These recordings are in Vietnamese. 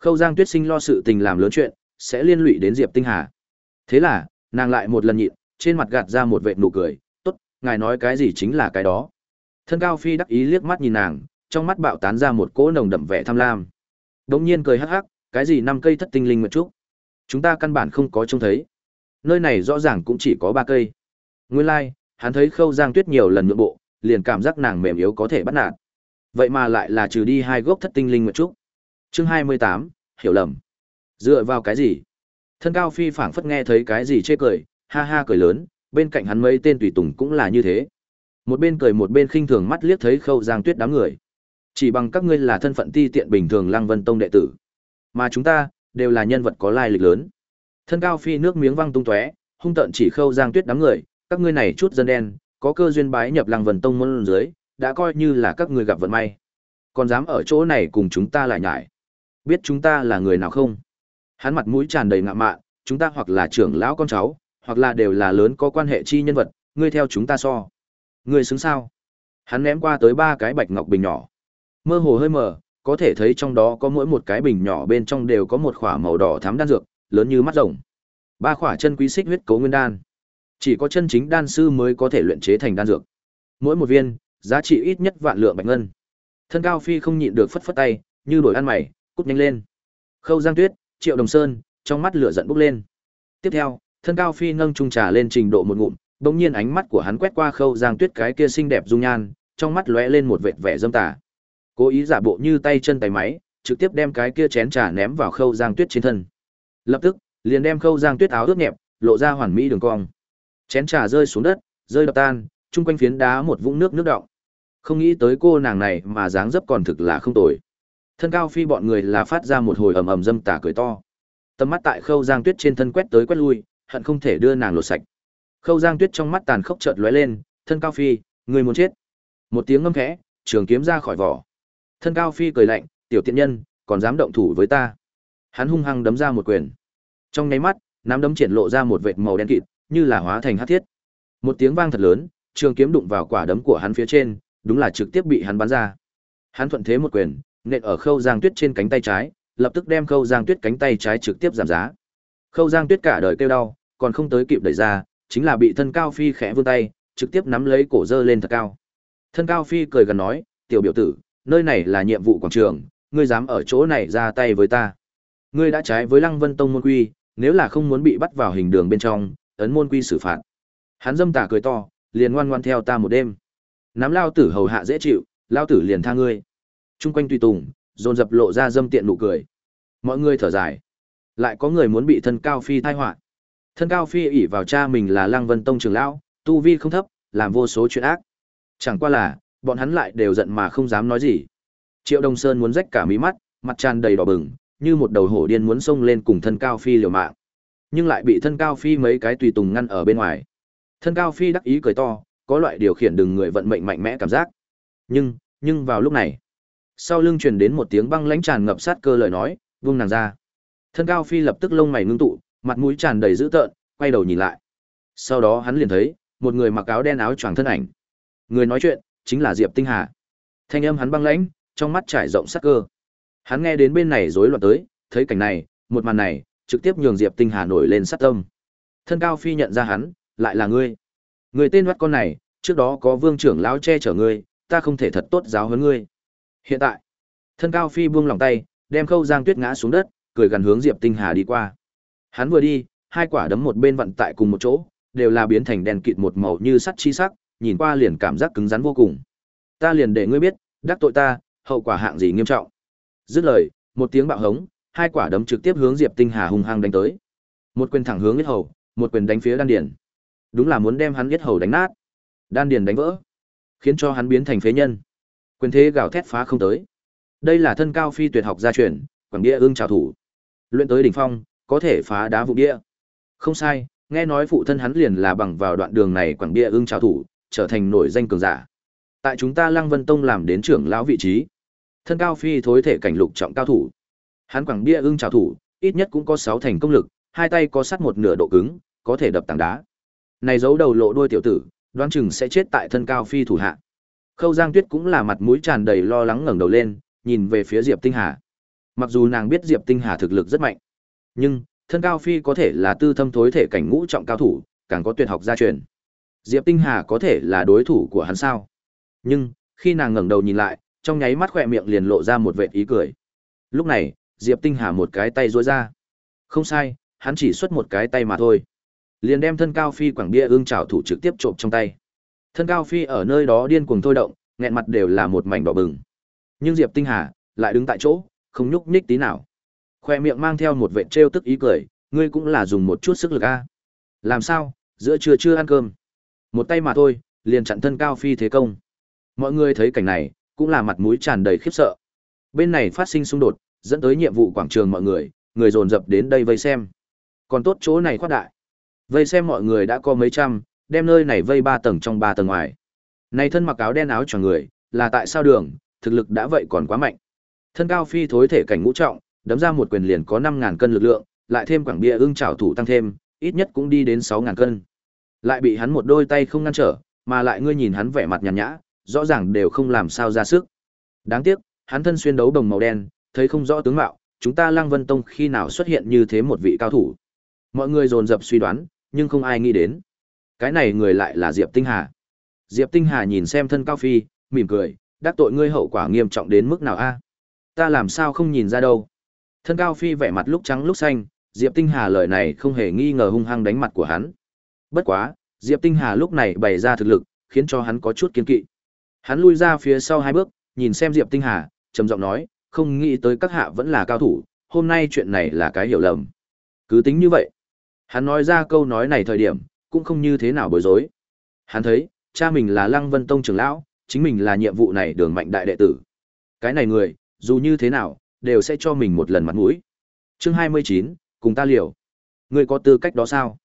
Khâu Giang Tuyết Sinh lo sự tình làm lớn chuyện, sẽ liên lụy đến Diệp Tinh Hà. Thế là, nàng lại một lần nhịn, trên mặt gạt ra một vệt nụ cười, "Tốt, ngài nói cái gì chính là cái đó." Thân Cao Phi đắc ý liếc mắt nhìn nàng, trong mắt bạo tán ra một cỗ nồng đậm vẻ tham lam. Đống nhiên cười hắc hắc, "Cái gì năm cây thất tinh linh một chút? Chúng ta căn bản không có trông thấy. Nơi này rõ ràng cũng chỉ có ba cây." Nguyên lai, like, hắn thấy Khâu Giang Tuyết nhiều lần nhượng bộ, liền cảm giác nàng mềm yếu có thể bắt nạt. Vậy mà lại là trừ đi hai gốc thất tinh linh một chút. Chương 28, hiểu lầm. Dựa vào cái gì? Thân cao phi phảng phất nghe thấy cái gì chê cười, ha ha cười lớn, bên cạnh hắn mấy tên tùy tùng cũng là như thế. Một bên cười một bên khinh thường mắt liếc thấy Khâu Giang Tuyết đám người. Chỉ bằng các ngươi là thân phận ti tiện bình thường Lăng Vân Tông đệ tử, mà chúng ta đều là nhân vật có lai lịch lớn. Thân cao phi nước miếng văng tung tóe, hung tợn chỉ Khâu Giang Tuyết đám người, các ngươi này chút dân đen, có cơ duyên bái nhập Lăng Vân Tông môn dưới, đã coi như là các ngươi gặp vận may. Còn dám ở chỗ này cùng chúng ta lại nhải. Biết chúng ta là người nào không? Hắn mặt mũi tràn đầy ngạ mạn, chúng ta hoặc là trưởng lão con cháu, hoặc là đều là lớn có quan hệ chi nhân vật, ngươi theo chúng ta so. Ngươi xứng sao? Hắn ném qua tới ba cái bạch ngọc bình nhỏ. Mơ hồ hơi mờ, có thể thấy trong đó có mỗi một cái bình nhỏ bên trong đều có một khỏa màu đỏ thắm đan dược, lớn như mắt rồng. Ba khỏa chân quý xích huyết cấu nguyên đan. Chỉ có chân chính đan sư mới có thể luyện chế thành đan dược. Mỗi một viên, giá trị ít nhất vạn lượng bạch ngân. Thân Cao Phi không nhịn được phất phất tay, như đổi ăn mày, cút nhanh lên. Khâu Giang Tuyết, Triệu Đồng Sơn, trong mắt lửa giận bốc lên. Tiếp theo, thân Cao Phi nâng chung trà lên trình độ một ngụm, bỗng nhiên ánh mắt của hắn quét qua Khâu Giang Tuyết cái kia xinh đẹp dung nhan, trong mắt lóe lên một vệt vẻ dâm tà. Cố ý giả bộ như tay chân tay máy, trực tiếp đem cái kia chén trà ném vào Khâu Giang Tuyết trên thân. Lập tức, liền đem Khâu Giang Tuyết áo ướt nhẹp, lộ ra hoàn mỹ đường cong. Chén trà rơi xuống đất, rơi đập tan, chung quanh phiến đá một vũng nước nước động. Không nghĩ tới cô nàng này mà dáng dấp còn thực là không tồi. Thân cao phi bọn người là phát ra một hồi ầm ầm dâm tà cười to. Tầm mắt tại Khâu Giang Tuyết trên thân quét tới quét lui, hận không thể đưa nàng lột sạch. Khâu Giang Tuyết trong mắt tàn khốc trợn lóe lên, thân cao phi, người muốn chết. Một tiếng ngâm khẽ, trường kiếm ra khỏi vỏ. Thân cao phi cười lạnh, tiểu tiện nhân, còn dám động thủ với ta. Hắn hung hăng đấm ra một quyền. Trong nháy mắt, nắm đấm triển lộ ra một vệt màu đen kịt, như là hóa thành hắc thiết. Một tiếng vang thật lớn, trường kiếm đụng vào quả đấm của hắn phía trên, đúng là trực tiếp bị hắn bắn ra. Hắn thuận thế một quyền, nện ở Khâu Giang Tuyết trên cánh tay trái, lập tức đem Khâu Giang Tuyết cánh tay trái trực tiếp giảm giá. Khâu Giang Tuyết cả đời kêu đau, còn không tới kịp đẩy ra, chính là bị thân cao phi khẽ vươn tay, trực tiếp nắm lấy cổ dơ lên thật cao. Thân cao phi cười gần nói, "Tiểu biểu tử, nơi này là nhiệm vụ quảng trường, ngươi dám ở chỗ này ra tay với ta? Ngươi đã trái với Lăng Vân Tông môn quy, nếu là không muốn bị bắt vào hình đường bên trong, ấn môn quy xử phạt." Hắn dâm tà cười to, liền ngoan ngoan theo ta một đêm. Nắm lao tử hầu hạ dễ chịu, lao tử liền tha ngươi. Trung quanh tùy tùng, dồn dập lộ ra dâm tiện nụ cười. Mọi người thở dài. Lại có người muốn bị thân cao phi thai họa. Thân cao phi ỷ vào cha mình là Lăng Vân Tông trưởng lão, tu vi không thấp, làm vô số chuyện ác. Chẳng qua là, bọn hắn lại đều giận mà không dám nói gì. Triệu Đông Sơn muốn rách cả mí mắt, mặt tràn đầy đỏ bừng, như một đầu hổ điên muốn xông lên cùng thân cao phi liều mạng. Nhưng lại bị thân cao phi mấy cái tùy tùng ngăn ở bên ngoài. Thân cao phi đắc ý cười to, có loại điều khiển đừng người vận mệnh mạnh mẽ cảm giác. Nhưng, nhưng vào lúc này, sau lưng truyền đến một tiếng băng lãnh tràn ngập sát cơ lời nói, vung nàng ra. Thân cao phi lập tức lông mày ngưng tụ, mặt mũi tràn đầy dữ tợn, quay đầu nhìn lại. Sau đó hắn liền thấy, một người mặc áo đen áo choàng thân ảnh. Người nói chuyện, chính là Diệp Tinh Hà. Thanh âm hắn băng lãnh, trong mắt trải rộng sát cơ. Hắn nghe đến bên này rối loạn tới, thấy cảnh này, một màn này, trực tiếp nhường Diệp Tinh Hà nổi lên sát tâm. Thân cao phi nhận ra hắn, lại là ngươi. Người tên bắt con này, trước đó có vương trưởng lão che chở ngươi, ta không thể thật tốt giáo huấn ngươi. Hiện tại, thân cao phi buông lòng tay, đem khâu giang tuyết ngã xuống đất, cười gần hướng Diệp Tinh Hà đi qua. Hắn vừa đi, hai quả đấm một bên vận tại cùng một chỗ, đều là biến thành đèn kịt một màu như sắt chi sắc, nhìn qua liền cảm giác cứng rắn vô cùng. Ta liền để ngươi biết, đắc tội ta, hậu quả hạng gì nghiêm trọng. Dứt lời, một tiếng bạo hống, hai quả đấm trực tiếp hướng Diệp Tinh Hà hung hăng đánh tới. Một quyền thẳng hướng huyết hầu, một quyền đánh phía đan điền. Đúng là muốn đem hắn giết hầu đánh nát. Đan điền đánh vỡ, khiến cho hắn biến thành phế nhân. Quyền thế gào thét phá không tới. Đây là thân cao phi tuyệt học gia truyền, quảng đĩa ương trào thủ. Luyện tới đỉnh phong, có thể phá đá vụ đĩa Không sai, nghe nói phụ thân hắn liền là bằng vào đoạn đường này quảng đĩa ương trào thủ, trở thành nổi danh cường giả. Tại chúng ta Lăng Vân Tông làm đến trưởng lão vị trí. Thân cao phi thối thể cảnh lục trọng cao thủ. Hắn quảng bia ương trào thủ, ít nhất cũng có sáu thành công lực, hai tay có sắt một nửa độ cứng, có thể đập tảng đá. Này giấu đầu lộ đôi tiểu tử, đoán chừng sẽ chết tại thân cao phi thủ hạ. Khâu Giang Tuyết cũng là mặt mũi tràn đầy lo lắng ngẩng đầu lên, nhìn về phía Diệp Tinh Hà. Mặc dù nàng biết Diệp Tinh Hà thực lực rất mạnh, nhưng thân cao phi có thể là tư thâm thối thể cảnh ngũ trọng cao thủ, càng có tuyệt học gia truyền. Diệp Tinh Hà có thể là đối thủ của hắn sao? Nhưng, khi nàng ngẩng đầu nhìn lại, trong nháy mắt khỏe miệng liền lộ ra một vệt ý cười. Lúc này, Diệp Tinh Hà một cái tay duỗi ra. Không sai, hắn chỉ xuất một cái tay mà thôi. Liền đem thân cao phi quảng bia ương trảo thủ trực tiếp trộm trong tay. Thân cao phi ở nơi đó điên cuồng thôi động, nghẹn mặt đều là một mảnh đỏ bừng. Nhưng Diệp Tinh Hà lại đứng tại chỗ, không nhúc nhích tí nào. Khoe miệng mang theo một vệt trêu tức ý cười, ngươi cũng là dùng một chút sức lực a. Làm sao, giữa trưa chưa ăn cơm. Một tay mà thôi, liền chặn thân cao phi thế công. Mọi người thấy cảnh này, cũng là mặt mũi tràn đầy khiếp sợ. Bên này phát sinh xung đột, dẫn tới nhiệm vụ quảng trường mọi người, người dồn dập đến đây vây xem. Còn tốt chỗ này khoát đại. Vây xem mọi người đã có mấy trăm, đem nơi này vây ba tầng trong ba tầng ngoài. Này thân mặc áo đen áo choàng người, là tại sao đường, thực lực đã vậy còn quá mạnh. Thân cao phi thối thể cảnh ngũ trọng, đấm ra một quyền liền có 5000 cân lực lượng, lại thêm quảng bia ưng trảo thủ tăng thêm, ít nhất cũng đi đến 6000 cân. Lại bị hắn một đôi tay không ngăn trở, mà lại ngươi nhìn hắn vẻ mặt nhàn nhã, rõ ràng đều không làm sao ra sức. Đáng tiếc, hắn thân xuyên đấu đồng màu đen, thấy không rõ tướng mạo, chúng ta Lăng Vân Tông khi nào xuất hiện như thế một vị cao thủ. Mọi người dồn dập suy đoán, nhưng không ai nghĩ đến. Cái này người lại là Diệp Tinh Hà. Diệp Tinh Hà nhìn xem thân Cao Phi, mỉm cười, đắc tội ngươi hậu quả nghiêm trọng đến mức nào a? Ta làm sao không nhìn ra đâu. Thân Cao Phi vẻ mặt lúc trắng lúc xanh, Diệp Tinh Hà lời này không hề nghi ngờ hung hăng đánh mặt của hắn. Bất quá, Diệp Tinh Hà lúc này bày ra thực lực, khiến cho hắn có chút kiên kỵ. Hắn lui ra phía sau hai bước, nhìn xem Diệp Tinh Hà, trầm giọng nói, không nghĩ tới các hạ vẫn là cao thủ, hôm nay chuyện này là cái hiểu lầm. Cứ tính như vậy. Hắn nói ra câu nói này thời điểm, cũng không như thế nào bối rối. Hắn thấy, cha mình là Lăng Vân Tông trưởng lão, chính mình là nhiệm vụ này đường mạnh đại đệ tử. Cái này người, dù như thế nào, đều sẽ cho mình một lần mặt mũi. Chương 29, cùng ta liều. Người có tư cách đó sao?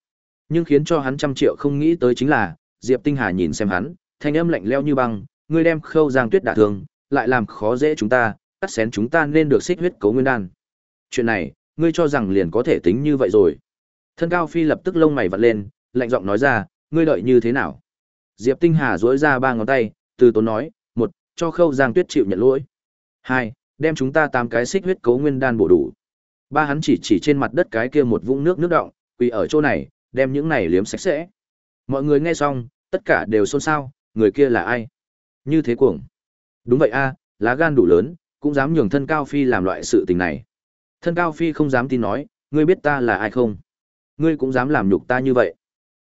Nhưng khiến cho hắn trăm triệu không nghĩ tới chính là, Diệp Tinh Hà nhìn xem hắn, thanh âm lạnh lẽo như băng, ngươi đem Khâu Giang Tuyết đả thương, lại làm khó dễ chúng ta, cắt xén chúng ta nên được xích huyết cấu nguyên đan. Chuyện này, ngươi cho rằng liền có thể tính như vậy rồi. Thân cao phi lập tức lông mày vặn lên, lạnh giọng nói ra, ngươi đợi như thế nào? Diệp Tinh Hà duỗi ra ba ngón tay, từ tốn nói, một, cho Khâu Giang Tuyết chịu nhận lỗi. Hai, đem chúng ta tám cái xích huyết cấu nguyên đan bổ đủ. Ba hắn chỉ chỉ trên mặt đất cái kia một vũng nước nước động, quỳ ở chỗ này, đem những này liếm sạch sẽ. Mọi người nghe xong, tất cả đều xôn xao, người kia là ai? Như thế cuồng. Đúng vậy a, lá gan đủ lớn, cũng dám nhường thân cao phi làm loại sự tình này. Thân cao phi không dám tin nói, ngươi biết ta là ai không? Ngươi cũng dám làm nhục ta như vậy.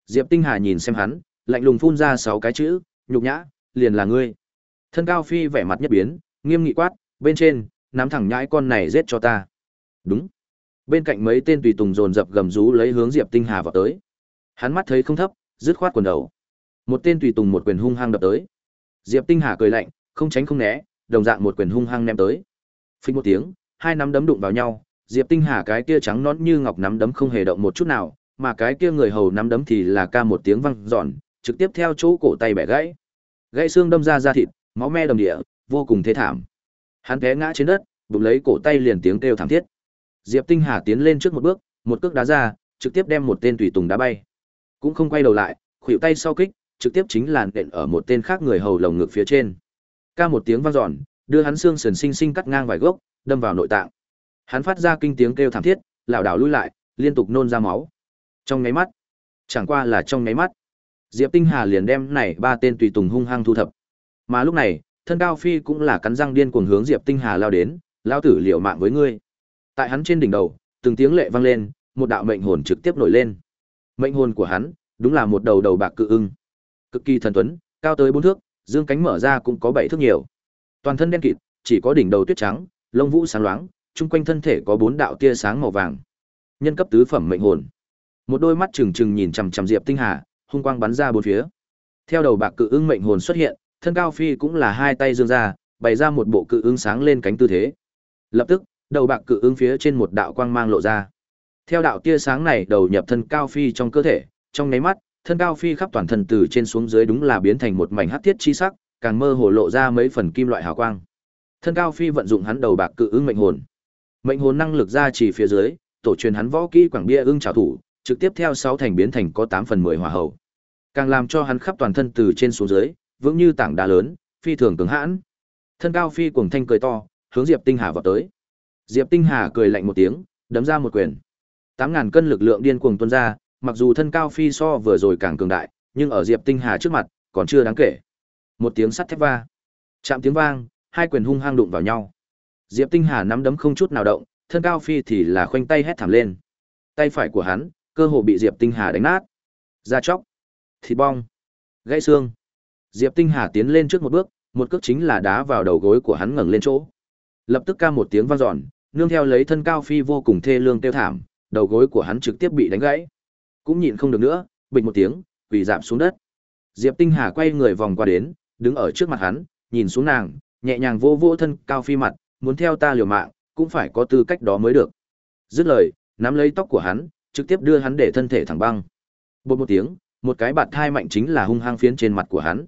Diệp Tinh Hà nhìn xem hắn, lạnh lùng phun ra sáu cái chữ, nhục nhã, liền là ngươi. Thân cao phi vẻ mặt nhất biến, nghiêm nghị quát, bên trên, nắm thẳng nhãi con này giết cho ta. Đúng. Bên cạnh mấy tên tùy tùng dồn dập gầm rú lấy hướng Diệp Tinh Hà vào tới. Hắn mắt thấy không thấp, dứt khoát quần đầu. Một tên tùy tùng một quyền hung hăng đập tới. Diệp Tinh Hà cười lạnh, không tránh không né, đồng dạng một quyền hung hăng ném tới. Phình một tiếng, hai nắm đấm đụng vào nhau, Diệp Tinh Hà cái kia trắng nõn như ngọc nắm đấm không hề động một chút nào, mà cái kia người hầu nắm đấm thì là ca một tiếng vang giòn, trực tiếp theo chỗ cổ tay bẻ gãy. Gãy xương đâm ra da thịt, máu me đầm địa, vô cùng thê thảm. Hắn té ngã trên đất, bụng lấy cổ tay liền tiếng kêu thảm thiết. Diệp Tinh Hà tiến lên trước một bước, một cước đá ra, trực tiếp đem một tên tùy tùng đá bay. Cũng không quay đầu lại, khuỷu tay sau kích, trực tiếp chính làn đện ở một tên khác người hầu lồng ngực phía trên. Ca một tiếng vang dọn, đưa hắn xương sườn sinh sinh cắt ngang vài gốc, đâm vào nội tạng. Hắn phát ra kinh tiếng kêu thảm thiết, lảo đảo lui lại, liên tục nôn ra máu. Trong nháy mắt, chẳng qua là trong nháy mắt, Diệp Tinh Hà liền đem này ba tên tùy tùng hung hăng thu thập. Mà lúc này, thân cao phi cũng là cắn răng điên cuồng hướng Diệp Tinh Hà lao đến, lao tử liều mạng với ngươi. Tại hắn trên đỉnh đầu, từng tiếng lệ vang lên, một đạo mệnh hồn trực tiếp nổi lên. Mệnh hồn của hắn, đúng là một đầu đầu bạc cự ưng. Cực kỳ thần tuấn, cao tới bốn thước, dương cánh mở ra cũng có bảy thước nhiều. Toàn thân đen kịt, chỉ có đỉnh đầu tuyết trắng, lông vũ sáng loáng, chung quanh thân thể có bốn đạo tia sáng màu vàng. Nhân cấp tứ phẩm mệnh hồn. Một đôi mắt trừng trừng nhìn chằm chằm Diệp Tinh Hà, hung quang bắn ra bốn phía. Theo đầu bạc cự ưng mệnh hồn xuất hiện, thân cao phi cũng là hai tay dương ra, bày ra một bộ cự ưng sáng lên cánh tư thế. Lập tức, đầu bạc cự ưng phía trên một đạo quang mang lộ ra. Theo đạo tia sáng này đầu nhập thân cao phi trong cơ thể, trong nháy mắt, thân cao phi khắp toàn thân từ trên xuống dưới đúng là biến thành một mảnh hắc thiết chi sắc, càng mơ hồ lộ ra mấy phần kim loại hào quang. Thân cao phi vận dụng hắn đầu bạc cự ưng mệnh hồn. Mệnh hồn năng lực ra chỉ phía dưới, tổ truyền hắn võ kỹ quảng bia ưng trảo thủ, trực tiếp theo sáu thành biến thành có 8 phần 10 hỏa hậu. Càng làm cho hắn khắp toàn thân từ trên xuống dưới, vững như tảng đá lớn, phi thường cứng hãn. Thân cao phi cuồng thanh cười to, hướng Diệp Tinh Hà vào tới. Diệp Tinh Hà cười lạnh một tiếng, đấm ra một quyền. Tám ngàn cân lực lượng điên cuồng tuôn ra, mặc dù thân cao phi so vừa rồi càng cường đại, nhưng ở Diệp Tinh Hà trước mặt, còn chưa đáng kể. Một tiếng sắt thép va. Chạm tiếng vang, hai quyền hung hăng đụng vào nhau. Diệp Tinh Hà nắm đấm không chút nào động, thân cao phi thì là khoanh tay hét thảm lên. Tay phải của hắn, cơ hồ bị Diệp Tinh Hà đánh nát. Da chóc, thịt bong, gãy xương. Diệp Tinh Hà tiến lên trước một bước, một cước chính là đá vào đầu gối của hắn ngẩng lên chỗ. Lập tức ca một tiếng vang dọn, nương theo lấy thân cao phi vô cùng thê lương tiêu thảm, đầu gối của hắn trực tiếp bị đánh gãy. Cũng nhịn không được nữa, bịch một tiếng, quỳ giảm xuống đất. Diệp Tinh Hà quay người vòng qua đến, đứng ở trước mặt hắn, nhìn xuống nàng, nhẹ nhàng vô vô thân cao phi mặt, muốn theo ta liều mạng, cũng phải có tư cách đó mới được. Dứt lời, nắm lấy tóc của hắn, trực tiếp đưa hắn để thân thể thẳng băng. Bột một tiếng, một cái bạt thai mạnh chính là hung hăng phiến trên mặt của hắn.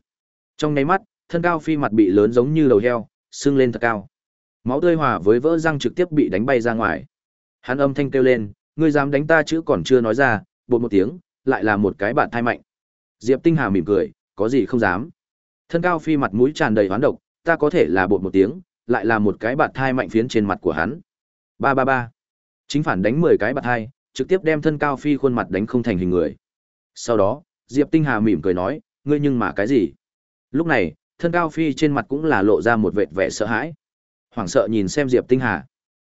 Trong nháy mắt, thân cao phi mặt bị lớn giống như đầu heo, sưng lên thật cao. Máu tươi hòa với vỡ răng trực tiếp bị đánh bay ra ngoài. Hắn âm thanh kêu lên, ngươi dám đánh ta chứ còn chưa nói ra, bột một tiếng, lại là một cái bạt thai mạnh. Diệp Tinh Hà mỉm cười, có gì không dám. Thân cao phi mặt mũi tràn đầy hoán độc, ta có thể là bột một tiếng, lại là một cái bạt thai mạnh phiến trên mặt của hắn. Ba ba ba. Chính phản đánh 10 cái bạt thai, trực tiếp đem thân cao phi khuôn mặt đánh không thành hình người. Sau đó, Diệp Tinh Hà mỉm cười nói, ngươi nhưng mà cái gì? Lúc này, thân cao phi trên mặt cũng là lộ ra một vệt vẻ sợ hãi. Hoảng sợ nhìn xem Diệp Tinh Hà.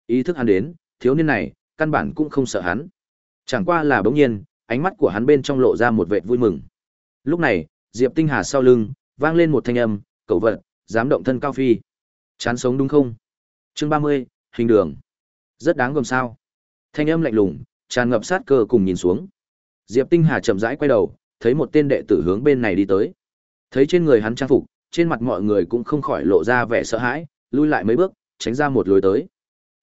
Ý thức hắn đến, thiếu niên này, căn bản cũng không sợ hắn. Chẳng qua là bỗng nhiên, ánh mắt của hắn bên trong lộ ra một vệt vui mừng. Lúc này, Diệp Tinh Hà sau lưng, vang lên một thanh âm, cậu vật, dám động thân cao phi. Chán sống đúng không? Chương 30, hình đường. Rất đáng gồm sao. Thanh âm lạnh lùng, tràn ngập sát cơ cùng nhìn xuống. Diệp Tinh Hà chậm rãi quay đầu, thấy một tên đệ tử hướng bên này đi tới. Thấy trên người hắn trang phục, trên mặt mọi người cũng không khỏi lộ ra vẻ sợ hãi, lui lại mấy bước, tránh ra một lối tới.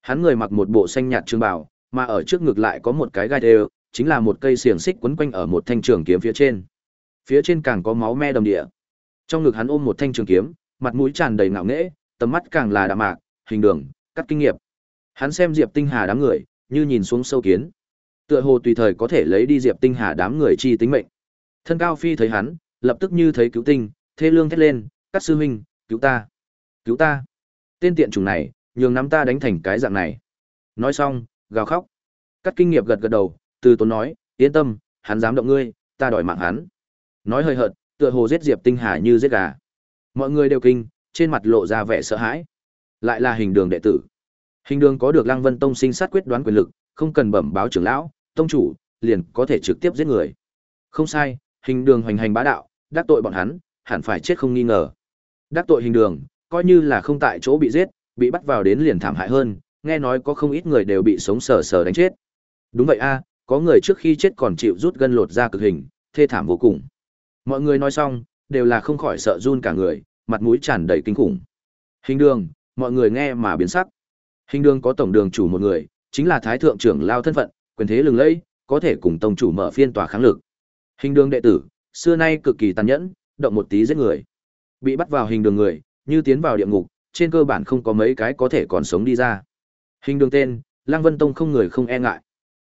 Hắn người mặc một bộ xanh nhạt trường bào, mà ở trước ngực lại có một cái gai đều, chính là một cây xiềng xích quấn quanh ở một thanh trường kiếm phía trên. Phía trên càng có máu me đầm địa. Trong ngực hắn ôm một thanh trường kiếm, mặt mũi tràn đầy ngạo nghễ, tầm mắt càng là đạm mạc, hình đường, cắt kinh nghiệm. Hắn xem Diệp Tinh Hà đám người, như nhìn xuống sâu kiến. Tựa hồ tùy thời có thể lấy đi Diệp Tinh Hà đám người chi tính mệnh. Thân cao phi thấy hắn, lập tức như thấy cứu tinh, thê lương thét lên, "Cắt sư huynh, cứu ta! Cứu ta!" Tên tiện chủng này, nhường nắm ta đánh thành cái dạng này. Nói xong, gào khóc. Cắt kinh nghiệp gật gật đầu, từ tốn nói, "Yên tâm, hắn dám động ngươi, ta đòi mạng hắn." Nói hơi hợt, tựa hồ giết Diệp Tinh Hà như giết gà. Mọi người đều kinh, trên mặt lộ ra vẻ sợ hãi. Lại là hình đường đệ tử. Hình đường có được Lăng Vân Tông sinh sát quyết đoán quyền lực, không cần bẩm báo trưởng lão, tông chủ, liền có thể trực tiếp giết người. Không sai, hình đường hoành hành bá đạo, đắc tội bọn hắn, hẳn phải chết không nghi ngờ. Đắc tội hình đường, coi như là không tại chỗ bị giết, bị bắt vào đến liền thảm hại hơn, nghe nói có không ít người đều bị sống sờ sờ đánh chết. Đúng vậy a, có người trước khi chết còn chịu rút gân lột ra cực hình, thê thảm vô cùng. Mọi người nói xong, đều là không khỏi sợ run cả người, mặt mũi tràn đầy kinh khủng. Hình đường, mọi người nghe mà biến sắc. Hình đường có tổng đường chủ một người, chính là thái thượng trưởng lao thân phận, quyền thế lừng lẫy, có thể cùng tông chủ mở phiên tòa kháng lực. Hình đường đệ tử, xưa nay cực kỳ tàn nhẫn, động một tí giết người. Bị bắt vào hình đường người, như tiến vào địa ngục, trên cơ bản không có mấy cái có thể còn sống đi ra. Hình đường tên, Lăng Vân Tông không người không e ngại.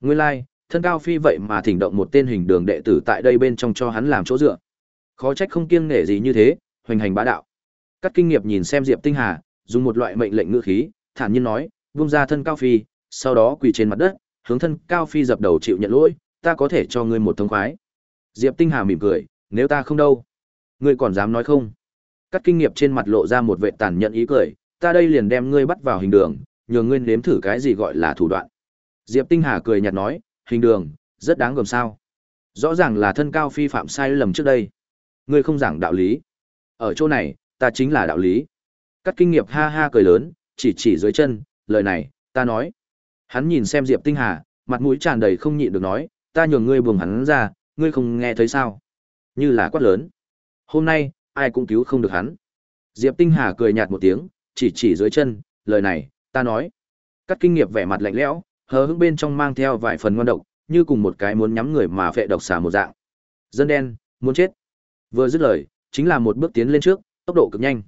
Nguyên lai, like, thân cao phi vậy mà thỉnh động một tên hình đường đệ tử tại đây bên trong cho hắn làm chỗ dựa. Khó trách không kiêng nể gì như thế, hoành hành bá đạo. Cắt kinh nghiệm nhìn xem Diệp Tinh Hà, dùng một loại mệnh lệnh ngữ khí, thản nhiên nói, vung ra thân cao phi, sau đó quỳ trên mặt đất, hướng thân cao phi dập đầu chịu nhận lỗi, ta có thể cho ngươi một thông khoái. Diệp Tinh Hà mỉm cười, nếu ta không đâu, ngươi còn dám nói không? Cắt kinh nghiệm trên mặt lộ ra một vệ tàn nhẫn ý cười, ta đây liền đem ngươi bắt vào hình đường, nhờ ngươi nếm thử cái gì gọi là thủ đoạn. Diệp Tinh Hà cười nhạt nói, hình đường, rất đáng gờm sao. Rõ ràng là thân cao phi phạm sai lầm trước đây. Ngươi không giảng đạo lý. Ở chỗ này, ta chính là đạo lý. Cắt kinh nghiệm ha ha cười lớn, chỉ chỉ dưới chân, lời này, ta nói. Hắn nhìn xem Diệp Tinh Hà, mặt mũi tràn đầy không nhịn được nói, ta nhường ngươi buông hắn ra, ngươi không nghe thấy sao? Như là quát lớn. Hôm nay, ai cũng cứu không được hắn. Diệp Tinh Hà cười nhạt một tiếng, chỉ chỉ dưới chân, lời này, ta nói. Cắt kinh nghiệp vẻ mặt lạnh lẽo, hờ hững bên trong mang theo vài phần ngon độc, như cùng một cái muốn nhắm người mà vệ độc xà một dạng. Dân đen, muốn chết. Vừa dứt lời, chính là một bước tiến lên trước, tốc độ cực nhanh.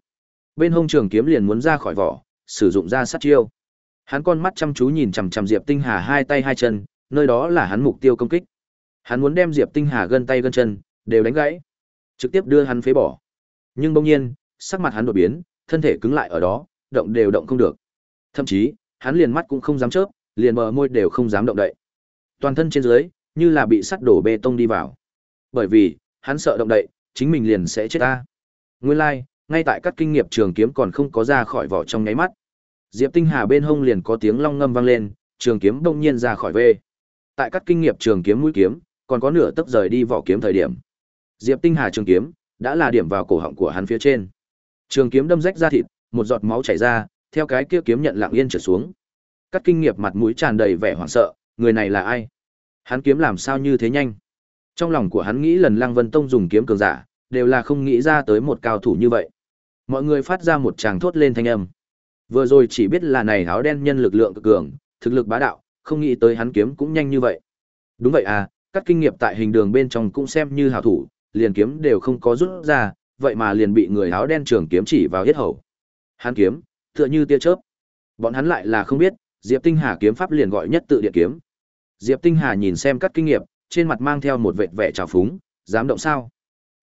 Bên hông trường kiếm liền muốn ra khỏi vỏ, sử dụng ra sát chiêu. Hắn con mắt chăm chú nhìn chằm chằm Diệp Tinh Hà hai tay hai chân, nơi đó là hắn mục tiêu công kích. Hắn muốn đem Diệp Tinh Hà gân tay gân chân đều đánh gãy, trực tiếp đưa hắn phế bỏ. Nhưng bỗng nhiên, sắc mặt hắn đột biến, thân thể cứng lại ở đó, động đều động không được. Thậm chí, hắn liền mắt cũng không dám chớp, liền bờ môi đều không dám động đậy. Toàn thân trên dưới, như là bị sắt đổ bê tông đi vào. Bởi vì, hắn sợ động đậy, chính mình liền sẽ chết ta. Nguyên lai, like, ngay tại các kinh nghiệm trường kiếm còn không có ra khỏi vỏ trong nháy mắt. Diệp Tinh Hà bên hông liền có tiếng long ngâm vang lên, trường kiếm bỗng nhiên ra khỏi vê. Tại các kinh nghiệm trường kiếm mũi kiếm, còn có nửa tấc rời đi vỏ kiếm thời điểm. Diệp Tinh Hà trường kiếm đã là điểm vào cổ họng của hắn phía trên. Trường kiếm đâm rách ra thịt, một giọt máu chảy ra, theo cái kia kiếm nhận lặng yên trở xuống. Các kinh nghiệm mặt mũi tràn đầy vẻ hoảng sợ, người này là ai? Hắn kiếm làm sao như thế nhanh? Trong lòng của hắn nghĩ lần Lăng Vân Tông dùng kiếm cường giả, đều là không nghĩ ra tới một cao thủ như vậy. Mọi người phát ra một tràng thốt lên thanh âm. Vừa rồi chỉ biết là này áo đen nhân lực lượng cực cường, thực lực bá đạo, không nghĩ tới hắn kiếm cũng nhanh như vậy. Đúng vậy à, các kinh nghiệm tại hình đường bên trong cũng xem như hảo thủ, liền kiếm đều không có rút ra, vậy mà liền bị người áo đen trường kiếm chỉ vào hết hầu. Hắn kiếm, tựa như tia chớp. Bọn hắn lại là không biết, Diệp Tinh Hà kiếm pháp liền gọi nhất tự điện kiếm. Diệp Tinh Hà nhìn xem các kinh nghiệm, trên mặt mang theo một vệt vẻ trào phúng, dám động sao?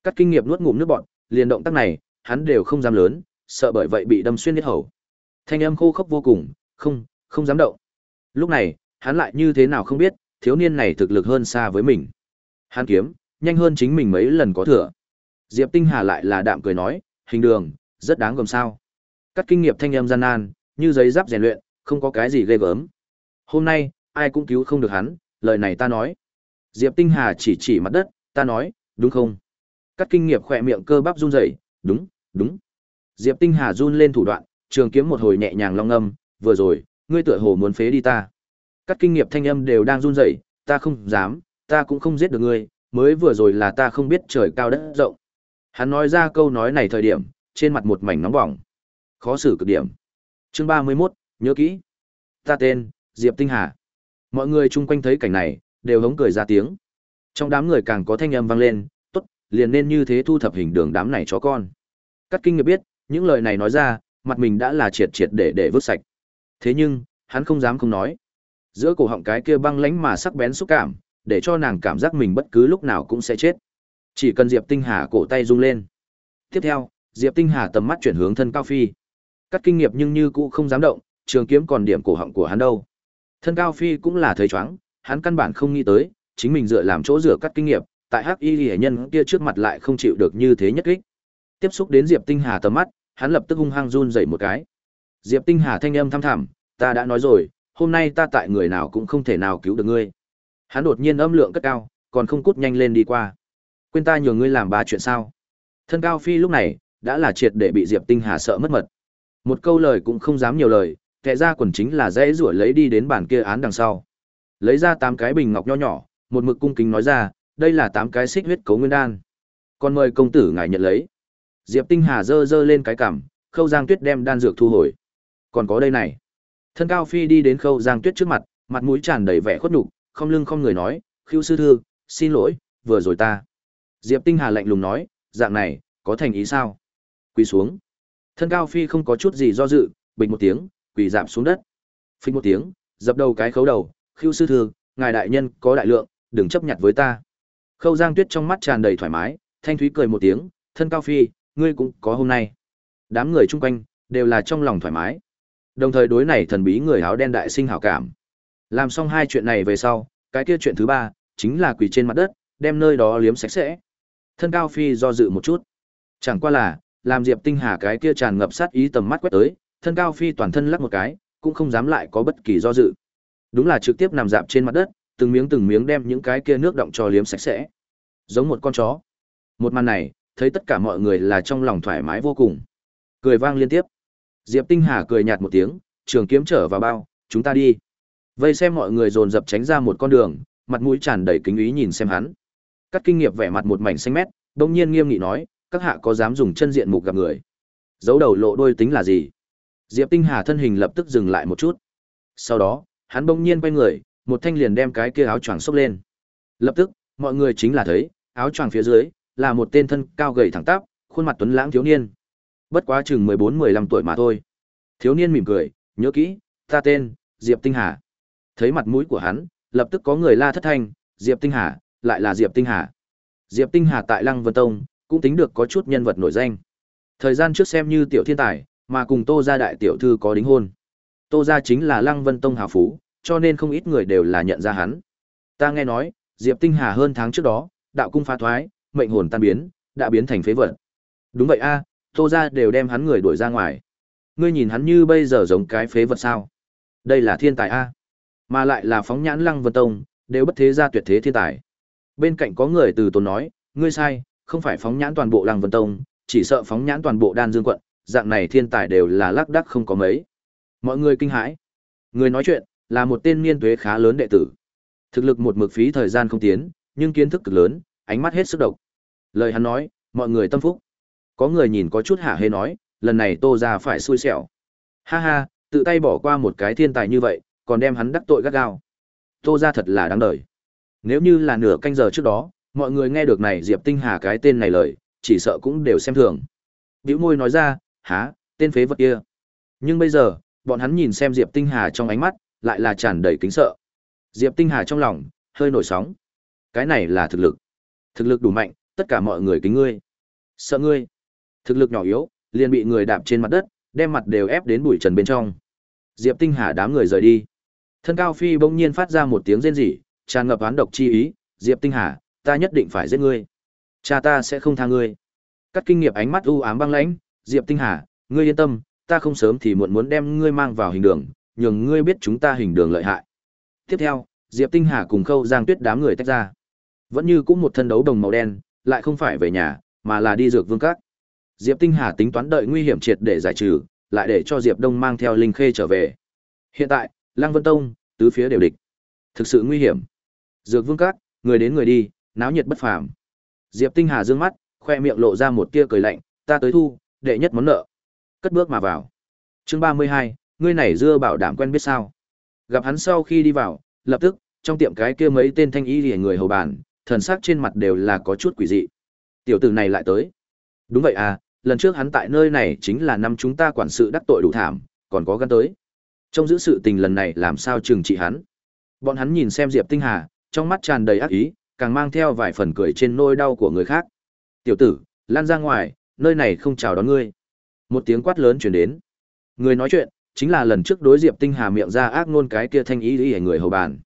Các kinh nghiệm nuốt ngụm nước bọn, liền động tác này, hắn đều không dám lớn, sợ bởi vậy bị đâm xuyên huyết hầu. Thanh âm khô khốc vô cùng, không, không dám động. Lúc này, hắn lại như thế nào không biết, thiếu niên này thực lực hơn xa với mình. Hắn kiếm, nhanh hơn chính mình mấy lần có thừa. Diệp Tinh Hà lại là đạm cười nói, hình đường, rất đáng gồm sao. Các kinh nghiệm thanh âm gian nan, như giấy giáp rèn luyện, không có cái gì ghê gớm. Hôm nay, ai cũng cứu không được hắn, lời này ta nói. Diệp Tinh Hà chỉ chỉ mặt đất, ta nói, đúng không? Các kinh nghiệm khỏe miệng cơ bắp run rẩy, đúng, đúng. Diệp Tinh Hà run lên thủ đoạn, trường kiếm một hồi nhẹ nhàng long âm, vừa rồi, ngươi tựa hồ muốn phế đi ta. Các kinh nghiệm thanh âm đều đang run rẩy, ta không dám, ta cũng không giết được ngươi, mới vừa rồi là ta không biết trời cao đất rộng. Hắn nói ra câu nói này thời điểm, trên mặt một mảnh nóng bỏng. Khó xử cực điểm. Chương 31, nhớ kỹ. Ta tên, Diệp Tinh Hà. Mọi người chung quanh thấy cảnh này, đều hống cười ra tiếng. Trong đám người càng có thanh âm vang lên, tốt, liền nên như thế thu thập hình đường đám này chó con. Cắt kinh nghiệm biết, những lời này nói ra, mặt mình đã là triệt triệt để để vứt sạch. Thế nhưng, hắn không dám không nói. Giữa cổ họng cái kia băng lánh mà sắc bén xúc cảm, để cho nàng cảm giác mình bất cứ lúc nào cũng sẽ chết. Chỉ cần Diệp Tinh Hà cổ tay rung lên. Tiếp theo, Diệp Tinh Hà tầm mắt chuyển hướng thân Cao Phi. Cắt kinh nghiệm nhưng như cũ không dám động, trường kiếm còn điểm cổ họng của hắn đâu. Thân Cao Phi cũng là thấy chóng, hắn căn bản không nghĩ tới, chính mình dựa làm chỗ dựa cắt kinh nghiệm, tại Hắc Y Liễu nhân kia trước mặt lại không chịu được như thế nhất kích. Tiếp xúc đến Diệp Tinh Hà tầm mắt, hắn lập tức hung hăng run rẩy một cái. Diệp Tinh Hà thanh âm thăm thẳm, ta đã nói rồi, hôm nay ta tại người nào cũng không thể nào cứu được ngươi. Hắn đột nhiên âm lượng cất cao, còn không cút nhanh lên đi qua. Quên ta nhường ngươi làm ba chuyện sao? Thân Cao Phi lúc này đã là triệt để bị Diệp Tinh Hà sợ mất mật. Một câu lời cũng không dám nhiều lời, kẻ ra quần chính là dễ rủa lấy đi đến bàn kia án đằng sau. Lấy ra tám cái bình ngọc nho nhỏ, một mực cung kính nói ra, đây là tám cái xích huyết cấu nguyên đan. Còn mời công tử ngài nhận lấy. Diệp Tinh Hà dơ dơ lên cái cằm, Khâu Giang Tuyết đem đan dược thu hồi. Còn có đây này. Thân Cao Phi đi đến Khâu Giang Tuyết trước mặt, mặt mũi tràn đầy vẻ khuất nhục, không lưng không người nói, "Khưu sư thư, xin lỗi, vừa rồi ta." Diệp Tinh Hà lạnh lùng nói, "Dạng này, có thành ý sao?" Quỳ xuống. Thân Cao Phi không có chút gì do dự, bình một tiếng, quỳ giảm xuống đất. Phình một tiếng, dập đầu cái khấu đầu, "Khưu sư thư, ngài đại nhân có đại lượng, đừng chấp nhặt với ta." Khâu Giang Tuyết trong mắt tràn đầy thoải mái, thanh thúy cười một tiếng, "Thân Cao Phi, ngươi cũng có hôm nay." Đám người chung quanh đều là trong lòng thoải mái. Đồng thời đối này thần bí người áo đen đại sinh hảo cảm. Làm xong hai chuyện này về sau, cái kia chuyện thứ ba chính là quỳ trên mặt đất, đem nơi đó liếm sạch sẽ. Thân Cao Phi do dự một chút. Chẳng qua là, làm Diệp Tinh Hà cái kia tràn ngập sát ý tầm mắt quét tới, thân Cao Phi toàn thân lắc một cái, cũng không dám lại có bất kỳ do dự. Đúng là trực tiếp nằm dạp trên mặt đất, từng miếng từng miếng đem những cái kia nước động cho liếm sạch sẽ. Giống một con chó. Một màn này, thấy tất cả mọi người là trong lòng thoải mái vô cùng. Cười vang liên tiếp. Diệp Tinh Hà cười nhạt một tiếng, trường kiếm trở vào bao, chúng ta đi. Vây xem mọi người dồn dập tránh ra một con đường, mặt mũi tràn đầy kính ý nhìn xem hắn. Các kinh nghiệm vẻ mặt một mảnh xanh mét, đông nhiên nghiêm nghị nói, các hạ có dám dùng chân diện mục gặp người. Giấu đầu lộ đôi tính là gì? Diệp Tinh Hà thân hình lập tức dừng lại một chút. Sau đó, hắn bỗng nhiên quay người, một thanh liền đem cái kia áo choàng xốc lên. Lập tức, mọi người chính là thấy, áo choàng phía dưới là một tên thân cao gầy thẳng tắp, khuôn mặt tuấn lãng thiếu niên. Bất quá chừng 14-15 tuổi mà thôi. Thiếu niên mỉm cười, nhớ kỹ, ta tên Diệp Tinh Hà. Thấy mặt mũi của hắn, lập tức có người la thất thanh, Diệp Tinh Hà, lại là Diệp Tinh Hà. Diệp Tinh Hà tại Lăng Vân Tông, cũng tính được có chút nhân vật nổi danh. Thời gian trước xem như tiểu thiên tài, mà cùng Tô gia đại tiểu thư có đính hôn. Tô gia chính là Lăng Vân Tông hào phú, cho nên không ít người đều là nhận ra hắn. Ta nghe nói, Diệp Tinh Hà hơn tháng trước đó, đạo cung phá thoái, mệnh hồn tan biến, đã biến thành phế vật. Đúng vậy a, Tô gia đều đem hắn người đuổi ra ngoài. Ngươi nhìn hắn như bây giờ giống cái phế vật sao? Đây là thiên tài a, mà lại là phóng nhãn Lăng Vân Tông, đều bất thế gia tuyệt thế thiên tài. Bên cạnh có người từ tốn nói, ngươi sai, không phải phóng nhãn toàn bộ Lăng Vân Tông, chỉ sợ phóng nhãn toàn bộ Đan Dương quận, dạng này thiên tài đều là lác đác không có mấy. Mọi người kinh hãi. Người nói chuyện là một tên niên tuế khá lớn đệ tử. Thực lực một mực phí thời gian không tiến, nhưng kiến thức cực lớn, ánh mắt hết sức độc. Lời hắn nói, mọi người tâm phúc. Có người nhìn có chút hạ hê nói, lần này Tô gia phải xui xẻo. Ha ha, tự tay bỏ qua một cái thiên tài như vậy, còn đem hắn đắc tội gắt gao. Tô gia thật là đáng đời. Nếu như là nửa canh giờ trước đó, mọi người nghe được này Diệp Tinh Hà cái tên này lời, chỉ sợ cũng đều xem thường. Biểu môi nói ra, há, tên phế vật kia. Nhưng bây giờ, bọn hắn nhìn xem Diệp Tinh Hà trong ánh mắt, lại là tràn đầy kính sợ. Diệp Tinh Hà trong lòng, hơi nổi sóng. Cái này là thực lực. Thực lực đủ mạnh, tất cả mọi người kính ngươi. Sợ ngươi. Thực lực nhỏ yếu, liền bị người đạp trên mặt đất, đem mặt đều ép đến bụi trần bên trong. Diệp Tinh Hà đám người rời đi. Thân Cao Phi bỗng nhiên phát ra một tiếng rên rỉ, tràn ngập oán độc chi ý, "Diệp Tinh Hà, ta nhất định phải giết ngươi. Cha ta sẽ không tha ngươi." Cắt kinh nghiệm ánh mắt u ám băng lãnh, "Diệp Tinh Hà, ngươi yên tâm, ta không sớm thì muộn muốn đem ngươi mang vào hình đường, nhường ngươi biết chúng ta hình đường lợi hại." Tiếp theo, Diệp Tinh Hà cùng Khâu Giang Tuyết đám người tách ra. Vẫn như cũng một thân đấu đồng màu đen, lại không phải về nhà, mà là đi dược vương các. Diệp Tinh Hà tính toán đợi nguy hiểm triệt để giải trừ, lại để cho Diệp Đông mang theo Linh Khê trở về. Hiện tại, Lăng Vân Tông, tứ phía đều địch. Thực sự nguy hiểm. Dược Vương Các, người đến người đi, náo nhiệt bất phàm. Diệp Tinh Hà dương mắt, khoe miệng lộ ra một tia cười lạnh, ta tới thu, đệ nhất món nợ. Cất bước mà vào. Chương 32, ngươi này dưa bảo đảm quen biết sao? Gặp hắn sau khi đi vào, lập tức, trong tiệm cái kia mấy tên thanh y liễu người hầu bàn, thần sắc trên mặt đều là có chút quỷ dị. Tiểu tử này lại tới. Đúng vậy à, lần trước hắn tại nơi này chính là năm chúng ta quản sự đắc tội đủ thảm, còn có gan tới. Trong giữ sự tình lần này làm sao trừng trị hắn. Bọn hắn nhìn xem Diệp Tinh Hà, trong mắt tràn đầy ác ý, càng mang theo vài phần cười trên nỗi đau của người khác. Tiểu tử, lan ra ngoài, nơi này không chào đón ngươi. Một tiếng quát lớn truyền đến. Người nói chuyện, chính là lần trước đối Diệp Tinh Hà miệng ra ác ngôn cái kia thanh ý ý người hầu bàn.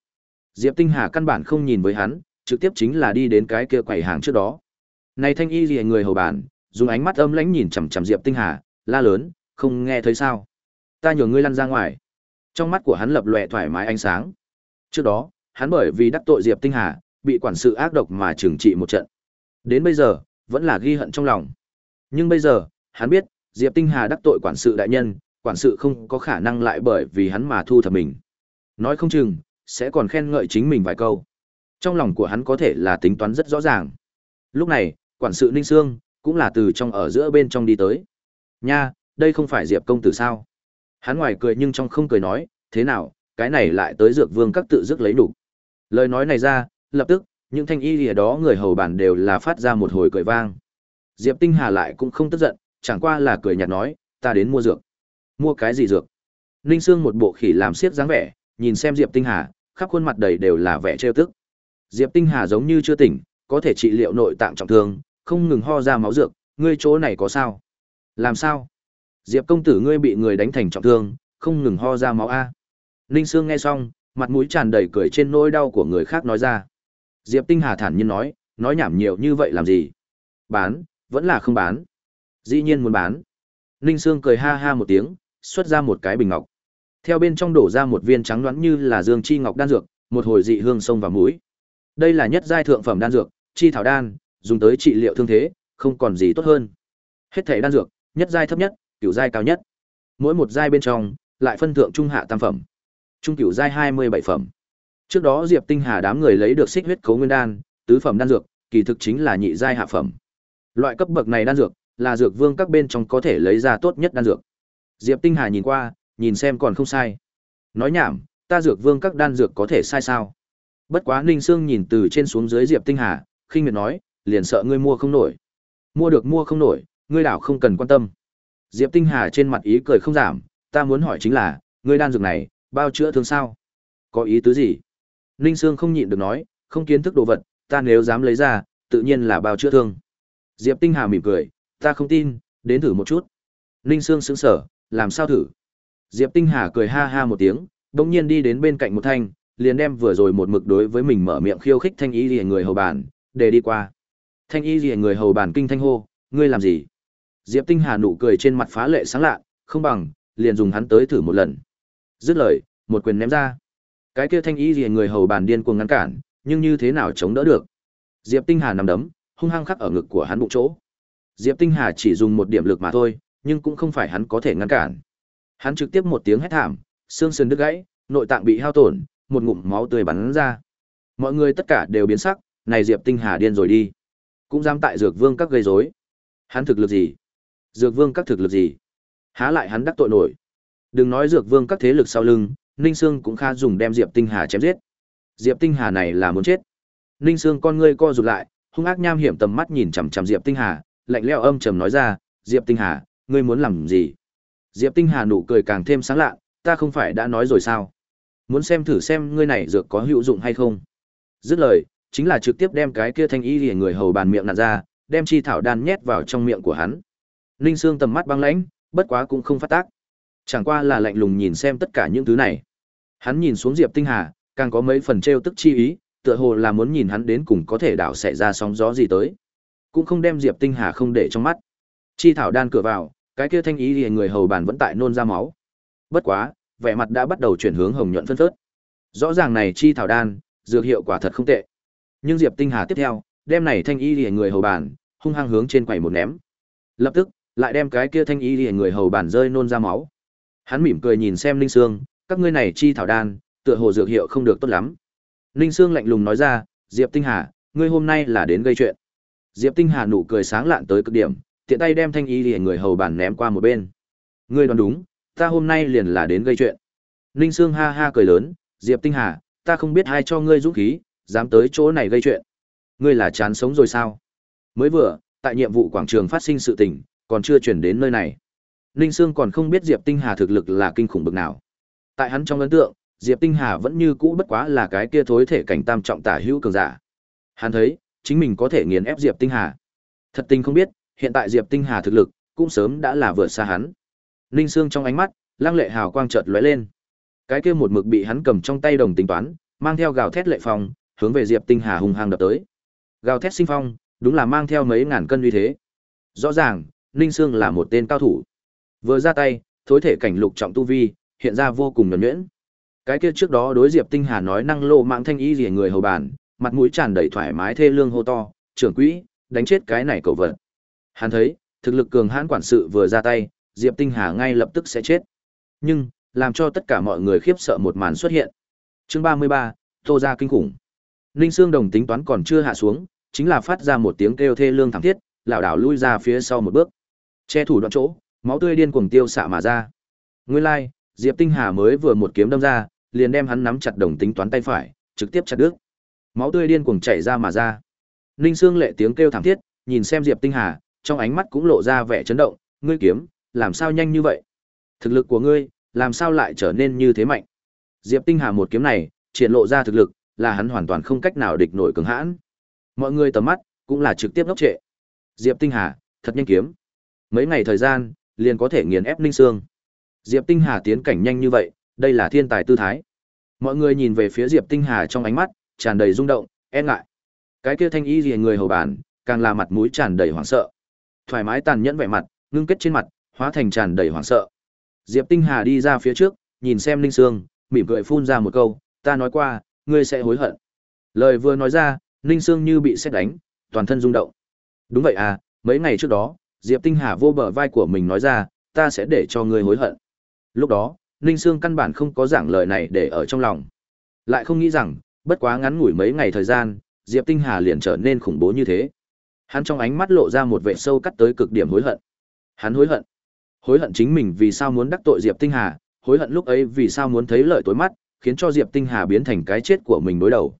Diệp Tinh Hà căn bản không nhìn với hắn, trực tiếp chính là đi đến cái kia quầy hàng trước đó. Này thanh y gì người hầu bàn, dùng ánh mắt âm lãnh nhìn chằm chằm Diệp Tinh Hà, la lớn, không nghe thấy sao? Ta nhường ngươi lăn ra ngoài. Trong mắt của hắn lập lòe thoải mái ánh sáng. Trước đó, hắn bởi vì đắc tội Diệp Tinh Hà, bị quản sự ác độc mà trừng trị một trận. Đến bây giờ, vẫn là ghi hận trong lòng. Nhưng bây giờ, hắn biết, Diệp Tinh Hà đắc tội quản sự đại nhân, quản sự không có khả năng lại bởi vì hắn mà thu thập mình. Nói không chừng, sẽ còn khen ngợi chính mình vài câu. Trong lòng của hắn có thể là tính toán rất rõ ràng. Lúc này, quản sự Ninh Sương, cũng là từ trong ở giữa bên trong đi tới. Nha, đây không phải Diệp công tử sao? Hắn ngoài cười nhưng trong không cười nói, thế nào, cái này lại tới dược vương các tự dứt lấy đủ. Lời nói này ra, lập tức, những thanh y lìa đó người hầu bản đều là phát ra một hồi cười vang. Diệp Tinh Hà lại cũng không tức giận, chẳng qua là cười nhạt nói, ta đến mua dược. Mua cái gì dược? Ninh Sương một bộ khỉ làm xiếc dáng vẻ, nhìn xem Diệp Tinh Hà, khắp khuôn mặt đầy đều là vẻ trêu tức. Diệp Tinh Hà giống như chưa tỉnh, có thể trị liệu nội tạng trọng thương, không ngừng ho ra máu dược, ngươi chỗ này có sao? Làm sao? Diệp công tử ngươi bị người đánh thành trọng thương, không ngừng ho ra máu a. Ninh Sương nghe xong, mặt mũi tràn đầy cười trên nỗi đau của người khác nói ra. Diệp Tinh Hà thản nhiên nói, nói nhảm nhiều như vậy làm gì? Bán, vẫn là không bán. Dĩ nhiên muốn bán. Ninh Sương cười ha ha một tiếng, xuất ra một cái bình ngọc. Theo bên trong đổ ra một viên trắng loãng như là dương chi ngọc đan dược, một hồi dị hương sông vào mũi. Đây là nhất giai thượng phẩm đan dược, chi thảo đan, dùng tới trị liệu thương thế, không còn gì tốt hơn. Hết thể đan dược, nhất giai thấp nhất, cửu giai cao nhất. Mỗi một giai bên trong lại phân thượng trung hạ tam phẩm. Trung cửu giai 27 phẩm. Trước đó Diệp Tinh Hà đám người lấy được xích huyết cấu nguyên đan, tứ phẩm đan dược, kỳ thực chính là nhị giai hạ phẩm. Loại cấp bậc này đan dược, là dược vương các bên trong có thể lấy ra tốt nhất đan dược. Diệp Tinh Hà nhìn qua, nhìn xem còn không sai. Nói nhảm, ta dược vương các đan dược có thể sai sao? Bất quá Ninh Sương nhìn từ trên xuống dưới Diệp Tinh Hà, khinh miệt nói, liền sợ ngươi mua không nổi. Mua được mua không nổi, ngươi đảo không cần quan tâm. Diệp Tinh Hà trên mặt ý cười không giảm, ta muốn hỏi chính là, ngươi đan dược này, bao chữa thương sao? Có ý tứ gì? Ninh Sương không nhịn được nói, không kiến thức đồ vật, ta nếu dám lấy ra, tự nhiên là bao chữa thương. Diệp Tinh Hà mỉm cười, ta không tin, đến thử một chút. Ninh Sương sững sở, làm sao thử? Diệp Tinh Hà cười ha ha một tiếng, đột nhiên đi đến bên cạnh một thanh, liền đem vừa rồi một mực đối với mình mở miệng khiêu khích thanh y rìa người hầu bàn, để đi qua. Thanh y rìa người hầu bàn kinh thanh hô, ngươi làm gì? Diệp Tinh Hà nụ cười trên mặt phá lệ sáng lạ, không bằng, liền dùng hắn tới thử một lần. Dứt lời, một quyền ném ra. Cái kia thanh y rìa người hầu bàn điên cuồng ngăn cản, nhưng như thế nào chống đỡ được? Diệp Tinh Hà nằm đấm, hung hăng khắc ở ngực của hắn bụng chỗ. Diệp Tinh Hà chỉ dùng một điểm lực mà thôi, nhưng cũng không phải hắn có thể ngăn cản. Hắn trực tiếp một tiếng hét thảm, xương sườn đứt gãy, nội tạng bị hao tổn, một ngụm máu tươi bắn ra. Mọi người tất cả đều biến sắc, này Diệp Tinh Hà điên rồi đi. Cũng dám tại Dược Vương các gây rối. Hắn thực lực gì? Dược Vương các thực lực gì? Há lại hắn đắc tội nổi. Đừng nói Dược Vương các thế lực sau lưng, Ninh Sương cũng kha dùng đem Diệp Tinh Hà chém giết. Diệp Tinh Hà này là muốn chết. Ninh Sương con ngươi co rụt lại, hung ác nham hiểm tầm mắt nhìn chằm chằm Diệp Tinh Hà, lạnh lẽo âm trầm nói ra, "Diệp Tinh Hà, ngươi muốn làm gì?" Diệp Tinh Hà nụ cười càng thêm sáng lạ, "Ta không phải đã nói rồi sao? Muốn xem thử xem ngươi này dược có hữu dụng hay không?" Dứt lời, chính là trực tiếp đem cái kia thanh y liễu người hầu bàn miệng nặn ra, đem chi thảo đan nhét vào trong miệng của hắn. Ninh Sương tầm mắt băng lãnh, bất quá cũng không phát tác. Chẳng qua là lạnh lùng nhìn xem tất cả những thứ này. Hắn nhìn xuống Diệp Tinh Hà, càng có mấy phần trêu tức chi ý, tựa hồ là muốn nhìn hắn đến cùng có thể đảo xảy ra sóng gió gì tới. Cũng không đem Diệp Tinh Hà không để trong mắt. Chi thảo đan cửa vào, cái kia thanh ý thì người hầu bàn vẫn tại nôn ra máu. Bất quá, vẻ mặt đã bắt đầu chuyển hướng hồng nhuận phân phớt. Rõ ràng này chi thảo đan, dược hiệu quả thật không tệ. Nhưng Diệp Tinh Hà tiếp theo, đem này thanh y liễu người hầu bàn, hung hăng hướng trên quầy một ném. Lập tức, lại đem cái kia thanh y liễu người hầu bàn rơi nôn ra máu. Hắn mỉm cười nhìn xem Linh Sương, các ngươi này chi thảo đan, tựa hồ dược hiệu không được tốt lắm. Linh Sương lạnh lùng nói ra, Diệp Tinh Hà, ngươi hôm nay là đến gây chuyện. Diệp Tinh Hà nụ cười sáng lạn tới cực điểm, tiện tay đem thanh y liễu người hầu bàn ném qua một bên. Ngươi đoán đúng, ta hôm nay liền là đến gây chuyện. Linh Sương ha ha cười lớn, Diệp Tinh Hà, ta không biết ai cho ngươi dũng khí, dám tới chỗ này gây chuyện. Ngươi là chán sống rồi sao? Mới vừa, tại nhiệm vụ quảng trường phát sinh sự tình, còn chưa chuyển đến nơi này. Ninh Sương còn không biết Diệp Tinh Hà thực lực là kinh khủng bực nào. Tại hắn trong ấn tượng, Diệp Tinh Hà vẫn như cũ bất quá là cái kia thối thể cảnh tam trọng tả hữu cường giả. Hắn thấy, chính mình có thể nghiền ép Diệp Tinh Hà. Thật tình không biết, hiện tại Diệp Tinh Hà thực lực cũng sớm đã là vượt xa hắn. Ninh Sương trong ánh mắt, lang lệ hào quang chợt lóe lên. Cái kia một mực bị hắn cầm trong tay đồng tính toán, mang theo gào thét lệ phong, hướng về Diệp Tinh Hà hung hăng đập tới. Gào thét sinh phong, đúng là mang theo mấy ngàn cân uy thế. Rõ ràng, Ninh Sương là một tên cao thủ. Vừa ra tay, thối thể cảnh lục trọng tu vi, hiện ra vô cùng nhuần nhuyễn. Cái kia trước đó đối Diệp Tinh Hà nói năng lộ mạng thanh ý rỉa người hầu bàn, mặt mũi tràn đầy thoải mái thê lương hô to, trưởng quỹ, đánh chết cái này cậu vật. Hắn thấy, thực lực cường hãn quản sự vừa ra tay, Diệp Tinh Hà ngay lập tức sẽ chết. Nhưng, làm cho tất cả mọi người khiếp sợ một màn xuất hiện. Chương 33, Tô gia kinh khủng. Ninh Sương Đồng tính toán còn chưa hạ xuống, chính là phát ra một tiếng kêu thê lương thảm thiết, lảo đảo lui ra phía sau một bước. Che thủ đoạn chỗ, máu tươi điên cuồng tiêu xạ mà ra. Nguyên lai, like, Diệp Tinh Hà mới vừa một kiếm đâm ra, liền đem hắn nắm chặt đồng tính toán tay phải, trực tiếp chặt đứt. Máu tươi điên cuồng chảy ra mà ra. Ninh Sương lệ tiếng kêu thảm thiết, nhìn xem Diệp Tinh Hà, trong ánh mắt cũng lộ ra vẻ chấn động, ngươi kiếm, làm sao nhanh như vậy? Thực lực của ngươi, làm sao lại trở nên như thế mạnh? Diệp Tinh Hà một kiếm này, triển lộ ra thực lực, là hắn hoàn toàn không cách nào địch nổi cường hãn. Mọi người tầm mắt cũng là trực tiếp ngốc trệ. Diệp Tinh Hà, thật nhanh kiếm. Mấy ngày thời gian, liền có thể nghiền ép Ninh Sương. Diệp Tinh Hà tiến cảnh nhanh như vậy, đây là thiên tài tư thái. Mọi người nhìn về phía Diệp Tinh Hà trong ánh mắt tràn đầy rung động, e ngại. Cái kia thanh y gì người hầu bàn, càng là mặt mũi tràn đầy hoảng sợ. Thoải mái tàn nhẫn vẻ mặt, ngưng kết trên mặt, hóa thành tràn đầy hoảng sợ. Diệp Tinh Hà đi ra phía trước, nhìn xem Ninh Sương, mỉm cười phun ra một câu, ta nói qua, ngươi sẽ hối hận. Lời vừa nói ra, Ninh Sương như bị sét đánh, toàn thân rung động. Đúng vậy à, mấy ngày trước đó, Diệp Tinh Hà vô bờ vai của mình nói ra, ta sẽ để cho ngươi hối hận. Lúc đó, Ninh Sương căn bản không có giảng lời này để ở trong lòng. Lại không nghĩ rằng, bất quá ngắn ngủi mấy ngày thời gian, Diệp Tinh Hà liền trở nên khủng bố như thế. Hắn trong ánh mắt lộ ra một vẻ sâu cắt tới cực điểm hối hận. Hắn hối hận. Hối hận chính mình vì sao muốn đắc tội Diệp Tinh Hà, hối hận lúc ấy vì sao muốn thấy lợi tối mắt, khiến cho Diệp Tinh Hà biến thành cái chết của mình đối đầu.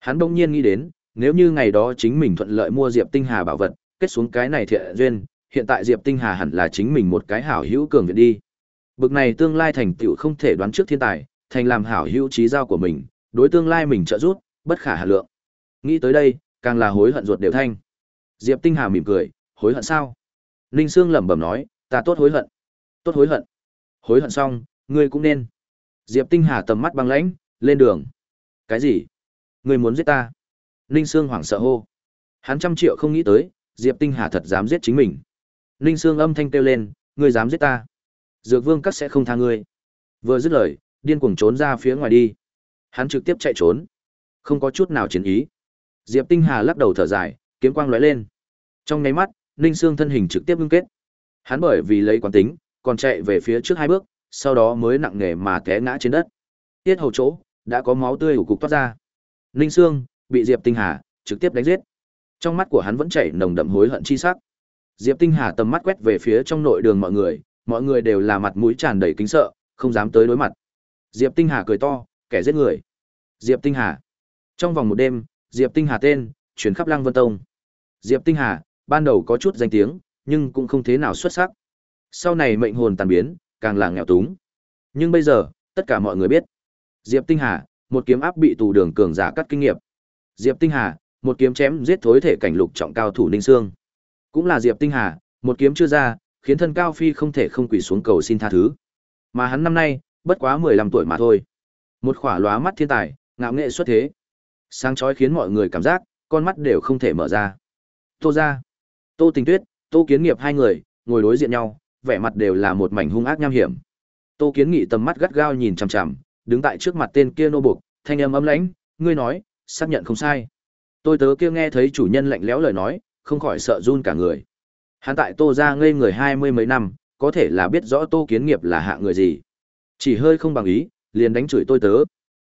Hắn bỗng nhiên nghĩ đến, nếu như ngày đó chính mình thuận lợi mua Diệp Tinh Hà bảo vật, kết xuống cái này thiện duyên, hiện tại Diệp Tinh Hà hẳn là chính mình một cái hảo hữu cường viện đi. Bực này tương lai thành tựu không thể đoán trước thiên tài, thành làm hảo hữu trí giao của mình, đối tương lai mình trợ giúp, bất khả hà lượng. Nghĩ tới đây, càng là hối hận ruột đều thanh. Diệp Tinh Hà mỉm cười, hối hận sao? Ninh Sương lẩm bẩm nói, ta tốt hối hận. Tốt hối hận. Hối hận xong, Ngươi cũng nên. Diệp Tinh Hà tầm mắt băng lãnh, lên đường. Cái gì? Ngươi muốn giết ta? Ninh Sương hoảng sợ hô. Hắn trăm triệu không nghĩ tới, Diệp Tinh Hà thật dám giết chính mình. Ninh Sương âm thanh kêu lên, ngươi dám giết ta? Dược Vương các sẽ không tha ngươi. Vừa dứt lời, điên cuồng trốn ra phía ngoài đi. Hắn trực tiếp chạy trốn, không có chút nào chiến ý. Diệp Tinh Hà lắc đầu thở dài, kiếm quang lóe lên. Trong nháy mắt, Ninh Sương thân hình trực tiếp ngưng kết. Hắn bởi vì lấy quán tính, còn chạy về phía trước hai bước, sau đó mới nặng nề mà té ngã trên đất. Tiết hầu chỗ, đã có máu tươi của cục toát ra. Ninh Sương bị Diệp Tinh Hà trực tiếp đánh giết. Trong mắt của hắn vẫn chảy nồng đậm hối hận chi sắc. Diệp Tinh Hà tầm mắt quét về phía trong nội đường mọi người, mọi người đều là mặt mũi tràn đầy kính sợ, không dám tới đối mặt. Diệp Tinh Hà cười to, kẻ giết người. Diệp Tinh Hà. Trong vòng một đêm, Diệp Tinh Hà tên truyền khắp Lăng Vân Tông. Diệp Tinh Hà, ban đầu có chút danh tiếng, nhưng cũng không thế nào xuất sắc. Sau này mệnh hồn tàn biến, càng là nghèo túng. Nhưng bây giờ, tất cả mọi người biết. Diệp Tinh Hà, một kiếm áp bị tù đường cường giả cắt kinh nghiệm. Diệp Tinh Hà, một kiếm chém giết thối thể cảnh lục trọng cao thủ Ninh Sương. Cũng là Diệp Tinh Hà, một kiếm chưa ra, khiến thân cao phi không thể không quỳ xuống cầu xin tha thứ. Mà hắn năm nay, bất quá 15 tuổi mà thôi. Một khỏa lóa mắt thiên tài, ngạo nghệ xuất thế. Sáng chói khiến mọi người cảm giác, con mắt đều không thể mở ra. Tô ra. Tô Tình Tuyết, Tô Kiến Nghiệp hai người, ngồi đối diện nhau, vẻ mặt đều là một mảnh hung ác nham hiểm. Tô Kiến Nghị tầm mắt gắt gao nhìn chằm chằm, đứng tại trước mặt tên kia nô buộc, thanh âm ấm lãnh, ngươi nói, xác nhận không sai. Tôi tớ kia nghe thấy chủ nhân lạnh lẽo lời nói, không khỏi sợ run cả người. Hắn tại Tô gia ngây người hai mươi mấy năm, có thể là biết rõ Tô Kiến Nghiệp là hạ người gì. Chỉ hơi không bằng ý, liền đánh chửi tôi tớ.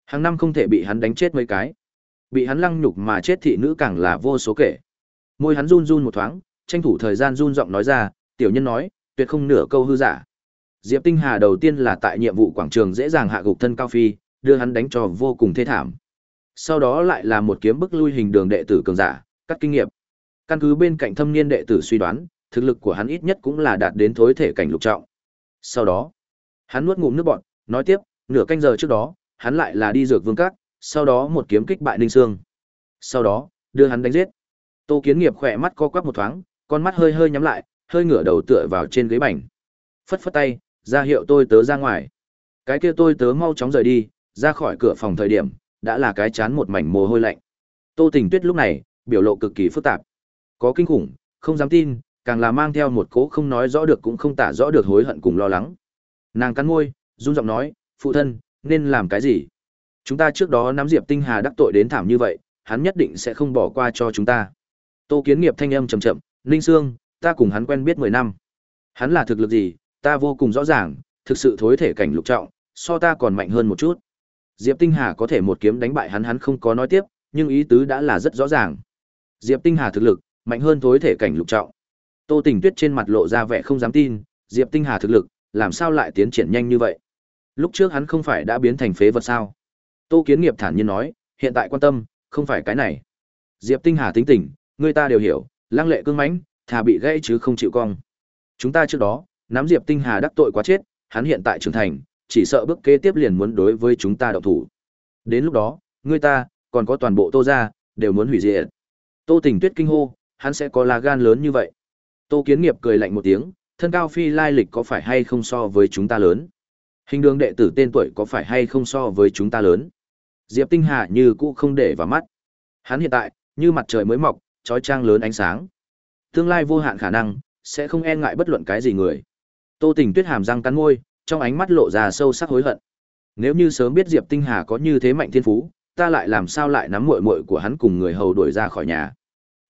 Hàng năm không thể bị hắn đánh chết mấy cái. Bị hắn lăng nhục mà chết thị nữ càng là vô số kể. Môi hắn run run một thoáng, tranh thủ thời gian run giọng nói ra, tiểu nhân nói, tuyệt không nửa câu hư giả. Diệp Tinh Hà đầu tiên là tại nhiệm vụ quảng trường dễ dàng hạ gục thân Cao Phi, đưa hắn đánh cho vô cùng thê thảm. Sau đó lại là một kiếm bức lui hình đường đệ tử cường giả, cắt kinh nghiệm. Căn cứ bên cạnh thâm niên đệ tử suy đoán, thực lực của hắn ít nhất cũng là đạt đến thối thể cảnh lục trọng. Sau đó, hắn nuốt ngụm nước bọt, nói tiếp, nửa canh giờ trước đó, hắn lại là đi dược vương các, sau đó một kiếm kích bại Ninh Sương. Sau đó, đưa hắn đánh giết. Tô Kiến Nghiệp khỏe mắt co quắp một thoáng, con mắt hơi hơi nhắm lại, hơi ngửa đầu tựa vào trên ghế bành. Phất phất tay, ra hiệu tôi tớ ra ngoài. Cái kia tôi tớ mau chóng rời đi, ra khỏi cửa phòng thời điểm, đã là cái chán một mảnh mồ hôi lạnh. Tô Tình Tuyết lúc này, biểu lộ cực kỳ phức tạp. Có kinh khủng, không dám tin, càng là mang theo một cố không nói rõ được cũng không tả rõ được hối hận cùng lo lắng. Nàng cắn môi, run giọng nói, phụ thân, nên làm cái gì? Chúng ta trước đó nắm Diệp Tinh Hà đắc tội đến thảm như vậy, hắn nhất định sẽ không bỏ qua cho chúng ta. Tô Kiến Nghiệp thanh âm trầm chậm, Ninh Sương, ta cùng hắn quen biết 10 năm. Hắn là thực lực gì, ta vô cùng rõ ràng, thực sự thối thể cảnh lục trọng, so ta còn mạnh hơn một chút. Diệp Tinh Hà có thể một kiếm đánh bại hắn hắn không có nói tiếp, nhưng ý tứ đã là rất rõ ràng. Diệp Tinh Hà thực lực mạnh hơn thối thể cảnh lục trọng. Tô Tình Tuyết trên mặt lộ ra vẻ không dám tin, Diệp Tinh Hà thực lực làm sao lại tiến triển nhanh như vậy? Lúc trước hắn không phải đã biến thành phế vật sao? Tô Kiến Nghiệp thản nhiên nói, hiện tại quan tâm, không phải cái này. Diệp Tinh Hà tính tình, người ta đều hiểu, lăng lệ cương mãnh, thà bị gãy chứ không chịu cong. Chúng ta trước đó, nắm Diệp Tinh Hà đắc tội quá chết, hắn hiện tại trưởng thành, chỉ sợ bước kế tiếp liền muốn đối với chúng ta động thủ. Đến lúc đó, người ta, còn có toàn bộ Tô gia, đều muốn hủy diệt. Tô Tình Tuyết kinh hô, hắn sẽ có là gan lớn như vậy. Tô Kiến Nghiệp cười lạnh một tiếng, thân cao phi lai lịch có phải hay không so với chúng ta lớn? Hình đường đệ tử tên tuổi có phải hay không so với chúng ta lớn? Diệp Tinh Hà như cũ không để vào mắt. Hắn hiện tại, như mặt trời mới mọc, trói trang lớn ánh sáng. Tương lai vô hạn khả năng, sẽ không e ngại bất luận cái gì người. Tô Tình Tuyết hàm răng cắn môi, trong ánh mắt lộ ra sâu sắc hối hận. Nếu như sớm biết Diệp Tinh Hà có như thế mạnh thiên phú, ta lại làm sao lại nắm muội muội của hắn cùng người hầu đuổi ra khỏi nhà?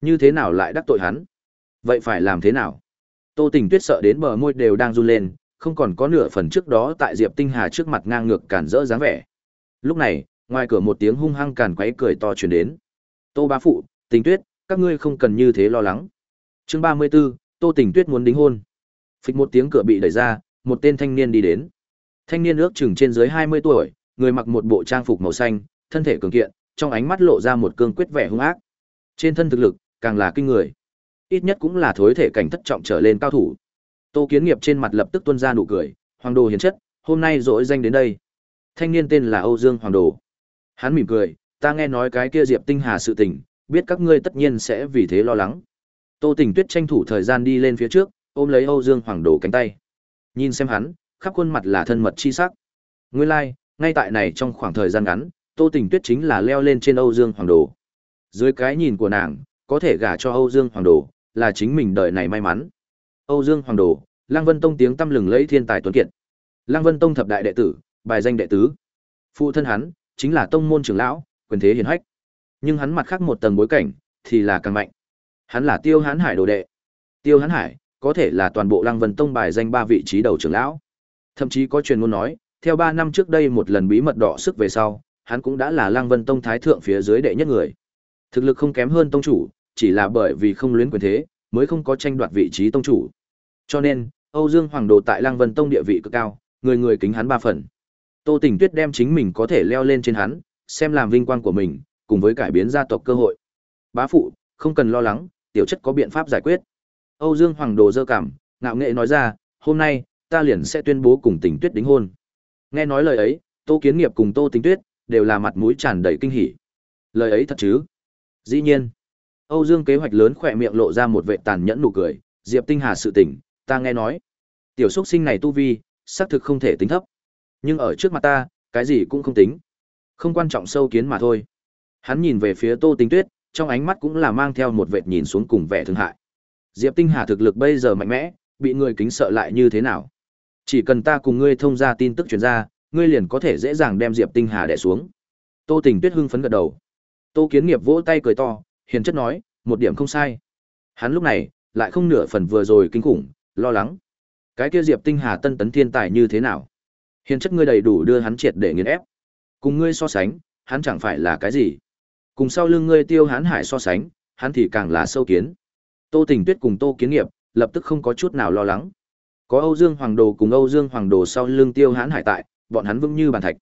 Như thế nào lại đắc tội hắn? Vậy phải làm thế nào? Tô Tình Tuyết sợ đến bờ môi đều đang run lên, không còn có nửa phần trước đó tại Diệp Tinh Hà trước mặt ngang ngược cản rỡ dáng vẻ. Lúc này, ngoài cửa một tiếng hung hăng càn quấy cười to truyền đến. Tô bá phụ, Tình Tuyết, các ngươi không cần như thế lo lắng. Chương 34, Tô Tình Tuyết muốn đính hôn. Phịch một tiếng cửa bị đẩy ra, một tên thanh niên đi đến. Thanh niên ước chừng trên dưới 20 tuổi, người mặc một bộ trang phục màu xanh, thân thể cường kiện, trong ánh mắt lộ ra một cương quyết vẻ hung ác. Trên thân thực lực, càng là kinh người. Ít nhất cũng là thối thể cảnh thất trọng trở lên cao thủ. Tô Kiến Nghiệp trên mặt lập tức tuôn ra nụ cười, "Hoàng đồ hiền chất, hôm nay dỗi danh đến đây." Thanh niên tên là Âu Dương Hoàng đồ. Hắn mỉm cười, "Ta nghe nói cái kia Diệp Tinh Hà sự tình, biết các ngươi tất nhiên sẽ vì thế lo lắng." Tô Tình Tuyết tranh thủ thời gian đi lên phía trước, ôm lấy Âu Dương Hoàng đồ cánh tay. Nhìn xem hắn, khắp khuôn mặt là thân mật chi sắc. Nguyên lai, like, ngay tại này trong khoảng thời gian ngắn, Tô Tình Tuyết chính là leo lên trên Âu Dương Hoàng Đồ. Dưới cái nhìn của nàng, có thể gả cho Âu Dương Hoàng Đồ, là chính mình đời này may mắn. Âu Dương Hoàng Đồ, Lăng Vân Tông tiếng tăm lừng lẫy thiên tài tuấn kiệt. Lăng Vân Tông thập đại đệ tử, bài danh đệ tứ. Phụ thân hắn chính là tông môn trưởng lão, quyền thế hiển hách. Nhưng hắn mặt khác một tầng bối cảnh thì là càng mạnh. Hắn là Tiêu Hán Hải đồ đệ. Tiêu Hán Hải có thể là toàn bộ Lăng Vân Tông bài danh ba vị trí đầu trưởng lão. Thậm chí có truyền ngôn nói, theo ba năm trước đây một lần bí mật đỏ sức về sau, hắn cũng đã là Lăng Vân Tông thái thượng phía dưới đệ nhất người. Thực lực không kém hơn tông chủ, chỉ là bởi vì không luyến quyền thế, mới không có tranh đoạt vị trí tông chủ. Cho nên, Âu Dương Hoàng Đồ tại Lăng Vân Tông địa vị cực cao, người người kính hắn ba phần. Tô Tình Tuyết đem chính mình có thể leo lên trên hắn, xem làm vinh quang của mình, cùng với cải biến gia tộc cơ hội. Bá phụ, không cần lo lắng, tiểu chất có biện pháp giải quyết. Âu Dương Hoàng Đồ dơ cảm, ngạo nghệ nói ra, hôm nay, ta liền sẽ tuyên bố cùng Tình Tuyết đính hôn. Nghe nói lời ấy, Tô Kiến Nghiệp cùng Tô Tình Tuyết đều là mặt mũi tràn đầy kinh hỉ. Lời ấy thật chứ? Dĩ nhiên. Âu Dương kế hoạch lớn khỏe miệng lộ ra một vẻ tàn nhẫn nụ cười, Diệp Tinh Hà sự tỉnh ta nghe nói. Tiểu xuất sinh này tu vi, xác thực không thể tính thấp. Nhưng ở trước mặt ta, cái gì cũng không tính. Không quan trọng sâu kiến mà thôi. Hắn nhìn về phía Tô Tinh Tuyết, trong ánh mắt cũng là mang theo một vệt nhìn xuống cùng vẻ thương hại. Diệp Tinh Hà thực lực bây giờ mạnh mẽ, bị người kính sợ lại như thế nào? Chỉ cần ta cùng ngươi thông ra tin tức truyền ra, ngươi liền có thể dễ dàng đem Diệp Tinh Hà đè xuống. Tô Tình Tuyết hưng phấn gật đầu. Tô Kiến Nghiệp vỗ tay cười to, hiền chất nói, một điểm không sai. Hắn lúc này lại không nửa phần vừa rồi kinh khủng, lo lắng. Cái kia Diệp Tinh Hà tân tấn thiên tài như thế nào? Hiền chất ngươi đầy đủ đưa hắn triệt để nghiền ép. Cùng ngươi so sánh, hắn chẳng phải là cái gì? Cùng sau lưng ngươi Tiêu Hán Hải so sánh, hắn thì càng là sâu kiến. Tô Tình Tuyết cùng Tô Kiến Nghiệp lập tức không có chút nào lo lắng. Có Âu Dương Hoàng Đồ cùng Âu Dương Hoàng Đồ sau lưng Tiêu Hán Hải tại, bọn hắn vững như bàn thạch.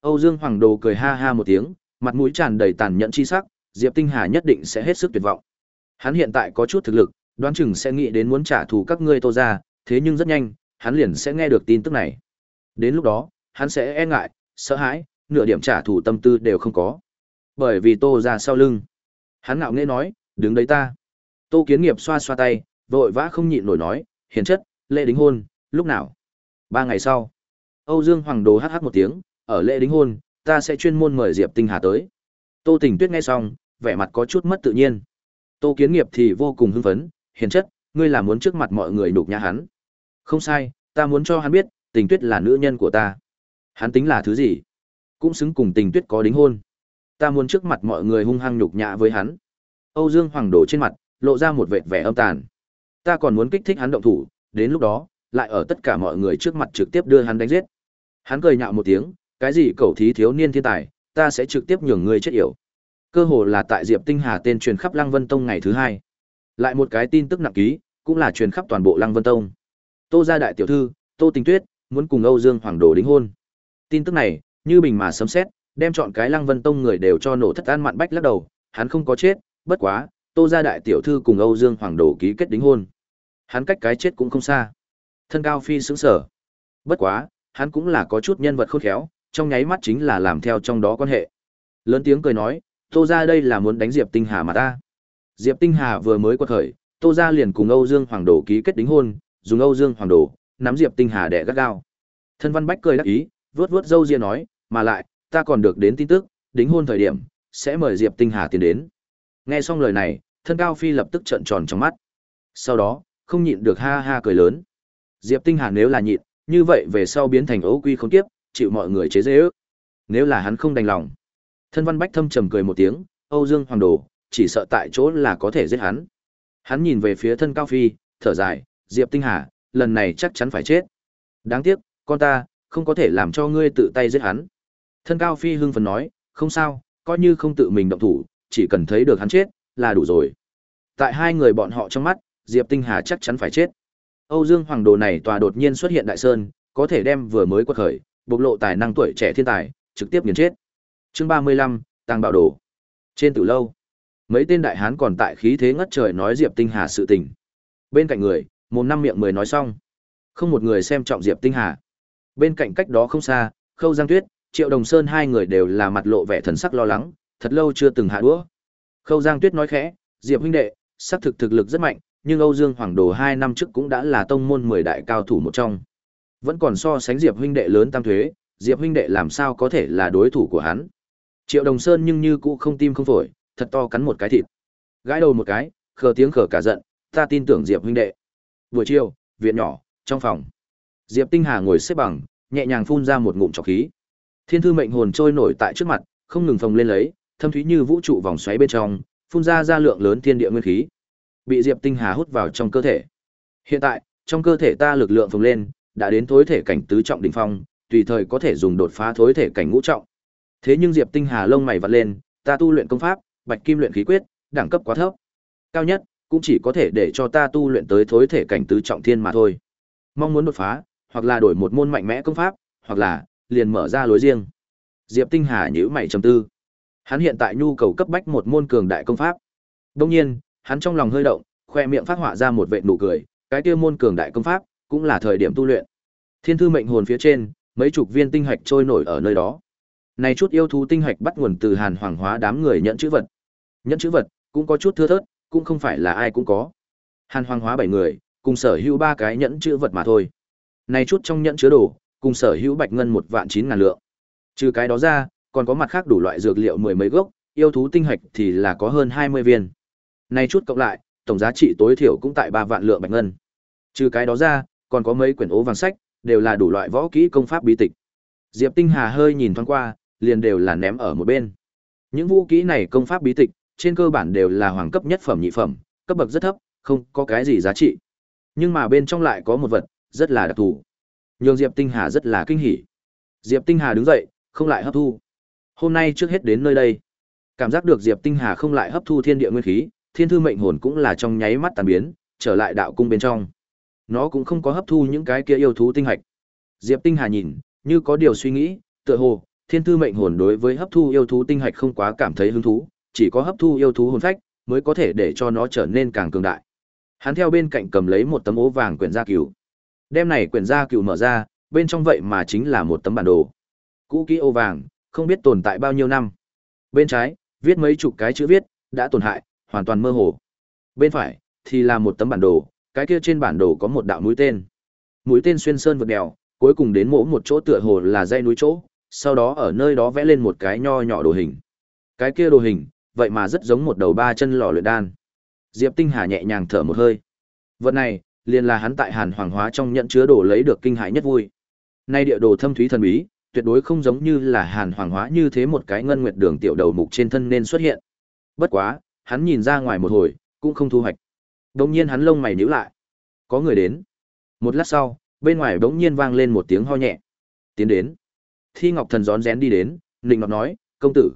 Âu Dương Hoàng Đồ cười ha ha một tiếng, mặt mũi tràn đầy tàn nhẫn chi sắc, Diệp Tinh Hà nhất định sẽ hết sức tuyệt vọng. Hắn hiện tại có chút thực lực, đoán chừng sẽ nghĩ đến muốn trả thù các ngươi Tô gia, thế nhưng rất nhanh, hắn liền sẽ nghe được tin tức này. Đến lúc đó, hắn sẽ e ngại, sợ hãi, nửa điểm trả thù tâm tư đều không có. Bởi vì Tô ra sau lưng. Hắn ngạo nghễ nói, đứng đấy ta. Tô Kiến Nghiệp xoa xoa tay, vội vã không nhịn nổi nói, hiền chất, lễ đính hôn, lúc nào? Ba ngày sau. Âu Dương Hoàng Đồ hắc hắc một tiếng, ở lễ đính hôn, ta sẽ chuyên môn mời Diệp Tinh Hà tới. Tô Tình Tuyết nghe xong, vẻ mặt có chút mất tự nhiên. Tô Kiến Nghiệp thì vô cùng hưng phấn, hiền chất, ngươi là muốn trước mặt mọi người đục nhã hắn. Không sai, ta muốn cho hắn biết, Tình Tuyết là nữ nhân của ta. Hắn tính là thứ gì? Cũng xứng cùng Tình Tuyết có đính hôn. Ta muốn trước mặt mọi người hung hăng nhục nhã với hắn. Âu Dương Hoàng đổ trên mặt, lộ ra một vệt vẻ âm tàn. Ta còn muốn kích thích hắn động thủ, đến lúc đó, lại ở tất cả mọi người trước mặt trực tiếp đưa hắn đánh giết. Hắn cười nhạo một tiếng, cái gì cầu thí thiếu niên thiên tài, ta sẽ trực tiếp nhường ngươi chết yểu. Cơ hồ là tại Diệp Tinh Hà tên truyền khắp Lăng Vân Tông ngày thứ hai. Lại một cái tin tức nặng ký, cũng là truyền khắp toàn bộ Lăng Vân Tông. Tô gia đại tiểu thư, Tô Tình Tuyết, muốn cùng Âu Dương Hoàng Đồ đính hôn. Tin tức này, như bình mà sấm sét, đem chọn cái Lăng Vân Tông người đều cho nổ thất an mạn bách lắc đầu, hắn không có chết, bất quá, Tô gia đại tiểu thư cùng Âu Dương Hoàng Đồ ký kết đính hôn. Hắn cách cái chết cũng không xa. Thân cao phi xứng sở. Bất quá, hắn cũng là có chút nhân vật khôn khéo, trong nháy mắt chính là làm theo trong đó quan hệ. Lớn tiếng cười nói, Tô gia đây là muốn đánh Diệp Tinh Hà mà ta. Diệp Tinh Hà vừa mới quật khởi, Tô gia liền cùng Âu Dương Hoàng Đồ ký kết đính hôn, dùng Âu Dương Hoàng Đồ nắm Diệp Tinh Hà đẻ gắt gao. Thân Văn Bách cười đắc ý, vớt vớt râu ria nói, mà lại, ta còn được đến tin tức, đính hôn thời điểm sẽ mời Diệp Tinh Hà tiến đến. Nghe xong lời này, thân cao phi lập tức trợn tròn trong mắt. Sau đó, không nhịn được ha ha cười lớn. Diệp Tinh Hà nếu là nhịn, như vậy về sau biến thành ấu quy không tiếp, chịu mọi người chế dễ ước. Nếu là hắn không đành lòng. Thân Văn Bách thâm trầm cười một tiếng, Âu Dương Hoàng Đồ, chỉ sợ tại chỗ là có thể giết hắn. Hắn nhìn về phía thân Cao Phi, thở dài, Diệp Tinh Hà, lần này chắc chắn phải chết. Đáng tiếc, con ta, không có thể làm cho ngươi tự tay giết hắn. Thân Cao Phi hưng phấn nói, không sao, coi như không tự mình động thủ, chỉ cần thấy được hắn chết, là đủ rồi. Tại hai người bọn họ trong mắt, Diệp Tinh Hà chắc chắn phải chết. Âu Dương Hoàng Đồ này tòa đột nhiên xuất hiện đại sơn, có thể đem vừa mới quật khởi, bộc lộ tài năng tuổi trẻ thiên tài, trực tiếp nghiền chết. Chương 35, Tàng Bảo Đồ. Trên tử lâu, mấy tên đại hán còn tại khí thế ngất trời nói Diệp Tinh Hà sự tình. Bên cạnh người, mồm năm miệng mười nói xong, không một người xem trọng Diệp Tinh Hà. Bên cạnh cách đó không xa, Khâu Giang Tuyết, Triệu Đồng Sơn hai người đều là mặt lộ vẻ thần sắc lo lắng, thật lâu chưa từng hạ đũa. Khâu Giang Tuyết nói khẽ, Diệp huynh đệ, xác thực thực lực rất mạnh, nhưng Âu Dương Hoàng Đồ hai năm trước cũng đã là tông môn 10 đại cao thủ một trong. Vẫn còn so sánh Diệp huynh đệ lớn tam thuế, Diệp huynh đệ làm sao có thể là đối thủ của hắn. Triệu Đồng Sơn nhưng như cũ không tim không phổi, thật to cắn một cái thịt. Gãi đầu một cái, khờ tiếng khờ cả giận, ta tin tưởng Diệp huynh đệ. Buổi chiều, viện nhỏ, trong phòng. Diệp Tinh Hà ngồi xếp bằng, nhẹ nhàng phun ra một ngụm trọc khí. Thiên thư mệnh hồn trôi nổi tại trước mặt, không ngừng phồng lên lấy, thâm thúy như vũ trụ vòng xoáy bên trong, phun ra ra lượng lớn thiên địa nguyên khí. Bị Diệp Tinh Hà hút vào trong cơ thể. Hiện tại, trong cơ thể ta lực lượng phồng lên, đã đến thối thể cảnh tứ trọng đỉnh phong, tùy thời có thể dùng đột phá thối thể cảnh ngũ trọng. Thế nhưng Diệp Tinh Hà lông mày vặn lên, ta tu luyện công pháp, Bạch Kim luyện khí quyết, đẳng cấp quá thấp. Cao nhất cũng chỉ có thể để cho ta tu luyện tới thối thể cảnh tứ trọng thiên mà thôi. Mong muốn đột phá, hoặc là đổi một môn mạnh mẽ công pháp, hoặc là liền mở ra lối riêng. Diệp Tinh Hà nhíu mày trầm tư. Hắn hiện tại nhu cầu cấp bách một môn cường đại công pháp. Đương nhiên, hắn trong lòng hơi động, khoe miệng phát họa ra một vệt nụ cười, cái kia môn cường đại công pháp cũng là thời điểm tu luyện. Thiên thư mệnh hồn phía trên, mấy chục viên tinh hạch trôi nổi ở nơi đó. Này chút yêu thú tinh hạch bắt nguồn từ Hàn Hoàng Hóa đám người nhận chữ vật. Nhận chữ vật cũng có chút thưa thớt, cũng không phải là ai cũng có. Hàn Hoàng Hóa bảy người, cùng sở hữu ba cái nhẫn chữ vật mà thôi. Này chút trong nhẫn chứa đồ, cùng sở hữu bạch ngân một vạn chín ngàn lượng. Trừ cái đó ra, còn có mặt khác đủ loại dược liệu mười mấy gốc, yêu thú tinh hạch thì là có hơn hai mươi viên. nay chút cộng lại, tổng giá trị tối thiểu cũng tại ba vạn lượng bạch ngân. Trừ cái đó ra, còn có mấy quyển ố vàng sách, đều là đủ loại võ kỹ công pháp bí tịch. Diệp Tinh Hà hơi nhìn thoáng qua, liền đều là ném ở một bên. Những vũ kỹ này công pháp bí tịch, trên cơ bản đều là hoàng cấp nhất phẩm nhị phẩm, cấp bậc rất thấp, không có cái gì giá trị. Nhưng mà bên trong lại có một vật, rất là đặc thù. Nhường Diệp Tinh Hà rất là kinh hỉ. Diệp Tinh Hà đứng dậy, không lại hấp thu. Hôm nay trước hết đến nơi đây. Cảm giác được Diệp Tinh Hà không lại hấp thu thiên địa nguyên khí, thiên thư mệnh hồn cũng là trong nháy mắt tàn biến, trở lại đạo cung bên trong. Nó cũng không có hấp thu những cái kia yêu thú tinh hạch. Diệp Tinh Hà nhìn, như có điều suy nghĩ, tựa hồ thiên thư mệnh hồn đối với hấp thu yêu thú tinh hạch không quá cảm thấy hứng thú, chỉ có hấp thu yêu thú hồn phách mới có thể để cho nó trở nên càng cường đại. Hắn theo bên cạnh cầm lấy một tấm ố vàng quyển gia cửu. Đem này quyển gia cựu mở ra, bên trong vậy mà chính là một tấm bản đồ. Cũ kỹ ô vàng, không biết tồn tại bao nhiêu năm. Bên trái, viết mấy chục cái chữ viết, đã tổn hại, hoàn toàn mơ hồ. Bên phải, thì là một tấm bản đồ, cái kia trên bản đồ có một đạo mũi tên. Mũi tên xuyên sơn vượt đèo, cuối cùng đến mỗ một chỗ tựa hồ là dây núi chỗ, sau đó ở nơi đó vẽ lên một cái nho nhỏ đồ hình. Cái kia đồ hình, vậy mà rất giống một đầu ba chân lò luyện đan. Diệp Tinh Hà nhẹ nhàng thở một hơi. Vật này, liền là hắn tại Hàn Hoàng Hóa trong nhận chứa đồ lấy được kinh hãi nhất vui. Nay địa đồ thâm thúy thần bí, tuyệt đối không giống như là Hàn Hoàng Hóa như thế một cái ngân nguyệt đường tiểu đầu mục trên thân nên xuất hiện. Bất quá, hắn nhìn ra ngoài một hồi, cũng không thu hoạch. Đột nhiên hắn lông mày nhíu lại. Có người đến. Một lát sau, bên ngoài bỗng nhiên vang lên một tiếng ho nhẹ. Tiến đến. Thi Ngọc Thần rón rén đi đến, lịnh Ngọc nói, công tử.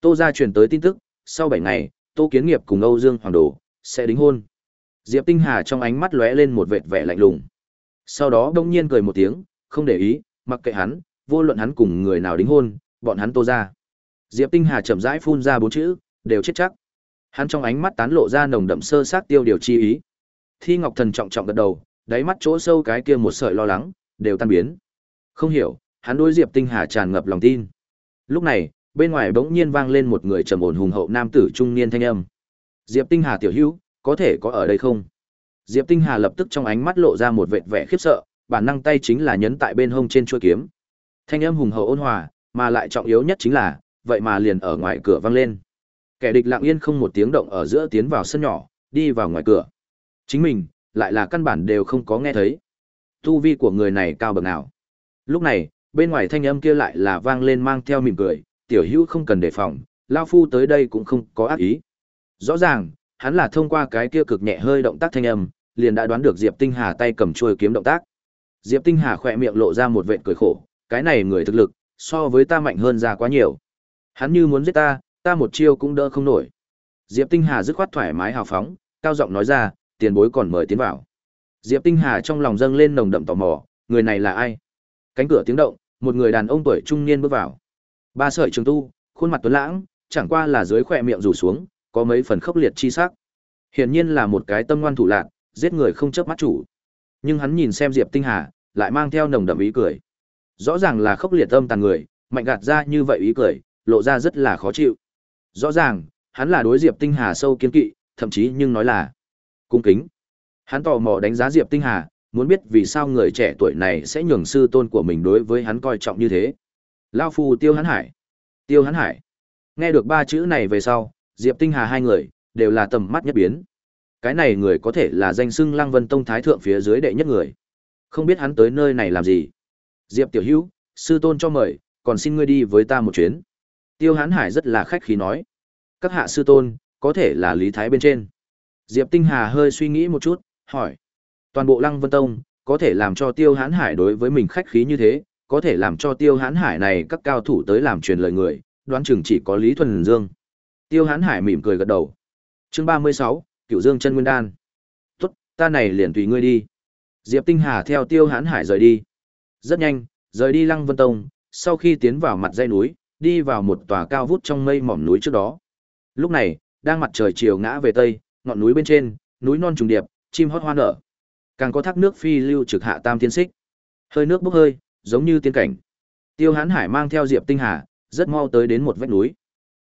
Tô gia truyền tới tin tức, sau 7 ngày, Tô Kiến Nghiệp cùng Âu Dương Hoàng Đồ sẽ đính hôn. Diệp Tinh Hà trong ánh mắt lóe lên một vệt vẻ lạnh lùng. Sau đó đông nhiên cười một tiếng, không để ý, mặc kệ hắn, vô luận hắn cùng người nào đính hôn, bọn hắn Tô ra. Diệp Tinh Hà chậm rãi phun ra bốn chữ, đều chết chắc. Hắn trong ánh mắt tán lộ ra nồng đậm sơ sát tiêu điều chi ý. Thi Ngọc Thần trọng trọng gật đầu, đáy mắt chỗ sâu cái kia một sợi lo lắng, đều tan biến. Không hiểu, hắn đối Diệp Tinh Hà tràn ngập lòng tin. Lúc này, bên ngoài bỗng nhiên vang lên một người trầm ổn hùng hậu nam tử trung niên thanh âm. Diệp Tinh Hà tiểu hữu, có thể có ở đây không? Diệp Tinh Hà lập tức trong ánh mắt lộ ra một vệt vẻ khiếp sợ, bản năng tay chính là nhấn tại bên hông trên chuôi kiếm. Thanh âm hùng hậu ôn hòa, mà lại trọng yếu nhất chính là, vậy mà liền ở ngoài cửa vang lên. Kẻ địch lặng yên không một tiếng động ở giữa tiến vào sân nhỏ, đi vào ngoài cửa. Chính mình, lại là căn bản đều không có nghe thấy. Tu vi của người này cao bậc nào? Lúc này, bên ngoài thanh âm kia lại là vang lên mang theo mỉm cười, tiểu hữu không cần đề phòng, lao phu tới đây cũng không có ác ý. Rõ ràng, hắn là thông qua cái kia cực nhẹ hơi động tác thanh âm, liền đã đoán được Diệp Tinh Hà tay cầm chuôi kiếm động tác. Diệp Tinh Hà khỏe miệng lộ ra một vệt cười khổ, cái này người thực lực, so với ta mạnh hơn ra quá nhiều. Hắn như muốn giết ta, ta một chiêu cũng đỡ không nổi. Diệp Tinh Hà dứt khoát thoải mái hào phóng, cao giọng nói ra, tiền bối còn mời tiến vào. Diệp Tinh Hà trong lòng dâng lên nồng đậm tò mò, người này là ai? Cánh cửa tiếng động, một người đàn ông tuổi trung niên bước vào. Ba sợi trường tu, khuôn mặt tuấn lãng, chẳng qua là dưới khỏe miệng rủ xuống, có mấy phần khốc liệt chi sắc. Hiển nhiên là một cái tâm ngoan thủ lạn, giết người không chớp mắt chủ. Nhưng hắn nhìn xem Diệp Tinh Hà, lại mang theo nồng đậm ý cười. Rõ ràng là khốc liệt tâm tàn người, mạnh gạt ra như vậy ý cười, lộ ra rất là khó chịu. Rõ ràng, hắn là đối Diệp Tinh Hà sâu kiên kỵ, thậm chí nhưng nói là cung kính. Hắn tò mò đánh giá Diệp Tinh Hà, muốn biết vì sao người trẻ tuổi này sẽ nhường sư tôn của mình đối với hắn coi trọng như thế. Lao Phu Tiêu Hán Hải. Tiêu Hán Hải. Nghe được ba chữ này về sau, Diệp Tinh Hà hai người, đều là tầm mắt nhất biến. Cái này người có thể là danh xưng Lăng Vân Tông Thái Thượng phía dưới đệ nhất người. Không biết hắn tới nơi này làm gì. Diệp Tiểu Hữu sư tôn cho mời, còn xin ngươi đi với ta một chuyến. Tiêu Hán Hải rất là khách khí nói. Các hạ sư tôn, có thể là Lý Thái bên trên. Diệp Tinh Hà hơi suy nghĩ một chút, hỏi. Toàn bộ Lăng Vân Tông, có thể làm cho Tiêu Hán Hải đối với mình khách khí như thế, có thể làm cho Tiêu Hán Hải này các cao thủ tới làm truyền lời người, đoán chừng chỉ có Lý Thuần Dương. Tiêu Hán Hải mỉm cười gật đầu. Chương 36, Cửu Dương chân nguyên đan. "Tốt, ta này liền tùy ngươi đi." Diệp Tinh Hà theo Tiêu Hán Hải rời đi. Rất nhanh, rời đi Lăng Vân Tông, sau khi tiến vào mặt dãy núi, đi vào một tòa cao vút trong mây mỏm núi trước đó. Lúc này, đang mặt trời chiều ngã về tây, ngọn núi bên trên, núi non trùng điệp, chim hót hoa nở. Càng có thác nước phi lưu trực hạ tam thiên xích. Hơi nước bốc hơi, giống như tiên cảnh. Tiêu Hán Hải mang theo Diệp Tinh Hà, rất mau tới đến một vách núi.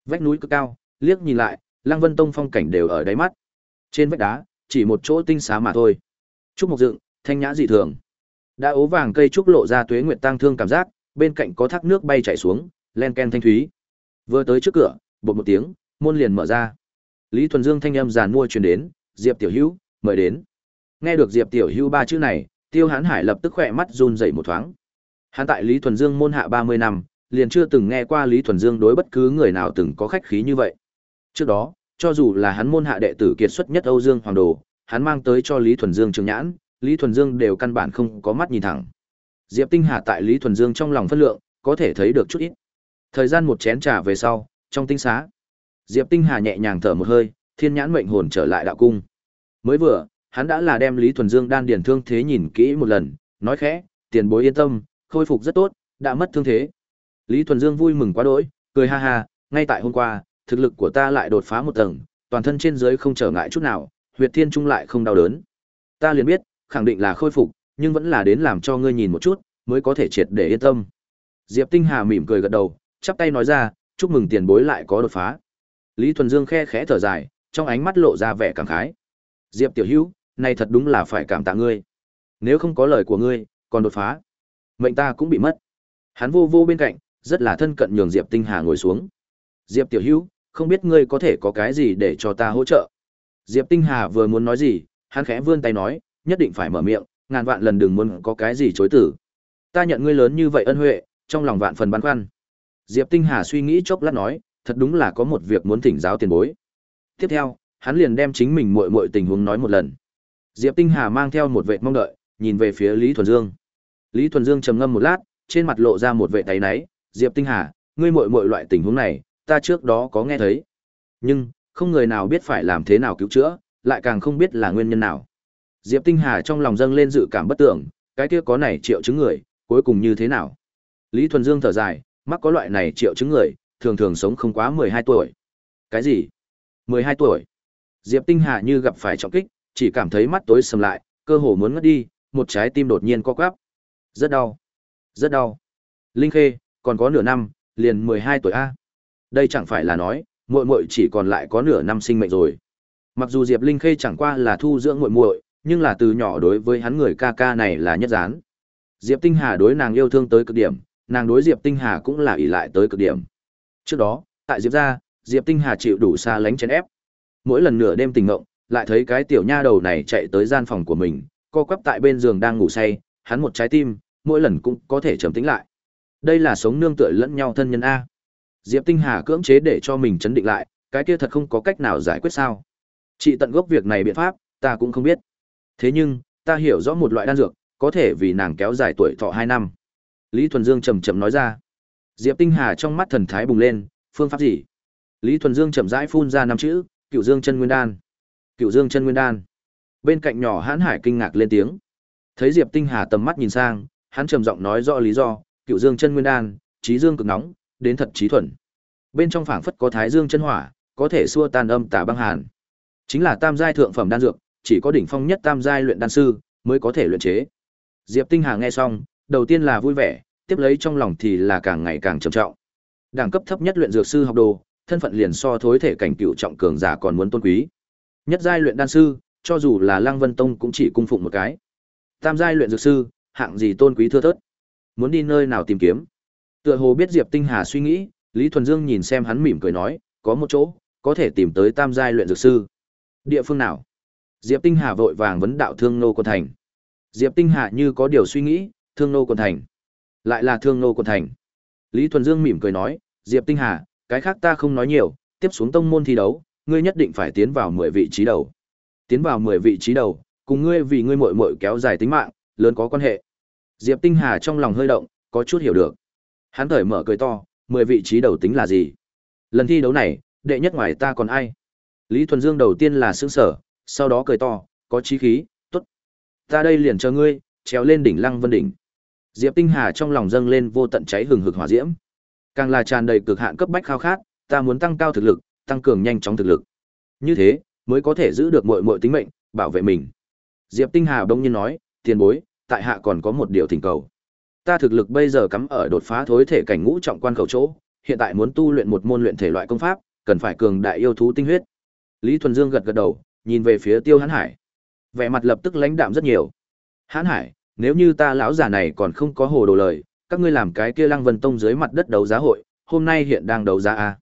Vách núi cực cao, liếc nhìn lại, Lăng Vân Tông phong cảnh đều ở đáy mắt. Trên vách đá, chỉ một chỗ tinh xá mà thôi. Trúc mục dựng, thanh nhã dị thường. Đã ố vàng cây trúc lộ ra tuế nguyệt tang thương cảm giác, bên cạnh có thác nước bay chảy xuống, len ken thanh thúy. Vừa tới trước cửa, bột một tiếng, môn liền mở ra. Lý Thuần Dương thanh âm giàn mua truyền đến, "Diệp Tiểu Hữu, mời đến." Nghe được Diệp Tiểu Hữu ba chữ này, Tiêu Hán Hải lập tức khỏe mắt run rẩy một thoáng. Hắn tại Lý Thuần Dương môn hạ 30 năm, liền chưa từng nghe qua Lý Thuần Dương đối bất cứ người nào từng có khách khí như vậy. Trước đó, cho dù là hắn môn hạ đệ tử kiệt xuất nhất Âu Dương Hoàng Đồ, hắn mang tới cho Lý Thuần Dương trường nhãn, Lý Thuần Dương đều căn bản không có mắt nhìn thẳng. Diệp Tinh Hà tại Lý Thuần Dương trong lòng phân lượng, có thể thấy được chút ít. Thời gian một chén trà về sau, trong tinh xá, Diệp Tinh Hà nhẹ nhàng thở một hơi, thiên nhãn mệnh hồn trở lại đạo cung. Mới vừa, hắn đã là đem Lý Thuần Dương đan điền thương thế nhìn kỹ một lần, nói khẽ, tiền bối yên tâm, khôi phục rất tốt, đã mất thương thế. Lý Thuần Dương vui mừng quá đỗi, cười ha ha, ngay tại hôm qua, thực lực của ta lại đột phá một tầng, toàn thân trên dưới không trở ngại chút nào, huyệt thiên trung lại không đau đớn. Ta liền biết, khẳng định là khôi phục, nhưng vẫn là đến làm cho ngươi nhìn một chút, mới có thể triệt để yên tâm. Diệp Tinh Hà mỉm cười gật đầu, chắp tay nói ra, chúc mừng tiền bối lại có đột phá. Lý Thuần Dương khe khẽ thở dài, trong ánh mắt lộ ra vẻ cảm khái. Diệp Tiểu Hữu, này thật đúng là phải cảm tạ ngươi. Nếu không có lời của ngươi, còn đột phá, mệnh ta cũng bị mất. Hắn vô vô bên cạnh, rất là thân cận nhường Diệp Tinh Hà ngồi xuống. Diệp Tiểu Hữu, không biết ngươi có thể có cái gì để cho ta hỗ trợ. Diệp Tinh Hà vừa muốn nói gì, hắn khẽ vươn tay nói, nhất định phải mở miệng, ngàn vạn lần đừng muốn có cái gì chối từ. Ta nhận ngươi lớn như vậy ân huệ, trong lòng vạn phần băn khoăn. Diệp Tinh Hà suy nghĩ chốc lát nói, thật đúng là có một việc muốn thỉnh giáo tiền bối. Tiếp theo, hắn liền đem chính mình muội muội tình huống nói một lần. Diệp Tinh Hà mang theo một vẻ mong đợi, nhìn về phía Lý Thuần Dương. Lý Thuần Dương trầm ngâm một lát, trên mặt lộ ra một vẻ tay náy, "Diệp Tinh Hà, ngươi muội muội loại tình huống này, ta trước đó có nghe thấy, nhưng không người nào biết phải làm thế nào cứu chữa, lại càng không biết là nguyên nhân nào." Diệp Tinh Hà trong lòng dâng lên dự cảm bất tưởng, cái kia có này triệu chứng người, cuối cùng như thế nào? Lý Thuần Dương thở dài, mắc có loại này triệu chứng người, thường thường sống không quá 12 tuổi. Cái gì? 12 tuổi? Diệp Tinh Hà như gặp phải trọng kích, chỉ cảm thấy mắt tối sầm lại, cơ hồ muốn ngất đi, một trái tim đột nhiên co quắp. Rất đau. Rất đau. Linh Khê, còn có nửa năm, liền 12 tuổi a. Đây chẳng phải là nói, muội muội chỉ còn lại có nửa năm sinh mệnh rồi. Mặc dù Diệp Linh Khê chẳng qua là thu dưỡng muội muội, nhưng là từ nhỏ đối với hắn người ca ca này là nhất dán. Diệp Tinh Hà đối nàng yêu thương tới cực điểm, nàng đối Diệp Tinh Hà cũng là ỷ lại tới cực điểm. Trước đó, tại Diệp gia, Diệp Tinh Hà chịu đủ xa lánh chèn ép. Mỗi lần nửa đêm tỉnh ngộng, lại thấy cái tiểu nha đầu này chạy tới gian phòng của mình, co quắp tại bên giường đang ngủ say, hắn một trái tim, mỗi lần cũng có thể trầm tĩnh lại. Đây là sống nương tựa lẫn nhau thân nhân a. Diệp Tinh Hà cưỡng chế để cho mình chấn định lại, cái kia thật không có cách nào giải quyết sao? Chị tận gốc việc này biện pháp, ta cũng không biết. Thế nhưng, ta hiểu rõ một loại đan dược, có thể vì nàng kéo dài tuổi thọ 2 năm. Lý Thuần Dương chậm chậm nói ra. Diệp Tinh Hà trong mắt thần thái bùng lên, phương pháp gì? Lý Thuần Dương chậm rãi phun ra năm chữ, Cựu Dương chân nguyên đan. Cựu Dương chân nguyên đan. Bên cạnh nhỏ Hán Hải kinh ngạc lên tiếng. Thấy Diệp Tinh Hà tầm mắt nhìn sang, hắn trầm giọng nói rõ lý do, Cựu Dương chân nguyên đan, trí dương cực nóng, đến thật trí thuần. Bên trong phảng phất có Thái Dương chân hỏa, có thể xua tan âm tà băng hàn. Chính là tam giai thượng phẩm đan dược, chỉ có đỉnh phong nhất tam giai luyện đan sư mới có thể luyện chế. Diệp Tinh Hà nghe xong, đầu tiên là vui vẻ, tiếp lấy trong lòng thì là càng ngày càng trầm trọng. Đẳng cấp thấp nhất luyện dược sư học đồ, thân phận liền so thối thể cảnh cựu trọng cường giả còn muốn tôn quý. Nhất giai luyện đan sư, cho dù là Lăng Vân Tông cũng chỉ cung phụng một cái. Tam giai luyện dược sư, hạng gì tôn quý thưa thớt. Muốn đi nơi nào tìm kiếm? Tựa hồ biết Diệp Tinh Hà suy nghĩ, Lý Thuần Dương nhìn xem hắn mỉm cười nói, có một chỗ, có thể tìm tới tam giai luyện dược sư. Địa phương nào? Diệp Tinh Hà vội vàng vấn đạo Thương Nô Quân Thành. Diệp Tinh Hà như có điều suy nghĩ, Thương Nô Quân Thành. Lại là Thương Nô Quân Thành. Lý Thuần Dương mỉm cười nói, Diệp Tinh Hà, cái khác ta không nói nhiều, tiếp xuống tông môn thi đấu, ngươi nhất định phải tiến vào 10 vị trí đầu. Tiến vào 10 vị trí đầu, cùng ngươi vì ngươi muội muội kéo dài tính mạng, lớn có quan hệ. Diệp Tinh Hà trong lòng hơi động, có chút hiểu được. Hắn thở mở cười to, 10 vị trí đầu tính là gì? Lần thi đấu này, đệ nhất ngoài ta còn ai? Lý Thuần Dương đầu tiên là sững sở, sau đó cười to, có chí khí, tốt. Ta đây liền chờ ngươi, trèo lên đỉnh Lăng Vân đỉnh. Diệp Tinh Hà trong lòng dâng lên vô tận cháy hừng hực hỏa diễm. Càng là tràn đầy cực hạn cấp bách khao khát, ta muốn tăng cao thực lực, tăng cường nhanh chóng thực lực. Như thế, mới có thể giữ được muội muội tính mệnh, bảo vệ mình. Diệp Tinh Hà bỗng nhiên nói, tiền bối, tại hạ còn có một điều thỉnh cầu. Ta thực lực bây giờ cắm ở đột phá thối thể cảnh ngũ trọng quan khẩu chỗ, hiện tại muốn tu luyện một môn luyện thể loại công pháp, cần phải cường đại yêu thú tinh huyết. Lý Thuần Dương gật gật đầu, nhìn về phía Tiêu Hán Hải. Vẻ mặt lập tức lãnh đạm rất nhiều. Hán Hải, nếu như ta lão già này còn không có hồ đồ lời, các ngươi làm cái kia Lăng Vân Tông dưới mặt đất đấu giá hội, hôm nay hiện đang đấu giá a.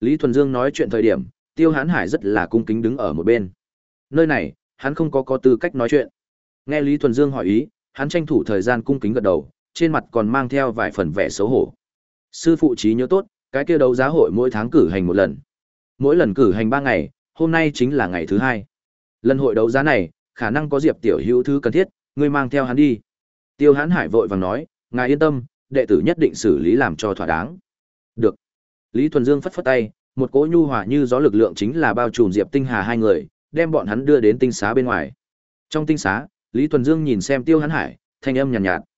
Lý Thuần Dương nói chuyện thời điểm, Tiêu Hán Hải rất là cung kính đứng ở một bên. Nơi này, hắn không có có tư cách nói chuyện. Nghe Lý Thuần Dương hỏi ý, hắn tranh thủ thời gian cung kính gật đầu, trên mặt còn mang theo vài phần vẻ xấu hổ. Sư phụ trí nhớ tốt, cái kia đấu giá hội mỗi tháng cử hành một lần. Mỗi lần cử hành ba ngày, hôm nay chính là ngày thứ hai. Lần hội đấu giá này, khả năng có Diệp Tiểu Hữu thứ cần thiết, ngươi mang theo hắn đi. Tiêu Hán Hải vội vàng nói, ngài yên tâm, đệ tử nhất định xử lý làm cho thỏa đáng. Được. Lý Thuần Dương phất phất tay, một cỗ nhu hòa như gió lực lượng chính là bao trùm Diệp Tinh Hà hai người, đem bọn hắn đưa đến tinh xá bên ngoài. Trong tinh xá, Lý Thuần Dương nhìn xem Tiêu Hán Hải, thanh âm nhàn nhạt, nhạt.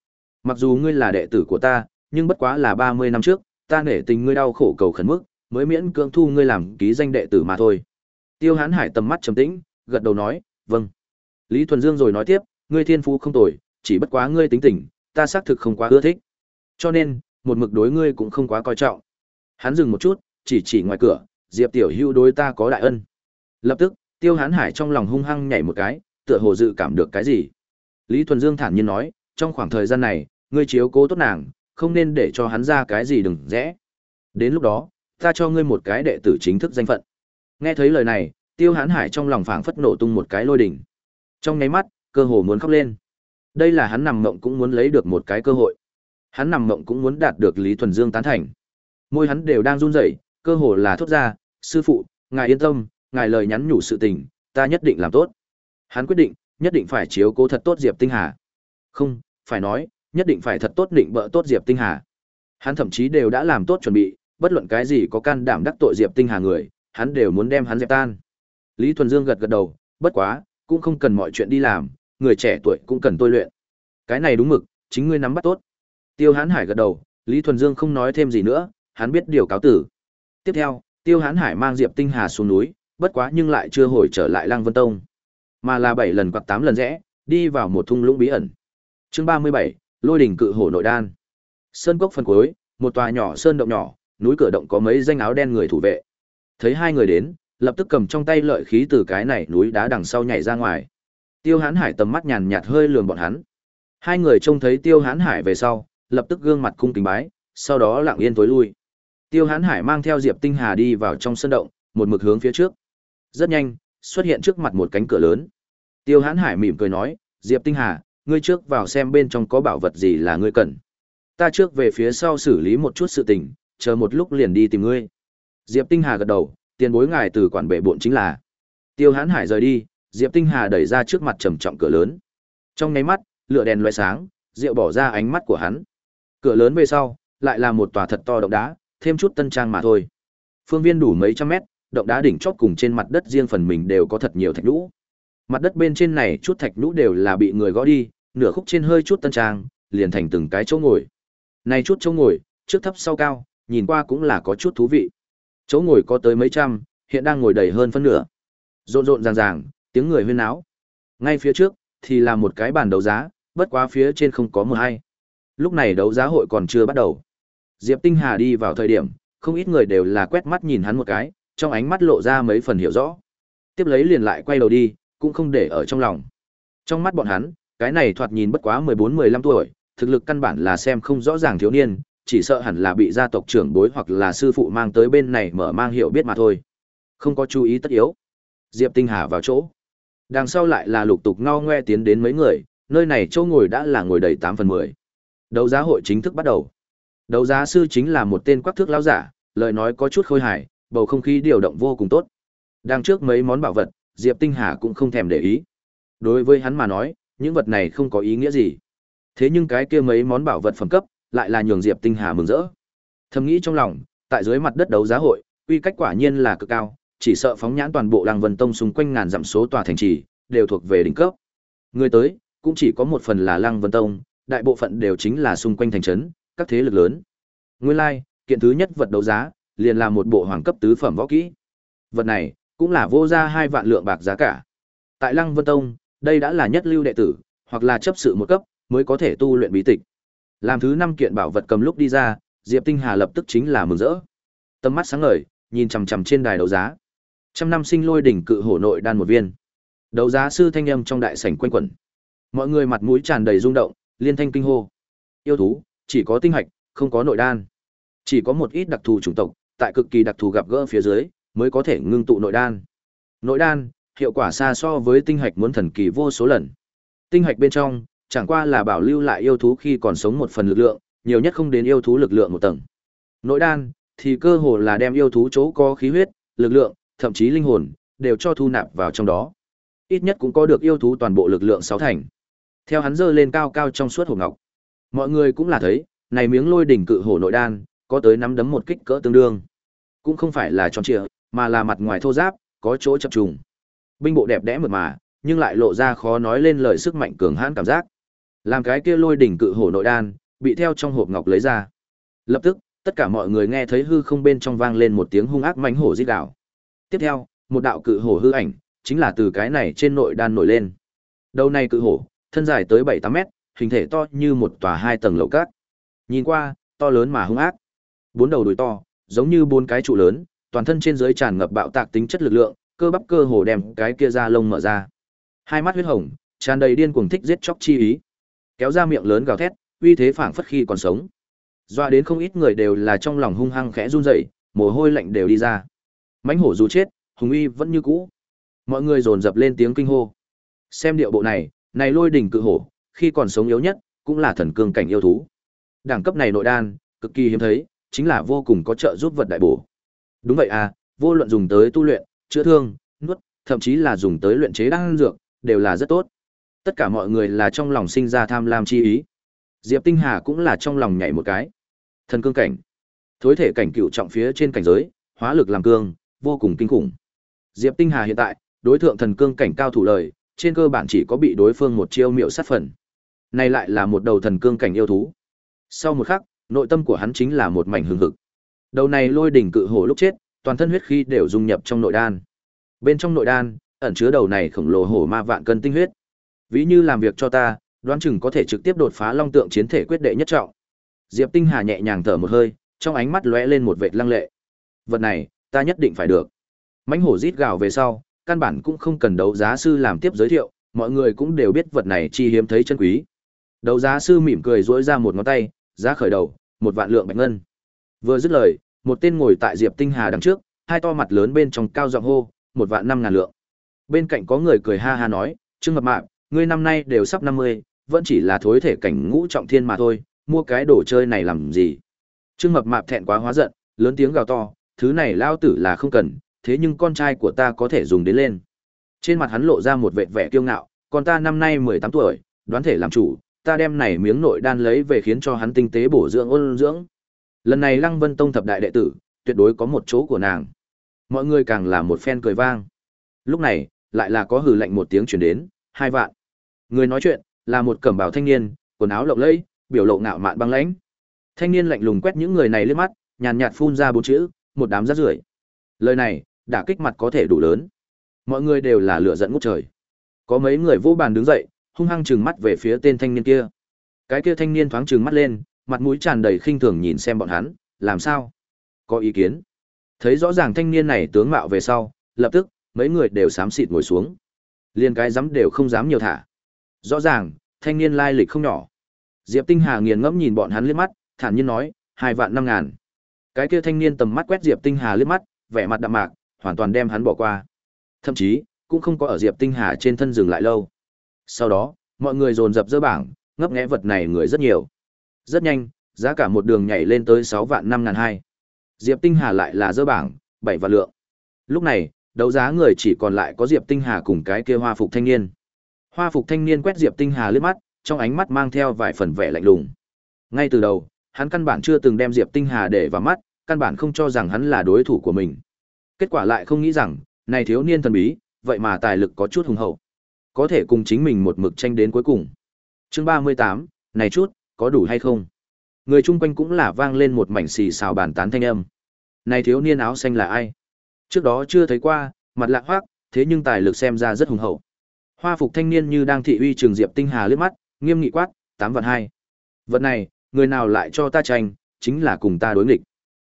Mặc dù ngươi là đệ tử của ta, nhưng bất quá là 30 năm trước, ta nể tình ngươi đau khổ cầu khẩn mức, mới miễn cưỡng thu ngươi làm ký danh đệ tử mà thôi. Tiêu Hán Hải tầm mắt trầm tĩnh, gật đầu nói, "Vâng." Lý Thuần Dương rồi nói tiếp, "Ngươi thiên phú không tồi, chỉ bất quá ngươi tính tình, ta xác thực không quá ưa thích. Cho nên, một mực đối ngươi cũng không quá coi trọng." Hắn dừng một chút, chỉ chỉ ngoài cửa, "Diệp tiểu Hữu đối ta có đại ân." Lập tức, Tiêu Hán Hải trong lòng hung hăng nhảy một cái, tựa hồ dự cảm được cái gì. Lý Thuần Dương thản nhiên nói, "Trong khoảng thời gian này, ngươi chiếu cố tốt nàng, không nên để cho hắn ra cái gì đừng rẽ. Đến lúc đó, ta cho ngươi một cái đệ tử chính thức danh phận." Nghe thấy lời này, Tiêu Hán Hải trong lòng phảng phất nổ tung một cái lôi đỉnh. Trong nháy mắt, cơ hồ muốn khóc lên. Đây là hắn nằm mộng cũng muốn lấy được một cái cơ hội. Hắn nằm mộng cũng muốn đạt được Lý Thuần Dương tán thành. Môi hắn đều đang run rẩy, cơ hồ là thốt ra, "Sư phụ, ngài yên tâm, ngài lời nhắn nhủ sự tình, ta nhất định làm tốt." Hắn quyết định, nhất định phải chiếu cố thật tốt Diệp Tinh Hà. Không, phải nói, nhất định phải thật tốt định bợ tốt Diệp Tinh Hà. Hắn thậm chí đều đã làm tốt chuẩn bị, bất luận cái gì có can đảm đắc tội Diệp Tinh Hà người, hắn đều muốn đem hắn dẹp tan. Lý Thuần Dương gật gật đầu, bất quá, cũng không cần mọi chuyện đi làm, người trẻ tuổi cũng cần tôi luyện. Cái này đúng mực, chính ngươi nắm bắt tốt. Tiêu Hán Hải gật đầu, Lý Thuần Dương không nói thêm gì nữa, hắn biết điều cáo tử. Tiếp theo, Tiêu Hán Hải mang Diệp Tinh Hà xuống núi, bất quá nhưng lại chưa hồi trở lại Lăng Vân Tông, mà là 7 lần hoặc 8 lần rẽ, đi vào một thung lũng bí ẩn. Chương 37, Lôi đỉnh cự hổ nội đan. Sơn cốc phần cuối, một tòa nhỏ sơn động nhỏ, núi cửa động có mấy danh áo đen người thủ vệ. Thấy hai người đến, lập tức cầm trong tay lợi khí từ cái này núi đá đằng sau nhảy ra ngoài. Tiêu Hán Hải tầm mắt nhàn nhạt hơi lườm bọn hắn. Hai người trông thấy Tiêu Hán Hải về sau, lập tức gương mặt cung kính bái, sau đó lặng yên tối lui. Tiêu Hán Hải mang theo Diệp Tinh Hà đi vào trong sân động, một mực hướng phía trước. Rất nhanh, xuất hiện trước mặt một cánh cửa lớn. Tiêu Hán Hải mỉm cười nói, Diệp Tinh Hà, ngươi trước vào xem bên trong có bảo vật gì là ngươi cần. Ta trước về phía sau xử lý một chút sự tình, chờ một lúc liền đi tìm ngươi. Diệp Tinh Hà gật đầu, tiền bối ngài từ quản bệ bộn chính là. Tiêu Hán Hải rời đi, Diệp Tinh Hà đẩy ra trước mặt trầm trọng cửa lớn. Trong nháy mắt, lửa đèn loé sáng, rượu bỏ ra ánh mắt của hắn. Cửa lớn về sau, lại là một tòa thật to động đá, thêm chút tân trang mà thôi. Phương viên đủ mấy trăm mét, động đá đỉnh chót cùng trên mặt đất riêng phần mình đều có thật nhiều thạch nhũ. Mặt đất bên trên này chút thạch nhũ đều là bị người gõ đi, nửa khúc trên hơi chút tân trang, liền thành từng cái chỗ ngồi. Này chút chỗ ngồi, trước thấp sau cao, nhìn qua cũng là có chút thú vị. Chỗ ngồi có tới mấy trăm, hiện đang ngồi đầy hơn phân nửa. Rộn rộn ràng ràng, tiếng người huyên náo. Ngay phía trước thì là một cái bàn đấu giá, bất quá phía trên không có một ai. Lúc này đấu giá hội còn chưa bắt đầu. Diệp Tinh Hà đi vào thời điểm, không ít người đều là quét mắt nhìn hắn một cái, trong ánh mắt lộ ra mấy phần hiểu rõ. Tiếp lấy liền lại quay đầu đi, cũng không để ở trong lòng. Trong mắt bọn hắn, cái này thoạt nhìn bất quá 14-15 tuổi, thực lực căn bản là xem không rõ ràng thiếu niên, chỉ sợ hẳn là bị gia tộc trưởng bối hoặc là sư phụ mang tới bên này mở mang hiểu biết mà thôi. Không có chú ý tất yếu. Diệp Tinh Hà vào chỗ. Đằng sau lại là lục tục ngao ngoe tiến đến mấy người, nơi này chỗ ngồi đã là ngồi đầy 8 phần 10. Đấu giá hội chính thức bắt đầu. Đấu giá sư chính là một tên quắc thước lão giả, lời nói có chút khôi hài, bầu không khí điều động vô cùng tốt. Đang trước mấy món bảo vật, Diệp Tinh Hà cũng không thèm để ý. Đối với hắn mà nói, những vật này không có ý nghĩa gì. Thế nhưng cái kia mấy món bảo vật phẩm cấp, lại là nhường Diệp Tinh Hà mừng rỡ. Thầm nghĩ trong lòng, tại dưới mặt đất đấu giá hội, uy cách quả nhiên là cực cao, chỉ sợ phóng nhãn toàn bộ Lăng Vân Tông xung quanh ngàn dặm số tòa thành trì, đều thuộc về đỉnh cấp. Người tới, cũng chỉ có một phần là Lăng Vân Tông, đại bộ phận đều chính là xung quanh thành trấn, các thế lực lớn. Nguyên lai, like, kiện thứ nhất vật đấu giá, liền là một bộ hoàng cấp tứ phẩm võ kỹ. Vật này, cũng là vô ra hai vạn lượng bạc giá cả. Tại Lăng Vân Tông, đây đã là nhất lưu đệ tử, hoặc là chấp sự một cấp, mới có thể tu luyện bí tịch. Làm thứ năm kiện bảo vật cầm lúc đi ra, Diệp Tinh Hà lập tức chính là mừng rỡ. Tâm mắt sáng ngời, nhìn chằm chằm trên đài đấu giá. Trăm năm sinh lôi đỉnh cự hổ nội đan một viên. Đấu giá sư thanh âm trong đại sảnh quanh quẩn. Mọi người mặt mũi tràn đầy rung động, liên thanh kinh hô. Yêu thú, chỉ có tinh hạch, không có nội đan. Chỉ có một ít đặc thù chủng tộc, tại cực kỳ đặc thù gặp gỡ phía dưới, mới có thể ngưng tụ nội đan. Nội đan, hiệu quả xa so với tinh hạch muốn thần kỳ vô số lần. Tinh hạch bên trong, chẳng qua là bảo lưu lại yêu thú khi còn sống một phần lực lượng, nhiều nhất không đến yêu thú lực lượng một tầng. Nội đan thì cơ hồ là đem yêu thú chỗ có khí huyết, lực lượng, thậm chí linh hồn đều cho thu nạp vào trong đó. Ít nhất cũng có được yêu thú toàn bộ lực lượng sáu thành. Theo hắn giơ lên cao cao trong suốt hồ ngọc. Mọi người cũng là thấy, này miếng lôi đỉnh cự hổ nội đan, có tới nắm đấm một kích cỡ tương đương. Cũng không phải là tròn trịa, mà là mặt ngoài thô ráp, có chỗ chập trùng. Binh bộ đẹp đẽ mượt mà, nhưng lại lộ ra khó nói lên lời sức mạnh cường hãn cảm giác. Làm cái kia lôi đỉnh cự hổ nội đan, bị theo trong hộp ngọc lấy ra. Lập tức, tất cả mọi người nghe thấy hư không bên trong vang lên một tiếng hung ác mãnh hổ rít gào. Tiếp theo, một đạo cự hổ hư ảnh, chính là từ cái này trên nội đan nổi lên. Đầu này cự hổ, thân dài tới 7-8 mét, hình thể to như một tòa hai tầng lầu cát. Nhìn qua, to lớn mà hung ác. Bốn đầu đuôi to, giống như bốn cái trụ lớn, toàn thân trên dưới tràn ngập bạo tạc tính chất lực lượng, cơ bắp cơ hồ đem cái kia da lông mở ra. Hai mắt huyết hồng, tràn đầy điên cuồng thích giết chóc chi ý. Kéo ra miệng lớn gào thét, uy thế phảng phất khi còn sống. Doa đến không ít người đều là trong lòng hung hăng khẽ run rẩy, mồ hôi lạnh đều đi ra. Mãnh hổ dù chết, hùng uy vẫn như cũ. Mọi người dồn dập lên tiếng kinh hô. Xem điệu bộ này, này lôi đỉnh cự hổ, khi còn sống yếu nhất, cũng là thần cương cảnh yêu thú. Đẳng cấp này nội đan, cực kỳ hiếm thấy, chính là vô cùng có trợ giúp vật đại bổ. Đúng vậy à, vô luận dùng tới tu luyện, chữa thương, nuốt, thậm chí là dùng tới luyện chế đan dược, đều là rất tốt. Tất cả mọi người là trong lòng sinh ra tham lam chi ý. Diệp Tinh Hà cũng là trong lòng nhảy một cái. Thần cương cảnh, thối thể cảnh cựu trọng phía trên cảnh giới, hóa lực làm cương, vô cùng kinh khủng. Diệp Tinh Hà hiện tại, đối thượng thần cương cảnh cao thủ lời, trên cơ bản chỉ có bị đối phương một chiêu miệu sát phần. Này lại là một đầu thần cương cảnh yêu thú. Sau một khắc, nội tâm của hắn chính là một mảnh hưng hực. Đầu này lôi đỉnh cự hổ lúc chết, toàn thân huyết khí đều dung nhập trong nội đan. Bên trong nội đan, ẩn chứa đầu này khổng lồ hổ ma vạn cân tinh huyết. Ví như làm việc cho ta, đoán chừng có thể trực tiếp đột phá long tượng chiến thể quyết đệ nhất trọng. Diệp Tinh Hà nhẹ nhàng thở một hơi, trong ánh mắt lóe lên một vệt lăng lệ. Vật này, ta nhất định phải được. Mãnh hổ rít gào về sau, căn bản cũng không cần đấu giá sư làm tiếp giới thiệu, mọi người cũng đều biết vật này chi hiếm thấy chân quý. Đấu giá sư mỉm cười duỗi ra một ngón tay, giá khởi đầu, một vạn lượng bạch ngân. Vừa dứt lời, một tên ngồi tại Diệp Tinh Hà đằng trước, hai to mặt lớn bên trong cao giọng hô, một vạn năm ngàn lượng. Bên cạnh có người cười ha ha nói, Trương Mập Mạp, ngươi năm nay đều sắp 50, vẫn chỉ là thối thể cảnh ngũ trọng thiên mà thôi, mua cái đồ chơi này làm gì? Trương Mập Mạp thẹn quá hóa giận, lớn tiếng gào to, thứ này lao tử là không cần, thế nhưng con trai của ta có thể dùng đến lên. Trên mặt hắn lộ ra một vẻ vẻ kiêu ngạo, còn ta năm nay 18 tuổi, đoán thể làm chủ, ta đem này miếng nội đan lấy về khiến cho hắn tinh tế bổ dưỡng ôn dưỡng. Lần này Lăng Vân Tông thập đại đệ tử, tuyệt đối có một chỗ của nàng. Mọi người càng là một phen cười vang. Lúc này, lại là có hừ lạnh một tiếng truyền đến, hai vạn. Người nói chuyện là một cẩm bào thanh niên, quần áo lộng lẫy, biểu lộ ngạo mạn băng lãnh. Thanh niên lạnh lùng quét những người này lên mắt, nhàn nhạt phun ra bốn chữ, một đám rác rưởi. Lời này, đã kích mặt có thể đủ lớn. Mọi người đều là lửa giận ngút trời. Có mấy người vô bàn đứng dậy, hung hăng trừng mắt về phía tên thanh niên kia. Cái kia thanh niên thoáng trừng mắt lên, mặt mũi tràn đầy khinh thường nhìn xem bọn hắn, làm sao? Có ý kiến? Thấy rõ ràng thanh niên này tướng mạo về sau, lập tức, mấy người đều xám xịt ngồi xuống. Liên cái dám đều không dám nhiều thả. Rõ ràng, thanh niên lai lịch không nhỏ. Diệp Tinh Hà nghiền ngẫm nhìn bọn hắn liếc mắt, thản nhiên nói, hai vạn năm ngàn. Cái kia thanh niên tầm mắt quét Diệp Tinh Hà liếc mắt, vẻ mặt đạm mạc, hoàn toàn đem hắn bỏ qua. Thậm chí, cũng không có ở Diệp Tinh Hà trên thân dừng lại lâu. Sau đó, mọi người dồn dập dơ bảng, ngấp nghé vật này người rất nhiều. Rất nhanh, giá cả một đường nhảy lên tới sáu vạn năm ngàn hai. Diệp Tinh Hà lại là dơ bảng, bảy vạn lượng. Lúc này, đấu giá người chỉ còn lại có Diệp Tinh Hà cùng cái kia hoa phục thanh niên. Hoa phục thanh niên quét Diệp Tinh Hà liếc mắt, trong ánh mắt mang theo vài phần vẻ lạnh lùng. Ngay từ đầu, hắn căn bản chưa từng đem Diệp Tinh Hà để vào mắt, căn bản không cho rằng hắn là đối thủ của mình. Kết quả lại không nghĩ rằng, này thiếu niên thần bí, vậy mà tài lực có chút hùng hậu. Có thể cùng chính mình một mực tranh đến cuối cùng. Chương 38, này chút, có đủ hay không? Người chung quanh cũng là vang lên một mảnh xì xào bàn tán thanh âm. Này thiếu niên áo xanh là ai? Trước đó chưa thấy qua, mặt lạ hoác, thế nhưng tài lực xem ra rất hùng hậu. Hoa phục thanh niên như đang thị uy trường Diệp Tinh Hà liếc mắt, nghiêm nghị quát, tám vạn hai. Vật này, người nào lại cho ta tranh, chính là cùng ta đối nghịch.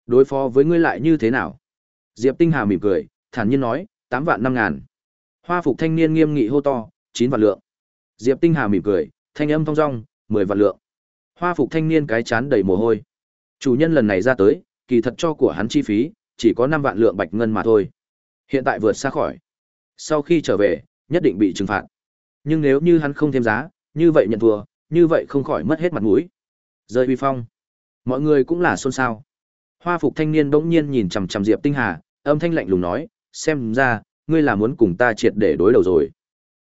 Đối phó với ngươi lại như thế nào? Diệp Tinh Hà mỉm cười, thản nhiên nói, tám vạn năm ngàn. Hoa phục thanh niên nghiêm nghị hô to, chín vạn lượng. Diệp Tinh Hà mỉm cười, thanh âm thong dong, mười vạn lượng. Hoa phục thanh niên cái chán đầy mồ hôi. Chủ nhân lần này ra tới, kỳ thật cho của hắn chi phí, chỉ có năm vạn lượng bạch ngân mà thôi. Hiện tại vượt xa khỏi. Sau khi trở về, nhất định bị trừng phạt. Nhưng nếu như hắn không thêm giá, như vậy nhận thua, như vậy không khỏi mất hết mặt mũi. Rơi uy phong. Mọi người cũng là xôn xao. Hoa phục thanh niên bỗng nhiên nhìn chằm chằm Diệp Tinh Hà, âm thanh lạnh lùng nói, xem ra, ngươi là muốn cùng ta triệt để đối đầu rồi.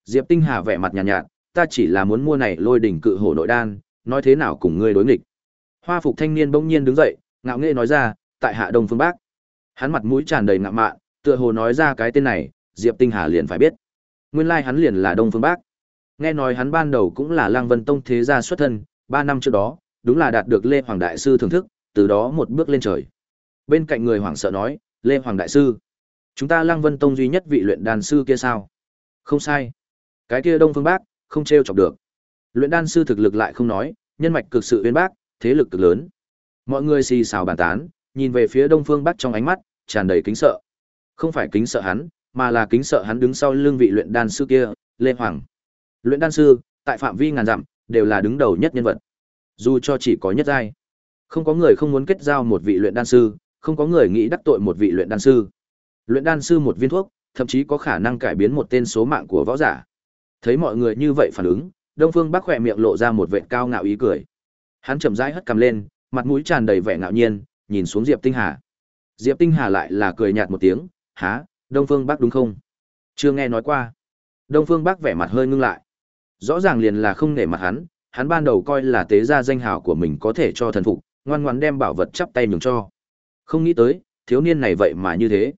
Diệp Tinh Hà vẻ mặt nhàn nhạt, nhạt, ta chỉ là muốn mua này lôi đỉnh cự hổ nội đan, nói thế nào cùng ngươi đối nghịch. Hoa phục thanh niên bỗng nhiên đứng dậy, ngạo nghễ nói ra, tại hạ Đông Phương Bắc. Hắn mặt mũi tràn đầy ngạo mạn, tựa hồ nói ra cái tên này, Diệp Tinh Hà liền phải biết. Nguyên lai like hắn liền là Đông Phương Bắc. Nghe nói hắn ban đầu cũng là Lăng Vân Tông thế gia xuất thân, 3 năm trước đó, đúng là đạt được Lê Hoàng đại sư thưởng thức, từ đó một bước lên trời. Bên cạnh người hoảng sợ nói, Lê Hoàng đại sư, chúng ta Lăng Vân Tông duy nhất vị luyện đan sư kia sao? Không sai. Cái kia Đông Phương Bác, không trêu chọc được. Luyện đan sư thực lực lại không nói, nhân mạch cực sự uyên bác, thế lực cực lớn. Mọi người xì xào bàn tán, nhìn về phía Đông Phương Bắc trong ánh mắt tràn đầy kính sợ. Không phải kính sợ hắn, mà là kính sợ hắn đứng sau lưng vị luyện đan sư kia, Lê Hoàng. Luyện đan sư, tại phạm vi ngàn dặm, đều là đứng đầu nhất nhân vật. Dù cho chỉ có nhất giai, không có người không muốn kết giao một vị luyện đan sư, không có người nghĩ đắc tội một vị luyện đan sư. Luyện đan sư một viên thuốc, thậm chí có khả năng cải biến một tên số mạng của võ giả. Thấy mọi người như vậy phản ứng, Đông Phương Bắc khỏe miệng lộ ra một vệt cao ngạo ý cười. Hắn chậm rãi hất cằm lên, mặt mũi tràn đầy vẻ ngạo nhiên, nhìn xuống Diệp Tinh Hà. Diệp Tinh Hà lại là cười nhạt một tiếng, "Hả, Đông Phương Bắc đúng không?" Chưa nghe nói qua. Đông Phương Bắc vẻ mặt hơi ngưng lại. Rõ ràng liền là không nể mặt hắn, hắn ban đầu coi là tế gia danh hào của mình có thể cho thần phục, ngoan ngoãn đem bảo vật chắp tay nhường cho. Không nghĩ tới, thiếu niên này vậy mà như thế.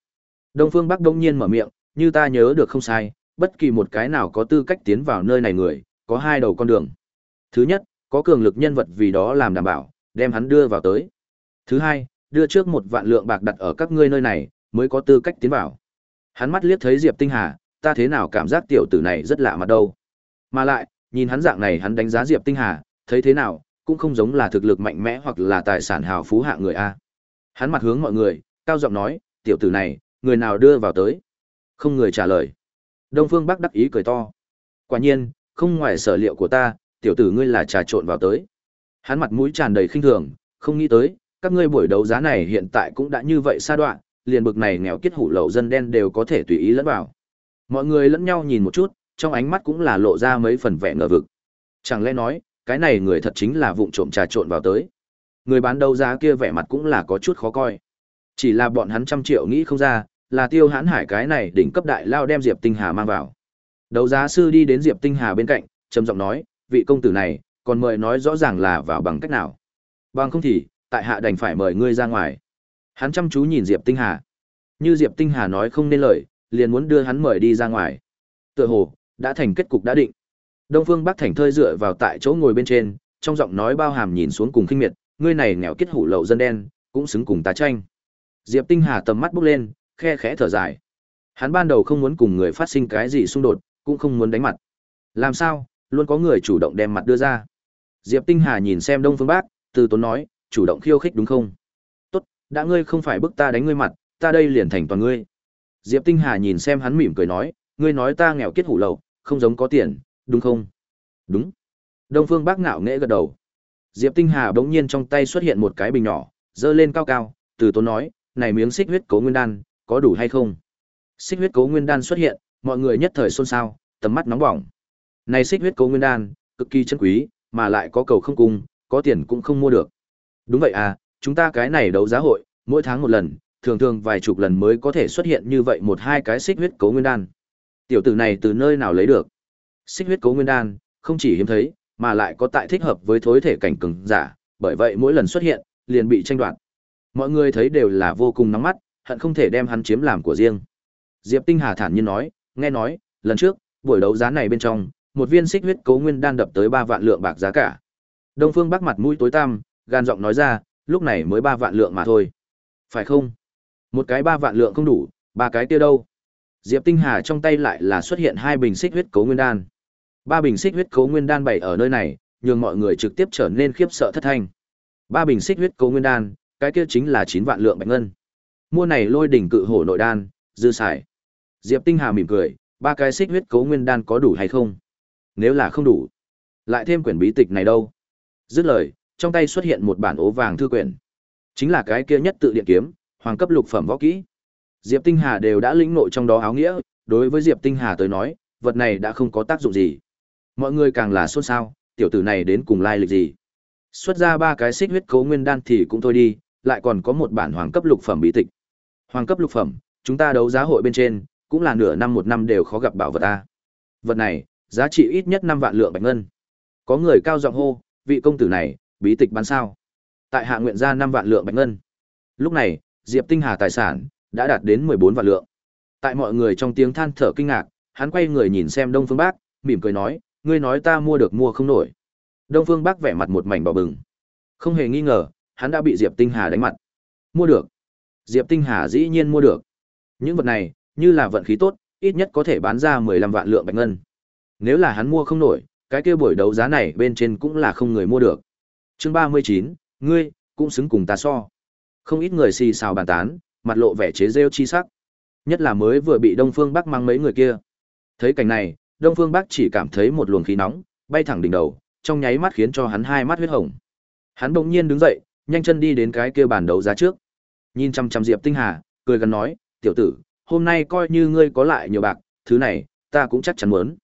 Đông Phương Bắc đông nhiên mở miệng, như ta nhớ được không sai, bất kỳ một cái nào có tư cách tiến vào nơi này người, có hai đầu con đường. Thứ nhất, có cường lực nhân vật vì đó làm đảm bảo, đem hắn đưa vào tới. Thứ hai, đưa trước một vạn lượng bạc đặt ở các ngươi nơi này, mới có tư cách tiến vào. Hắn mắt liếc thấy Diệp Tinh Hà, ta thế nào cảm giác tiểu tử này rất lạ mặt đâu. Mà lại, nhìn hắn dạng này hắn đánh giá Diệp Tinh Hà, thấy thế nào, cũng không giống là thực lực mạnh mẽ hoặc là tài sản hào phú hạ người a. Hắn mặt hướng mọi người, cao giọng nói, tiểu tử này, người nào đưa vào tới? Không người trả lời. Đông Phương Bắc đắc ý cười to. Quả nhiên, không ngoài sở liệu của ta, tiểu tử ngươi là trà trộn vào tới. Hắn mặt mũi tràn đầy khinh thường, không nghĩ tới, các ngươi buổi đấu giá này hiện tại cũng đã như vậy xa đoạn, liền bực này nghèo kiết hủ lậu dân đen đều có thể tùy ý lẫn vào. Mọi người lẫn nhau nhìn một chút, trong ánh mắt cũng là lộ ra mấy phần vẻ ngờ vực. Chẳng lẽ nói, cái này người thật chính là vụng trộm trà trộn vào tới. Người bán đấu giá kia vẻ mặt cũng là có chút khó coi. Chỉ là bọn hắn trăm triệu nghĩ không ra, là Tiêu Hãn Hải cái này đỉnh cấp đại lao đem Diệp Tinh Hà mang vào. Đấu giá sư đi đến Diệp Tinh Hà bên cạnh, trầm giọng nói, vị công tử này, còn mời nói rõ ràng là vào bằng cách nào. Bằng không thì, tại hạ đành phải mời ngươi ra ngoài. Hắn chăm chú nhìn Diệp Tinh Hà. Như Diệp Tinh Hà nói không nên lời, liền muốn đưa hắn mời đi ra ngoài. Tựa hồ, đã thành kết cục đã định. Đông Phương Bắc Thành thơi dựa vào tại chỗ ngồi bên trên, trong giọng nói bao hàm nhìn xuống cùng khinh miệt, ngươi này nghèo kết hủ lậu dân đen, cũng xứng cùng ta tranh. Diệp Tinh Hà tầm mắt bốc lên, khe khẽ thở dài. Hắn ban đầu không muốn cùng người phát sinh cái gì xung đột, cũng không muốn đánh mặt. Làm sao, luôn có người chủ động đem mặt đưa ra. Diệp Tinh Hà nhìn xem Đông Phương Bác, từ tốn nói, chủ động khiêu khích đúng không? Tốt, đã ngươi không phải bức ta đánh ngươi mặt, ta đây liền thành toàn ngươi. Diệp Tinh Hà nhìn xem hắn mỉm cười nói, ngươi nói ta nghèo kiết hủ lậu, không giống có tiền, đúng không? Đúng. Đông Phương Bác ngạo nghễ gật đầu. Diệp Tinh Hà bỗng nhiên trong tay xuất hiện một cái bình nhỏ, dơ lên cao cao, từ tốn nói, này miếng xích huyết cố nguyên đan, có đủ hay không? Xích huyết cố nguyên đan xuất hiện, mọi người nhất thời xôn xao, tầm mắt nóng bỏng. Này xích huyết cố nguyên đan, cực kỳ chân quý, mà lại có cầu không cung, có tiền cũng không mua được. Đúng vậy à, chúng ta cái này đấu giá hội, mỗi tháng một lần, thường thường vài chục lần mới có thể xuất hiện như vậy một hai cái xích huyết cố nguyên đan. Tiểu tử này từ nơi nào lấy được? Xích huyết cố nguyên đan, không chỉ hiếm thấy, mà lại có tại thích hợp với thối thể cảnh cường giả, bởi vậy mỗi lần xuất hiện, liền bị tranh đoạt. Mọi người thấy đều là vô cùng nóng mắt, hận không thể đem hắn chiếm làm của riêng. Diệp Tinh Hà thản nhiên nói, nghe nói, lần trước, buổi đấu giá này bên trong, một viên xích huyết cố nguyên đan đập tới ba vạn lượng bạc giá cả. Đông Phương Bắc mặt mũi tối tăm, gan giọng nói ra, lúc này mới ba vạn lượng mà thôi. Phải không? Một cái ba vạn lượng không đủ, ba cái kia đâu? Diệp Tinh Hà trong tay lại là xuất hiện hai bình xích huyết cố nguyên đan. Ba bình xích huyết cố nguyên đan bày ở nơi này, nhường mọi người trực tiếp trở nên khiếp sợ thất thanh. Ba bình xích huyết cố nguyên đan, cái kia chính là 9 vạn lượng bạch ngân. Mua này lôi đỉnh cự hổ nội đan, dư xài. Diệp Tinh Hà mỉm cười, ba cái xích huyết cố nguyên đan có đủ hay không? Nếu là không đủ, lại thêm quyển bí tịch này đâu? Dứt lời, trong tay xuất hiện một bản ố vàng thư quyển. Chính là cái kia nhất tự điện kiếm, hoàng cấp lục phẩm võ kỹ. Diệp Tinh Hà đều đã lĩnh nội trong đó áo nghĩa, đối với Diệp Tinh Hà tới nói, vật này đã không có tác dụng gì. Mọi người càng là xôn xao, tiểu tử này đến cùng lai lịch gì? Xuất ra ba cái xích huyết cấu nguyên đan thì cũng thôi đi, lại còn có một bản hoàng cấp lục phẩm bí tịch. Hoàng cấp lục phẩm, chúng ta đấu giá hội bên trên, cũng là nửa năm một năm đều khó gặp bảo vật a. Vật này, giá trị ít nhất 5 vạn lượng bạch ngân. Có người cao giọng hô, vị công tử này, bí tịch bán sao? Tại hạ nguyện ra 5 vạn lượng bạch ngân. Lúc này, Diệp Tinh Hà tài sản đã đạt đến 14 vạn lượng. Tại mọi người trong tiếng than thở kinh ngạc, hắn quay người nhìn xem Đông Phương bắc mỉm cười nói, ngươi nói ta mua được mua không nổi. Đông Phương bắc vẻ mặt một mảnh bỏ bừng. Không hề nghi ngờ, hắn đã bị Diệp Tinh Hà đánh mặt. Mua được. Diệp Tinh Hà dĩ nhiên mua được. Những vật này, như là vận khí tốt, ít nhất có thể bán ra 15 vạn lượng bạch ngân. Nếu là hắn mua không nổi, cái kia buổi đấu giá này bên trên cũng là không người mua được. Chương 39, ngươi cũng xứng cùng ta so. Không ít người xì xào bàn tán, mặt lộ vẻ chế giễu chi sắc. Nhất là mới vừa bị Đông Phương Bắc mang mấy người kia. Thấy cảnh này, Đông Phương Bắc chỉ cảm thấy một luồng khí nóng bay thẳng đỉnh đầu, trong nháy mắt khiến cho hắn hai mắt huyết hồng. Hắn bỗng nhiên đứng dậy, nhanh chân đi đến cái kia bàn đấu giá trước. Nhìn chăm chăm Diệp Tinh Hà, cười gần nói, "Tiểu tử, hôm nay coi như ngươi có lại nhiều bạc, thứ này, ta cũng chắc chắn muốn."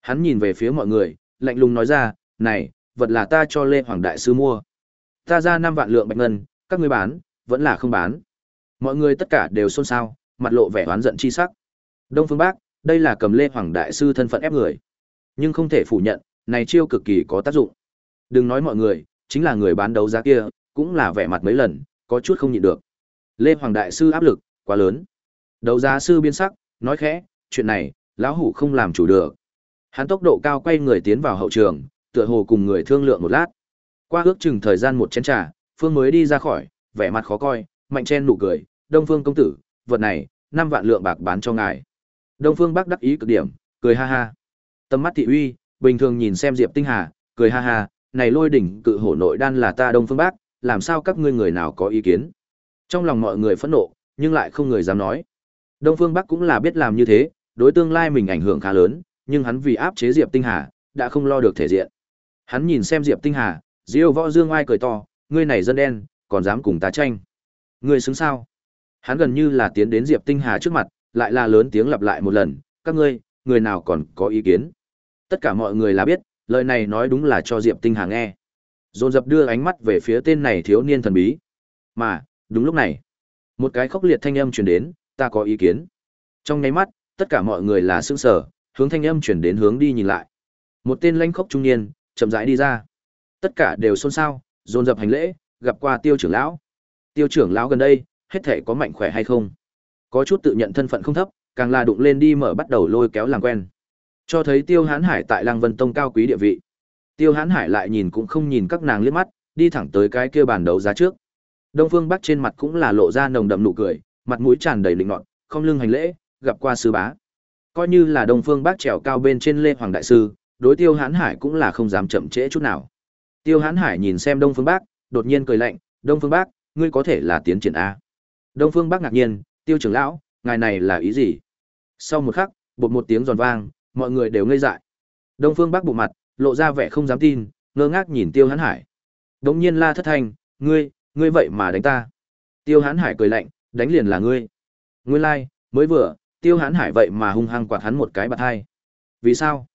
Hắn nhìn về phía mọi người, lạnh lùng nói ra, "Này, vật là ta cho Lê Hoàng đại sư mua. Ta ra 5 vạn lượng bạch ngân, các ngươi bán, vẫn là không bán." Mọi người tất cả đều xôn xao, mặt lộ vẻ oán giận chi sắc. Đông Phương Bác, đây là cầm Lê Hoàng đại sư thân phận ép người. Nhưng không thể phủ nhận, này chiêu cực kỳ có tác dụng. Đừng nói mọi người, chính là người bán đấu giá kia, cũng là vẻ mặt mấy lần, có chút không nhịn được. Lê Hoàng đại sư áp lực quá lớn. Đấu giá sư biến sắc, nói khẽ, chuyện này, lão hủ không làm chủ được. Hắn tốc độ cao quay người tiến vào hậu trường, tựa hồ cùng người thương lượng một lát. Qua ước chừng thời gian một chén trà, Phương mới đi ra khỏi, vẻ mặt khó coi, mạnh chen nụ cười, "Đông Phương công tử, vật này, năm vạn lượng bạc bán cho ngài." Đông Phương Bắc đắc ý cực điểm, cười ha ha. Tầm mắt thị uy, bình thường nhìn xem Diệp Tinh Hà, cười ha ha, "Này lôi đỉnh cự hổ nội đan là ta Đông Phương Bắc, làm sao các ngươi người nào có ý kiến?" Trong lòng mọi người phẫn nộ, nhưng lại không người dám nói. Đông Phương Bắc cũng là biết làm như thế, đối tương lai mình ảnh hưởng khá lớn, nhưng hắn vì áp chế Diệp Tinh Hà, đã không lo được thể diện. Hắn nhìn xem Diệp Tinh Hà, Diêu Võ Dương Ai cười to, ngươi này dân đen, còn dám cùng ta tranh? Ngươi xứng sao? Hắn gần như là tiến đến Diệp Tinh Hà trước mặt, lại là lớn tiếng lặp lại một lần, các ngươi, người nào còn có ý kiến? Tất cả mọi người là biết, lời này nói đúng là cho Diệp Tinh Hà nghe. Dồn dập đưa ánh mắt về phía tên này thiếu niên thần bí. Mà, đúng lúc này, một cái khốc liệt thanh âm truyền đến, ta có ý kiến. Trong nháy mắt, tất cả mọi người là sững sờ, hướng thanh âm chuyển đến hướng đi nhìn lại. Một tên lãnh khốc trung niên, chậm rãi đi ra. Tất cả đều xôn xao, dồn dập hành lễ, gặp qua Tiêu trưởng lão. Tiêu trưởng lão gần đây, hết thể có mạnh khỏe hay không? Có chút tự nhận thân phận không thấp, càng là đụng lên đi mở bắt đầu lôi kéo làm quen. Cho thấy Tiêu Hán Hải tại Lăng Vân Tông cao quý địa vị. Tiêu Hán Hải lại nhìn cũng không nhìn các nàng liếc mắt, đi thẳng tới cái kia bàn đấu giá trước. Đông Phương Bắc trên mặt cũng là lộ ra nồng đậm nụ cười, mặt mũi tràn đầy lịnh nọt, không lưng hành lễ, gặp qua sư bá. Coi như là Đông Phương Bác trèo cao bên trên Lê Hoàng đại sư, đối Tiêu Hán Hải cũng là không dám chậm trễ chút nào. Tiêu Hán Hải nhìn xem Đông Phương Bác, đột nhiên cười lạnh, "Đông Phương Bác, ngươi có thể là tiến triển a?" Đông Phương Bác ngạc nhiên, "Tiêu trưởng lão, ngài này là ý gì?" Sau một khắc, bột một tiếng giòn vang, mọi người đều ngây dại. Đông Phương Bác bộ mặt, lộ ra vẻ không dám tin, ngơ ngác nhìn Tiêu Hán Hải. Đống nhiên la thất thanh, ngươi, ngươi vậy mà đánh ta. Tiêu Hán Hải cười lạnh, đánh liền là ngươi. Nguyên lai, like, mới vừa, Tiêu Hán Hải vậy mà hung hăng quạt hắn một cái bạt hai. Vì sao?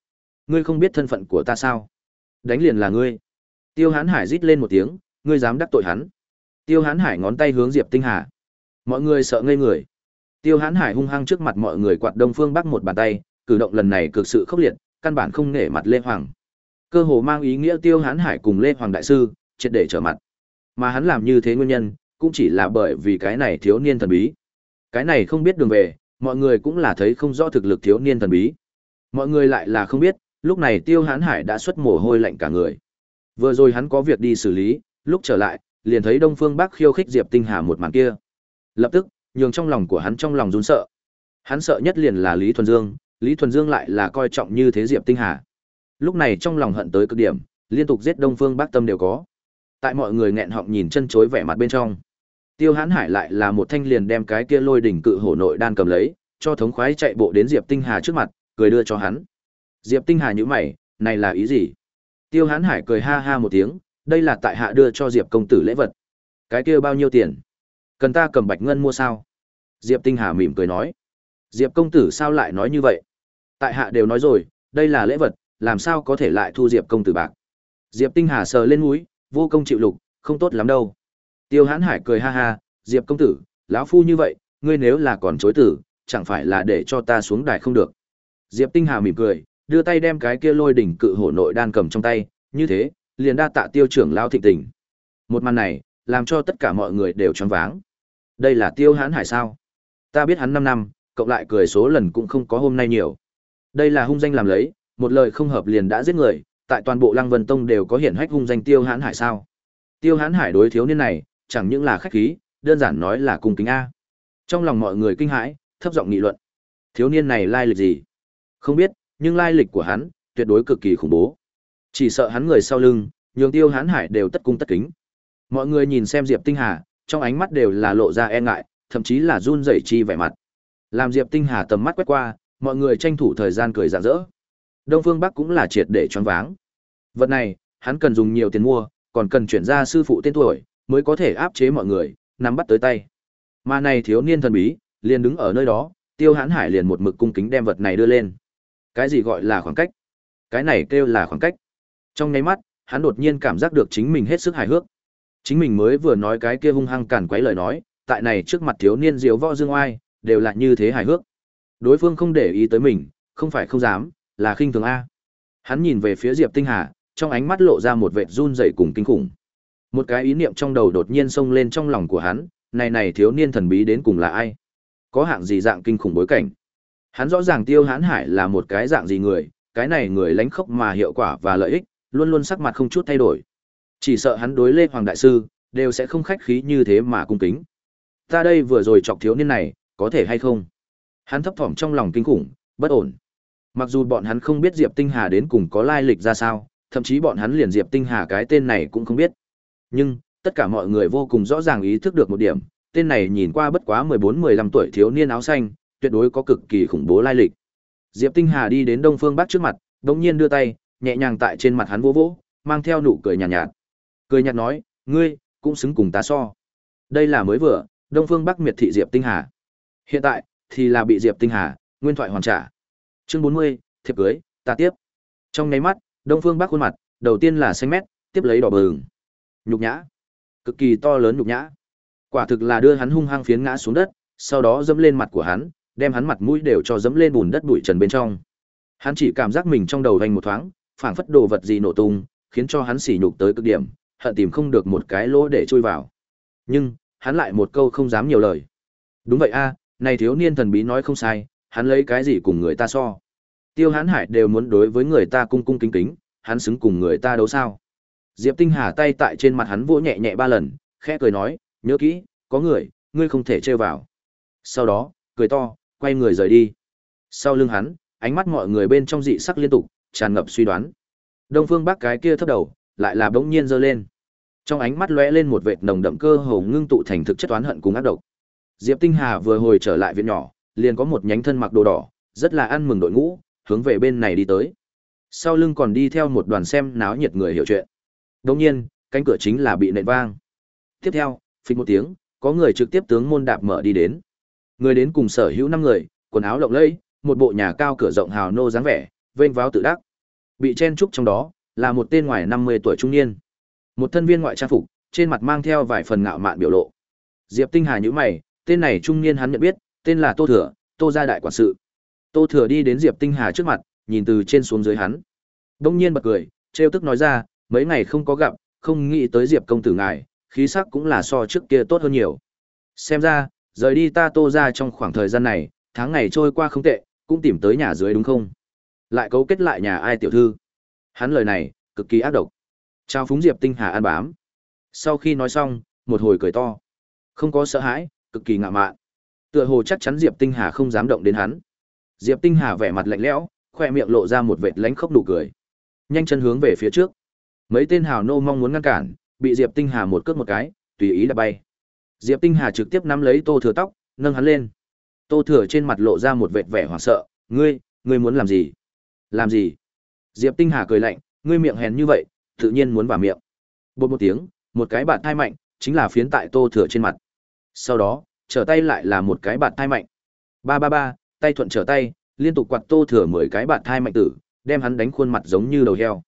Ngươi không biết thân phận của ta sao? Đánh liền là ngươi. Tiêu Hán Hải rít lên một tiếng, ngươi dám đắc tội hắn. Tiêu Hán Hải ngón tay hướng Diệp Tinh Hà. Mọi người sợ ngây người. Tiêu Hán Hải hung hăng trước mặt mọi người quạt Đông Phương Bắc một bàn tay, cử động lần này cực sự khốc liệt, căn bản không nể mặt Lê Hoàng. Cơ hồ mang ý nghĩa Tiêu Hán Hải cùng Lê Hoàng đại sư triệt để trở mặt. Mà hắn làm như thế nguyên nhân, cũng chỉ là bởi vì cái này thiếu niên thần bí. Cái này không biết đường về, mọi người cũng là thấy không rõ thực lực thiếu niên thần bí. Mọi người lại là không biết, lúc này Tiêu Hán Hải đã xuất mồ hôi lạnh cả người. Vừa rồi hắn có việc đi xử lý, lúc trở lại, liền thấy Đông Phương Bắc khiêu khích Diệp Tinh Hà một màn kia. Lập tức, nhường trong lòng của hắn trong lòng run sợ. Hắn sợ nhất liền là Lý Thuần Dương, Lý Thuần Dương lại là coi trọng như thế Diệp Tinh Hà. Lúc này trong lòng hận tới cực điểm, liên tục giết Đông Phương Bắc Tâm đều có. Tại mọi người nghẹn họng nhìn chân chối vẻ mặt bên trong. Tiêu Hán Hải lại là một thanh liền đem cái kia lôi đỉnh cự hổ nội đan cầm lấy, cho thống khoái chạy bộ đến Diệp Tinh Hà trước mặt, cười đưa cho hắn. Diệp Tinh Hà nhíu mày, này là ý gì? Tiêu Hán Hải cười ha ha một tiếng, đây là tại hạ đưa cho Diệp công tử lễ vật. Cái kia bao nhiêu tiền? Cần ta cầm bạch ngân mua sao? Diệp Tinh Hà mỉm cười nói. Diệp công tử sao lại nói như vậy? Tại hạ đều nói rồi, đây là lễ vật, làm sao có thể lại thu Diệp công tử bạc? Diệp Tinh Hà sờ lên mũi, vô công chịu lục, không tốt lắm đâu. Tiêu Hán Hải cười ha ha, Diệp công tử, lão phu như vậy, ngươi nếu là còn chối tử, chẳng phải là để cho ta xuống đài không được. Diệp Tinh Hà mỉm cười, đưa tay đem cái kia lôi đỉnh cự hổ nội đan cầm trong tay, như thế, liền đa tạ tiêu trưởng lao thịnh tình. Một màn này, làm cho tất cả mọi người đều choáng váng. Đây là tiêu hãn hải sao? Ta biết hắn 5 năm, cộng lại cười số lần cũng không có hôm nay nhiều. Đây là hung danh làm lấy, một lời không hợp liền đã giết người, tại toàn bộ Lăng Vân Tông đều có hiển hách hung danh tiêu Hán hải sao? Tiêu Hán hải đối thiếu niên này, chẳng những là khách khí, đơn giản nói là cung kính A. Trong lòng mọi người kinh hãi, thấp giọng nghị luận. Thiếu niên này lai lịch gì? Không biết, nhưng lai lịch của hắn, tuyệt đối cực kỳ khủng bố. Chỉ sợ hắn người sau lưng, nhường tiêu hán hải đều tất cung tất kính. Mọi người nhìn xem Diệp Tinh Hà, trong ánh mắt đều là lộ ra e ngại, thậm chí là run rẩy chi vẻ mặt. Làm Diệp Tinh Hà tầm mắt quét qua, mọi người tranh thủ thời gian cười rạng rỡ. Đông Phương Bắc cũng là triệt để choáng váng. Vật này, hắn cần dùng nhiều tiền mua, còn cần chuyển ra sư phụ tên tuổi, mới có thể áp chế mọi người, nắm bắt tới tay. Mà này thiếu niên thần bí, liền đứng ở nơi đó, Tiêu Hán Hải liền một mực cung kính đem vật này đưa lên. Cái gì gọi là khoảng cách? Cái này kêu là khoảng cách. Trong nháy mắt, hắn đột nhiên cảm giác được chính mình hết sức hài hước. Chính mình mới vừa nói cái kia hung hăng cản quấy lời nói, tại này trước mặt thiếu niên diếu võ dương oai, đều là như thế hài hước. Đối phương không để ý tới mình, không phải không dám, là khinh thường a. Hắn nhìn về phía Diệp Tinh Hà, trong ánh mắt lộ ra một vệt run rẩy cùng kinh khủng. Một cái ý niệm trong đầu đột nhiên xông lên trong lòng của hắn, này này thiếu niên thần bí đến cùng là ai? Có hạng gì dạng kinh khủng bối cảnh? Hắn rõ ràng Tiêu Hán Hải là một cái dạng gì người, cái này người lánh khốc mà hiệu quả và lợi ích, luôn luôn sắc mặt không chút thay đổi. Chỉ sợ hắn đối Lê Hoàng đại sư đều sẽ không khách khí như thế mà cung kính. Ta đây vừa rồi chọc thiếu niên này, có thể hay không? Hắn thấp thỏm trong lòng kinh khủng, bất ổn. Mặc dù bọn hắn không biết Diệp Tinh Hà đến cùng có lai lịch ra sao, thậm chí bọn hắn liền Diệp Tinh Hà cái tên này cũng không biết. Nhưng, tất cả mọi người vô cùng rõ ràng ý thức được một điểm, tên này nhìn qua bất quá 14-15 tuổi thiếu niên áo xanh, tuyệt đối có cực kỳ khủng bố lai lịch. Diệp Tinh Hà đi đến Đông Phương Bắc trước mặt, đột nhiên đưa tay, nhẹ nhàng tại trên mặt hắn vỗ vỗ, mang theo nụ cười nhàn nhạt, nhạt. Cười nhạt nói, ngươi cũng xứng cùng ta so. Đây là mới vừa, Đông Phương Bắc miệt thị Diệp Tinh Hà. Hiện tại thì là bị Diệp Tinh Hà nguyên thoại hoàn trả. Chương 40, thiệp cưới, ta tiếp. Trong nháy mắt, Đông Phương Bắc khuôn mặt, đầu tiên là xanh mét, tiếp lấy đỏ bừng. Nhục nhã, cực kỳ to lớn nhục nhã. Quả thực là đưa hắn hung hăng phiến ngã xuống đất, sau đó dẫm lên mặt của hắn, đem hắn mặt mũi đều cho dẫm lên bùn đất bụi trần bên trong. Hắn chỉ cảm giác mình trong đầu vành một thoáng, phảng phất đồ vật gì nổ tung, khiến cho hắn sỉ nhục tới cực điểm, hận tìm không được một cái lỗ để chui vào. Nhưng, hắn lại một câu không dám nhiều lời. Đúng vậy a, này thiếu niên thần bí nói không sai, hắn lấy cái gì cùng người ta so? Tiêu Hán Hải đều muốn đối với người ta cung cung kính kính, hắn xứng cùng người ta đấu sao? Diệp Tinh Hà tay tại trên mặt hắn vỗ nhẹ nhẹ ba lần, khẽ cười nói, nhớ kỹ, có người, ngươi không thể trêu vào. Sau đó, cười to, quay người rời đi. Sau lưng hắn, ánh mắt mọi người bên trong dị sắc liên tục, tràn ngập suy đoán. Đông Phương Bắc cái kia thấp đầu, lại là bỗng nhiên giơ lên. Trong ánh mắt lóe lên một vệt nồng đậm cơ hồ ngưng tụ thành thực chất toán hận cùng ác độc. Diệp Tinh Hà vừa hồi trở lại viện nhỏ, liền có một nhánh thân mặc đồ đỏ, rất là ăn mừng đội ngũ, hướng về bên này đi tới. Sau lưng còn đi theo một đoàn xem náo nhiệt người hiểu chuyện. Đồng nhiên, cánh cửa chính là bị nện vang. Tiếp theo, phịch một tiếng, có người trực tiếp tướng môn đạp mở đi đến. Người đến cùng sở hữu năm người, quần áo lộng lẫy, một bộ nhà cao cửa rộng hào nô dáng vẻ, vênh váo tự đắc. Bị chen trúc trong đó, là một tên ngoài 50 tuổi trung niên. Một thân viên ngoại trang phục, trên mặt mang theo vài phần ngạo mạn biểu lộ. Diệp Tinh Hà nhíu mày, tên này trung niên hắn nhận biết, tên là Tô Thừa, Tô gia đại quản sự. Tô Thừa đi đến Diệp Tinh Hà trước mặt, nhìn từ trên xuống dưới hắn. Đông nhiên bật cười, trêu tức nói ra, mấy ngày không có gặp, không nghĩ tới Diệp công tử ngài, khí sắc cũng là so trước kia tốt hơn nhiều. Xem ra, rời đi ta Tô ra trong khoảng thời gian này, tháng ngày trôi qua không tệ, cũng tìm tới nhà dưới đúng không? Lại cấu kết lại nhà ai tiểu thư? Hắn lời này, cực kỳ ác độc. Trao phúng Diệp Tinh Hà an bám. Sau khi nói xong, một hồi cười to. Không có sợ hãi, cực kỳ ngạo mạn. Tựa hồ chắc chắn Diệp Tinh Hà không dám động đến hắn. Diệp Tinh Hà vẻ mặt lạnh lẽo, khoe miệng lộ ra một vệt lánh khóc nụ cười. Nhanh chân hướng về phía trước. Mấy tên hào nô mong muốn ngăn cản, bị Diệp Tinh Hà một cước một cái, tùy ý là bay. Diệp Tinh Hà trực tiếp nắm lấy Tô Thừa tóc, nâng hắn lên. Tô Thừa trên mặt lộ ra một vệt vẻ hoảng sợ, "Ngươi, ngươi muốn làm gì?" "Làm gì?" Diệp Tinh Hà cười lạnh, "Ngươi miệng hèn như vậy, tự nhiên muốn vào miệng." Bột một tiếng, một cái bạt thai mạnh, chính là phiến tại Tô Thừa trên mặt. Sau đó, trở tay lại là một cái bạt thai mạnh. Ba ba ba, tay thuận trở tay, liên tục quạt Tô Thừa mười cái bạt thai mạnh tử, đem hắn đánh khuôn mặt giống như đầu heo.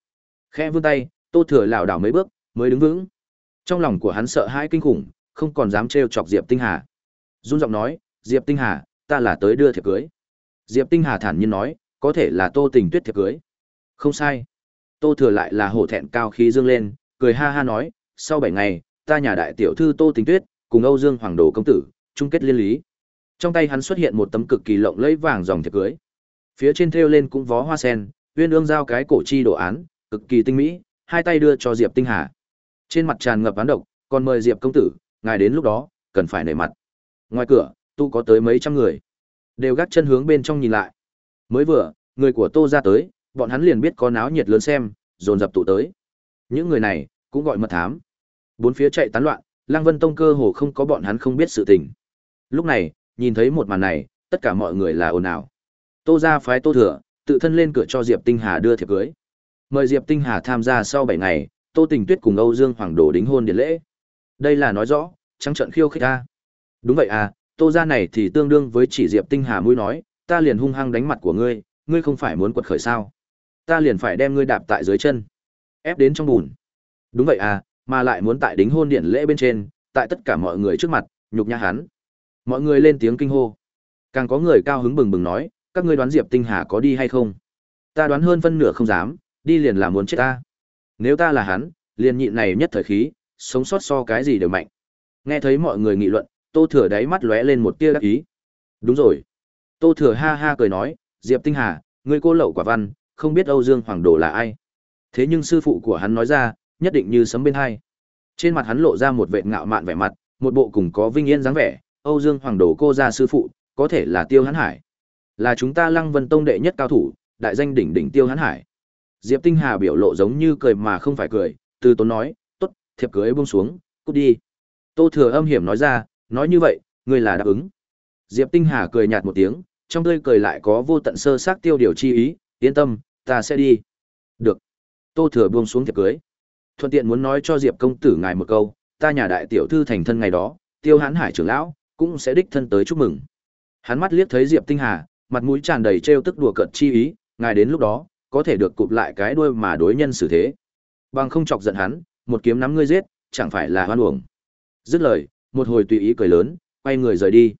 Khẽ vươn tay, Tô Thừa lảo đảo mấy bước, mới đứng vững. Trong lòng của hắn sợ hãi kinh khủng, không còn dám trêu chọc Diệp Tinh Hà. Run giọng nói, "Diệp Tinh Hà, ta là tới đưa thiệp cưới." Diệp Tinh Hà thản nhiên nói, "Có thể là Tô Tình Tuyết thiệp cưới." Không sai. Tô Thừa lại là hổ thẹn cao khí dương lên, cười ha ha nói, "Sau 7 ngày, ta nhà đại tiểu thư Tô Tình Tuyết cùng Âu Dương Hoàng Đồ công tử, chung kết liên lý." Trong tay hắn xuất hiện một tấm cực kỳ lộng lẫy vàng dòng thiệp cưới. Phía trên thêu lên cũng vó hoa sen, uyên ương giao cái cổ chi đồ án, cực kỳ tinh mỹ, hai tay đưa cho Diệp Tinh Hà. Trên mặt tràn ngập án độc, còn mời Diệp công tử, ngài đến lúc đó, cần phải nể mặt. Ngoài cửa, tu có tới mấy trăm người, đều gác chân hướng bên trong nhìn lại. Mới vừa, người của Tô ra tới, bọn hắn liền biết có náo nhiệt lớn xem, dồn dập tụ tới. Những người này, cũng gọi mật thám. Bốn phía chạy tán loạn, Lăng Vân Tông cơ hồ không có bọn hắn không biết sự tình. Lúc này, nhìn thấy một màn này, tất cả mọi người là ồn ào. Tô gia phái Tô Thừa, tự thân lên cửa cho Diệp Tinh Hà đưa thiệp cưới. Mời Diệp Tinh Hà tham gia sau 7 ngày, Tô Tình Tuyết cùng Âu Dương Hoàng Đồ đính hôn điện lễ. Đây là nói rõ, trắng trận khiêu khích ta. Đúng vậy à, Tô gia này thì tương đương với chỉ Diệp Tinh Hà mũi nói, ta liền hung hăng đánh mặt của ngươi, ngươi không phải muốn quật khởi sao? Ta liền phải đem ngươi đạp tại dưới chân, ép đến trong bùn. Đúng vậy à, mà lại muốn tại đính hôn điện lễ bên trên, tại tất cả mọi người trước mặt, nhục nhã hắn. Mọi người lên tiếng kinh hô. Càng có người cao hứng bừng bừng nói, các ngươi đoán Diệp Tinh Hà có đi hay không? Ta đoán hơn phân nửa không dám, đi liền là muốn chết ta. Nếu ta là hắn, liền nhịn này nhất thời khí, sống sót so cái gì đều mạnh. Nghe thấy mọi người nghị luận, Tô Thừa đáy mắt lóe lên một tia đắc ý. Đúng rồi. Tô Thừa ha ha cười nói, Diệp Tinh Hà, ngươi cô lậu quả văn, không biết Âu Dương Hoàng Đồ là ai. Thế nhưng sư phụ của hắn nói ra, nhất định như sấm bên hai. Trên mặt hắn lộ ra một vệ ngạo mạn vẻ mặt, một bộ cùng có vinh yên dáng vẻ, Âu Dương Hoàng Đồ cô gia sư phụ, có thể là Tiêu Hán Hải. Là chúng ta Lăng Vân Tông đệ nhất cao thủ, đại danh đỉnh đỉnh Tiêu Hán Hải. Diệp Tinh Hà biểu lộ giống như cười mà không phải cười, từ tốn nói, tốt, thiệp cưới buông xuống, cút đi. Tô Thừa âm hiểm nói ra, nói như vậy, ngươi là đáp ứng. Diệp Tinh Hà cười nhạt một tiếng, trong tươi cười lại có vô tận sơ xác tiêu điều chi ý, yên tâm, ta sẽ đi. Được. Tô Thừa buông xuống thiệp cưới. Thuận tiện muốn nói cho Diệp công tử ngài một câu, ta nhà đại tiểu thư thành thân ngày đó, Tiêu Hán Hải trưởng lão cũng sẽ đích thân tới chúc mừng. Hắn mắt liếc thấy Diệp Tinh Hà, mặt mũi tràn đầy trêu tức đùa cợt chi ý, ngài đến lúc đó, có thể được cụp lại cái đuôi mà đối nhân xử thế. Bằng không chọc giận hắn, một kiếm nắm ngươi giết, chẳng phải là hoan uổng. Dứt lời, một hồi tùy ý cười lớn, quay người rời đi.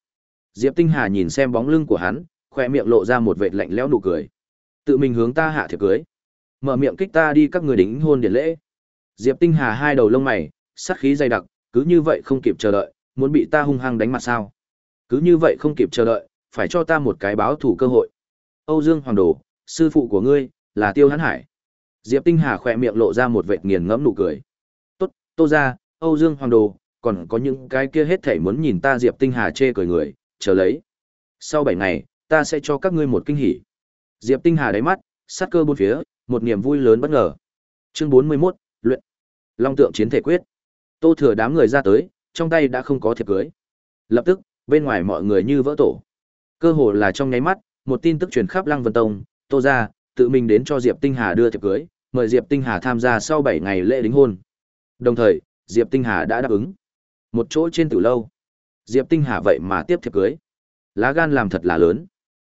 Diệp Tinh Hà nhìn xem bóng lưng của hắn, khoe miệng lộ ra một vệt lạnh lẽo nụ cười. Tự mình hướng ta hạ thiệp cưới. Mở miệng kích ta đi các người đính hôn điển lễ. Diệp Tinh Hà hai đầu lông mày, sát khí dày đặc, cứ như vậy không kịp chờ đợi, muốn bị ta hung hăng đánh mặt sao? Cứ như vậy không kịp chờ đợi, phải cho ta một cái báo thủ cơ hội. Âu Dương Hoàng Đồ, sư phụ của ngươi, là Tiêu Hán Hải. Diệp Tinh Hà khỏe miệng lộ ra một vệt nghiền ngẫm nụ cười. Tốt, Tô gia, Âu Dương Hoàng Đồ, còn có những cái kia hết thảy muốn nhìn ta Diệp Tinh Hà chê cười người, chờ lấy. Sau 7 ngày, ta sẽ cho các ngươi một kinh hỉ. Diệp Tinh Hà đáy mắt, sát cơ bốn phía, một niềm vui lớn bất ngờ. Chương 41, luyện. Long tượng chiến thể quyết. Tô Thừa đám người ra tới, trong tay đã không có thiệp cưới. Lập tức, bên ngoài mọi người như vỡ tổ. Cơ hồ là trong nháy mắt, một tin tức truyền khắp Lăng Vân Tông, Tô gia, tự mình đến cho Diệp Tinh Hà đưa thiệp cưới, mời Diệp Tinh Hà tham gia sau 7 ngày lễ đính hôn. Đồng thời, Diệp Tinh Hà đã đáp ứng. Một chỗ trên tử lâu. Diệp Tinh Hà vậy mà tiếp thiệp cưới. Lá gan làm thật là lớn.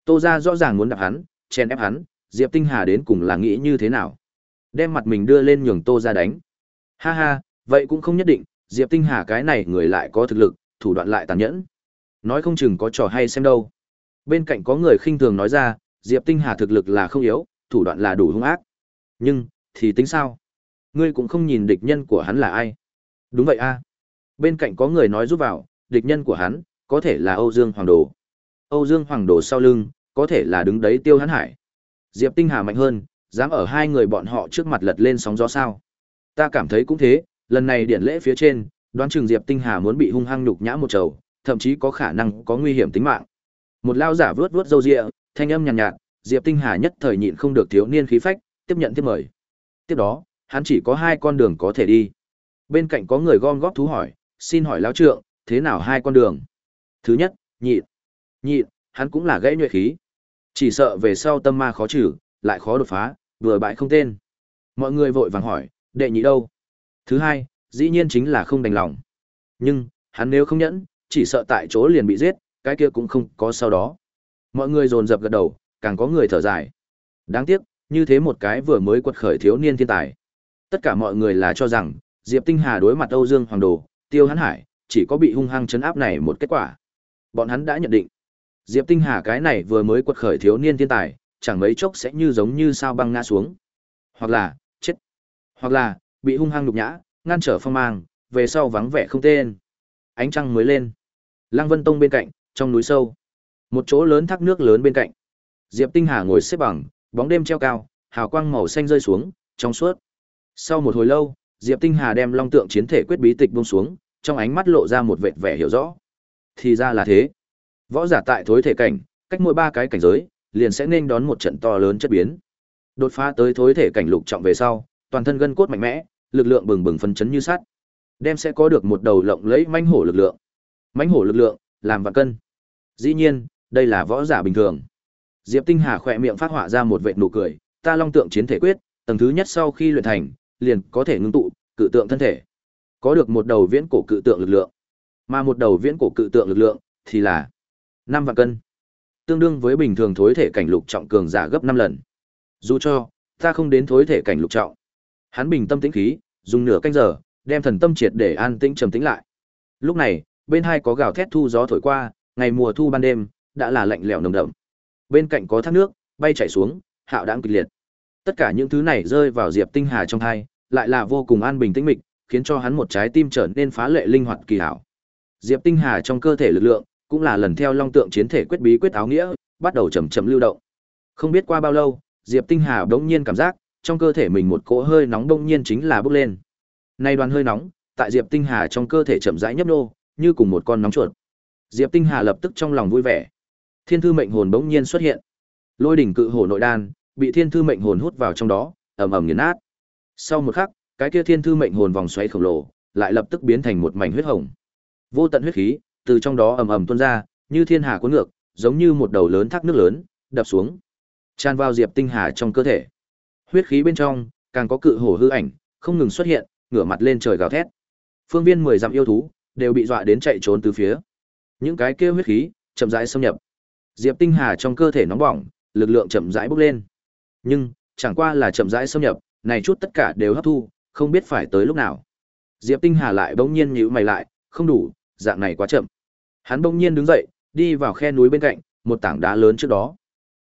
Tô gia rõ ràng muốn đạp hắn, chen ép hắn, Diệp Tinh Hà đến cùng là nghĩ như thế nào? Đem mặt mình đưa lên nhường Tô gia đánh. Ha ha, vậy cũng không nhất định, Diệp Tinh Hà cái này người lại có thực lực, thủ đoạn lại tàn nhẫn. Nói không chừng có trò hay xem đâu. Bên cạnh có người khinh thường nói ra, Diệp Tinh Hà thực lực là không yếu, thủ đoạn là đủ hung ác. Nhưng, thì tính sao? Ngươi cũng không nhìn địch nhân của hắn là ai. Đúng vậy a. Bên cạnh có người nói giúp vào, địch nhân của hắn, có thể là Âu Dương Hoàng Đồ. Âu Dương Hoàng Đồ sau lưng, có thể là đứng đấy Tiêu Hắn Hải. Diệp Tinh Hà mạnh hơn, dám ở hai người bọn họ trước mặt lật lên sóng gió sao? Ta cảm thấy cũng thế, lần này điện lễ phía trên, đoán chừng Diệp Tinh Hà muốn bị hung hăng nhục nhã một chầu thậm chí có khả năng có nguy hiểm tính mạng. Một lao giả vớt vớt râu ria, thanh âm nhàn nhạt, nhạt, Diệp Tinh Hà nhất thời nhịn không được thiếu niên khí phách, tiếp nhận tiếp mời. Tiếp đó, hắn chỉ có hai con đường có thể đi. Bên cạnh có người gom góp thú hỏi, xin hỏi lão trượng, thế nào hai con đường? Thứ nhất, nhịn. Nhịn, hắn cũng là gãy nhuệ khí. Chỉ sợ về sau tâm ma khó trừ, lại khó đột phá, vừa bại không tên. Mọi người vội vàng hỏi, đệ nhị đâu? Thứ hai, dĩ nhiên chính là không đành lòng. Nhưng, hắn nếu không nhẫn, chỉ sợ tại chỗ liền bị giết, cái kia cũng không có sau đó. Mọi người dồn dập gật đầu, càng có người thở dài. Đáng tiếc, như thế một cái vừa mới quật khởi thiếu niên thiên tài. Tất cả mọi người là cho rằng, Diệp Tinh Hà đối mặt Âu Dương Hoàng Đồ, Tiêu Hán Hải, chỉ có bị hung hăng chấn áp này một kết quả. Bọn hắn đã nhận định, Diệp Tinh Hà cái này vừa mới quật khởi thiếu niên thiên tài, chẳng mấy chốc sẽ như giống như sao băng ngã xuống. Hoặc là, chết. Hoặc là, bị hung hăng nhục nhã, ngăn trở phong mang, về sau vắng vẻ không tên. Ánh trăng mới lên. Lăng Vân Tông bên cạnh, trong núi sâu. Một chỗ lớn thác nước lớn bên cạnh. Diệp Tinh Hà ngồi xếp bằng, bóng đêm treo cao, hào quang màu xanh rơi xuống, trong suốt. Sau một hồi lâu, Diệp Tinh Hà đem long tượng chiến thể quyết bí tịch buông xuống, trong ánh mắt lộ ra một vệt vẻ hiểu rõ. Thì ra là thế. Võ giả tại thối thể cảnh, cách mỗi ba cái cảnh giới, liền sẽ nên đón một trận to lớn chất biến. Đột phá tới thối thể cảnh lục trọng về sau, toàn thân gân cốt mạnh mẽ, lực lượng bừng bừng phấn chấn như sắt. Đem sẽ có được một đầu lộng lẫy mãnh hổ lực lượng. Mãnh hổ lực lượng, làm vạn cân. Dĩ nhiên, đây là võ giả bình thường. Diệp Tinh Hà khỏe miệng phát họa ra một vệt nụ cười, ta long tượng chiến thể quyết, tầng thứ nhất sau khi luyện thành, liền có thể ngưng tụ cự tượng thân thể. Có được một đầu viễn cổ cự tượng lực lượng, mà một đầu viễn cổ cự tượng lực lượng thì là năm vạn cân, tương đương với bình thường thối thể cảnh lục trọng cường giả gấp 5 lần. Dù cho ta không đến thối thể cảnh lục trọng, hắn bình tâm tĩnh khí, dùng nửa canh giờ, đem thần tâm triệt để an tĩnh trầm tĩnh lại. Lúc này, bên hai có gào thét thu gió thổi qua, ngày mùa thu ban đêm, đã là lạnh lẽo nồng đậm. Bên cạnh có thác nước, bay chảy xuống, hạo đãng kịch liệt. Tất cả những thứ này rơi vào Diệp Tinh Hà trong hai, lại là vô cùng an bình tĩnh mịch, khiến cho hắn một trái tim trở nên phá lệ linh hoạt kỳ hảo. Diệp Tinh Hà trong cơ thể lực lượng, cũng là lần theo long tượng chiến thể quyết bí quyết áo nghĩa, bắt đầu chậm chậm lưu động. Không biết qua bao lâu, Diệp Tinh Hà đống nhiên cảm giác, trong cơ thể mình một cỗ hơi nóng đông nhiên chính là bốc lên. Nay đoàn hơi nóng, tại Diệp Tinh Hà trong cơ thể chậm rãi nhấp nô, như cùng một con nóng chuột. Diệp Tinh Hà lập tức trong lòng vui vẻ. Thiên thư mệnh hồn bỗng nhiên xuất hiện. Lôi đỉnh cự hổ nội đan, bị thiên thư mệnh hồn hút vào trong đó, ầm ầm nghiền nát. Sau một khắc, cái kia thiên thư mệnh hồn vòng xoáy khổng lồ, lại lập tức biến thành một mảnh huyết hồng. Vô tận huyết khí, từ trong đó ầm ầm tuôn ra, như thiên hà cuốn ngược, giống như một đầu lớn thác nước lớn, đập xuống, tràn vào Diệp Tinh Hà trong cơ thể. Huyết khí bên trong, càng có cự hổ hư ảnh, không ngừng xuất hiện, ngửa mặt lên trời gào thét. Phương viên mười dặm yêu thú, đều bị dọa đến chạy trốn từ phía. Những cái kia huyết khí, chậm rãi xâm nhập. Diệp Tinh Hà trong cơ thể nóng bỏng, lực lượng chậm rãi bốc lên. Nhưng, chẳng qua là chậm rãi xâm nhập, này chút tất cả đều hấp thu, không biết phải tới lúc nào. Diệp Tinh Hà lại bỗng nhiên nhíu mày lại, không đủ, dạng này quá chậm. Hắn bỗng nhiên đứng dậy, đi vào khe núi bên cạnh, một tảng đá lớn trước đó.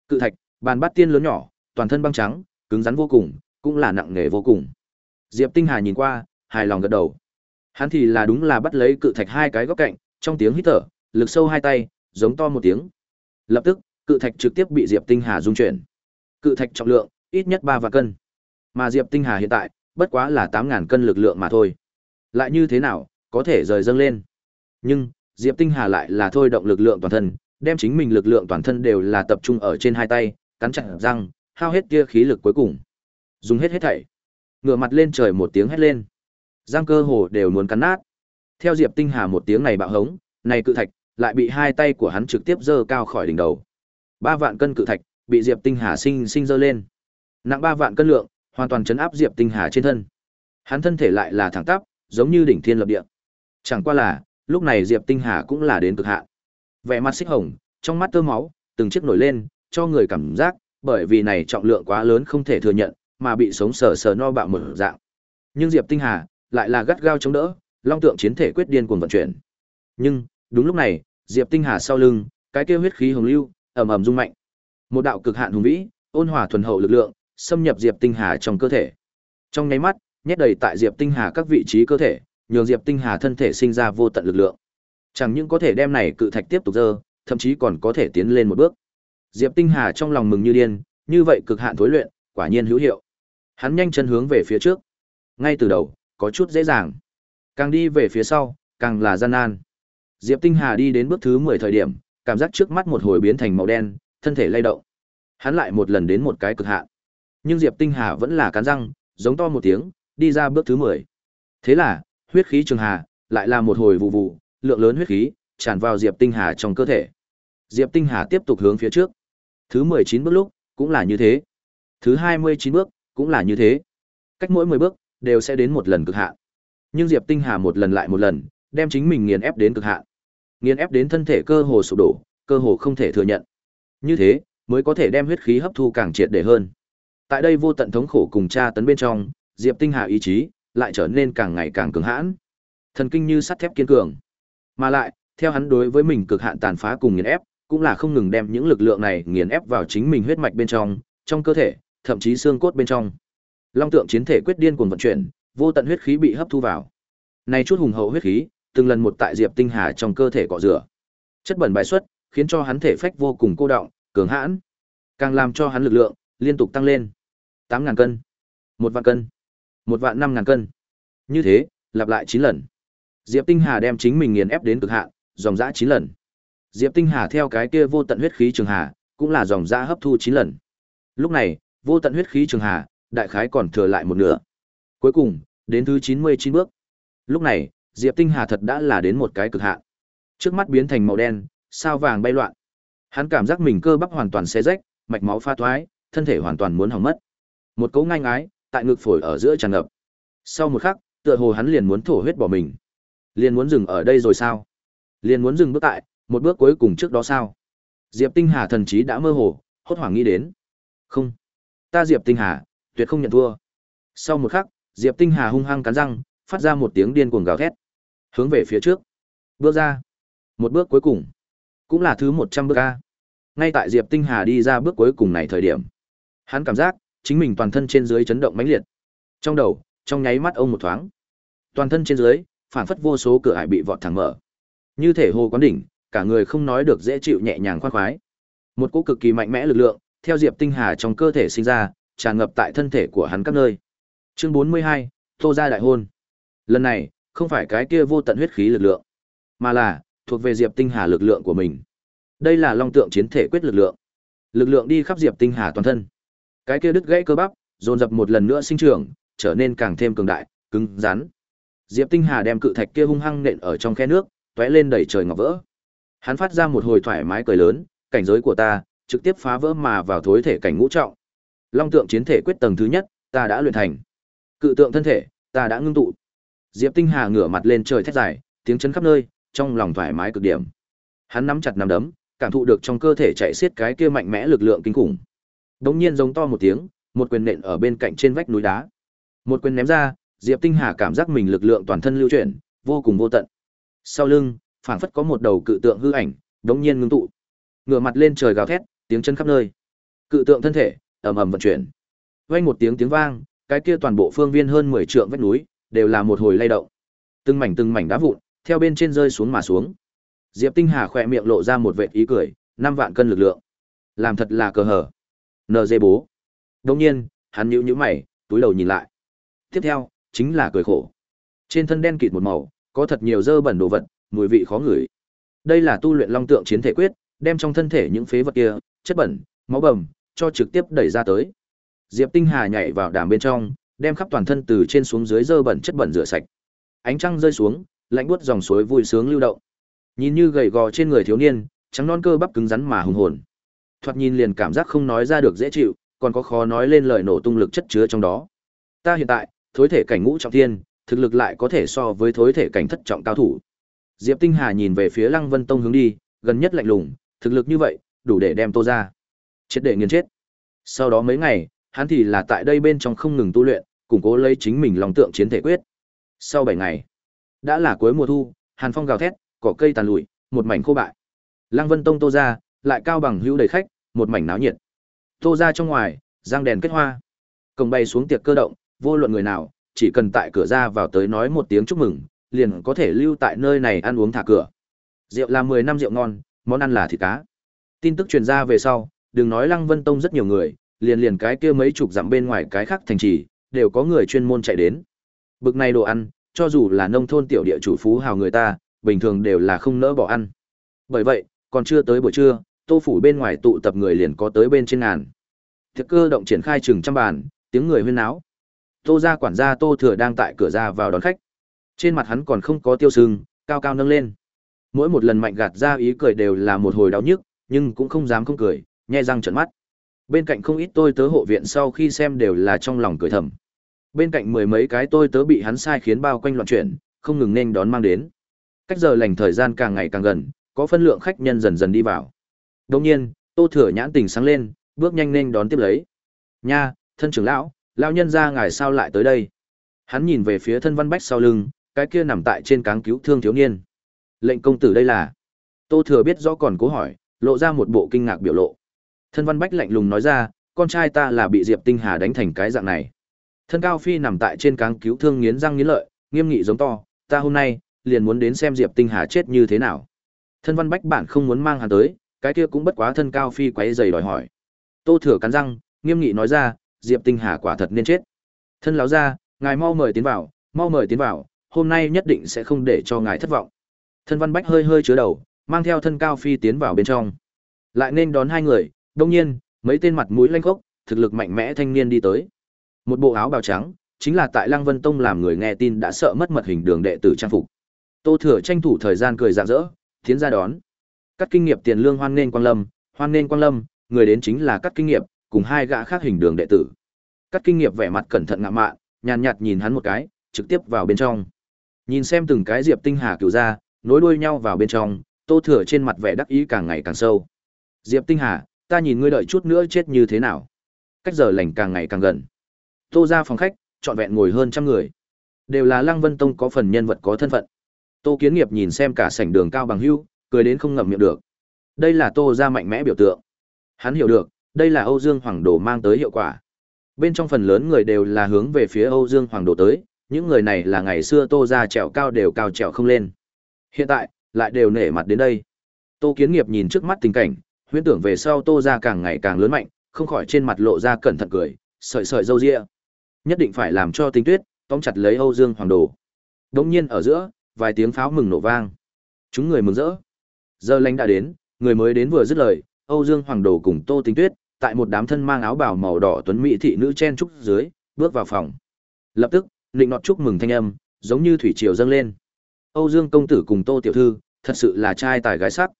Cự thạch, bàn bát tiên lớn nhỏ, toàn thân băng trắng, cứng rắn vô cùng, cũng là nặng nề vô cùng. Diệp Tinh Hà nhìn qua, hài lòng gật đầu. Hắn thì là đúng là bắt lấy cự thạch hai cái góc cạnh, trong tiếng hít thở, lực sâu hai tay, giống to một tiếng. Lập tức, cự thạch trực tiếp bị Diệp Tinh Hà dung chuyển. Cự thạch trọng lượng ít nhất ba vạn cân. Mà Diệp Tinh Hà hiện tại, bất quá là tám ngàn cân lực lượng mà thôi. Lại như thế nào, có thể rời dâng lên. Nhưng, Diệp Tinh Hà lại là thôi động lực lượng toàn thân, đem chính mình lực lượng toàn thân đều là tập trung ở trên hai tay, cắn chặt răng, hao hết kia khí lực cuối cùng. Dùng hết hết thảy. Ngửa mặt lên trời một tiếng hét lên. Giang cơ hồ đều muốn cắn nát. Theo Diệp Tinh Hà một tiếng này bạo hống, này cự thạch lại bị hai tay của hắn trực tiếp giơ cao khỏi đỉnh đầu. Ba vạn cân cự thạch bị Diệp Tinh Hà sinh sinh giơ lên. Nặng ba vạn cân lượng, hoàn toàn chấn áp Diệp Tinh Hà trên thân. Hắn thân thể lại là thẳng tắp, giống như đỉnh thiên lập địa. Chẳng qua là, lúc này Diệp Tinh Hà cũng là đến cực hạn. Vẻ mặt xích hồng, trong mắt tơ máu, từng chiếc nổi lên, cho người cảm giác, bởi vì này trọng lượng quá lớn không thể thừa nhận, mà bị sống sờ sờ no bạo mở dạng. Nhưng Diệp Tinh Hà lại là gắt gao chống đỡ, long tượng chiến thể quyết điên cuồng vận chuyển. Nhưng, đúng lúc này, Diệp Tinh Hà sau lưng, cái kia huyết khí hồng lưu, ầm ầm rung mạnh. Một đạo cực hạn hùng vĩ, ôn hòa thuần hậu lực lượng, xâm nhập Diệp Tinh Hà trong cơ thể. Trong nháy mắt, nhét đầy tại Diệp Tinh Hà các vị trí cơ thể, nhường Diệp Tinh Hà thân thể sinh ra vô tận lực lượng. Chẳng những có thể đem này cự thạch tiếp tục dơ, thậm chí còn có thể tiến lên một bước. Diệp Tinh Hà trong lòng mừng như điên, như vậy cực hạn thối luyện, quả nhiên hữu hiệu. Hắn nhanh chân hướng về phía trước. Ngay từ đầu, có chút dễ dàng. Càng đi về phía sau, càng là gian nan. Diệp Tinh Hà đi đến bước thứ 10 thời điểm, cảm giác trước mắt một hồi biến thành màu đen, thân thể lay động. Hắn lại một lần đến một cái cực hạn. Nhưng Diệp Tinh Hà vẫn là cắn răng, giống to một tiếng, đi ra bước thứ 10. Thế là, huyết khí trường hà, lại là một hồi vụ vụ, lượng lớn huyết khí tràn vào Diệp Tinh Hà trong cơ thể. Diệp Tinh Hà tiếp tục hướng phía trước. Thứ 19 bước lúc, cũng là như thế. Thứ 29 bước, cũng là như thế. Cách mỗi 10 bước, đều sẽ đến một lần cực hạn. Nhưng Diệp Tinh Hà một lần lại một lần, đem chính mình nghiền ép đến cực hạn. Nghiền ép đến thân thể cơ hồ sụp đổ, cơ hồ không thể thừa nhận. Như thế, mới có thể đem huyết khí hấp thu càng triệt để hơn. Tại đây vô tận thống khổ cùng tra tấn bên trong, Diệp Tinh Hà ý chí lại trở nên càng ngày càng cứng hãn. Thần kinh như sắt thép kiên cường. Mà lại, theo hắn đối với mình cực hạn tàn phá cùng nghiền ép, cũng là không ngừng đem những lực lượng này nghiền ép vào chính mình huyết mạch bên trong, trong cơ thể, thậm chí xương cốt bên trong. Long tượng chiến thể quyết điên cuồng vận chuyển, vô tận huyết khí bị hấp thu vào. Này chút hùng hậu huyết khí, từng lần một tại Diệp Tinh Hà trong cơ thể cọ rửa. Chất bẩn bài xuất, khiến cho hắn thể phách vô cùng cô động, cường hãn, càng làm cho hắn lực lượng liên tục tăng lên. 8000 cân, một vạn cân, một vạn 5000 cân. Như thế, lặp lại 9 lần. Diệp Tinh Hà đem chính mình nghiền ép đến cực hạn, dòng dã 9 lần. Diệp Tinh Hà theo cái kia vô tận huyết khí trường hà, cũng là dòng ra hấp thu 9 lần. Lúc này, vô tận huyết khí trường hà, đại khái còn thừa lại một nửa. Cuối cùng, đến thứ 99 bước. Lúc này, Diệp Tinh Hà thật đã là đến một cái cực hạn. Trước mắt biến thành màu đen, sao vàng bay loạn. Hắn cảm giác mình cơ bắp hoàn toàn xé rách, mạch máu pha thoái, thân thể hoàn toàn muốn hỏng mất. Một cấu ngang ái, tại ngực phổi ở giữa tràn ngập. Sau một khắc, tựa hồ hắn liền muốn thổ huyết bỏ mình. Liền muốn dừng ở đây rồi sao? Liền muốn dừng bước tại, một bước cuối cùng trước đó sao? Diệp Tinh Hà thần chí đã mơ hồ, hốt hoảng nghĩ đến. Không, ta Diệp Tinh Hà, tuyệt không nhận thua. Sau một khắc, Diệp Tinh Hà hung hăng cắn răng, phát ra một tiếng điên cuồng gào thét. Hướng về phía trước. Bước ra. Một bước cuối cùng. Cũng là thứ 100 bước A. Ngay tại Diệp Tinh Hà đi ra bước cuối cùng này thời điểm. Hắn cảm giác, chính mình toàn thân trên dưới chấn động mãnh liệt. Trong đầu, trong nháy mắt ông một thoáng. Toàn thân trên dưới, phản phất vô số cửa ải bị vọt thẳng mở. Như thể hồ quán đỉnh, cả người không nói được dễ chịu nhẹ nhàng khoan khoái. Một cỗ cực kỳ mạnh mẽ lực lượng, theo Diệp Tinh Hà trong cơ thể sinh ra, tràn ngập tại thân thể của hắn các nơi. Chương 42, Tô gia đại hôn. Lần này, không phải cái kia vô tận huyết khí lực lượng, mà là thuộc về Diệp Tinh Hà lực lượng của mình. Đây là long tượng chiến thể quyết lực lượng. Lực lượng đi khắp Diệp Tinh Hà toàn thân. Cái kia đứt gãy cơ bắp, dồn dập một lần nữa sinh trưởng, trở nên càng thêm cường đại, cứng rắn. Diệp Tinh Hà đem cự thạch kia hung hăng nện ở trong khe nước, tóe lên đầy trời ngọc vỡ. Hắn phát ra một hồi thoải mái cười lớn, cảnh giới của ta trực tiếp phá vỡ mà vào thối thể cảnh ngũ trọng. Long tượng chiến thể quyết tầng thứ nhất, ta đã luyện thành. Cự tượng thân thể, ta đã ngưng tụ. Diệp Tinh Hà ngửa mặt lên trời thét dài, tiếng chấn khắp nơi, trong lòng thoải mái cực điểm. Hắn nắm chặt nắm đấm, cảm thụ được trong cơ thể chạy xiết cái kia mạnh mẽ lực lượng kinh khủng. Đống nhiên giống to một tiếng, một quyền nện ở bên cạnh trên vách núi đá. Một quyền ném ra, Diệp Tinh Hà cảm giác mình lực lượng toàn thân lưu chuyển, vô cùng vô tận. Sau lưng, phảng phất có một đầu cự tượng hư ảnh, đống nhiên ngưng tụ. Ngửa mặt lên trời gào thét, tiếng chân khắp nơi. Cự tượng thân thể ầm ầm vận chuyển. Vang một tiếng tiếng vang, cái kia toàn bộ phương viên hơn 10 trượng vách núi đều là một hồi lay động. Từng mảnh từng mảnh đá vụn theo bên trên rơi xuống mà xuống. Diệp Tinh Hà khỏe miệng lộ ra một vệt ý cười, năm vạn cân lực lượng. Làm thật là cờ hở. NG bố. Đương nhiên, hắn nhíu nhíu mày, túi đầu nhìn lại. Tiếp theo, chính là cười khổ. Trên thân đen kịt một màu, có thật nhiều dơ bẩn đồ vật, mùi vị khó ngửi. Đây là tu luyện long tượng chiến thể quyết, đem trong thân thể những phế vật kia, chất bẩn, máu bầm, cho trực tiếp đẩy ra tới. Diệp Tinh Hà nhảy vào đàm bên trong, đem khắp toàn thân từ trên xuống dưới dơ bẩn chất bẩn rửa sạch. Ánh trăng rơi xuống, lạnh buốt dòng suối vui sướng lưu động. Nhìn như gầy gò trên người thiếu niên, trắng non cơ bắp cứng rắn mà hùng hồn. Thoạt nhìn liền cảm giác không nói ra được dễ chịu, còn có khó nói lên lời nổ tung lực chất chứa trong đó. Ta hiện tại, thối thể cảnh ngũ trọng thiên, thực lực lại có thể so với thối thể cảnh thất trọng cao thủ. Diệp Tinh Hà nhìn về phía Lăng Vân Tông hướng đi, gần nhất lạnh lùng, thực lực như vậy, đủ để đem Tô ra. Chết để nghiền chết. Sau đó mấy ngày, hắn thì là tại đây bên trong không ngừng tu luyện, củng cố lấy chính mình lòng tượng chiến thể quyết. Sau 7 ngày, đã là cuối mùa thu, hàn phong gào thét, cỏ cây tàn lụi, một mảnh khô bại. Lăng Vân Tông Tô ra, lại cao bằng hữu đầy khách, một mảnh náo nhiệt. Tô ra trong ngoài, giang đèn kết hoa. Cổng bay xuống tiệc cơ động, vô luận người nào, chỉ cần tại cửa ra vào tới nói một tiếng chúc mừng, liền có thể lưu tại nơi này ăn uống thả cửa. Rượu là 10 năm rượu ngon, món ăn là thịt cá. Tin tức truyền ra về sau, đừng nói Lăng Vân Tông rất nhiều người, liền liền cái kia mấy chục dặm bên ngoài cái khác thành trì, đều có người chuyên môn chạy đến. Bực này đồ ăn, cho dù là nông thôn tiểu địa chủ phú hào người ta, bình thường đều là không nỡ bỏ ăn. Bởi vậy, còn chưa tới buổi trưa, Tô phủ bên ngoài tụ tập người liền có tới bên trên ngàn. thực cơ động triển khai chừng trăm bàn, tiếng người huyên náo. Tô gia quản gia Tô Thừa đang tại cửa ra vào đón khách. Trên mặt hắn còn không có tiêu sưng, cao cao nâng lên. Mỗi một lần mạnh gạt ra ý cười đều là một hồi đau nhức, nhưng cũng không dám không cười, nhe răng trợn mắt. Bên cạnh không ít tôi tớ hộ viện sau khi xem đều là trong lòng cười thầm. Bên cạnh mười mấy cái tôi tớ bị hắn sai khiến bao quanh loạn chuyển, không ngừng nên đón mang đến. Cách giờ lành thời gian càng ngày càng gần, có phân lượng khách nhân dần dần đi vào. Đồng nhiên, Tô Thừa nhãn tình sáng lên, bước nhanh nên đón tiếp lấy. Nha, thân trưởng lão, lão nhân gia ngài sao lại tới đây? Hắn nhìn về phía thân văn bách sau lưng, cái kia nằm tại trên cáng cứu thương thiếu niên. Lệnh công tử đây là? Tô Thừa biết rõ còn cố hỏi, lộ ra một bộ kinh ngạc biểu lộ. Thân văn bách lạnh lùng nói ra, con trai ta là bị Diệp Tinh Hà đánh thành cái dạng này. Thân Cao Phi nằm tại trên cáng cứu thương nghiến răng nghiến lợi, nghiêm nghị giống to, ta hôm nay liền muốn đến xem Diệp Tinh Hà chết như thế nào. Thân Văn Bách bản không muốn mang hắn tới, cái kia cũng bất quá thân Cao Phi quấy giày đòi hỏi. Tô Thừa cắn răng, nghiêm nghị nói ra, Diệp Tinh Hà quả thật nên chết. Thân lão gia, ngài mau mời tiến vào, mau mời tiến vào, hôm nay nhất định sẽ không để cho ngài thất vọng. Thân Văn Bách hơi hơi chứa đầu, mang theo thân Cao Phi tiến vào bên trong. Lại nên đón hai người, đông nhiên, mấy tên mặt mũi lanh khốc, thực lực mạnh mẽ thanh niên đi tới. Một bộ áo bào trắng, chính là tại Lăng Vân Tông làm người nghe tin đã sợ mất mật hình đường đệ tử trang phục. Tô Thừa tranh thủ thời gian cười rạng rỡ, tiến ra đón. Các kinh nghiệm tiền lương hoan nên quang lâm, hoan nên quang lâm, người đến chính là các kinh nghiệm, cùng hai gã khác hình đường đệ tử. Các kinh nghiệm vẻ mặt cẩn thận ngạo mạn, nhàn nhạt nhìn hắn một cái, trực tiếp vào bên trong. Nhìn xem từng cái diệp tinh hà cửu ra, nối đuôi nhau vào bên trong, Tô Thừa trên mặt vẻ đắc ý càng ngày càng sâu. Diệp Tinh Hà, ta nhìn ngươi đợi chút nữa chết như thế nào? Cách giờ lành càng ngày càng gần. Tô ra phòng khách, trọn vẹn ngồi hơn trăm người. Đều là Lăng Vân Tông có phần nhân vật có thân phận. Tô Kiến Nghiệp nhìn xem cả sảnh đường cao bằng hưu, cười đến không ngậm miệng được. Đây là Tô ra mạnh mẽ biểu tượng. Hắn hiểu được, đây là Âu Dương Hoàng Đồ mang tới hiệu quả. Bên trong phần lớn người đều là hướng về phía Âu Dương Hoàng Đồ tới, những người này là ngày xưa Tô ra trèo cao đều cao trèo không lên. Hiện tại, lại đều nể mặt đến đây. Tô Kiến Nghiệp nhìn trước mắt tình cảnh, huyễn tưởng về sau Tô ra càng ngày càng lớn mạnh, không khỏi trên mặt lộ ra cẩn thận cười, sợi sợi râu ria. Nhất định phải làm cho Tinh Tuyết tóm chặt lấy Âu Dương Hoàng Đồ. Đột nhiên ở giữa, vài tiếng pháo mừng nổ vang. Chúng người mừng rỡ. Giờ lanh đã đến, người mới đến vừa dứt lời, Âu Dương Hoàng Đồ cùng Tô Tinh Tuyết, tại một đám thân mang áo bào màu đỏ tuấn mỹ thị nữ chen trúc dưới, bước vào phòng. Lập tức, định nọt chúc mừng thanh âm, giống như thủy triều dâng lên. Âu Dương công tử cùng Tô tiểu thư, thật sự là trai tài gái sắc.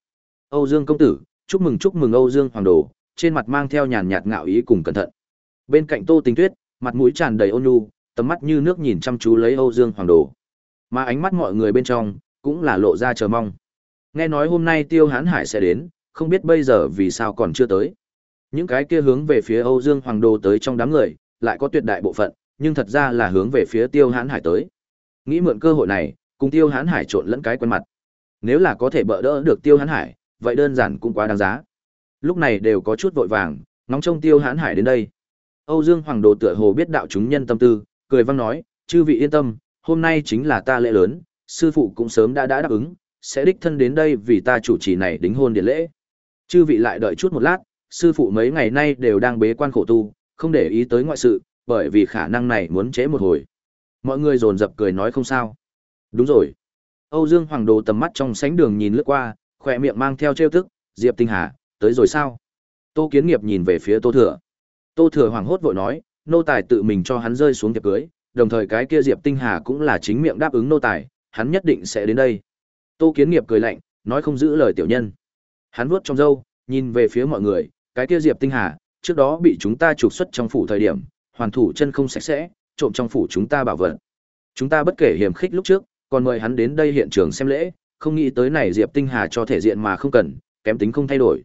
Âu Dương công tử, chúc mừng chúc mừng Âu Dương Hoàng Đồ, trên mặt mang theo nhàn nhạt ngạo ý cùng cẩn thận. Bên cạnh Tô Tinh Tuyết, mặt mũi tràn đầy ôn nhu, tầm mắt như nước nhìn chăm chú lấy Âu Dương Hoàng Đồ. Mà ánh mắt mọi người bên trong cũng là lộ ra chờ mong. Nghe nói hôm nay Tiêu Hán Hải sẽ đến, không biết bây giờ vì sao còn chưa tới. Những cái kia hướng về phía Âu Dương Hoàng Đồ tới trong đám người, lại có tuyệt đại bộ phận, nhưng thật ra là hướng về phía Tiêu Hán Hải tới. Nghĩ mượn cơ hội này, cùng Tiêu Hán Hải trộn lẫn cái quen mặt. Nếu là có thể bỡ đỡ được Tiêu Hán Hải, vậy đơn giản cũng quá đáng giá. Lúc này đều có chút vội vàng, nóng trông Tiêu Hán Hải đến đây. Âu Dương Hoàng Đồ tựa hồ biết đạo chúng nhân tâm tư, cười vang nói, chư vị yên tâm, hôm nay chính là ta lễ lớn, sư phụ cũng sớm đã đã đáp ứng, sẽ đích thân đến đây vì ta chủ trì này đính hôn điện lễ. Chư vị lại đợi chút một lát, sư phụ mấy ngày nay đều đang bế quan khổ tu, không để ý tới ngoại sự, bởi vì khả năng này muốn chế một hồi. Mọi người dồn dập cười nói không sao. Đúng rồi. Âu Dương Hoàng Đồ tầm mắt trong sánh đường nhìn lướt qua, khỏe miệng mang theo trêu tức, Diệp Tinh Hà, tới rồi sao? Tô Kiến Nghiệp nhìn về phía Tô Thừa. Tô Thừa hoảng hốt vội nói, nô tài tự mình cho hắn rơi xuống tiệc cưới, đồng thời cái kia Diệp Tinh Hà cũng là chính miệng đáp ứng nô tài, hắn nhất định sẽ đến đây. Tô Kiến Nghiệp cười lạnh, nói không giữ lời tiểu nhân. Hắn vuốt trong râu, nhìn về phía mọi người, cái kia Diệp Tinh Hà, trước đó bị chúng ta trục xuất trong phủ thời điểm, hoàn thủ chân không sạch sẽ, trộm trong phủ chúng ta bảo vật. Chúng ta bất kể hiểm khích lúc trước, còn mời hắn đến đây hiện trường xem lễ, không nghĩ tới này Diệp Tinh Hà cho thể diện mà không cần, kém tính không thay đổi.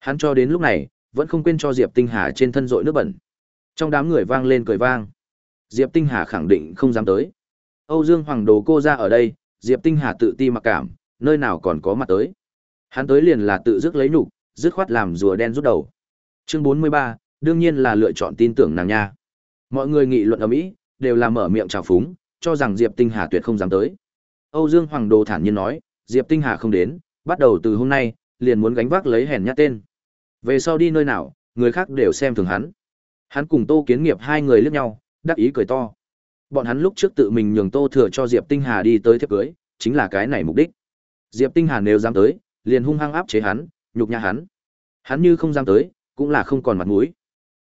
Hắn cho đến lúc này, vẫn không quên cho Diệp Tinh Hà trên thân rội nước bẩn. Trong đám người vang lên cười vang. Diệp Tinh Hà khẳng định không dám tới. Âu Dương Hoàng Đồ cô ra ở đây, Diệp Tinh Hà tự ti mặc cảm, nơi nào còn có mặt tới. Hắn tới liền là tự dứt lấy nhục, dứt khoát làm rùa đen rút đầu. Chương 43, đương nhiên là lựa chọn tin tưởng nàng nha. Mọi người nghị luận ở mỹ, đều là mở miệng chào phúng, cho rằng Diệp Tinh Hà tuyệt không dám tới. Âu Dương Hoàng Đồ thản nhiên nói, Diệp Tinh Hà không đến, bắt đầu từ hôm nay, liền muốn gánh vác lấy hèn nhát tên. Về sau đi nơi nào, người khác đều xem thường hắn. Hắn cùng Tô Kiến Nghiệp hai người liếc nhau, đắc ý cười to. Bọn hắn lúc trước tự mình nhường Tô Thừa cho Diệp Tinh Hà đi tới thiệp cưới, chính là cái này mục đích. Diệp Tinh Hà nếu dám tới, liền hung hăng áp chế hắn, nhục nhã hắn. Hắn như không dám tới, cũng là không còn mặt mũi.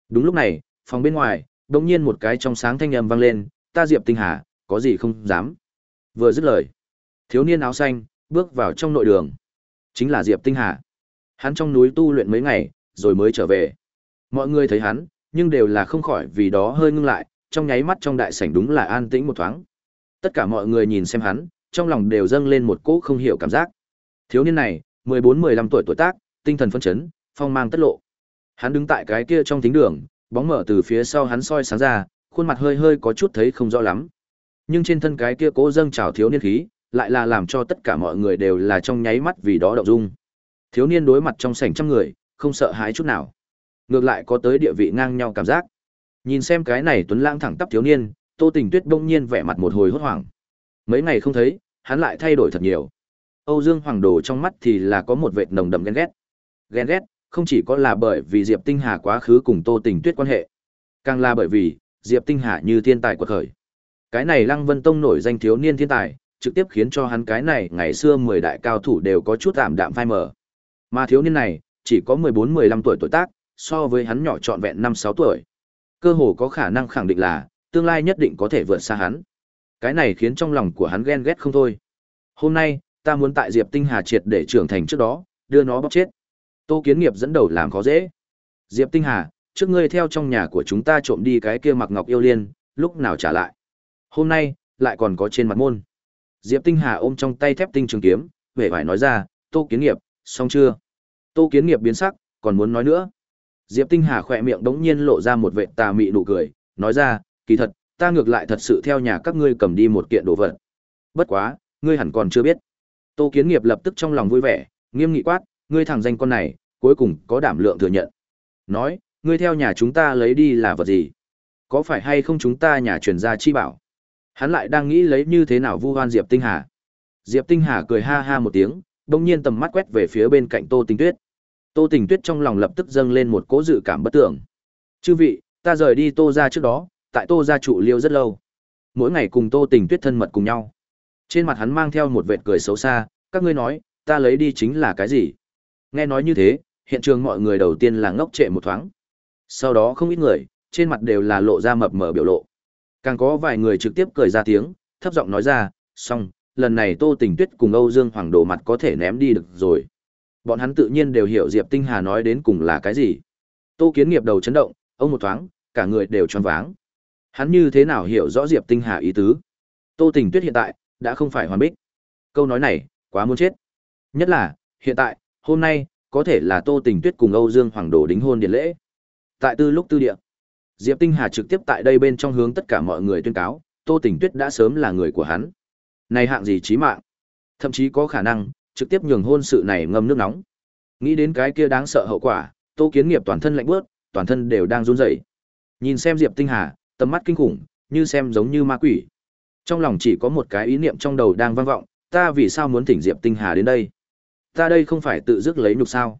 Đúng lúc này, phòng bên ngoài, đột nhiên một cái trong sáng thanh âm vang lên, "Ta Diệp Tinh Hà, có gì không dám?" Vừa dứt lời, thiếu niên áo xanh bước vào trong nội đường. Chính là Diệp Tinh Hà. Hắn trong núi tu luyện mấy ngày, rồi mới trở về. Mọi người thấy hắn, nhưng đều là không khỏi vì đó hơi ngưng lại, trong nháy mắt trong đại sảnh đúng là an tĩnh một thoáng. Tất cả mọi người nhìn xem hắn, trong lòng đều dâng lên một cỗ không hiểu cảm giác. Thiếu niên này, 14-15 tuổi tuổi tác, tinh thần phấn chấn, phong mang tất lộ. Hắn đứng tại cái kia trong thính đường, bóng mở từ phía sau hắn soi sáng ra, khuôn mặt hơi hơi có chút thấy không rõ lắm. Nhưng trên thân cái kia cố dâng trào thiếu niên khí, lại là làm cho tất cả mọi người đều là trong nháy mắt vì đó động dung. Thiếu niên đối mặt trong sảnh trăm người, không sợ hãi chút nào. Ngược lại có tới địa vị ngang nhau cảm giác. Nhìn xem cái này tuấn lãng thẳng tắp thiếu niên, Tô Tình Tuyết bỗng nhiên vẻ mặt một hồi hốt hoảng. Mấy ngày không thấy, hắn lại thay đổi thật nhiều. Âu Dương Hoàng Đồ trong mắt thì là có một vệt nồng đậm ghen ghét. Ghen ghét, không chỉ có là bởi vì Diệp Tinh Hà quá khứ cùng Tô Tình Tuyết quan hệ, càng là bởi vì Diệp Tinh Hà như thiên tài của khởi. Cái này Lăng Vân Tông nổi danh thiếu niên thiên tài, trực tiếp khiến cho hắn cái này ngày xưa 10 đại cao thủ đều có chút tạm đạm phai mờ. Mà thiếu niên này, chỉ có 14-15 tuổi tuổi tác, so với hắn nhỏ trọn vẹn 5-6 tuổi. Cơ hồ có khả năng khẳng định là, tương lai nhất định có thể vượt xa hắn. Cái này khiến trong lòng của hắn ghen ghét không thôi. Hôm nay, ta muốn tại Diệp Tinh Hà triệt để trưởng thành trước đó, đưa nó bóc chết. Tô Kiến Nghiệp dẫn đầu làm khó dễ. Diệp Tinh Hà, trước ngươi theo trong nhà của chúng ta trộm đi cái kia mặc ngọc yêu liên, lúc nào trả lại. Hôm nay, lại còn có trên mặt môn. Diệp Tinh Hà ôm trong tay thép tinh trường kiếm, vẻ vải nói ra, Tô Kiến Nghiệp, xong chưa? Tô Kiến Nghiệp biến sắc, còn muốn nói nữa. Diệp Tinh Hà khỏe miệng đống nhiên lộ ra một vệ tà mị nụ cười, nói ra, kỳ thật, ta ngược lại thật sự theo nhà các ngươi cầm đi một kiện đồ vật. Bất quá, ngươi hẳn còn chưa biết. Tô Kiến Nghiệp lập tức trong lòng vui vẻ, nghiêm nghị quát, ngươi thẳng danh con này, cuối cùng có đảm lượng thừa nhận. Nói, ngươi theo nhà chúng ta lấy đi là vật gì? Có phải hay không chúng ta nhà truyền gia chi bảo? Hắn lại đang nghĩ lấy như thế nào vu hoan Diệp Tinh Hà. Diệp Tinh Hà cười ha ha một tiếng, đồng nhiên tầm mắt quét về phía bên cạnh Tô Tình Tuyết. Tô Tình Tuyết trong lòng lập tức dâng lên một cỗ dự cảm bất tưởng. Chư vị, ta rời đi Tô gia trước đó, tại Tô gia trụ liêu rất lâu. Mỗi ngày cùng Tô Tình Tuyết thân mật cùng nhau. Trên mặt hắn mang theo một vệt cười xấu xa, các ngươi nói, ta lấy đi chính là cái gì? Nghe nói như thế, hiện trường mọi người đầu tiên là ngốc trệ một thoáng. Sau đó không ít người, trên mặt đều là lộ ra mập mờ biểu lộ. Càng có vài người trực tiếp cười ra tiếng, thấp giọng nói ra, xong, lần này Tô Tình Tuyết cùng Âu Dương Hoàng đổ mặt có thể ném đi được rồi. Bọn hắn tự nhiên đều hiểu Diệp Tinh Hà nói đến cùng là cái gì. Tô Kiến Nghiệp đầu chấn động, ông một thoáng, cả người đều choáng váng. Hắn như thế nào hiểu rõ Diệp Tinh Hà ý tứ? Tô Tình Tuyết hiện tại đã không phải hoàn bích. Câu nói này, quá muốn chết. Nhất là, hiện tại, hôm nay, có thể là Tô Tình Tuyết cùng Âu Dương Hoàng Đồ đính hôn điện lễ. Tại tư lúc tư địa, Diệp Tinh Hà trực tiếp tại đây bên trong hướng tất cả mọi người tuyên cáo, Tô Tình Tuyết đã sớm là người của hắn. Này hạng gì chí mạng? Thậm chí có khả năng trực tiếp nhường hôn sự này ngâm nước nóng. Nghĩ đến cái kia đáng sợ hậu quả, Tô Kiến Nghiệp toàn thân lạnh bước, toàn thân đều đang run rẩy. Nhìn xem Diệp Tinh Hà, tầm mắt kinh khủng, như xem giống như ma quỷ. Trong lòng chỉ có một cái ý niệm trong đầu đang vang vọng, ta vì sao muốn thỉnh Diệp Tinh Hà đến đây? Ta đây không phải tự dứt lấy nhục sao?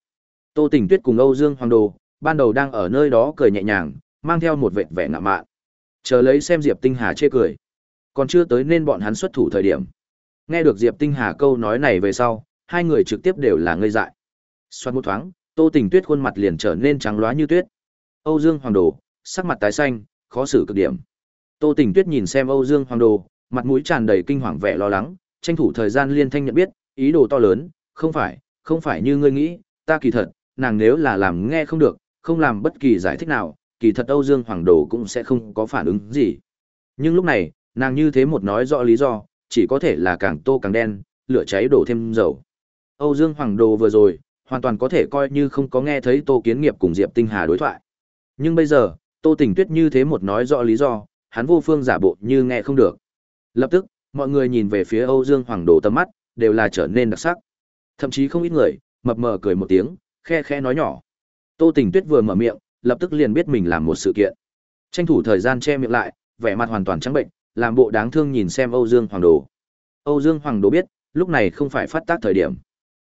Tô Tình Tuyết cùng Âu Dương Hoàng Đồ, ban đầu đang ở nơi đó cười nhẹ nhàng, mang theo một vệt vẻ ngạo mạn. Chờ lấy xem Diệp Tinh Hà chê cười. Còn chưa tới nên bọn hắn xuất thủ thời điểm. Nghe được Diệp Tinh Hà câu nói này về sau, hai người trực tiếp đều là ngây dại. Xoan một thoáng, Tô Tình Tuyết khuôn mặt liền trở nên trắng loá như tuyết. Âu Dương Hoàng Đồ, sắc mặt tái xanh, khó xử cực điểm. Tô Tình Tuyết nhìn xem Âu Dương Hoàng Đồ, mặt mũi tràn đầy kinh hoàng vẻ lo lắng, tranh thủ thời gian liên thanh nhận biết, ý đồ to lớn, không phải, không phải như ngươi nghĩ, ta kỳ thật, nàng nếu là làm nghe không được, không làm bất kỳ giải thích nào, kỳ thật Âu Dương Hoàng Đồ cũng sẽ không có phản ứng gì. Nhưng lúc này, nàng như thế một nói rõ lý do, chỉ có thể là càng tô càng đen, lửa cháy đổ thêm dầu. Âu Dương Hoàng Đồ vừa rồi, hoàn toàn có thể coi như không có nghe thấy Tô Kiến Nghiệp cùng Diệp Tinh Hà đối thoại. Nhưng bây giờ, Tô Tình Tuyết như thế một nói rõ lý do, hắn vô phương giả bộ như nghe không được. Lập tức, mọi người nhìn về phía Âu Dương Hoàng Đồ tầm mắt, đều là trở nên đặc sắc. Thậm chí không ít người, mập mờ cười một tiếng, khe khe nói nhỏ. Tô Tình Tuyết vừa mở miệng, lập tức liền biết mình làm một sự kiện. Tranh thủ thời gian che miệng lại, vẻ mặt hoàn toàn trắng bệnh, làm bộ đáng thương nhìn xem Âu Dương Hoàng Đồ. Âu Dương Hoàng Đồ biết, lúc này không phải phát tác thời điểm.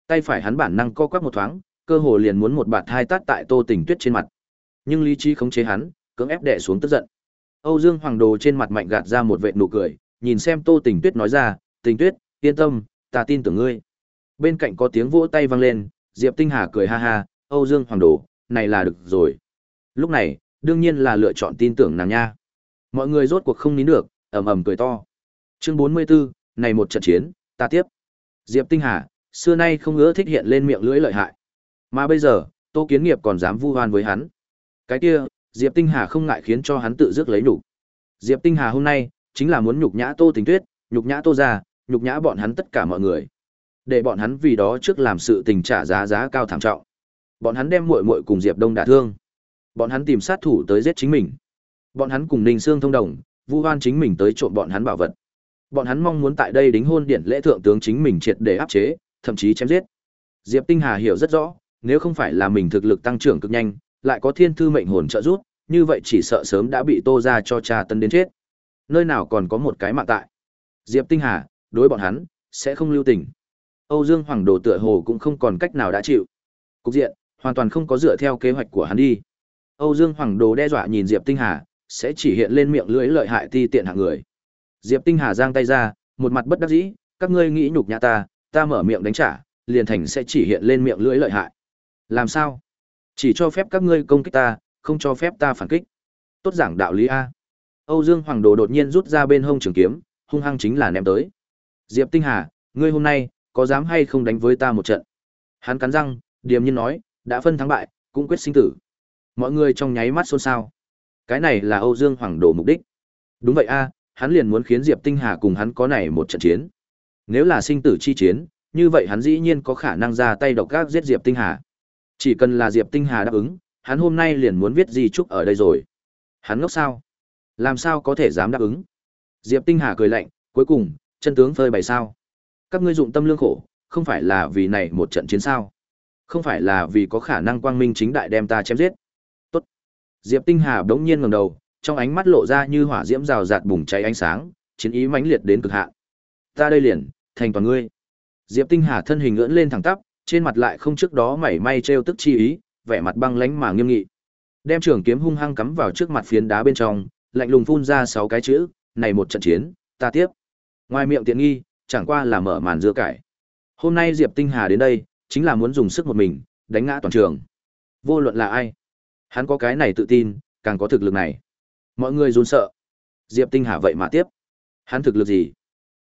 Tay phải hắn bản năng co quắp một thoáng, cơ hồ liền muốn một bạt hai tát tại Tô Tình Tuyết trên mặt. Nhưng lý trí khống chế hắn, cưỡng ép đè xuống tức giận. Âu Dương Hoàng Đồ trên mặt mạnh gạt ra một vệt nụ cười, nhìn xem Tô Tình Tuyết nói ra, "Tình Tuyết, yên tâm, ta tin tưởng ngươi." Bên cạnh có tiếng vỗ tay vang lên, Diệp Tinh Hà cười ha ha, "Âu Dương Hoàng Đồ, này là được rồi." Lúc này, đương nhiên là lựa chọn tin tưởng nàng nha. Mọi người rốt cuộc không nín được, ầm ầm cười to. Chương 44, này một trận chiến, ta tiếp. Diệp Tinh Hà, xưa nay không ngỡ thích hiện lên miệng lưỡi lợi hại. Mà bây giờ, Tô Kiến Nghiệp còn dám vu oan với hắn. Cái kia, Diệp Tinh Hà không ngại khiến cho hắn tự dứt lấy nhục. Diệp Tinh Hà hôm nay chính là muốn nhục nhã Tô Tình Tuyết, nhục nhã Tô gia, nhục nhã bọn hắn tất cả mọi người. Để bọn hắn vì đó trước làm sự tình trả giá giá cao thảm trọng. Bọn hắn đem muội muội cùng Diệp Đông đả thương. Bọn hắn tìm sát thủ tới giết chính mình. Bọn hắn cùng Ninh Sương thông đồng, vu oan chính mình tới trộm bọn hắn bảo vật. Bọn hắn mong muốn tại đây đính hôn điển lễ thượng tướng chính mình triệt để áp chế, thậm chí chém giết. Diệp Tinh Hà hiểu rất rõ, nếu không phải là mình thực lực tăng trưởng cực nhanh, lại có thiên thư mệnh hồn trợ giúp, như vậy chỉ sợ sớm đã bị Tô gia cho trà tấn đến chết. Nơi nào còn có một cái mạng tại. Diệp Tinh Hà, đối bọn hắn sẽ không lưu tình. Âu Dương Hoàng Đồ tựa hồ cũng không còn cách nào đã chịu. Cục diện hoàn toàn không có dựa theo kế hoạch của hắn đi. Âu Dương Hoàng Đồ đe dọa nhìn Diệp Tinh Hà, sẽ chỉ hiện lên miệng lưỡi lợi hại ti tiện hạng người. Diệp Tinh Hà giang tay ra, một mặt bất đắc dĩ, các ngươi nghĩ nhục nhã ta, ta mở miệng đánh trả, liền thành sẽ chỉ hiện lên miệng lưỡi lợi hại. Làm sao? Chỉ cho phép các ngươi công kích ta, không cho phép ta phản kích. Tốt giảng đạo lý a. Âu Dương Hoàng Đồ đột nhiên rút ra bên hông trường kiếm, hung hăng chính là ném tới. Diệp Tinh Hà, ngươi hôm nay có dám hay không đánh với ta một trận? Hắn cắn răng, điềm nhiên nói, đã phân thắng bại, cũng quyết sinh tử. Mọi người trong nháy mắt xôn xao. Cái này là Âu Dương Hoàng Đồ mục đích. Đúng vậy a, hắn liền muốn khiến Diệp Tinh Hà cùng hắn có này một trận chiến. Nếu là sinh tử chi chiến, như vậy hắn dĩ nhiên có khả năng ra tay độc gác giết Diệp Tinh Hà. Chỉ cần là Diệp Tinh Hà đáp ứng, hắn hôm nay liền muốn viết di chúc ở đây rồi. Hắn ngốc sao? Làm sao có thể dám đáp ứng? Diệp Tinh Hà cười lạnh, cuối cùng, chân tướng phơi bày sao? Các ngươi dụng tâm lương khổ, không phải là vì này một trận chiến sao? Không phải là vì có khả năng quang minh chính đại đem ta chém giết. Tốt. Diệp Tinh Hà đống nhiên ngẩng đầu, trong ánh mắt lộ ra như hỏa diễm rào rạt bùng cháy ánh sáng, chiến ý mãnh liệt đến cực hạn. Ta đây liền, thành toàn ngươi. Diệp Tinh Hà thân hình ưỡn lên thẳng tắp, trên mặt lại không trước đó mảy may trêu tức chi ý, vẻ mặt băng lãnh mà nghiêm nghị. Đem trường kiếm hung hăng cắm vào trước mặt phiến đá bên trong, lạnh lùng phun ra sáu cái chữ, "Này một trận chiến, ta tiếp." Ngoài miệng tiện nghi, chẳng qua là mở màn dưa cải. Hôm nay Diệp Tinh Hà đến đây, chính là muốn dùng sức một mình, đánh ngã toàn trường. Vô luận là ai, hắn có cái này tự tin, càng có thực lực này. Mọi người run sợ. Diệp Tinh Hà vậy mà tiếp. Hắn thực lực gì?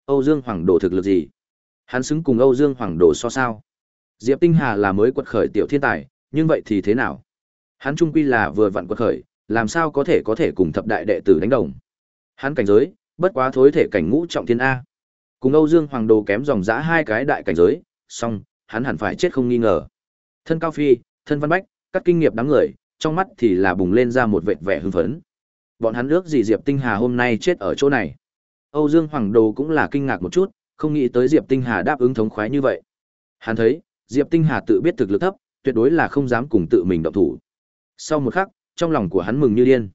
Âu Dương Hoàng Đồ thực lực gì? Hắn xứng cùng Âu Dương Hoàng Đồ so sao? Diệp Tinh Hà là mới quật khởi tiểu thiên tài, nhưng vậy thì thế nào? Hắn trung quy là vừa vặn quật khởi, làm sao có thể có thể cùng thập đại đệ tử đánh đồng? Hắn cảnh giới, bất quá thối thể cảnh ngũ trọng thiên a. Cùng Âu Dương Hoàng Đồ kém dòng dã hai cái đại cảnh giới, song, hắn hẳn phải chết không nghi ngờ. Thân Cao Phi, thân Văn Bách, các kinh nghiệm đáng người, trong mắt thì là bùng lên ra một vệt vẻ hưng phấn. Bọn hắn ước gì Diệp Tinh Hà hôm nay chết ở chỗ này. Âu Dương Hoàng Đồ cũng là kinh ngạc một chút, không nghĩ tới Diệp Tinh Hà đáp ứng thống khoái như vậy. Hắn thấy, Diệp Tinh Hà tự biết thực lực thấp, tuyệt đối là không dám cùng tự mình động thủ. Sau một khắc, trong lòng của hắn mừng như điên.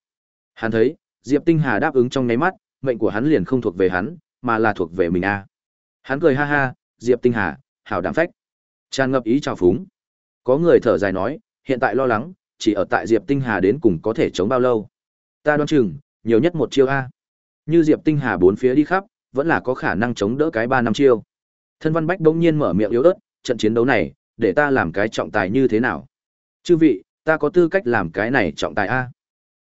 Hắn thấy, Diệp Tinh Hà đáp ứng trong nháy mắt, mệnh của hắn liền không thuộc về hắn, mà là thuộc về mình a. Hắn cười ha ha, Diệp Tinh Hà, hảo đảm phách. Tràn ngập ý chào phúng. Có người thở dài nói, hiện tại lo lắng, chỉ ở tại Diệp Tinh Hà đến cùng có thể chống bao lâu. Ta đoán chừng, nhiều nhất một chiêu a. Như Diệp Tinh Hà bốn phía đi khắp, vẫn là có khả năng chống đỡ cái ba năm chiêu. Thân Văn Bách bỗng nhiên mở miệng yếu ớt, trận chiến đấu này, để ta làm cái trọng tài như thế nào? Chư vị, ta có tư cách làm cái này trọng tài a.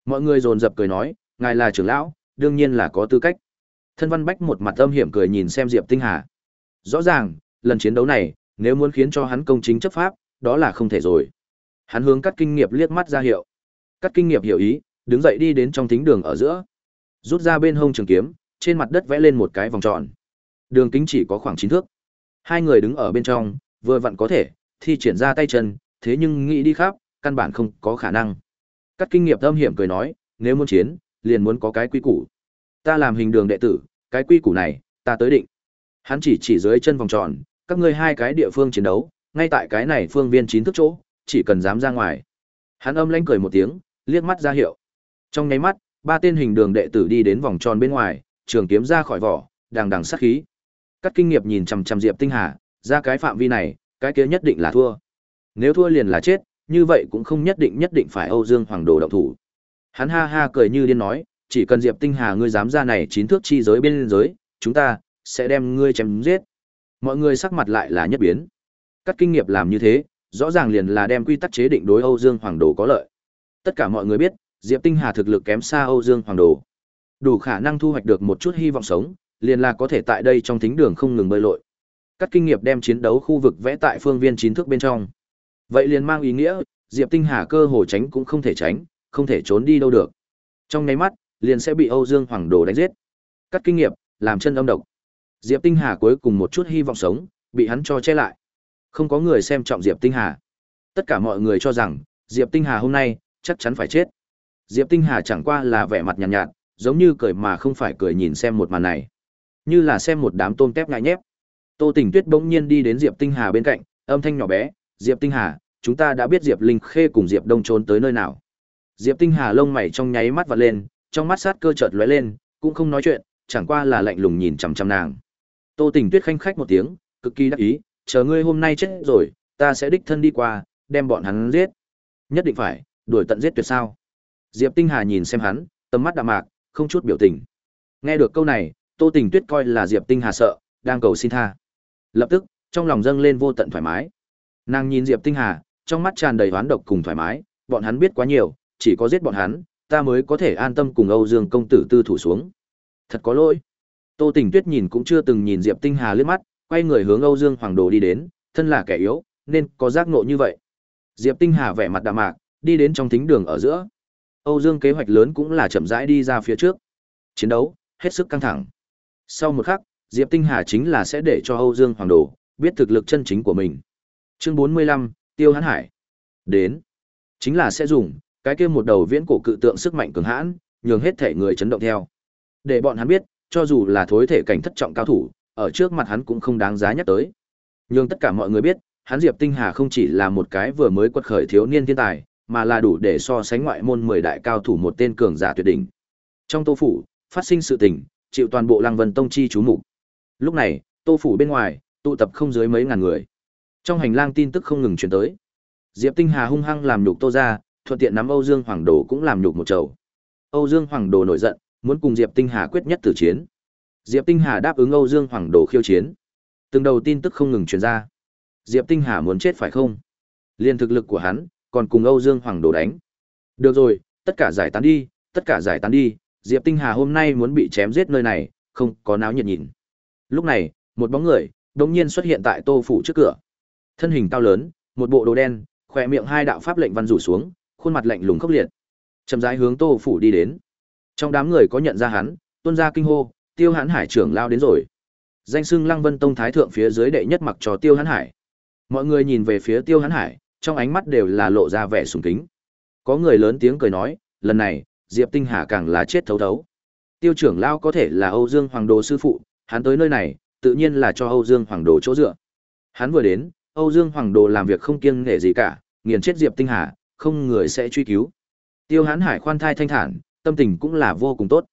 Mọi người dồn dập cười nói, ngài là trưởng lão, đương nhiên là có tư cách. Thân Văn Bách một mặt âm hiểm cười nhìn xem Diệp Tinh Hà. Rõ ràng, lần chiến đấu này, nếu muốn khiến cho hắn công chính chấp pháp, đó là không thể rồi. Hắn hướng Cắt Kinh Nghiệp liếc mắt ra hiệu. Cắt Kinh Nghiệp hiểu ý, đứng dậy đi đến trong thính đường ở giữa. Rút ra bên hông trường kiếm, trên mặt đất vẽ lên một cái vòng tròn. Đường kính chỉ có khoảng chín thước. Hai người đứng ở bên trong, vừa vặn có thể thi triển ra tay chân, thế nhưng nghĩ đi khắp, căn bản không có khả năng. Cắt kinh nghiệm âm hiểm cười nói, nếu muốn chiến, liền muốn có cái quy củ. Ta làm hình đường đệ tử, cái quy củ này, ta tới định. Hắn chỉ chỉ dưới chân vòng tròn, các ngươi hai cái địa phương chiến đấu, ngay tại cái này phương viên chín thước chỗ, chỉ cần dám ra ngoài. Hắn âm lanh cười một tiếng, liếc mắt ra hiệu. Trong nháy mắt, ba tên hình đường đệ tử đi đến vòng tròn bên ngoài, trường kiếm ra khỏi vỏ, đằng đằng sát khí. Các kinh nghiệm nhìn chằm chằm Diệp Tinh Hà, ra cái phạm vi này, cái kia nhất định là thua. Nếu thua liền là chết, như vậy cũng không nhất định nhất định phải Âu Dương Hoàng Đồ động thủ. Hắn ha ha cười như điên nói, chỉ cần Diệp Tinh Hà ngươi dám ra này chín thước chi giới bên giới, chúng ta sẽ đem ngươi chém giết. Mọi người sắc mặt lại là nhất biến. các kinh nghiệm làm như thế, rõ ràng liền là đem quy tắc chế định đối Âu Dương Hoàng Đồ có lợi. Tất cả mọi người biết, Diệp Tinh Hà thực lực kém xa Âu Dương Hoàng Đồ. Đủ khả năng thu hoạch được một chút hy vọng sống, liền là có thể tại đây trong thính đường không ngừng bơi lội. các kinh nghiệm đem chiến đấu khu vực vẽ tại phương viên chín thước bên trong. Vậy liền mang ý nghĩa, Diệp Tinh Hà cơ hồ tránh cũng không thể tránh, không thể trốn đi đâu được. Trong nháy mắt, liền sẽ bị Âu Dương Hoàng Đồ đánh giết. Cắt kinh nghiệm, làm chân âm độc. Diệp Tinh Hà cuối cùng một chút hy vọng sống, bị hắn cho che lại. Không có người xem trọng Diệp Tinh Hà. Tất cả mọi người cho rằng, Diệp Tinh Hà hôm nay, chắc chắn phải chết. Diệp Tinh Hà chẳng qua là vẻ mặt nhàn nhạt, nhạt, giống như cười mà không phải cười nhìn xem một màn này. Như là xem một đám tôm tép ngại nhép. Tô Tình Tuyết bỗng nhiên đi đến Diệp Tinh Hà bên cạnh, âm thanh nhỏ bé, "Diệp Tinh Hà, chúng ta đã biết Diệp Linh Khê cùng Diệp Đông trốn tới nơi nào." Diệp Tinh Hà lông mày trong nháy mắt vặn lên, trong mắt sát cơ chợt lóe lên, cũng không nói chuyện, chẳng qua là lạnh lùng nhìn chằm chằm nàng. Tô Tình Tuyết khanh khách một tiếng, cực kỳ đắc ý, "Chờ ngươi hôm nay chết rồi, ta sẽ đích thân đi qua, đem bọn hắn giết." Nhất định phải, đuổi tận giết tuyệt sao? Diệp Tinh Hà nhìn xem hắn, tầm mắt đạm mạc, không chút biểu tình. Nghe được câu này, Tô Tình Tuyết coi là Diệp Tinh Hà sợ, đang cầu xin tha. Lập tức, trong lòng dâng lên vô tận thoải mái. Nàng nhìn Diệp Tinh Hà, trong mắt tràn đầy oán độc cùng thoải mái, bọn hắn biết quá nhiều, chỉ có giết bọn hắn, ta mới có thể an tâm cùng Âu Dương công tử tư thủ xuống. Thật có lỗi. Tô Tình Tuyết nhìn cũng chưa từng nhìn Diệp Tinh Hà liếc mắt, quay người hướng Âu Dương Hoàng Đồ đi đến, thân là kẻ yếu, nên có giác ngộ như vậy. Diệp Tinh Hà vẻ mặt đạm mạc, đi đến trong thính đường ở giữa. Âu Dương kế hoạch lớn cũng là chậm rãi đi ra phía trước. Chiến đấu hết sức căng thẳng. Sau một khắc, Diệp Tinh Hà chính là sẽ để cho Âu Dương Hoàng Đồ biết thực lực chân chính của mình. Chương 45, Tiêu Hán Hải. Đến. Chính là sẽ dùng cái kia một đầu viễn cổ cự tượng sức mạnh cường hãn, nhường hết thể người chấn động theo. Để bọn hắn biết, cho dù là thối thể cảnh thất trọng cao thủ, ở trước mặt hắn cũng không đáng giá nhắc tới. Nhưng tất cả mọi người biết, hắn Diệp Tinh Hà không chỉ là một cái vừa mới quật khởi thiếu niên thiên tài, mà là đủ để so sánh ngoại môn 10 đại cao thủ một tên cường giả tuyệt đỉnh. Trong Tô phủ, phát sinh sự tình, chịu toàn bộ Lăng Vân Tông chi chú mục. Lúc này, Tô phủ bên ngoài, tụ tập không dưới mấy ngàn người. Trong hành lang tin tức không ngừng truyền tới. Diệp Tinh Hà hung hăng làm nhục Tô gia, thuận tiện nắm Âu Dương Hoàng Đồ cũng làm nhục một chầu. Âu Dương Hoàng Đồ nổi giận, muốn cùng Diệp Tinh Hà quyết nhất tử chiến. Diệp Tinh Hà đáp ứng Âu Dương Hoàng Đồ khiêu chiến. Từng đầu tin tức không ngừng truyền ra. Diệp Tinh Hà muốn chết phải không? Liên thực lực của hắn, còn cùng Âu Dương Hoàng Đồ đánh. Được rồi, tất cả giải tán đi, tất cả giải tán đi, Diệp Tinh Hà hôm nay muốn bị chém giết nơi này, không có náo nhiệt nhìn. Lúc này, một bóng người đột nhiên xuất hiện tại Tô phủ trước cửa. Thân hình cao lớn, một bộ đồ đen, khỏe miệng hai đạo pháp lệnh văn rủ xuống, khuôn mặt lạnh lùng khốc liệt. Chậm rãi hướng Tô phủ đi đến. Trong đám người có nhận ra hắn, tuân ra kinh hô, Tiêu Hán Hải trưởng lao đến rồi. Danh xưng Lăng Vân Tông thái thượng phía dưới đệ nhất mặc cho Tiêu Hán Hải. Mọi người nhìn về phía Tiêu Hán Hải, trong ánh mắt đều là lộ ra vẻ sùng kính. Có người lớn tiếng cười nói, lần này, Diệp Tinh Hà càng là chết thấu thấu. Tiêu trưởng lao có thể là Âu Dương Hoàng Đồ sư phụ, hắn tới nơi này, tự nhiên là cho Âu Dương Hoàng Đồ chỗ dựa. Hắn vừa đến, Âu Dương Hoàng Đồ làm việc không kiêng nể gì cả, nghiền chết Diệp Tinh Hà, không người sẽ truy cứu. Tiêu Hán Hải khoan thai thanh thản, tâm tình cũng là vô cùng tốt.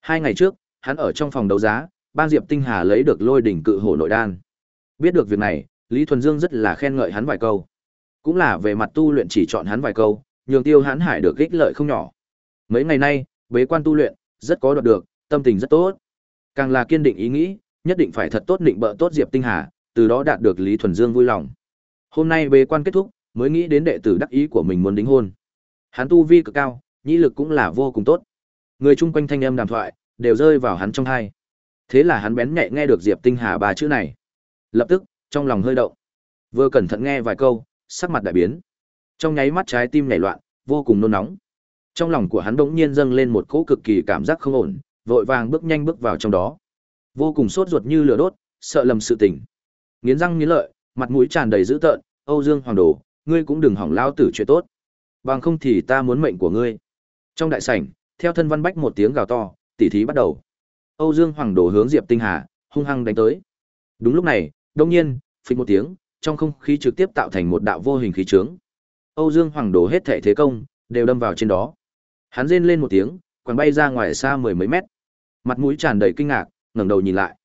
Hai ngày trước, hắn ở trong phòng đấu giá, ban Diệp Tinh Hà lấy được lôi đỉnh cự hổ nội đan. Biết được việc này, Lý Thuần Dương rất là khen ngợi hắn vài câu. Cũng là về mặt tu luyện chỉ chọn hắn vài câu, nhường Tiêu Hán Hải được ích lợi không nhỏ. Mấy ngày nay, bế quan tu luyện, rất có đoạt được, tâm tình rất tốt. Càng là kiên định ý nghĩ, nhất định phải thật tốt định bợ tốt Diệp Tinh Hà, từ đó đạt được Lý Thuần Dương vui lòng. Hôm nay bế quan kết thúc, mới nghĩ đến đệ tử đắc ý của mình muốn đính hôn. Hắn tu vi cực cao, nhĩ lực cũng là vô cùng tốt. Người chung quanh thanh âm đàm thoại đều rơi vào hắn trong tai. Thế là hắn bén nhạy nghe được Diệp Tinh Hà ba chữ này. Lập tức, trong lòng hơi động. Vừa cẩn thận nghe vài câu, sắc mặt đại biến. Trong nháy mắt trái tim nhảy loạn, vô cùng nôn nóng. Trong lòng của hắn bỗng nhiên dâng lên một cỗ cực kỳ cảm giác không ổn, vội vàng bước nhanh bước vào trong đó. Vô cùng sốt ruột như lửa đốt, sợ lầm sự tình. Nghiến răng nghiến lợi, mặt mũi tràn đầy dữ tợn, "Âu Dương Hoàng Đồ, ngươi cũng đừng hỏng lao tử chuyện tốt. Bằng không thì ta muốn mệnh của ngươi." Trong đại sảnh, theo thân văn bách một tiếng gào to, tỉ thí bắt đầu. Âu Dương Hoàng Đồ hướng Diệp Tinh Hà, hung hăng đánh tới. Đúng lúc này, đột nhiên, phịch một tiếng, trong không khí trực tiếp tạo thành một đạo vô hình khí trướng. Âu Dương Hoàng Đồ hết thể thế công, đều đâm vào trên đó. Hắn rên lên một tiếng, quằn bay ra ngoài xa mười mấy mét. Mặt mũi tràn đầy kinh ngạc, ngẩng đầu nhìn lại.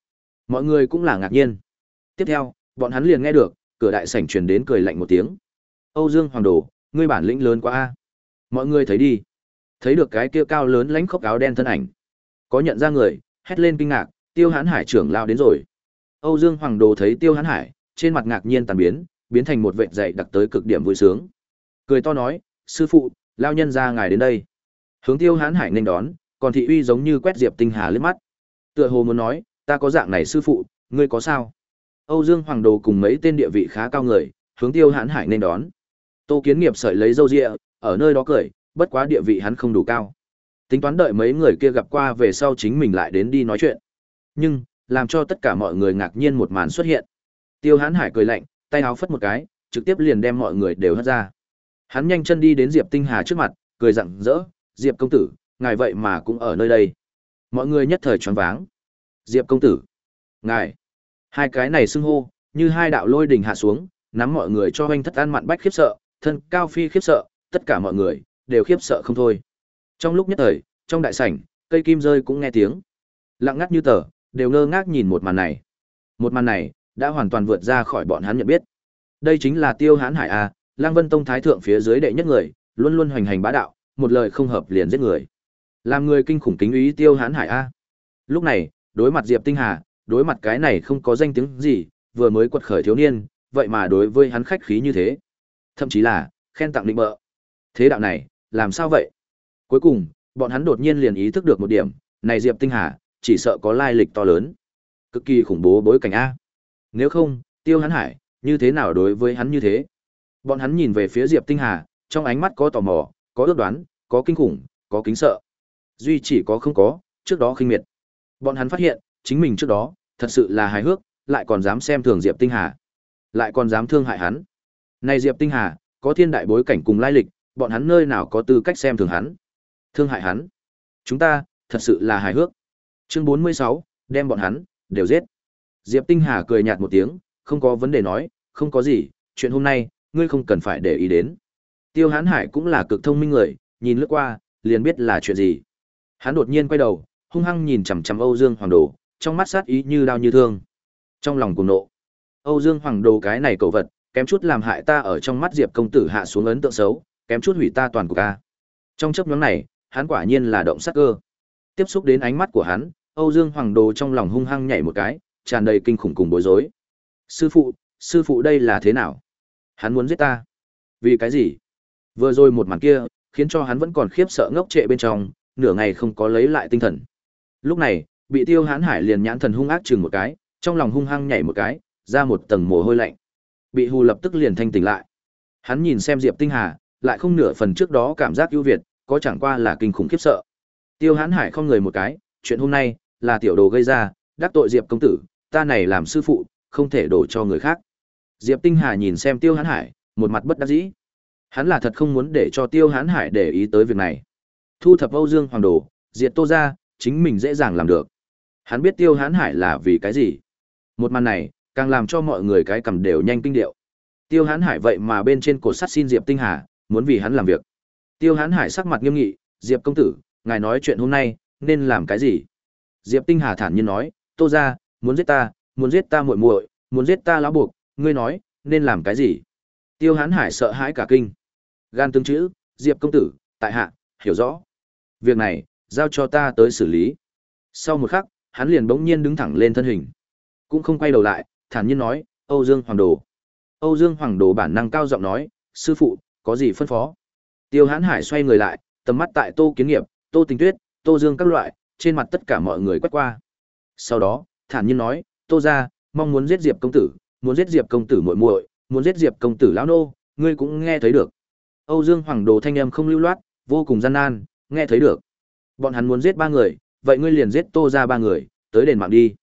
Mọi người cũng là ngạc nhiên. Tiếp theo, bọn hắn liền nghe được, cửa đại sảnh truyền đến cười lạnh một tiếng. Âu Dương Hoàng Đồ, ngươi bản lĩnh lớn quá a. Mọi người thấy đi. Thấy được cái kia cao lớn lãnh khốc áo đen thân ảnh. Có nhận ra người, hét lên kinh ngạc, Tiêu Hán Hải trưởng lao đến rồi. Âu Dương Hoàng Đồ thấy Tiêu Hán Hải, trên mặt ngạc nhiên tàn biến, biến thành một vệt dậy đặc tới cực điểm vui sướng. Cười to nói, sư phụ, lao nhân ra ngài đến đây. Hướng Tiêu Hán Hải nên đón, còn thị uy giống như quét Diệp Tinh Hà lướt mắt. Tựa hồ muốn nói, ta có dạng này sư phụ, ngươi có sao? Âu Dương Hoàng Đồ cùng mấy tên địa vị khá cao người, hướng Tiêu Hán Hải nên đón. Tô Kiến Nghiệp sợi lấy dâu ria, ở nơi đó cười, bất quá địa vị hắn không đủ cao. Tính toán đợi mấy người kia gặp qua về sau chính mình lại đến đi nói chuyện. Nhưng, làm cho tất cả mọi người ngạc nhiên một màn xuất hiện. Tiêu Hán Hải cười lạnh, tay áo phất một cái, trực tiếp liền đem mọi người đều hất ra. Hắn nhanh chân đi đến Diệp Tinh Hà trước mặt, cười rặng rỡ, "Diệp công tử, ngài vậy mà cũng ở nơi đây." Mọi người nhất thời choáng váng. "Diệp công tử?" "Ngài?" Hai cái này xưng hô, như hai đạo lôi đình hạ xuống, nắm mọi người cho hoanh thất an mạn bách khiếp sợ, thân cao phi khiếp sợ, tất cả mọi người đều khiếp sợ không thôi. Trong lúc nhất thời, trong đại sảnh, cây kim rơi cũng nghe tiếng. Lặng ngắt như tờ, đều ngơ ngác nhìn một màn này. Một màn này đã hoàn toàn vượt ra khỏi bọn hắn nhận biết. Đây chính là Tiêu Hán Hải a, Lang Vân Tông thái thượng phía dưới đệ nhất người, luôn luôn hoành hành bá đạo, một lời không hợp liền giết người. Làm người kinh khủng kính ý Tiêu Hán Hải a. Lúc này, đối mặt Diệp Tinh Hà, đối mặt cái này không có danh tiếng gì, vừa mới quật khởi thiếu niên, vậy mà đối với hắn khách khí như thế. Thậm chí là khen tặng định bợ. Thế đạo này, làm sao vậy? Cuối cùng, bọn hắn đột nhiên liền ý thức được một điểm, này Diệp Tinh Hà, chỉ sợ có lai lịch to lớn. Cực kỳ khủng bố bối cảnh A. Nếu không, Tiêu Hắn Hải, như thế nào đối với hắn như thế? Bọn hắn nhìn về phía Diệp Tinh Hà, trong ánh mắt có tò mò, có ước đoán, có kinh khủng, có kính sợ. Duy chỉ có không có, trước đó khinh miệt. Bọn hắn phát hiện, chính mình trước đó, thật sự là hài hước, lại còn dám xem thường Diệp Tinh Hà. Lại còn dám thương hại hắn. Này Diệp Tinh Hà, có thiên đại bối cảnh cùng lai lịch, bọn hắn nơi nào có tư cách xem thường hắn. Thương hại hắn. Chúng ta, thật sự là hài hước. Chương 46, đem bọn hắn, đều giết. Diệp Tinh Hà cười nhạt một tiếng, không có vấn đề nói, không có gì, chuyện hôm nay, ngươi không cần phải để ý đến. Tiêu Hán Hải cũng là cực thông minh người, nhìn lướt qua, liền biết là chuyện gì. Hắn đột nhiên quay đầu, hung hăng nhìn chằm chằm Âu Dương Hoàng Đồ, trong mắt sát ý như đao như thương. Trong lòng cuồng nộ, Âu Dương Hoàng Đồ cái này cậu vật, kém chút làm hại ta ở trong mắt Diệp công tử hạ xuống ấn tượng xấu, kém chút hủy ta toàn của ca. Trong chớp nhóm này, hắn quả nhiên là động sát cơ. Tiếp xúc đến ánh mắt của hắn, Âu Dương Hoàng Đồ trong lòng hung hăng nhảy một cái, tràn đầy kinh khủng cùng bối rối. Sư phụ, sư phụ đây là thế nào? Hắn muốn giết ta. Vì cái gì? Vừa rồi một màn kia, khiến cho hắn vẫn còn khiếp sợ ngốc trệ bên trong, nửa ngày không có lấy lại tinh thần. Lúc này, bị Tiêu Hán Hải liền nhãn thần hung ác chừng một cái, trong lòng hung hăng nhảy một cái, ra một tầng mồ hôi lạnh. Bị hù lập tức liền thanh tỉnh lại. Hắn nhìn xem Diệp Tinh Hà, lại không nửa phần trước đó cảm giác ưu việt, có chẳng qua là kinh khủng khiếp sợ. Tiêu Hán Hải không người một cái, chuyện hôm nay là tiểu đồ gây ra, đắc tội Diệp công tử, ta này làm sư phụ, không thể đổ cho người khác. Diệp Tinh Hà nhìn xem Tiêu Hán Hải, một mặt bất đắc dĩ. Hắn là thật không muốn để cho Tiêu Hán Hải để ý tới việc này. Thu thập Âu Dương Hoàng Đồ, diệt Tô gia, chính mình dễ dàng làm được. Hắn biết Tiêu Hán Hải là vì cái gì. Một màn này, càng làm cho mọi người cái cầm đều nhanh kinh điệu. Tiêu Hán Hải vậy mà bên trên cột sắt xin Diệp Tinh Hà, muốn vì hắn làm việc. Tiêu Hán Hải sắc mặt nghiêm nghị, "Diệp công tử, ngài nói chuyện hôm nay, nên làm cái gì?" Diệp Tinh Hà thản nhiên nói, "Tô gia, muốn giết ta, muốn giết ta muội muội, muốn giết ta lão buộc, ngươi nói, nên làm cái gì?" Tiêu Hán Hải sợ hãi cả kinh. Gan tương chữ, "Diệp công tử, tại hạ, hiểu rõ. Việc này, giao cho ta tới xử lý." Sau một khắc, hắn liền bỗng nhiên đứng thẳng lên thân hình, cũng không quay đầu lại, thản nhiên nói, "Âu Dương Hoàng Đồ." Âu Dương Hoàng Đồ bản năng cao giọng nói, "Sư phụ, có gì phân phó?" Tiêu Hán Hải xoay người lại, tầm mắt tại Tô Kiến Nghiệp, Tô Tình Tuyết, Tô Dương các loại, trên mặt tất cả mọi người quét qua. Sau đó, thản nhiên nói, "Tô gia, mong muốn giết Diệp công tử, muốn giết Diệp công tử muội muội, muốn giết Diệp công tử lão nô, ngươi cũng nghe thấy được." Âu Dương Hoàng Đồ thanh âm không lưu loát, vô cùng gian nan, nghe thấy được. Bọn hắn muốn giết ba người, vậy ngươi liền giết Tô Gia ba người, tới đền mạng đi.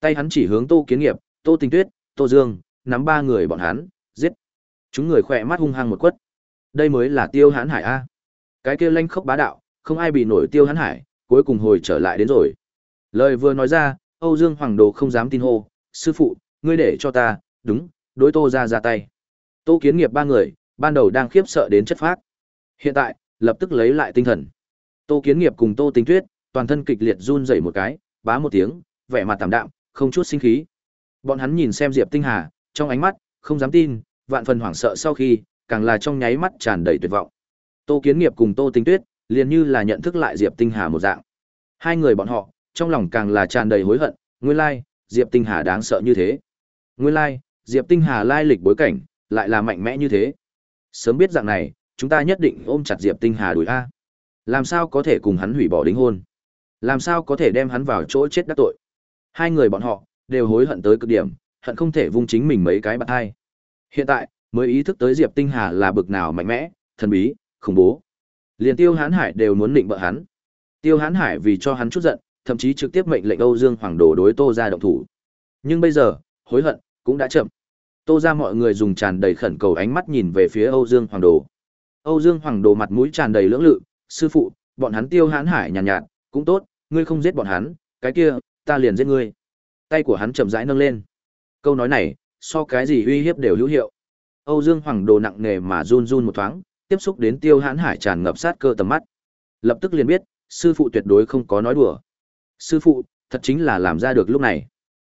Tay hắn chỉ hướng Tô Kiến Nghiệp, Tô Tình Tuyết, Tô Dương, nắm ba người bọn hắn, giết. Chúng người khỏe mắt hung hăng một quất. Đây mới là Tiêu Hán Hải a. Cái kia lanh khốc bá đạo, không ai bị nổi Tiêu Hán Hải, cuối cùng hồi trở lại đến rồi. Lời vừa nói ra, Âu Dương Hoàng Đồ không dám tin hô, sư phụ, ngươi để cho ta, đúng, đối Tô ra ra tay. Tô Kiến Nghiệp ba người, ban đầu đang khiếp sợ đến chất phác. Hiện tại, lập tức lấy lại tinh thần. Tô Kiến Nghiệp cùng Tô Tình Tuyết, toàn thân kịch liệt run rẩy một cái, bá một tiếng, vẻ mặt tạm đạm, không chút sinh khí. Bọn hắn nhìn xem Diệp Tinh Hà, trong ánh mắt không dám tin, vạn phần hoảng sợ sau khi, càng là trong nháy mắt tràn đầy tuyệt vọng. Tô Kiến Nghiệp cùng Tô Tinh Tuyết, liền như là nhận thức lại Diệp Tinh Hà một dạng. Hai người bọn họ, trong lòng càng là tràn đầy hối hận, nguyên lai, Diệp Tinh Hà đáng sợ như thế. Nguyên lai, Diệp Tinh Hà lai lịch bối cảnh, lại là mạnh mẽ như thế. Sớm biết dạng này, chúng ta nhất định ôm chặt Diệp Tinh Hà đuổi a. Làm sao có thể cùng hắn hủy bỏ đính hôn? Làm sao có thể đem hắn vào chỗ chết đắc tội? Hai người bọn họ đều hối hận tới cực điểm, hận không thể vung chính mình mấy cái bạt hai. Hiện tại, mới ý thức tới Diệp Tinh Hà là bực nào mạnh mẽ, thần bí, khủng bố. Liền Tiêu Hán Hải đều muốn định bợ hắn. Tiêu Hán Hải vì cho hắn chút giận, thậm chí trực tiếp mệnh lệnh Âu Dương Hoàng Đồ đối Tô gia động thủ. Nhưng bây giờ, hối hận cũng đã chậm. Tô gia mọi người dùng tràn đầy khẩn cầu ánh mắt nhìn về phía Âu Dương Hoàng Đồ. Âu Dương Hoàng Đồ mặt mũi tràn đầy lưỡng lự, "Sư phụ, bọn hắn Tiêu Hán Hải nhàn nhạt, nhạt, cũng tốt, ngươi không giết bọn hắn, cái kia, ta liền giết ngươi." Tay của hắn chậm rãi nâng lên. Câu nói này, so cái gì uy hiếp đều hữu hiệu. Âu Dương Hoàng Đồ nặng nề mà run run một thoáng, tiếp xúc đến Tiêu Hán Hải tràn ngập sát cơ tầm mắt. Lập tức liền biết, sư phụ tuyệt đối không có nói đùa. Sư phụ, thật chính là làm ra được lúc này.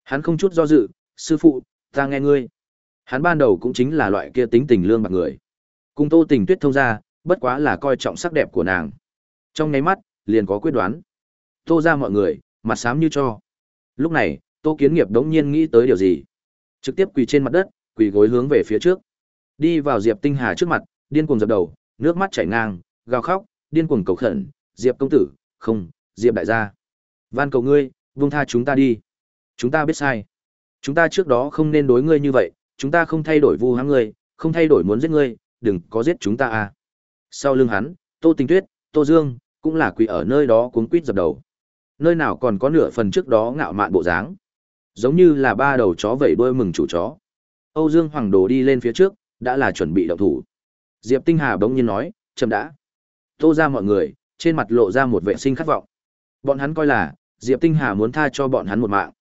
Hắn không chút do dự, sư phụ, ta nghe ngươi. Hắn ban đầu cũng chính là loại kia tính tình lương bạc người. Cùng Tô Tình Tuyết thông ra, bất quá là coi trọng sắc đẹp của nàng. Trong nháy mắt, liền có quyết đoán. Tô ra mọi người, mặt xám như cho. Lúc này, Tô Kiến Nghiệp đống nhiên nghĩ tới điều gì. Trực tiếp quỳ trên mặt đất, quỳ gối hướng về phía trước. Đi vào Diệp Tinh Hà trước mặt, điên cuồng dập đầu, nước mắt chảy ngang, gào khóc, điên cuồng cầu khẩn, "Diệp công tử, không, Diệp đại gia, van cầu ngươi, buông tha chúng ta đi. Chúng ta biết sai. Chúng ta trước đó không nên đối ngươi như vậy, chúng ta không thay đổi vu hãm ngươi, không thay đổi muốn giết ngươi, đừng có giết chúng ta à." Sau lưng hắn, Tô Tình Tuyết, Tô Dương, cũng là quỳ ở nơi đó cuống quýt dập đầu. Nơi nào còn có nửa phần trước đó ngạo mạn bộ dáng. Giống như là ba đầu chó vẫy đuôi mừng chủ chó. Âu Dương Hoàng Đồ đi lên phía trước, đã là chuẩn bị động thủ. Diệp Tinh Hà bỗng nhiên nói, chậm đã. Tô ra mọi người, trên mặt lộ ra một vệ sinh khát vọng. Bọn hắn coi là, Diệp Tinh Hà muốn tha cho bọn hắn một mạng.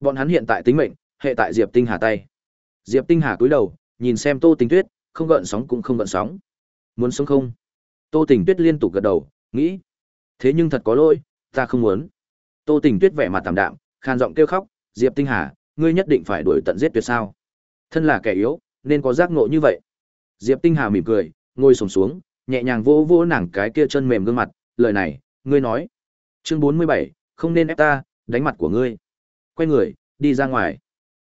Bọn hắn hiện tại tính mệnh, hệ tại Diệp Tinh Hà tay. Diệp Tinh Hà cúi đầu, nhìn xem Tô Tình Tuyết, không gợn sóng cũng không gợn sóng. Muốn sống không? Tô Tình Tuyết liên tục gật đầu, nghĩ. Thế nhưng thật có lỗi, ta không muốn. Tô Tình Tuyết vẻ mặt tạm đạm, khan giọng kêu khóc, Diệp Tinh Hà, ngươi nhất định phải đuổi tận giết tuyệt sao? Thân là kẻ yếu, nên có giác ngộ như vậy. Diệp Tinh Hà mỉm cười, ngồi xổm xuống, nhẹ nhàng vỗ vỗ nàng cái kia chân mềm gương mặt, lời này, ngươi nói. Chương 47, không nên ép ta, đánh mặt của ngươi. Quay người, đi ra ngoài.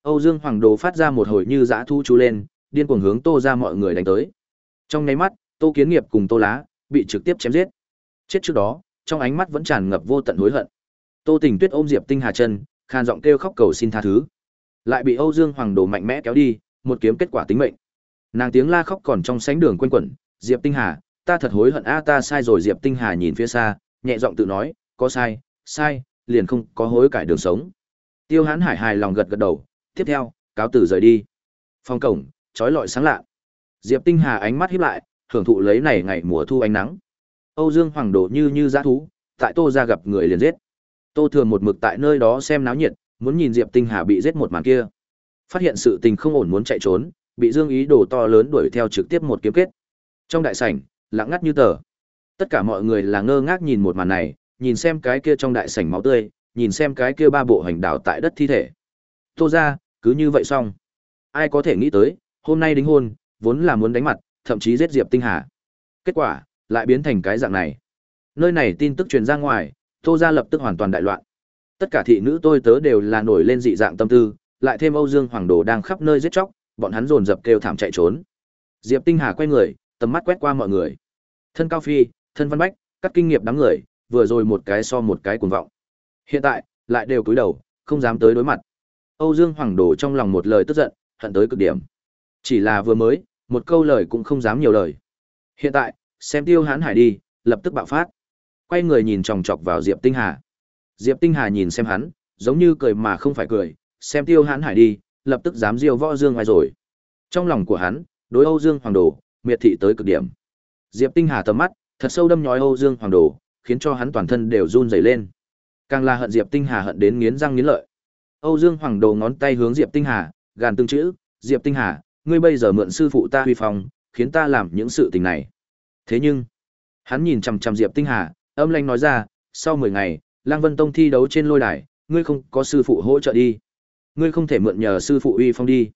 Âu Dương Hoàng Đồ phát ra một hồi như dã thu chú lên, điên cuồng hướng Tô ra mọi người đánh tới. Trong nháy mắt, Tô Kiến Nghiệp cùng Tô Lá bị trực tiếp chém giết. Chết trước đó, trong ánh mắt vẫn tràn ngập vô tận hối hận. Tô Tình Tuyết ôm Diệp Tinh Hà chân, khan giọng kêu khóc cầu xin tha thứ. Lại bị Âu Dương Hoàng Đồ mạnh mẽ kéo đi, một kiếm kết quả tính mệnh. Nàng tiếng la khóc còn trong sánh đường quanh quẩn, Diệp Tinh Hà, ta thật hối hận a ta sai rồi Diệp Tinh Hà nhìn phía xa, nhẹ giọng tự nói, có sai, sai, liền không có hối cải đường sống. Tiêu Hán Hải hài lòng gật gật đầu, tiếp theo, cáo tử rời đi. Phong cổng, trói lọi sáng lạ. Diệp Tinh Hà ánh mắt híp lại, hưởng thụ lấy này ngày mùa thu ánh nắng. Âu Dương Hoàng Đồ như như dã thú, tại Tô ra gặp người liền giết. Tô Thường một mực tại nơi đó xem náo nhiệt, muốn nhìn Diệp Tinh Hà bị giết một màn kia. Phát hiện sự tình không ổn muốn chạy trốn, bị Dương Ý đồ to lớn đuổi theo trực tiếp một kiếm kết. Trong đại sảnh, lặng ngắt như tờ. Tất cả mọi người là ngơ ngác nhìn một màn này, nhìn xem cái kia trong đại sảnh máu tươi, nhìn xem cái kia ba bộ hành đảo tại đất thi thể. Tô ra, cứ như vậy xong. Ai có thể nghĩ tới, hôm nay đính hôn, vốn là muốn đánh mặt, thậm chí giết Diệp Tinh Hà. Kết quả, lại biến thành cái dạng này. Nơi này tin tức truyền ra ngoài, Tô gia lập tức hoàn toàn đại loạn. Tất cả thị nữ tôi tớ đều là nổi lên dị dạng tâm tư, lại thêm Âu Dương Hoàng Đồ đang khắp nơi giết chóc, bọn hắn dồn dập kêu thảm chạy trốn. Diệp Tinh Hà quay người, tầm mắt quét qua mọi người. Thân Cao Phi, thân Văn Bách, các kinh nghiệm đám người, vừa rồi một cái so một cái cuồng vọng. Hiện tại, lại đều cúi đầu, không dám tới đối mặt. Âu Dương Hoàng Đồ trong lòng một lời tức giận, hận tới cực điểm. Chỉ là vừa mới, một câu lời cũng không dám nhiều lời. Hiện tại, xem Tiêu hãn Hải đi, lập tức bạo phát. Quay người nhìn chòng chọc vào Diệp Tinh Hà. Diệp Tinh Hà nhìn xem hắn, giống như cười mà không phải cười, xem Tiêu Hãn Hải đi, lập tức dám diêu võ dương ngoài rồi. Trong lòng của hắn, đối Âu Dương Hoàng Đồ, miệt thị tới cực điểm. Diệp Tinh Hà tầm mắt, thật sâu đâm nhói Âu Dương Hoàng Đồ, khiến cho hắn toàn thân đều run rẩy lên. Càng là hận Diệp Tinh Hà hận đến nghiến răng nghiến lợi. Âu Dương Hoàng Đồ ngón tay hướng Diệp Tinh Hà, gàn từng chữ, "Diệp Tinh Hà, ngươi bây giờ mượn sư phụ ta huy phong, khiến ta làm những sự tình này." Thế nhưng, hắn nhìn chằm chằm Diệp Tinh Hà, âm Lanh nói ra, "Sau 10 ngày, Lăng Vân Tông thi đấu trên lôi đài, ngươi không có sư phụ hỗ trợ đi. Ngươi không thể mượn nhờ sư phụ uy phong đi."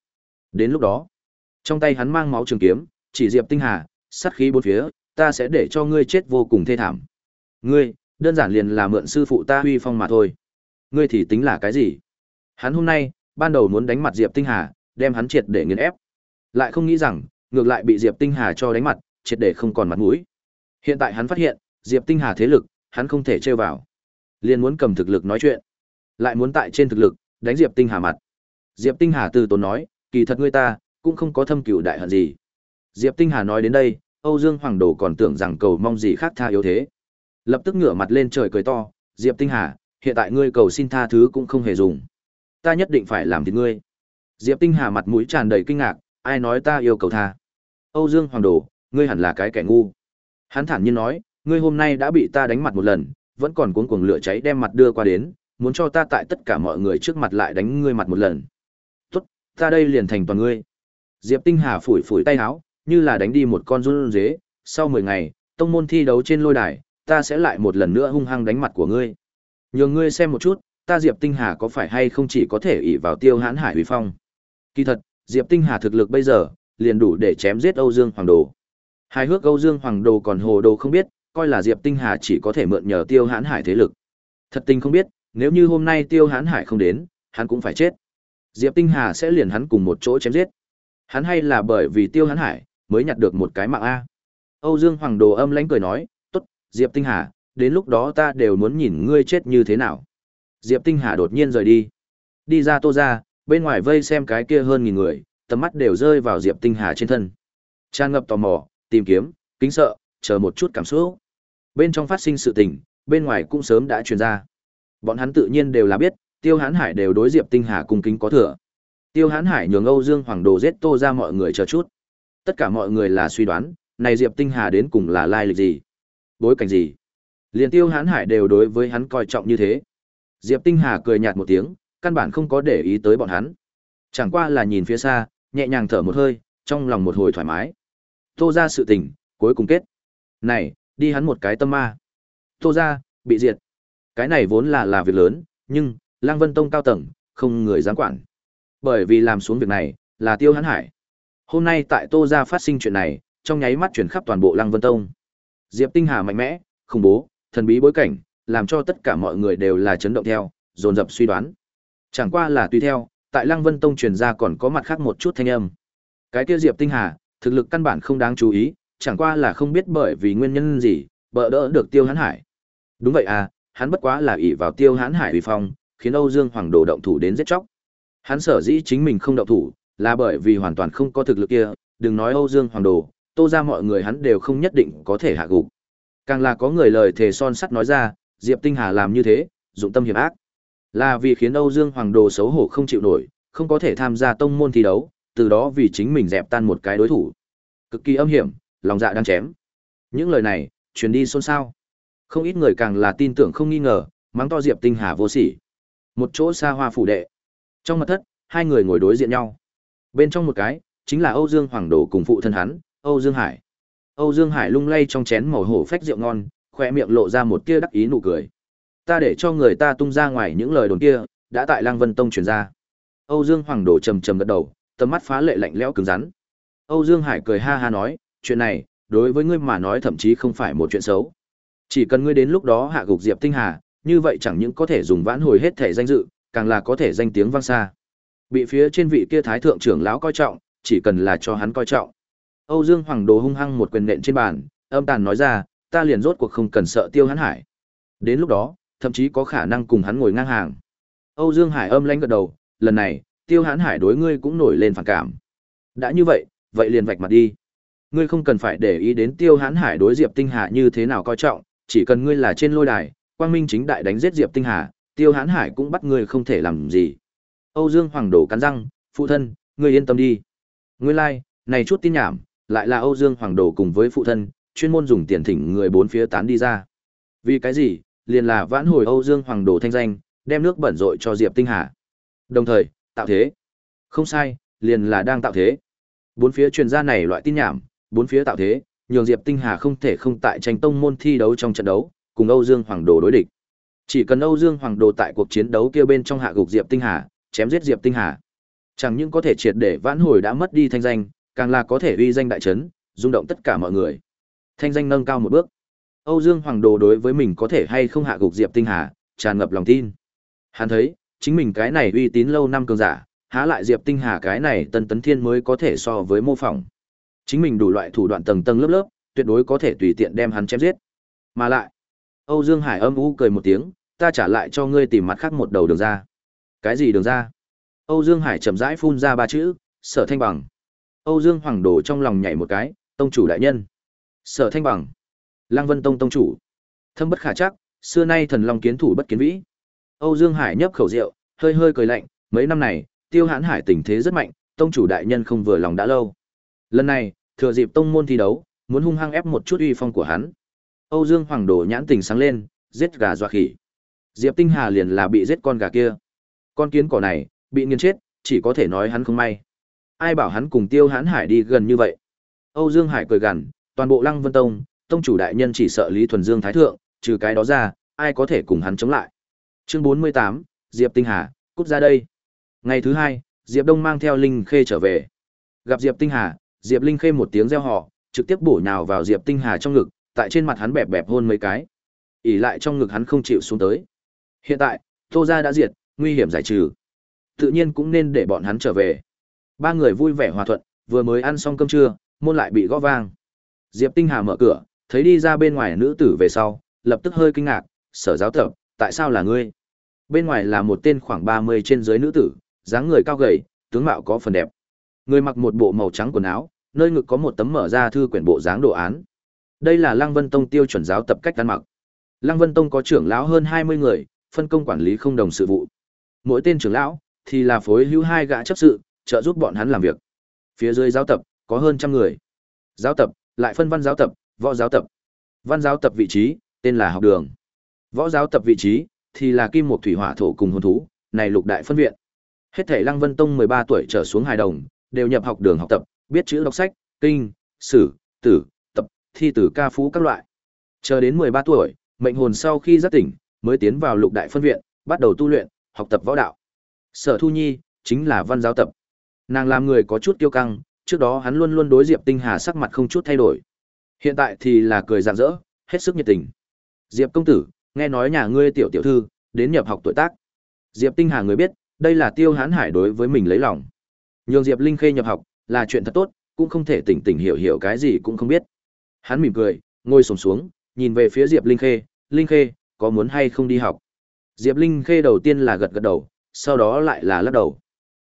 Đến lúc đó, trong tay hắn mang máu trường kiếm, chỉ Diệp Tinh Hà, sát khí bốn phía, ta sẽ để cho ngươi chết vô cùng thê thảm. Ngươi, đơn giản liền là mượn sư phụ ta uy phong mà thôi. Ngươi thì tính là cái gì? Hắn hôm nay, ban đầu muốn đánh mặt Diệp Tinh Hà, đem hắn triệt để nghiền ép. Lại không nghĩ rằng, ngược lại bị Diệp Tinh Hà cho đánh mặt, triệt để không còn mặt mũi. Hiện tại hắn phát hiện, Diệp Tinh Hà thế lực, hắn không thể chơi vào. Liền muốn cầm thực lực nói chuyện, lại muốn tại trên thực lực đánh Diệp Tinh Hà mặt. Diệp Tinh Hà từ tốn nói, kỳ thật ngươi ta cũng không có thâm cừu đại hận gì. Diệp Tinh Hà nói đến đây, Âu Dương Hoàng Đồ còn tưởng rằng cầu mong gì khác tha yếu thế. Lập tức ngửa mặt lên trời cười to, Diệp Tinh Hà, hiện tại ngươi cầu xin tha thứ cũng không hề dùng. Ta nhất định phải làm thịt ngươi. Diệp Tinh Hà mặt mũi tràn đầy kinh ngạc, ai nói ta yêu cầu tha. Âu Dương Hoàng Đồ, ngươi hẳn là cái kẻ ngu. Hắn thản nhiên nói, ngươi hôm nay đã bị ta đánh mặt một lần, vẫn còn cuống cuồng lửa cháy đem mặt đưa qua đến, muốn cho ta tại tất cả mọi người trước mặt lại đánh ngươi mặt một lần. Tốt, ta đây liền thành toàn ngươi. Diệp Tinh Hà phủi phủi tay áo, như là đánh đi một con run dế, sau 10 ngày, tông môn thi đấu trên lôi đài, ta sẽ lại một lần nữa hung hăng đánh mặt của ngươi. Nhường ngươi xem một chút, ta Diệp Tinh Hà có phải hay không chỉ có thể ỷ vào Tiêu Hãn Hải uy phong. Kỳ thật, Diệp Tinh Hà thực lực bây giờ, liền đủ để chém giết Âu Dương Hoàng Đồ. Hai hước Âu Dương Hoàng Đồ còn hồ đồ không biết, coi là Diệp Tinh Hà chỉ có thể mượn nhờ Tiêu Hán Hải thế lực. Thật tình không biết, nếu như hôm nay Tiêu Hán Hải không đến, hắn cũng phải chết. Diệp Tinh Hà sẽ liền hắn cùng một chỗ chém giết. Hắn hay là bởi vì Tiêu Hán Hải mới nhặt được một cái mạng a. Âu Dương Hoàng Đồ âm lãnh cười nói, "Tốt, Diệp Tinh Hà, đến lúc đó ta đều muốn nhìn ngươi chết như thế nào." Diệp Tinh Hà đột nhiên rời đi. Đi ra Tô ra, bên ngoài vây xem cái kia hơn nghìn người, tầm mắt đều rơi vào Diệp Tinh Hà trên thân. Tràn ngập tò mò, tìm kiếm, kính sợ, chờ một chút cảm xúc. Bên trong phát sinh sự tình, bên ngoài cũng sớm đã truyền ra. Bọn hắn tự nhiên đều là biết, Tiêu Hán Hải đều đối Diệp Tinh Hà cung kính có thừa. Tiêu Hán Hải nhường Âu Dương Hoàng Đồ giết Tô ra mọi người chờ chút. Tất cả mọi người là suy đoán, này Diệp Tinh Hà đến cùng là lai lịch gì, bối cảnh gì. liền Tiêu Hán Hải đều đối với hắn coi trọng như thế. Diệp Tinh Hà cười nhạt một tiếng, căn bản không có để ý tới bọn hắn. Chẳng qua là nhìn phía xa, nhẹ nhàng thở một hơi, trong lòng một hồi thoải mái. Tô ra sự tình, cuối cùng kết. Này, đi hắn một cái tâm ma. Tô ra, bị diệt. Cái này vốn là là việc lớn, nhưng, Lăng Vân Tông cao tầng, không người dám quản. Bởi vì làm xuống việc này, là tiêu hắn hải. Hôm nay tại Tô Gia phát sinh chuyện này, trong nháy mắt chuyển khắp toàn bộ Lăng Vân Tông. Diệp Tinh Hà mạnh mẽ, khủng bố, thần bí bối cảnh, làm cho tất cả mọi người đều là chấn động theo, dồn dập suy đoán. Chẳng qua là tùy theo, tại Lăng Vân Tông truyền ra còn có mặt khác một chút thanh âm. Cái kia Diệp Tinh Hà, thực lực căn bản không đáng chú ý, chẳng qua là không biết bởi vì nguyên nhân gì, bỡ đỡ được Tiêu Hán Hải. Đúng vậy à, hắn bất quá là ỷ vào Tiêu Hán Hải uy phong, khiến Âu Dương Hoàng Đồ động thủ đến giết chóc. Hắn sở dĩ chính mình không động thủ, là bởi vì hoàn toàn không có thực lực kia, đừng nói Âu Dương Hoàng Đồ, Tô ra mọi người hắn đều không nhất định có thể hạ gục. Càng là có người lời thề son sắt nói ra, Diệp Tinh Hà làm như thế, dụng tâm hiểm ác. Là vì khiến Âu Dương Hoàng Đồ xấu hổ không chịu nổi, không có thể tham gia tông môn thi đấu, từ đó vì chính mình dẹp tan một cái đối thủ. Cực kỳ âm hiểm, lòng dạ đang chém. Những lời này, truyền đi xôn xao. Không ít người càng là tin tưởng không nghi ngờ, mắng to Diệp Tinh Hà vô sỉ. Một chỗ xa hoa phủ đệ. Trong mật thất, hai người ngồi đối diện nhau. Bên trong một cái, chính là Âu Dương Hoàng Đồ cùng phụ thân hắn, Âu Dương Hải. Âu Dương Hải lung lay trong chén màu hổ phách rượu ngon, khoe miệng lộ ra một tia đắc ý nụ cười. Ta để cho người ta tung ra ngoài những lời đồn kia, đã tại Lăng Vân Tông truyền ra. Âu Dương Hoàng Đồ trầm trầm gật đầu, tầm mắt phá lệ lạnh lẽo cứng rắn. Âu Dương Hải cười ha ha nói, chuyện này, đối với ngươi mà nói thậm chí không phải một chuyện xấu. Chỉ cần ngươi đến lúc đó hạ gục Diệp Tinh Hà, như vậy chẳng những có thể dùng vãn hồi hết thể danh dự, càng là có thể danh tiếng vang xa. Bị phía trên vị kia thái thượng trưởng lão coi trọng, chỉ cần là cho hắn coi trọng. Âu Dương Hoàng Đồ hung hăng một quyền nện trên bàn, âm tàn nói ra, ta liền rốt cuộc không cần sợ Tiêu Hắn Hải. Đến lúc đó, thậm chí có khả năng cùng hắn ngồi ngang hàng. Âu Dương Hải âm lãnh gật đầu, lần này, Tiêu Hán Hải đối ngươi cũng nổi lên phản cảm. Đã như vậy, vậy liền vạch mặt đi. Ngươi không cần phải để ý đến Tiêu Hãn Hải đối Diệp Tinh Hà như thế nào coi trọng, chỉ cần ngươi là trên lôi đài, quang minh chính đại đánh giết Diệp Tinh Hà, Tiêu Hãn Hải cũng bắt ngươi không thể làm gì. Âu Dương Hoàng đổ cắn răng, phụ thân, ngươi yên tâm đi. Ngươi lai, like, này chút tin nhảm, lại là Âu Dương Hoàng đổ cùng với phụ thân, chuyên môn dùng tiền thỉnh người bốn phía tán đi ra. Vì cái gì? Liền là vãn hồi Âu Dương Hoàng đổ thanh danh, đem nước bẩn rội cho Diệp Tinh Hà. Đồng thời, tạo thế. Không sai, liền là đang tạo thế. Bốn phía truyền ra này loại tin nhảm, bốn phía tạo thế, nhường Diệp Tinh Hà không thể không tại tranh tông môn thi đấu trong trận đấu, cùng Âu Dương Hoàng Đồ đối địch. Chỉ cần Âu Dương Hoàng Đồ tại cuộc chiến đấu kia bên trong hạ gục Diệp Tinh Hà, chém giết Diệp Tinh Hà, chẳng những có thể triệt để vãn hồi đã mất đi thanh danh, càng là có thể uy danh đại chấn, rung động tất cả mọi người. Thanh danh nâng cao một bước. Âu Dương Hoàng Đồ đối với mình có thể hay không hạ gục Diệp Tinh Hà, tràn ngập lòng tin. Hắn thấy, chính mình cái này uy tín lâu năm cường giả, há lại Diệp Tinh Hà cái này Tân Tấn Thiên mới có thể so với mô phỏng. Chính mình đủ loại thủ đoạn tầng tầng lớp lớp, tuyệt đối có thể tùy tiện đem hắn chém giết. Mà lại, Âu Dương Hải âm u cười một tiếng, ta trả lại cho ngươi tìm mặt khác một đầu đường ra. Cái gì đường ra? Âu Dương Hải chậm rãi phun ra ba chữ, Sở Thanh Bằng. Âu Dương Hoàng Đồ trong lòng nhảy một cái, tông chủ đại nhân. Sở Thanh Bằng. Lăng Vân Tông tông chủ. Thâm bất khả chắc, xưa nay thần long kiến thủ bất kiến vĩ. Âu Dương Hải nhấp khẩu rượu, hơi hơi cười lạnh, mấy năm này, Tiêu Hãn Hải tình thế rất mạnh, tông chủ đại nhân không vừa lòng đã lâu. Lần này, thừa dịp tông môn thi đấu, muốn hung hăng ép một chút uy phong của hắn. Âu Dương Hoàng Đồ nhãn tình sáng lên, giết gà dọa khỉ. Diệp Tinh Hà liền là bị giết con gà kia. Con kiến cỏ này, bị nghiền chết, chỉ có thể nói hắn không may. Ai bảo hắn cùng Tiêu Hán Hải đi gần như vậy? Âu Dương Hải cười gằn, toàn bộ Lăng Vân Tông, tông chủ đại nhân chỉ sợ Lý Thuần Dương thái thượng, trừ cái đó ra, ai có thể cùng hắn chống lại. Chương 48, Diệp Tinh Hà, cút ra đây. Ngày thứ hai, Diệp Đông mang theo Linh Khê trở về. Gặp Diệp Tinh Hà, Diệp Linh Khê một tiếng reo hò, trực tiếp bổ nhào vào Diệp Tinh Hà trong ngực, tại trên mặt hắn bẹp bẹp hôn mấy cái. ỉ lại trong ngực hắn không chịu xuống tới. Hiện tại, Tô gia đã diệt, nguy hiểm giải trừ. Tự nhiên cũng nên để bọn hắn trở về. Ba người vui vẻ hòa thuận, vừa mới ăn xong cơm trưa, môn lại bị gõ vang. Diệp Tinh Hà mở cửa, thấy đi ra bên ngoài nữ tử về sau, lập tức hơi kinh ngạc, "Sở giáo tập, tại sao là ngươi?" Bên ngoài là một tên khoảng 30 trên dưới nữ tử, dáng người cao gầy, tướng mạo có phần đẹp. Người mặc một bộ màu trắng quần áo, nơi ngực có một tấm mở ra thư quyển bộ dáng đồ án. Đây là Lăng Vân Tông tiêu chuẩn giáo tập cách ăn mặc. Lăng Vân Tông có trưởng lão hơn 20 người, phân công quản lý không đồng sự vụ. Mỗi tên trưởng lão thì là phối hữu hai gã chấp sự, trợ giúp bọn hắn làm việc. Phía dưới giáo tập có hơn trăm người. Giáo tập lại phân văn giáo tập, võ giáo tập. Văn giáo tập vị trí tên là học đường. Võ giáo tập vị trí thì là kim một thủy hỏa thổ cùng hồn thú, này lục đại phân viện. Hết thể Lăng Vân Tông 13 tuổi trở xuống hài đồng, đều nhập học đường học tập, biết chữ đọc sách, kinh, sử, tử, tập, thi tử ca phú các loại. Chờ đến 13 tuổi, mệnh hồn sau khi giác tỉnh, mới tiến vào lục đại phân viện, bắt đầu tu luyện, học tập võ đạo. Sở Thu Nhi chính là văn giáo tập. Nàng làm người có chút kiêu căng, trước đó hắn luôn luôn đối Diệp Tinh Hà sắc mặt không chút thay đổi. Hiện tại thì là cười rạng rỡ, hết sức nhiệt tình. Diệp công tử, nghe nói nhà ngươi tiểu tiểu thư đến nhập học tuổi tác. Diệp Tinh Hà người biết, đây là Tiêu Hán Hải đối với mình lấy lòng. Nhường Diệp Linh Khê nhập học là chuyện thật tốt, cũng không thể tỉnh tỉnh hiểu hiểu cái gì cũng không biết. Hắn mỉm cười, ngồi xổm xuống, nhìn về phía Diệp Linh Khê, "Linh Khê, có muốn hay không đi học?" Diệp Linh Khê đầu tiên là gật gật đầu, sau đó lại là lắc đầu.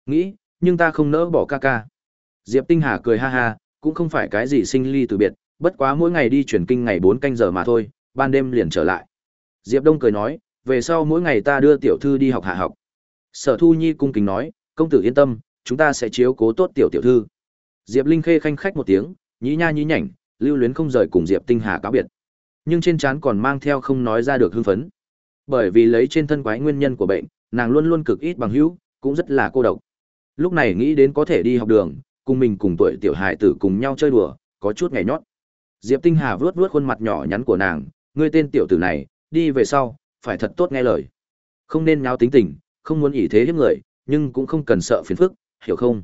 "Nghĩ, nhưng ta không nỡ bỏ ca ca." Diệp Tinh Hà cười ha ha, cũng không phải cái gì sinh ly từ biệt, bất quá mỗi ngày đi chuyển kinh ngày 4 canh giờ mà thôi, ban đêm liền trở lại. Diệp Đông cười nói, về sau mỗi ngày ta đưa tiểu thư đi học hạ học. Sở Thu Nhi cung kính nói, công tử yên tâm, chúng ta sẽ chiếu cố tốt tiểu tiểu thư. Diệp Linh khê khanh khách một tiếng, nhí nha nhí nhảnh, lưu luyến không rời cùng Diệp Tinh Hà cáo biệt. Nhưng trên trán còn mang theo không nói ra được hưng phấn. Bởi vì lấy trên thân quái nguyên nhân của bệnh, nàng luôn luôn cực ít bằng hữu, cũng rất là cô độc. Lúc này nghĩ đến có thể đi học đường, cùng mình cùng tuổi tiểu hài tử cùng nhau chơi đùa, có chút ngày nhót. Diệp Tinh Hà vuốt vuốt khuôn mặt nhỏ nhắn của nàng, ngươi tên tiểu tử này, đi về sau, phải thật tốt nghe lời. Không nên nháo tính tình, không muốn ỷ thế hiếp người, nhưng cũng không cần sợ phiền phức, hiểu không?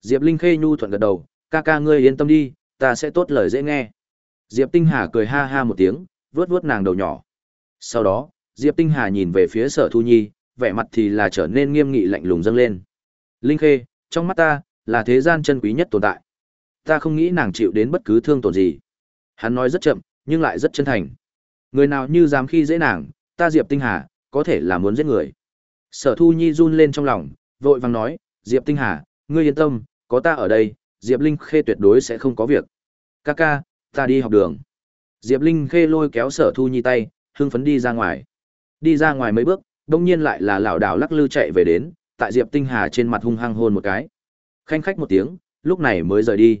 Diệp Linh Khê nhu thuận gật đầu, ca ca ngươi yên tâm đi, ta sẽ tốt lời dễ nghe. Diệp Tinh Hà cười ha ha một tiếng, vuốt vuốt nàng đầu nhỏ. Sau đó, Diệp Tinh Hà nhìn về phía Sở Thu Nhi, vẻ mặt thì là trở nên nghiêm nghị lạnh lùng dâng lên. Linh Khê, trong mắt ta, là thế gian chân quý nhất tồn tại. Ta không nghĩ nàng chịu đến bất cứ thương tổn gì. Hắn nói rất chậm, nhưng lại rất chân thành. Người nào như dám khi dễ nàng, ta Diệp Tinh Hà, có thể là muốn giết người. Sở Thu Nhi run lên trong lòng, vội vàng nói, Diệp Tinh Hà, ngươi yên tâm, có ta ở đây, Diệp Linh Khê tuyệt đối sẽ không có việc. Ca ca, ta đi học đường. Diệp Linh khê lôi kéo sở thu nhi tay, hưng phấn đi ra ngoài. Đi ra ngoài mấy bước, đông nhiên lại là lảo đảo lắc lư chạy về đến, tại Diệp Tinh Hà trên mặt hung hăng hôn một cái. Khanh khách một tiếng, lúc này mới rời đi.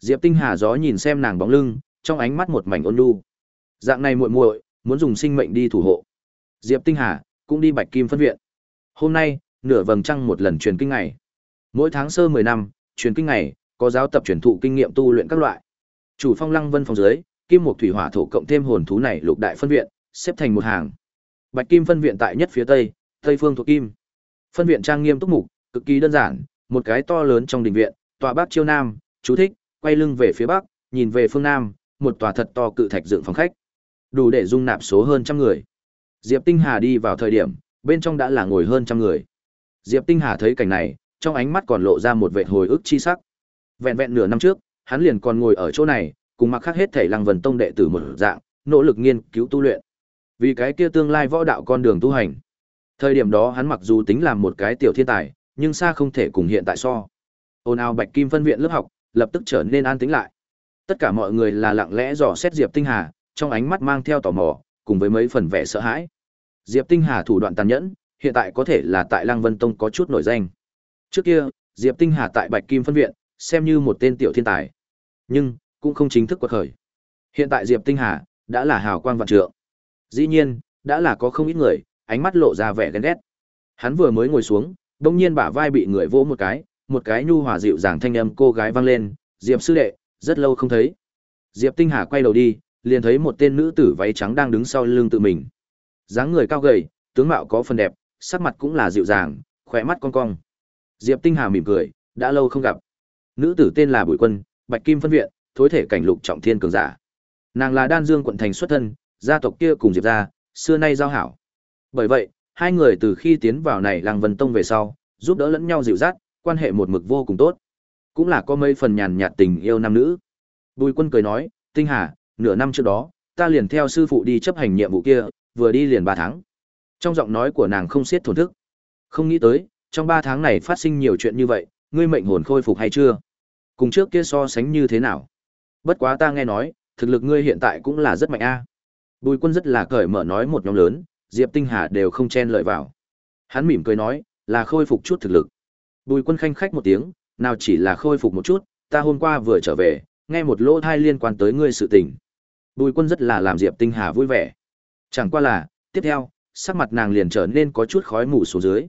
Diệp Tinh Hà gió nhìn xem nàng bóng lưng, trong ánh mắt một mảnh ôn nhu. Dạng này muội muội, muốn dùng sinh mệnh đi thủ hộ. Diệp Tinh Hà cũng đi Bạch Kim phân viện. Hôm nay, nửa vầng trăng một lần truyền kinh ngày. Mỗi tháng sơ 10 năm, truyền kinh ngày, có giáo tập truyền thụ kinh nghiệm tu luyện các loại. Chủ phong lăng vân phòng dưới, kim một thủy hỏa thổ cộng thêm hồn thú này lục đại phân viện, xếp thành một hàng. Bạch Kim phân viện tại nhất phía tây, tây phương thuộc kim. Phân viện trang nghiêm túc mục, cực kỳ đơn giản, một cái to lớn trong đình viện, tòa bắc chiêu nam, chú thích, quay lưng về phía bắc, nhìn về phương nam, một tòa thật to cự thạch dựng phòng khách. Đủ để dung nạp số hơn trăm người. Diệp Tinh Hà đi vào thời điểm, bên trong đã là ngồi hơn trăm người. Diệp Tinh Hà thấy cảnh này, trong ánh mắt còn lộ ra một vẻ hồi ức chi sắc. Vẹn vẹn nửa năm trước, hắn liền còn ngồi ở chỗ này, cùng mặc khác hết thảy Lăng Vân Tông đệ tử một dạng, nỗ lực nghiên cứu tu luyện. Vì cái kia tương lai võ đạo con đường tu hành. Thời điểm đó hắn mặc dù tính làm một cái tiểu thiên tài, nhưng xa không thể cùng hiện tại so. Ôn ao Bạch Kim phân viện lớp học, lập tức trở nên an tĩnh lại. Tất cả mọi người là lặng lẽ dò xét Diệp Tinh Hà, trong ánh mắt mang theo tò mò, cùng với mấy phần vẻ sợ hãi. Diệp Tinh Hà thủ đoạn tàn nhẫn, hiện tại có thể là tại Lăng Vân Tông có chút nổi danh. Trước kia, Diệp Tinh Hà tại Bạch Kim phân viện, xem như một tên tiểu thiên tài, nhưng cũng không chính thức quật khởi. Hiện tại Diệp Tinh Hà đã là hào quang vạn trượng. Dĩ nhiên, đã là có không ít người, ánh mắt lộ ra vẻ ghen ghét. Hắn vừa mới ngồi xuống, đông nhiên bả vai bị người vỗ một cái, một cái nhu hòa dịu dàng thanh âm cô gái vang lên, "Diệp sư đệ, rất lâu không thấy." Diệp Tinh Hà quay đầu đi, liền thấy một tên nữ tử váy trắng đang đứng sau lưng tự mình. dáng người cao gầy, tướng mạo có phần đẹp, sắc mặt cũng là dịu dàng, khỏe mắt cong cong. Diệp Tinh Hà mỉm cười, đã lâu không gặp. Nữ tử tên là Bùi Quân, Bạch Kim phân viện, thối thể cảnh lục trọng thiên cường giả. Nàng là Đan Dương quận thành xuất thân, gia tộc kia cùng Diệp gia, xưa nay giao hảo. Bởi vậy, hai người từ khi tiến vào này Lăng Vân Tông về sau, giúp đỡ lẫn nhau dịu dắt, quan hệ một mực vô cùng tốt. Cũng là có mấy phần nhàn nhạt tình yêu nam nữ. Bùi Quân cười nói, "Tinh Hà, nửa năm trước đó, ta liền theo sư phụ đi chấp hành nhiệm vụ kia, vừa đi liền ba tháng." Trong giọng nói của nàng không xiết thổn thức. Không nghĩ tới, trong ba tháng này phát sinh nhiều chuyện như vậy, ngươi mệnh hồn khôi phục hay chưa? Cùng trước kia so sánh như thế nào? Bất quá ta nghe nói, thực lực ngươi hiện tại cũng là rất mạnh a. Bùi Quân rất là cởi mở nói một nhóm lớn, Diệp Tinh Hà đều không chen lợi vào. Hắn mỉm cười nói, là khôi phục chút thực lực. Bùi Quân khanh khách một tiếng, nào chỉ là khôi phục một chút, ta hôm qua vừa trở về, nghe một lỗ thai liên quan tới ngươi sự tình. Bùi Quân rất là làm Diệp Tinh Hà vui vẻ. Chẳng qua là, tiếp theo, sắc mặt nàng liền trở nên có chút khói mù xuống dưới.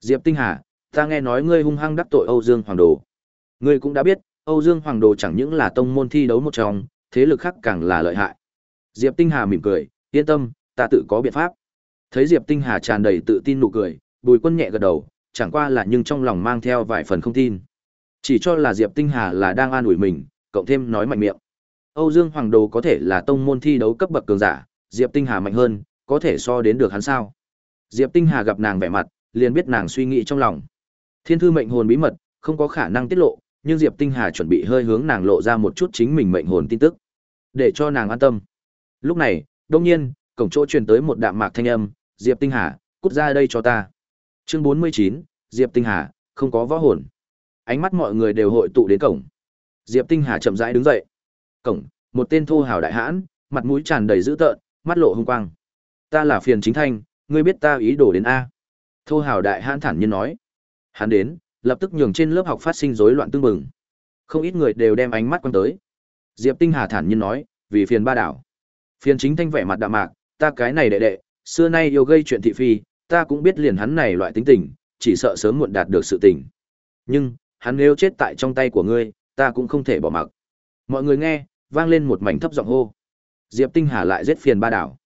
Diệp Tinh Hà, ta nghe nói ngươi hung hăng đắc tội Âu Dương Hoàng Đồ. Ngươi cũng đã biết, Âu Dương Hoàng Đồ chẳng những là tông môn thi đấu một trong, thế lực khác càng là lợi hại. Diệp Tinh Hà mỉm cười, yên tâm, ta tự có biện pháp. Thấy Diệp Tinh Hà tràn đầy tự tin nụ cười, Bùi Quân nhẹ gật đầu, chẳng qua là nhưng trong lòng mang theo vài phần không tin. Chỉ cho là Diệp Tinh Hà là đang an ủi mình, cộng thêm nói mạnh miệng. Âu Dương Hoàng Đồ có thể là tông môn thi đấu cấp bậc cường giả, Diệp Tinh Hà mạnh hơn, có thể so đến được hắn sao? Diệp Tinh Hà gặp nàng vẻ mặt, liền biết nàng suy nghĩ trong lòng. Thiên thư mệnh hồn bí mật, không có khả năng tiết lộ, nhưng Diệp Tinh Hà chuẩn bị hơi hướng nàng lộ ra một chút chính mình mệnh hồn tin tức, để cho nàng an tâm. Lúc này, đột nhiên, cổng chỗ truyền tới một đạm mạc thanh âm, "Diệp Tinh Hà, cút ra đây cho ta." Chương 49, Diệp Tinh Hà, không có võ hồn. Ánh mắt mọi người đều hội tụ đến cổng. Diệp Tinh Hà chậm rãi đứng dậy. Cổng, một tên thô hào đại hãn, mặt mũi tràn đầy dữ tợn, mắt lộ hung quang. "Ta là Phiền Chính Thanh, ngươi biết ta ý đồ đến a?" Thô hào đại hãn thản nhiên nói. Hắn đến, lập tức nhường trên lớp học phát sinh rối loạn tương mừng. Không ít người đều đem ánh mắt quan tới. Diệp Tinh Hà thản nhiên nói, vì phiền ba đảo. Phiền chính thanh vẻ mặt đạm mạc, ta cái này đệ đệ, xưa nay yêu gây chuyện thị phi, ta cũng biết liền hắn này loại tính tình, chỉ sợ sớm muộn đạt được sự tình. Nhưng, hắn nếu chết tại trong tay của ngươi, ta cũng không thể bỏ mặc. Mọi người nghe, vang lên một mảnh thấp giọng hô. Diệp Tinh Hà lại giết phiền ba đảo.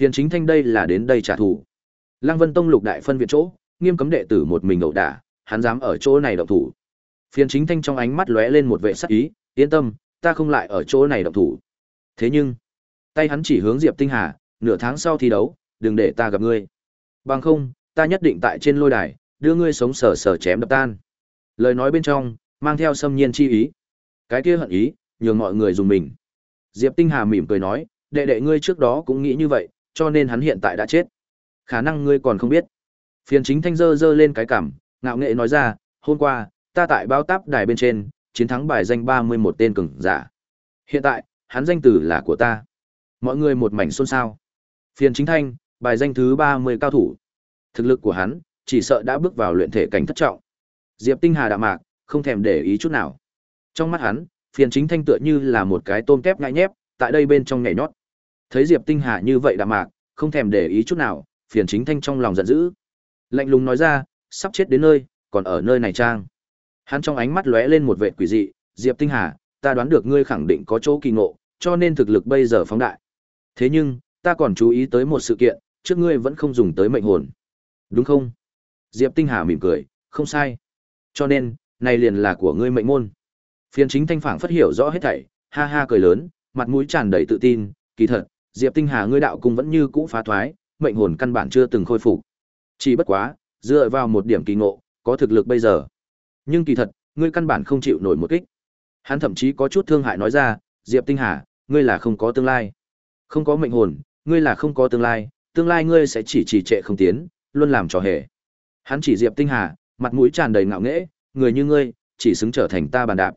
Phiền chính thanh đây là đến đây trả thù. Lăng Vân Tông lục đại phân viện chỗ, nghiêm cấm đệ tử một mình ẩu đả, hắn dám ở chỗ này động thủ. Phiền chính thanh trong ánh mắt lóe lên một vẻ sắc ý, yên tâm, ta không lại ở chỗ này động thủ. Thế nhưng, tay hắn chỉ hướng Diệp Tinh Hà, nửa tháng sau thi đấu, đừng để ta gặp ngươi. Bằng không, ta nhất định tại trên lôi đài, đưa ngươi sống sờ sờ chém đập tan. Lời nói bên trong, mang theo xâm nhiên chi ý. Cái kia hận ý, nhường mọi người dùng mình. Diệp Tinh Hà mỉm cười nói, đệ đệ ngươi trước đó cũng nghĩ như vậy, cho nên hắn hiện tại đã chết. Khả năng ngươi còn không biết. Phiền chính thanh dơ dơ lên cái cảm, ngạo nghệ nói ra, hôm qua, ta tại bao táp đài bên trên, chiến thắng bài danh 31 tên cường giả. Hiện tại, hắn danh từ là của ta. Mọi người một mảnh xôn xao. Phiền chính thanh, bài danh thứ 30 cao thủ. Thực lực của hắn, chỉ sợ đã bước vào luyện thể cảnh thất trọng. Diệp Tinh Hà đạm mạc, không thèm để ý chút nào. Trong mắt hắn, phiền chính thanh tựa như là một cái tôm tép ngại nhép, tại đây bên trong nhảy nhót. Thấy Diệp Tinh Hà như vậy đạm mạc, không thèm để ý chút nào, phiền chính thanh trong lòng giận dữ. Lạnh lùng nói ra, sắp chết đến nơi, còn ở nơi này trang. Hắn trong ánh mắt lóe lên một vẻ quỷ dị, Diệp Tinh Hà, ta đoán được ngươi khẳng định có chỗ kỳ ngộ, cho nên thực lực bây giờ phóng đại. Thế nhưng, ta còn chú ý tới một sự kiện, trước ngươi vẫn không dùng tới mệnh hồn. Đúng không? Diệp Tinh Hà mỉm cười, không sai. Cho nên, này liền là của ngươi mệnh môn. phiền chính thanh phảng phát hiểu rõ hết thảy, ha ha cười lớn, mặt mũi tràn đầy tự tin, kỳ thật, Diệp Tinh Hà ngươi đạo cung vẫn như cũ phá thoái, mệnh hồn căn bản chưa từng khôi phục. Chỉ bất quá, dựa vào một điểm kỳ ngộ, có thực lực bây giờ. Nhưng kỳ thật, ngươi căn bản không chịu nổi một kích. Hắn thậm chí có chút thương hại nói ra, Diệp Tinh Hà, ngươi là không có tương lai. Không có mệnh hồn, ngươi là không có tương lai, tương lai ngươi sẽ chỉ trì trệ không tiến, luôn làm trò hề. Hắn chỉ Diệp Tinh Hà, mặt mũi tràn đầy ngạo nghễ, người như ngươi, chỉ xứng trở thành ta bàn đạp.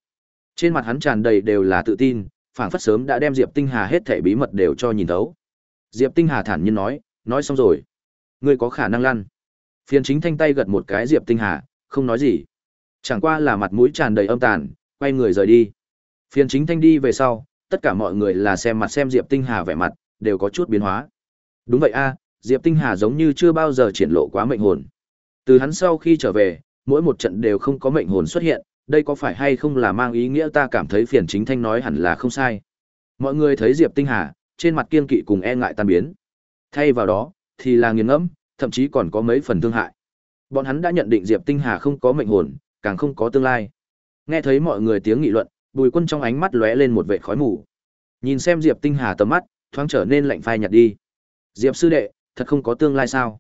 Trên mặt hắn tràn đầy đều là tự tin, phảng phất sớm đã đem Diệp Tinh Hà hết thảy bí mật đều cho nhìn thấu. Diệp Tinh Hà thản nhiên nói, nói xong rồi, ngươi có khả năng lăn. Phiên chính thanh tay gật một cái Diệp Tinh Hà, không nói gì. Chẳng qua là mặt mũi tràn đầy âm tàn, quay người rời đi. Phiên chính thanh đi về sau, tất cả mọi người là xem mặt xem Diệp Tinh Hà vẻ mặt, đều có chút biến hóa. Đúng vậy a, Diệp Tinh Hà giống như chưa bao giờ triển lộ quá mệnh hồn. Từ hắn sau khi trở về, mỗi một trận đều không có mệnh hồn xuất hiện, đây có phải hay không là mang ý nghĩa ta cảm thấy phiền chính thanh nói hẳn là không sai. Mọi người thấy Diệp Tinh Hà, trên mặt kiên kỵ cùng e ngại tan biến. Thay vào đó, thì là nghiền ngẫm, thậm chí còn có mấy phần thương hại. Bọn hắn đã nhận định Diệp Tinh Hà không có mệnh hồn, càng không có tương lai. Nghe thấy mọi người tiếng nghị luận, Bùi Quân trong ánh mắt lóe lên một vệt khói mù. Nhìn xem Diệp Tinh Hà tầm mắt, thoáng trở nên lạnh phai nhạt đi. Diệp sư đệ, thật không có tương lai sao?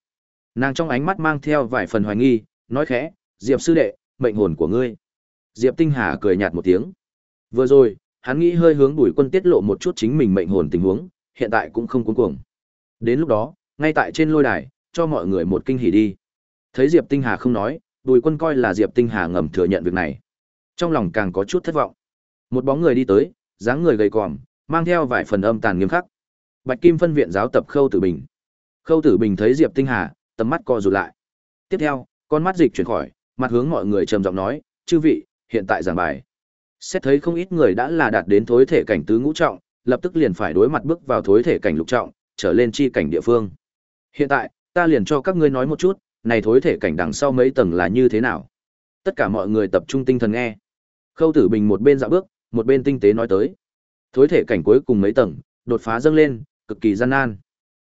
Nàng trong ánh mắt mang theo vài phần hoài nghi, nói khẽ, Diệp sư đệ, mệnh hồn của ngươi. Diệp Tinh Hà cười nhạt một tiếng. Vừa rồi, hắn nghĩ hơi hướng Bùi Quân tiết lộ một chút chính mình mệnh hồn tình huống, hiện tại cũng không cuống cuồng. Đến lúc đó, ngay tại trên lôi đài, cho mọi người một kinh hỉ đi. Thấy Diệp Tinh Hà không nói, Bùi Quân coi là Diệp Tinh Hà ngầm thừa nhận việc này. Trong lòng càng có chút thất vọng. Một bóng người đi tới, dáng người gầy còm, mang theo vài phần âm tàn nghiêm khắc. Bạch Kim phân viện giáo tập Khâu Tử Bình. Khâu Tử Bình thấy Diệp Tinh Hà, tầm mắt co rụt lại. Tiếp theo, con mắt dịch chuyển khỏi, mặt hướng mọi người trầm giọng nói, "Chư vị, hiện tại giảng bài." Xét thấy không ít người đã là đạt đến thối thể cảnh tứ ngũ trọng, lập tức liền phải đối mặt bước vào thối thể cảnh lục trọng, trở lên chi cảnh địa phương. Hiện tại, ta liền cho các ngươi nói một chút, này thối thể cảnh đằng sau mấy tầng là như thế nào. Tất cả mọi người tập trung tinh thần nghe. Khâu Tử Bình một bên dạo bước, một bên tinh tế nói tới. Thối thể cảnh cuối cùng mấy tầng, đột phá dâng lên, cực kỳ gian nan.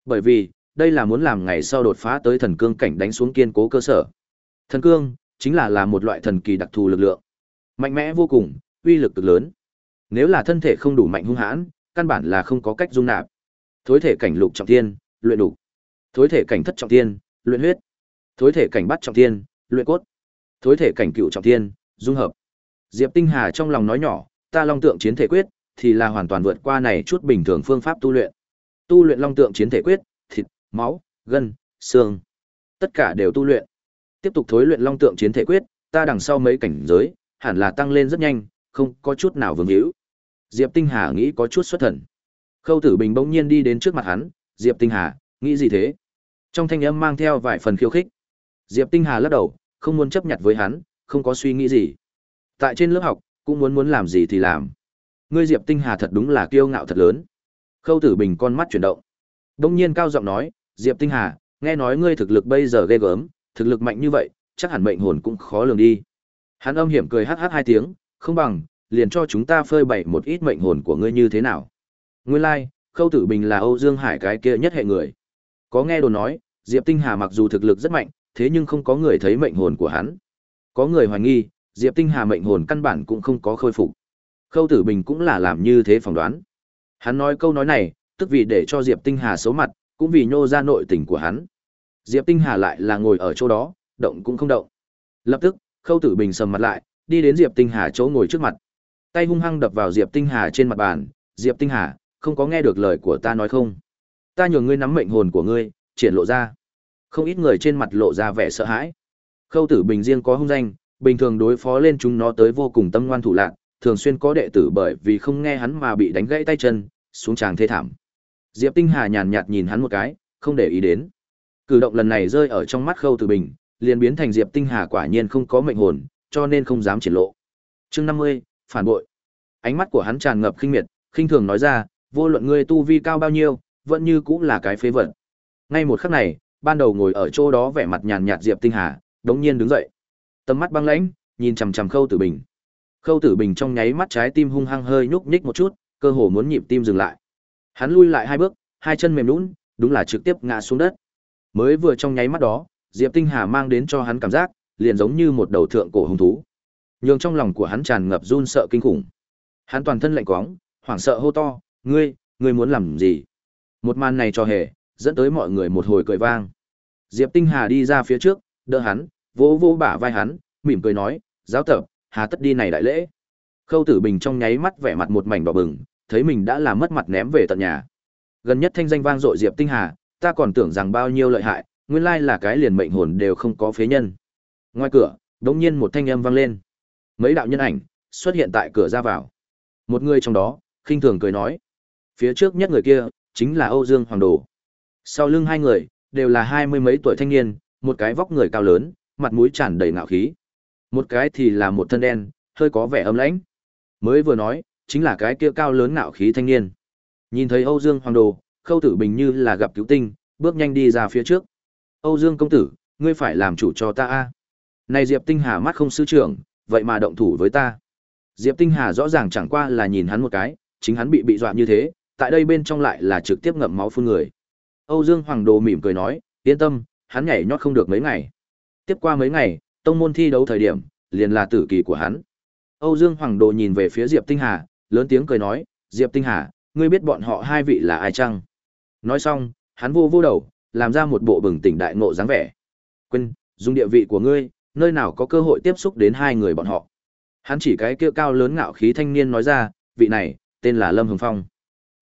Bởi vì, đây là muốn làm ngày sau đột phá tới thần cương cảnh đánh xuống kiên cố cơ sở. Thần cương chính là là một loại thần kỳ đặc thù lực lượng, mạnh mẽ vô cùng, uy lực cực lớn. Nếu là thân thể không đủ mạnh hung hãn, căn bản là không có cách dung nạp. Thối thể cảnh lục trọng tiên, luyện đủ. Thối thể cảnh thất trọng tiên, luyện huyết. Thối thể cảnh bắt trọng tiên, luyện cốt. Thối thể cảnh cựu trọng tiên, dung hợp. Diệp Tinh Hà trong lòng nói nhỏ, ta long tượng chiến thể quyết thì là hoàn toàn vượt qua này chút bình thường phương pháp tu luyện. Tu luyện long tượng chiến thể quyết, thịt, máu, gân, xương, tất cả đều tu luyện. Tiếp tục thối luyện long tượng chiến thể quyết, ta đằng sau mấy cảnh giới, hẳn là tăng lên rất nhanh, không có chút nào vương hữu. Diệp Tinh Hà nghĩ có chút xuất thần. Khâu Tử Bình bỗng nhiên đi đến trước mặt hắn, Diệp Tinh Hà, nghĩ gì thế? Trong thanh âm mang theo vài phần khiêu khích. Diệp Tinh Hà lắc đầu, không muốn chấp nhận với hắn, không có suy nghĩ gì. Tại trên lớp học, cũng muốn muốn làm gì thì làm. Ngươi Diệp Tinh Hà thật đúng là kiêu ngạo thật lớn. Khâu Tử Bình con mắt chuyển động. Đông nhiên cao giọng nói, Diệp Tinh Hà, nghe nói ngươi thực lực bây giờ ghê gớm, thực lực mạnh như vậy, chắc hẳn mệnh hồn cũng khó lường đi. Hắn âm hiểm cười hắc hắc hai tiếng, không bằng, liền cho chúng ta phơi bày một ít mệnh hồn của ngươi như thế nào. Nguyên lai, like, Khâu Tử Bình là Âu Dương Hải cái kia nhất hệ người. Có nghe đồn nói, Diệp Tinh Hà mặc dù thực lực rất mạnh, thế nhưng không có người thấy mệnh hồn của hắn. Có người hoài nghi, Diệp Tinh Hà mệnh hồn căn bản cũng không có khôi phục. Khâu Tử Bình cũng là làm như thế phỏng đoán. Hắn nói câu nói này, tức vì để cho Diệp Tinh Hà xấu mặt, cũng vì nhô ra nội tình của hắn. Diệp Tinh Hà lại là ngồi ở chỗ đó, động cũng không động. Lập tức, Khâu Tử Bình sầm mặt lại, đi đến Diệp Tinh Hà chỗ ngồi trước mặt. Tay hung hăng đập vào Diệp Tinh Hà trên mặt bàn, "Diệp Tinh Hà, không có nghe được lời của ta nói không? Ta nhường ngươi nắm mệnh hồn của ngươi, triển lộ ra." Không ít người trên mặt lộ ra vẻ sợ hãi. Khâu Tử Bình riêng có hung danh, bình thường đối phó lên chúng nó tới vô cùng tâm ngoan thủ lạc thường xuyên có đệ tử bởi vì không nghe hắn mà bị đánh gãy tay chân, xuống tràng thê thảm. Diệp Tinh Hà nhàn nhạt nhìn hắn một cái, không để ý đến. Cử động lần này rơi ở trong mắt Khâu Tử Bình, liền biến thành Diệp Tinh Hà quả nhiên không có mệnh hồn, cho nên không dám triển lộ. Chương 50, phản bội. Ánh mắt của hắn tràn ngập khinh miệt, khinh thường nói ra, vô luận ngươi tu vi cao bao nhiêu, vẫn như cũng là cái phế vật. Ngay một khắc này, ban đầu ngồi ở chỗ đó vẻ mặt nhàn nhạt Diệp Tinh Hà, đống nhiên đứng dậy. Tầm mắt băng lãnh, nhìn chằm chằm Khâu Tử Bình. Khâu Tử Bình trong nháy mắt trái tim hung hăng hơi nhúc nhích một chút, cơ hồ muốn nhịp tim dừng lại. Hắn lui lại hai bước, hai chân mềm nhũn, đúng là trực tiếp ngã xuống đất. Mới vừa trong nháy mắt đó, Diệp Tinh Hà mang đến cho hắn cảm giác, liền giống như một đầu thượng cổ hung thú. Nhưng trong lòng của hắn tràn ngập run sợ kinh khủng. Hắn toàn thân lạnh quáng, hoảng sợ hô to, "Ngươi, ngươi muốn làm gì?" Một màn này cho hề, dẫn tới mọi người một hồi cười vang. Diệp Tinh Hà đi ra phía trước, đỡ hắn, vỗ vỗ bả vai hắn, mỉm cười nói, "Giáo tập, hà tất đi này đại lễ?" Khâu Tử Bình trong nháy mắt vẻ mặt một mảnh đỏ bừng, thấy mình đã làm mất mặt ném về tận nhà. Gần nhất thanh danh vang dội Diệp Tinh Hà, ta còn tưởng rằng bao nhiêu lợi hại, nguyên lai là cái liền mệnh hồn đều không có phế nhân. Ngoài cửa, đột nhiên một thanh âm vang lên. Mấy đạo nhân ảnh xuất hiện tại cửa ra vào. Một người trong đó, khinh thường cười nói, phía trước nhất người kia chính là Âu Dương Hoàng Đồ. Sau lưng hai người đều là hai mươi mấy tuổi thanh niên, một cái vóc người cao lớn, mặt mũi tràn đầy ngạo khí. Một cái thì là một thân đen, hơi có vẻ âm lãnh. Mới vừa nói, chính là cái kia cao lớn ngạo khí thanh niên. Nhìn thấy Âu Dương Hoàng Đồ, Khâu Tử Bình như là gặp cứu tinh, bước nhanh đi ra phía trước. Âu Dương công tử, ngươi phải làm chủ cho ta a. Này Diệp Tinh Hà mắt không sư trưởng, vậy mà động thủ với ta. Diệp Tinh Hà rõ ràng chẳng qua là nhìn hắn một cái, chính hắn bị bị dọa như thế, tại đây bên trong lại là trực tiếp ngậm máu phun người. Âu Dương Hoàng Đồ mỉm cười nói, yên tâm, hắn nhảy nhót không được mấy ngày. Tiếp qua mấy ngày, tông môn thi đấu thời điểm, liền là tử kỳ của hắn. Âu Dương Hoàng Đồ nhìn về phía Diệp Tinh Hà, lớn tiếng cười nói, Diệp Tinh Hà, ngươi biết bọn họ hai vị là ai chăng? Nói xong, hắn vô vô đầu, làm ra một bộ bừng tỉnh đại ngộ dáng vẻ. Quên, dùng địa vị của ngươi, nơi nào có cơ hội tiếp xúc đến hai người bọn họ. Hắn chỉ cái kia cao lớn ngạo khí thanh niên nói ra, vị này, tên là Lâm Hồng Phong.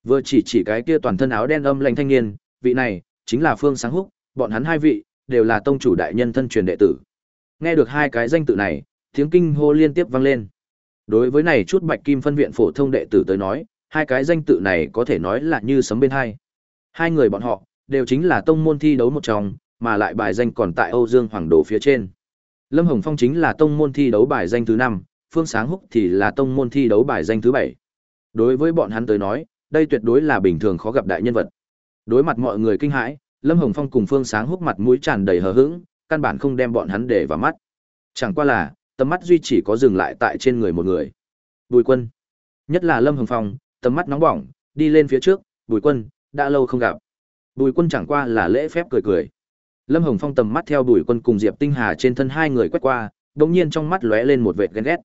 Vừa chỉ chỉ cái kia toàn thân áo đen âm lạnh thanh niên, vị này, chính là Phương Sáng Húc, bọn hắn hai vị, đều là tông chủ đại nhân thân truyền đệ tử. Nghe được hai cái danh tự này, tiếng kinh hô liên tiếp vang lên. Đối với này chút bạch kim phân viện phổ thông đệ tử tới nói, hai cái danh tự này có thể nói là như sấm bên hai. Hai người bọn họ, đều chính là tông môn thi đấu một trong, mà lại bài danh còn tại Âu Dương Hoàng Đồ phía trên. Lâm Hồng Phong chính là tông môn thi đấu bài danh thứ 5, Phương Sáng Húc thì là tông môn thi đấu bài danh thứ 7. Đối với bọn hắn tới nói, đây tuyệt đối là bình thường khó gặp đại nhân vật. Đối mặt mọi người kinh hãi, Lâm Hồng Phong cùng Phương Sáng Húc mặt mũi tràn đầy hờ hững, căn bản không đem bọn hắn để vào mắt. Chẳng qua là, tầm mắt duy chỉ có dừng lại tại trên người một người. Bùi Quân. Nhất là Lâm Hồng Phong, tầm mắt nóng bỏng, đi lên phía trước, Bùi Quân, đã lâu không gặp. Bùi Quân chẳng qua là lễ phép cười cười. Lâm Hồng Phong tầm mắt theo Bùi Quân cùng Diệp Tinh Hà trên thân hai người quét qua, đột nhiên trong mắt lóe lên một vệt ghen ghét.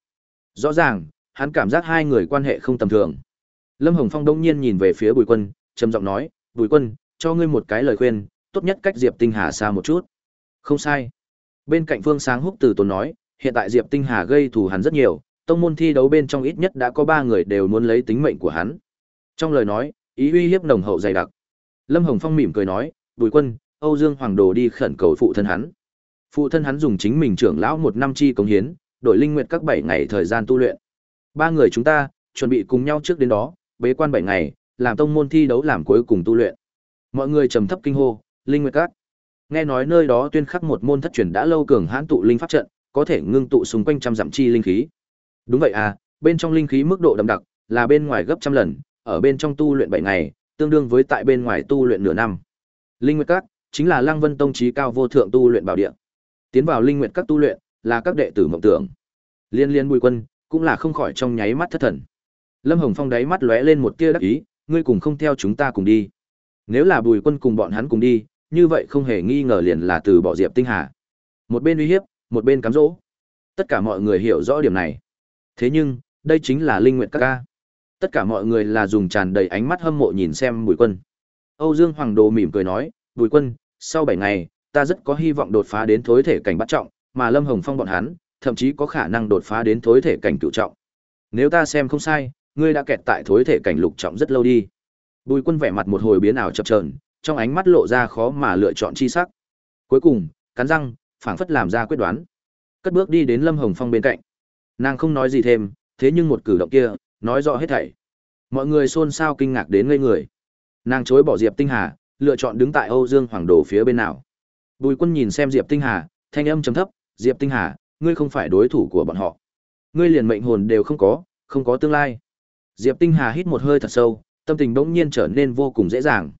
Rõ ràng, hắn cảm giác hai người quan hệ không tầm thường. Lâm Hồng Phong đột nhiên nhìn về phía Bùi Quân, trầm giọng nói, "Bùi Quân, cho ngươi một cái lời khuyên, tốt nhất cách Diệp Tinh Hà xa một chút." Không sai. Bên cạnh Phương Sáng Húc từ tốn nói, hiện tại Diệp Tinh Hà gây thù hắn rất nhiều, tông môn thi đấu bên trong ít nhất đã có ba người đều muốn lấy tính mệnh của hắn. Trong lời nói, ý uy hiếp nồng hậu dày đặc. Lâm Hồng Phong mỉm cười nói, "Bùi Quân, Âu Dương Hoàng Đồ đi khẩn cầu phụ thân hắn." Phụ thân hắn dùng chính mình trưởng lão một năm chi cống hiến, đổi linh nguyệt các bảy ngày thời gian tu luyện. Ba người chúng ta chuẩn bị cùng nhau trước đến đó, bế quan bảy ngày, làm tông môn thi đấu làm cuối cùng tu luyện. Mọi người trầm thấp kinh hô, linh nguyệt các. Nghe nói nơi đó tuyên khắc một môn thất truyền đã lâu cường hãn tụ linh pháp trận, có thể ngưng tụ xung quanh trăm dặm chi linh khí. Đúng vậy à, bên trong linh khí mức độ đậm đặc, là bên ngoài gấp trăm lần, ở bên trong tu luyện 7 ngày, tương đương với tại bên ngoài tu luyện nửa năm. Linh Nguyệt Các chính là Lăng Vân Tông chí cao vô thượng tu luyện bảo địa. Tiến vào Linh Nguyệt Các tu luyện, là các đệ tử mộng tưởng. Liên Liên Bùi Quân cũng là không khỏi trong nháy mắt thất thần. Lâm Hồng Phong đáy mắt lóe lên một tia đắc ý, ngươi cùng không theo chúng ta cùng đi. Nếu là Bùi Quân cùng bọn hắn cùng đi, như vậy không hề nghi ngờ liền là từ bỏ Diệp Tinh Hà. Một bên uy hiếp, một bên cám dỗ. Tất cả mọi người hiểu rõ điểm này. Thế nhưng, đây chính là linh nguyện các ca. Tất cả mọi người là dùng tràn đầy ánh mắt hâm mộ nhìn xem Bùi Quân. Âu Dương Hoàng Đồ mỉm cười nói, Bùi Quân, sau 7 ngày, ta rất có hy vọng đột phá đến thối thể cảnh bắt trọng, mà Lâm Hồng Phong bọn hắn, thậm chí có khả năng đột phá đến thối thể cảnh cửu trọng. Nếu ta xem không sai, ngươi đã kẹt tại thối thể cảnh lục trọng rất lâu đi. Bùi Quân vẻ mặt một hồi biến ảo chập chờn, trong ánh mắt lộ ra khó mà lựa chọn chi sắc. Cuối cùng, cắn răng, phảng phất làm ra quyết đoán. Cất bước đi đến Lâm Hồng Phong bên cạnh. Nàng không nói gì thêm, thế nhưng một cử động kia, nói rõ hết thảy. Mọi người xôn xao kinh ngạc đến ngây người. Nàng chối bỏ Diệp Tinh Hà, lựa chọn đứng tại Âu Dương Hoàng Đồ phía bên nào. Bùi Quân nhìn xem Diệp Tinh Hà, thanh âm trầm thấp, "Diệp Tinh Hà, ngươi không phải đối thủ của bọn họ. Ngươi liền mệnh hồn đều không có, không có tương lai." Diệp Tinh Hà hít một hơi thật sâu, tâm tình bỗng nhiên trở nên vô cùng dễ dàng.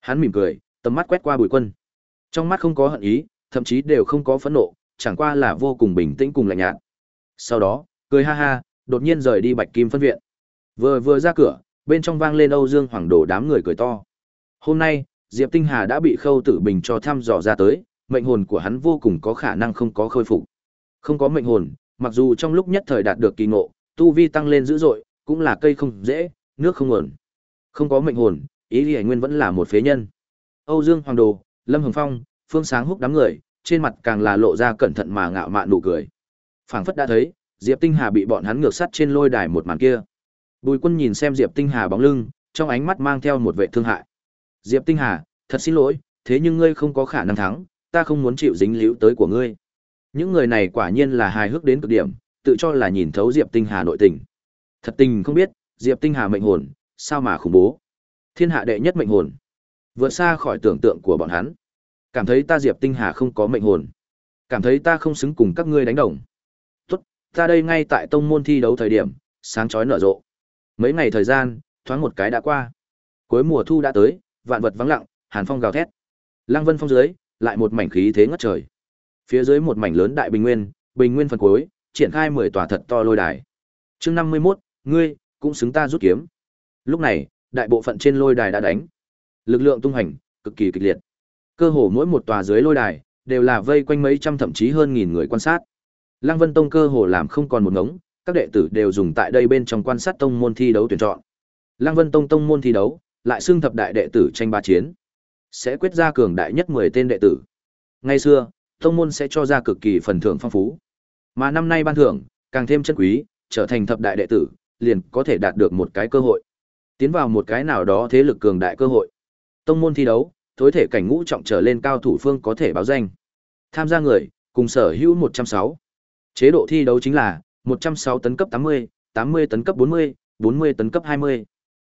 Hắn mỉm cười, tầm mắt quét qua Bùi Quân. Trong mắt không có hận ý, thậm chí đều không có phẫn nộ, chẳng qua là vô cùng bình tĩnh cùng lạnh nhạt. Sau đó, cười ha ha, đột nhiên rời đi Bạch Kim phân viện. Vừa vừa ra cửa, bên trong vang lên Âu Dương Hoàng Đồ đám người cười to. Hôm nay, Diệp Tinh Hà đã bị Khâu Tử Bình cho thăm dò ra tới, mệnh hồn của hắn vô cùng có khả năng không có khôi phục. Không có mệnh hồn, mặc dù trong lúc nhất thời đạt được kỳ ngộ, tu vi tăng lên dữ dội, cũng là cây không dễ, nước không nguồn. Không có mệnh hồn, ý Lý Nguyên vẫn là một phế nhân. Âu Dương Hoàng Đồ, Lâm Hồng Phong, Phương Sáng húc đám người, trên mặt càng là lộ ra cẩn thận mà ngạo mạn nụ cười. Phảng phất đã thấy, Diệp Tinh Hà bị bọn hắn ngược sắt trên lôi đài một màn kia. Bùi Quân nhìn xem Diệp Tinh Hà bóng lưng, trong ánh mắt mang theo một vẻ thương hại. Diệp Tinh Hà, thật xin lỗi, thế nhưng ngươi không có khả năng thắng, ta không muốn chịu dính líu tới của ngươi. Những người này quả nhiên là hài hước đến cực điểm, tự cho là nhìn thấu Diệp Tinh Hà nội tình. Thật tình không biết, Diệp Tinh Hà mệnh hồn, sao mà khủng bố. Thiên hạ đệ nhất mệnh hồn, vượt xa khỏi tưởng tượng của bọn hắn. Cảm thấy ta Diệp Tinh Hà không có mệnh hồn, cảm thấy ta không xứng cùng các ngươi đánh đồng. Ta đây ngay tại tông môn thi đấu thời điểm, sáng chói nở rộ. Mấy ngày thời gian, thoáng một cái đã qua. Cuối mùa thu đã tới, vạn vật vắng lặng, hàn phong gào thét. Lăng Vân phong dưới, lại một mảnh khí thế ngất trời. Phía dưới một mảnh lớn đại bình nguyên, bình nguyên phần cuối, triển khai 10 tòa thật to lôi đài. Chương 51, ngươi cũng xứng ta rút kiếm. Lúc này, đại bộ phận trên lôi đài đã đánh. Lực lượng tung hành cực kỳ kịch liệt. Cơ hồ mỗi một tòa dưới lôi đài đều là vây quanh mấy trăm thậm chí hơn nghìn người quan sát. Lăng Vân Tông cơ hồ làm không còn một ngống, các đệ tử đều dùng tại đây bên trong quan sát tông môn thi đấu tuyển chọn. Lăng Vân Tông tông môn thi đấu, lại xưng thập đại đệ tử tranh ba chiến, sẽ quyết ra cường đại nhất 10 tên đệ tử. Ngày xưa, tông môn sẽ cho ra cực kỳ phần thưởng phong phú. Mà năm nay ban thưởng, càng thêm chân quý, trở thành thập đại đệ tử, liền có thể đạt được một cái cơ hội. Tiến vào một cái nào đó thế lực cường đại cơ hội. Tông môn thi đấu, thối thể cảnh ngũ trọng trở lên cao thủ phương có thể báo danh. Tham gia người, cùng sở hữu 106. Chế độ thi đấu chính là 106 tấn cấp 80, 80 tấn cấp 40, 40 tấn cấp 20.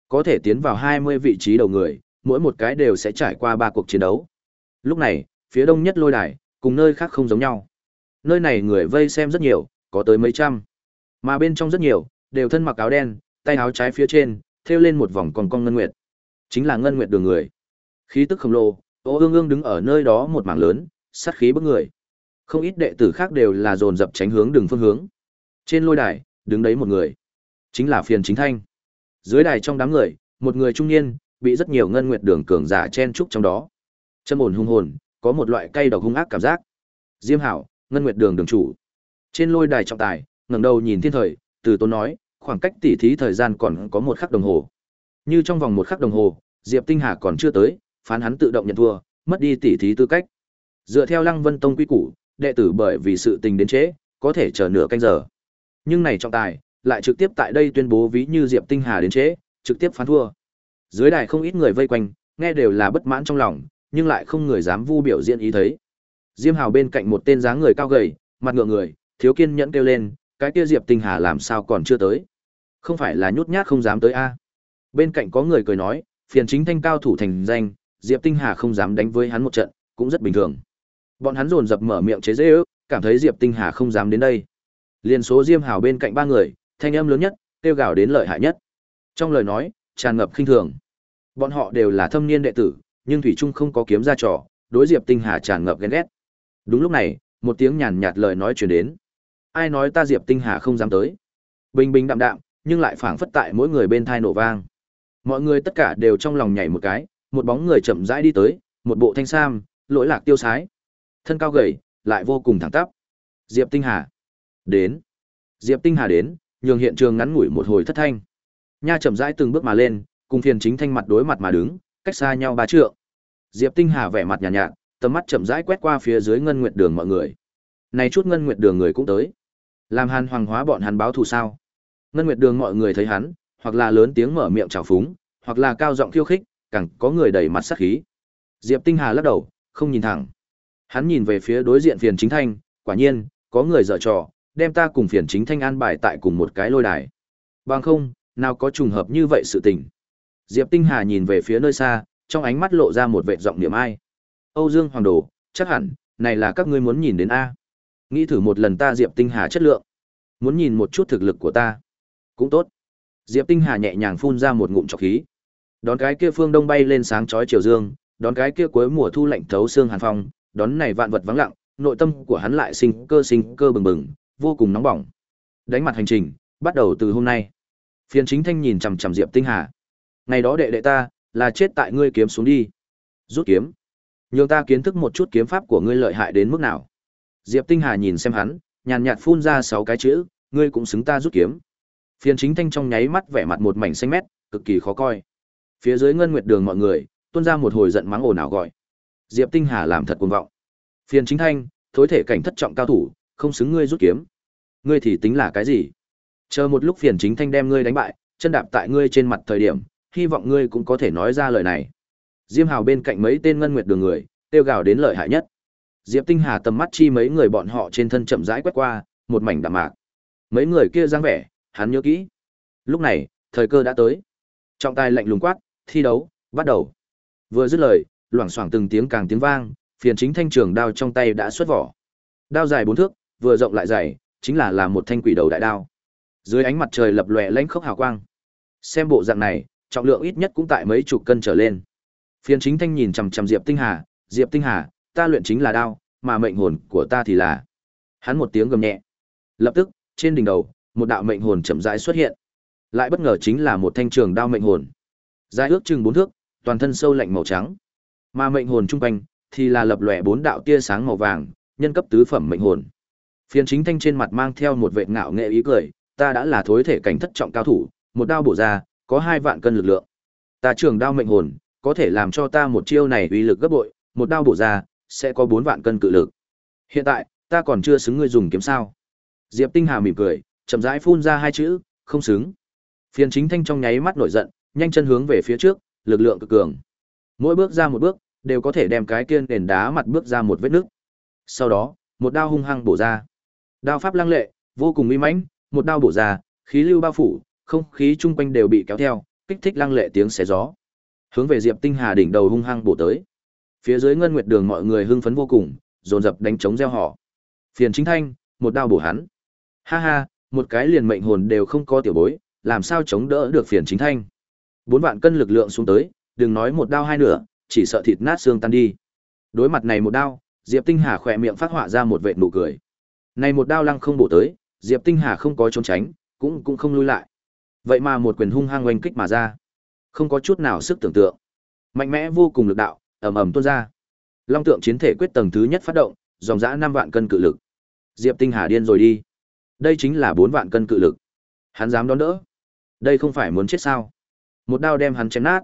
Có thể tiến vào 20 vị trí đầu người, mỗi một cái đều sẽ trải qua ba cuộc chiến đấu. Lúc này, phía đông nhất lôi đài, cùng nơi khác không giống nhau. Nơi này người vây xem rất nhiều, có tới mấy trăm. Mà bên trong rất nhiều, đều thân mặc áo đen, tay áo trái phía trên, thêu lên một vòng còn cong ngân nguyệt. Chính là ngân nguyệt đường người. Khí tức khổng lồ, Ô Ương Ương đứng ở nơi đó một mảng lớn, sát khí bức người. Không ít đệ tử khác đều là dồn dập tránh hướng đường phương hướng. Trên lôi đài, đứng đấy một người, chính là Phiền Chính Thanh. Dưới đài trong đám người, một người trung niên, bị rất nhiều ngân nguyệt đường cường giả chen trúc trong đó. Chân ổn hung hồn, có một loại cay độc hung ác cảm giác. Diêm Hảo, ngân nguyệt đường đường chủ. Trên lôi đài trọng tài, ngẩng đầu nhìn thiên thời, từ tốn nói, khoảng cách tỉ thí thời gian còn có một khắc đồng hồ. Như trong vòng một khắc đồng hồ, Diệp Tinh Hà còn chưa tới, phán hắn tự động nhận thua, mất đi tỉ thí tư cách. Dựa theo Lăng Vân Tông quy củ, đệ tử bởi vì sự tình đến trễ, có thể chờ nửa canh giờ. Nhưng này trọng tài, lại trực tiếp tại đây tuyên bố ví như Diệp Tinh Hà đến trễ, trực tiếp phán thua. Dưới đài không ít người vây quanh, nghe đều là bất mãn trong lòng, nhưng lại không người dám vu biểu diễn ý thấy. Diêm Hào bên cạnh một tên dáng người cao gầy, mặt ngựa người, thiếu kiên nhẫn kêu lên, cái kia Diệp Tinh Hà làm sao còn chưa tới? Không phải là nhút nhát không dám tới a? Bên cạnh có người cười nói, phiền chính thanh cao thủ thành danh, Diệp Tinh Hà không dám đánh với hắn một trận, cũng rất bình thường. Bọn hắn dồn dập mở miệng chế giễu, cảm thấy Diệp Tinh Hà không dám đến đây. Liên số Diêm Hào bên cạnh ba người, thanh âm lớn nhất, kêu gào đến lợi hại nhất. Trong lời nói, tràn ngập khinh thường. Bọn họ đều là thâm niên đệ tử, nhưng thủy trung không có kiếm ra trò, đối Diệp Tinh Hà tràn ngập ghen ghét. Đúng lúc này, một tiếng nhàn nhạt lời nói truyền đến. Ai nói ta Diệp Tinh Hà không dám tới? Bình bình đạm đạm, nhưng lại phảng phất tại mỗi người bên thai nổ vang. Mọi người tất cả đều trong lòng nhảy một cái, một bóng người chậm rãi đi tới, một bộ thanh sam, lỗi lạc tiêu sái. Thân cao gầy, lại vô cùng thẳng tắp. Diệp Tinh Hà. Đến. Diệp Tinh Hà đến, nhường hiện trường ngắn ngủi một hồi thất thanh. Nha chậm rãi từng bước mà lên, cùng phiền chính thanh mặt đối mặt mà đứng, cách xa nhau ba trượng. Diệp Tinh Hà vẻ mặt nhàn nhạt, nhạt, tầm mắt chậm rãi quét qua phía dưới ngân nguyệt đường mọi người. Này chút ngân nguyệt đường người cũng tới. Làm Hàn Hoàng hóa bọn hắn báo thù sao? Ngân nguyệt đường mọi người thấy hắn, hoặc là lớn tiếng mở miệng chào phúng, hoặc là cao giọng khiêu khích, càng có người đầy mặt sắc khí. Diệp Tinh Hà lắc đầu, không nhìn thẳng. Hắn nhìn về phía đối diện phiền chính thanh, quả nhiên, có người dở trò, đem ta cùng phiền chính thanh an bài tại cùng một cái lôi đài. Bằng không, nào có trùng hợp như vậy sự tình. Diệp Tinh Hà nhìn về phía nơi xa, trong ánh mắt lộ ra một vẻ giọng niệm ai. Âu Dương Hoàng Đồ, chắc hẳn, này là các ngươi muốn nhìn đến A. Nghĩ thử một lần ta Diệp Tinh Hà chất lượng. Muốn nhìn một chút thực lực của ta. Cũng tốt. Diệp Tinh Hà nhẹ nhàng phun ra một ngụm trọc khí. Đón cái kia phương đông bay lên sáng chói chiều dương, đón cái kia cuối mùa thu lạnh thấu xương hàn phong, đón này vạn vật vắng lặng, nội tâm của hắn lại sinh cơ sinh cơ bừng bừng, vô cùng nóng bỏng. Đánh mặt hành trình, bắt đầu từ hôm nay. Phiền chính thanh nhìn chằm chằm Diệp Tinh Hà. Ngày đó đệ đệ ta, là chết tại ngươi kiếm xuống đi. Rút kiếm. Nhường ta kiến thức một chút kiếm pháp của ngươi lợi hại đến mức nào. Diệp Tinh Hà nhìn xem hắn, nhàn nhạt phun ra sáu cái chữ, ngươi cũng xứng ta rút kiếm. Phiền chính thanh trong nháy mắt vẻ mặt một mảnh xanh mét, cực kỳ khó coi. Phía dưới ngân nguyệt đường mọi người, tuôn ra một hồi giận mắng ồn ào gọi. Diệp Tinh Hà làm thật cuồng vọng. Phiền chính thanh, thối thể cảnh thất trọng cao thủ, không xứng ngươi rút kiếm. Ngươi thì tính là cái gì? Chờ một lúc phiền chính thanh đem ngươi đánh bại, chân đạp tại ngươi trên mặt thời điểm, hy vọng ngươi cũng có thể nói ra lời này. Diêm Hào bên cạnh mấy tên ngân nguyệt đường người, tiêu gào đến lợi hại nhất. Diệp Tinh Hà tầm mắt chi mấy người bọn họ trên thân chậm rãi quét qua, một mảnh đạm mạc. Mấy người kia dáng vẻ, hắn nhớ kỹ. Lúc này, thời cơ đã tới. Trọng tài lạnh lùng quát, thi đấu, bắt đầu. Vừa dứt lời, loảng xoảng từng tiếng càng tiếng vang, phiền chính thanh trường đao trong tay đã xuất vỏ. Đao dài bốn thước, vừa rộng lại dày, chính là là một thanh quỷ đầu đại đao. Dưới ánh mặt trời lập lòe lánh khốc hào quang. Xem bộ dạng này, trọng lượng ít nhất cũng tại mấy chục cân trở lên. Phiền chính thanh nhìn chằm chằm Diệp Tinh Hà, "Diệp Tinh Hà, ta luyện chính là đao, mà mệnh hồn của ta thì là." Hắn một tiếng gầm nhẹ. Lập tức, trên đỉnh đầu, một đạo mệnh hồn chậm rãi xuất hiện. Lại bất ngờ chính là một thanh trường đao mệnh hồn. Dài ước chừng bốn thước, toàn thân sâu lạnh màu trắng. Mà mệnh hồn trung quanh thì là lập lòe bốn đạo tia sáng màu vàng, nhân cấp tứ phẩm mệnh hồn. Phiền chính thanh trên mặt mang theo một vệt ngạo nghệ ý cười, ta đã là thối thể cảnh thất trọng cao thủ, một đao bổ ra, có hai vạn cân lực lượng. Ta trường đao mệnh hồn, có thể làm cho ta một chiêu này uy lực gấp bội, một đao bổ ra, sẽ có bốn vạn cân cự lực. Hiện tại, ta còn chưa xứng ngươi dùng kiếm sao? Diệp Tinh Hà mỉm cười, chậm rãi phun ra hai chữ, không xứng. Phiền chính thanh trong nháy mắt nổi giận, nhanh chân hướng về phía trước, lực lượng cực cường. Mỗi bước ra một bước, đều có thể đem cái kiên nền đá mặt bước ra một vết nước. Sau đó, một đao hung hăng bổ ra. Đao pháp lăng lệ, vô cùng uy mãnh, một đao bổ ra, khí lưu bao phủ, không khí chung quanh đều bị kéo theo, kích thích lăng lệ tiếng xé gió. Hướng về Diệp Tinh Hà đỉnh đầu hung hăng bổ tới. Phía dưới ngân nguyệt đường mọi người hưng phấn vô cùng, dồn dập đánh trống reo hò. Phiền Chính Thanh, một đao bổ hắn. Ha ha, một cái liền mệnh hồn đều không có tiểu bối, làm sao chống đỡ được Phiền Chính Thanh. Bốn vạn cân lực lượng xuống tới, đừng nói một đao hai nửa, chỉ sợ thịt nát xương tan đi. Đối mặt này một đao, Diệp Tinh Hà khỏe miệng phát họa ra một vệt nụ cười. Này một đao lăng không bổ tới, Diệp Tinh Hà không có trốn tránh, cũng cũng không lui lại. Vậy mà một quyền hung hăng oanh kích mà ra, không có chút nào sức tưởng tượng. Mạnh mẽ vô cùng lực đạo, ầm ầm tuôn ra. Long tượng chiến thể quyết tầng thứ nhất phát động, dòng dã 5 vạn cân cự lực. Diệp Tinh Hà điên rồi đi. Đây chính là 4 vạn cân cự lực. Hắn dám đón đỡ. Đây không phải muốn chết sao? Một đao đem hắn chém nát.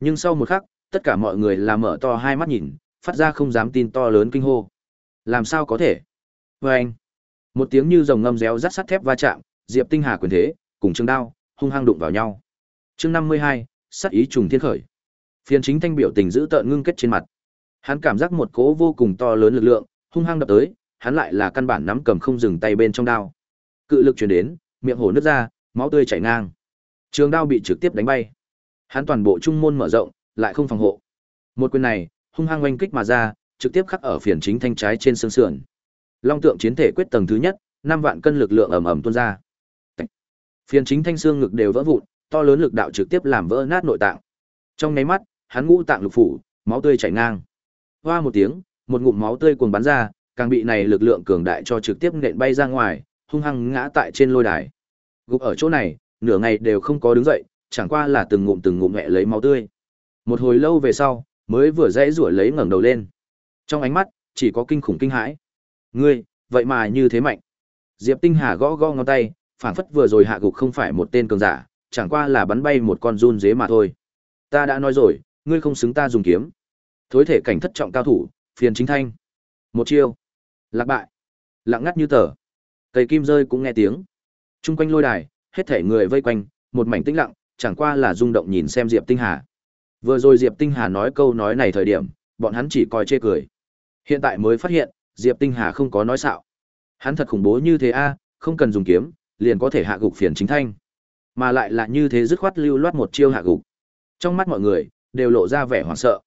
Nhưng sau một khắc, tất cả mọi người là mở to hai mắt nhìn, phát ra không dám tin to lớn kinh hô. Làm sao có thể? Và anh, một tiếng như rồng ngâm réo rắt sắt thép va chạm, Diệp Tinh Hà quyền thế, cùng trường đao, hung hăng đụng vào nhau. Chương 52, sát ý trùng thiên khởi. phiền chính thanh biểu tình giữ tợn ngưng kết trên mặt. Hắn cảm giác một cỗ vô cùng to lớn lực lượng, hung hăng đập tới, hắn lại là căn bản nắm cầm không dừng tay bên trong đao. Cự lực truyền đến, miệng hổ nứt ra, máu tươi chảy ngang. Trường đao bị trực tiếp đánh bay. Hắn toàn bộ trung môn mở rộng, lại không phòng hộ. Một quyền này, hung hăng oanh kích mà ra, trực tiếp khắc ở phiền chính thanh trái trên xương sườn. Long tượng chiến thể quyết tầng thứ nhất, năm vạn cân lực lượng ầm ầm tuôn ra. Phiền chính thanh xương ngực đều vỡ vụn, to lớn lực đạo trực tiếp làm vỡ nát nội tạng. Trong nháy mắt, hắn ngũ tạng lục phủ, máu tươi chảy ngang. Hoa một tiếng, một ngụm máu tươi cuồng bắn ra, càng bị này lực lượng cường đại cho trực tiếp nện bay ra ngoài, hung hăng ngã tại trên lôi đài. Gục ở chỗ này, nửa ngày đều không có đứng dậy, chẳng qua là từng ngụm từng ngụm mẹ lấy máu tươi. Một hồi lâu về sau, mới vừa dãy rủa lấy ngẩng đầu lên. Trong ánh mắt, chỉ có kinh khủng kinh hãi. Ngươi, vậy mà như thế mạnh. Diệp Tinh Hà gõ gõ ngón tay, phảng phất vừa rồi hạ gục không phải một tên cường giả, chẳng qua là bắn bay một con run dế mà thôi. Ta đã nói rồi, ngươi không xứng ta dùng kiếm. Thối thể cảnh thất trọng cao thủ, phiền chính thanh. Một chiêu. Lạc bại. Lặng ngắt như tờ. Cây kim rơi cũng nghe tiếng. Trung quanh lôi đài, hết thể người vây quanh, một mảnh tĩnh lặng, chẳng qua là rung động nhìn xem Diệp Tinh Hà. Vừa rồi Diệp Tinh Hà nói câu nói này thời điểm, bọn hắn chỉ coi chê cười. Hiện tại mới phát hiện, Diệp Tinh Hà không có nói xạo. Hắn thật khủng bố như thế a, không cần dùng kiếm, liền có thể hạ gục phiền chính thanh. Mà lại là như thế dứt khoát lưu loát một chiêu hạ gục. Trong mắt mọi người, đều lộ ra vẻ hoảng sợ.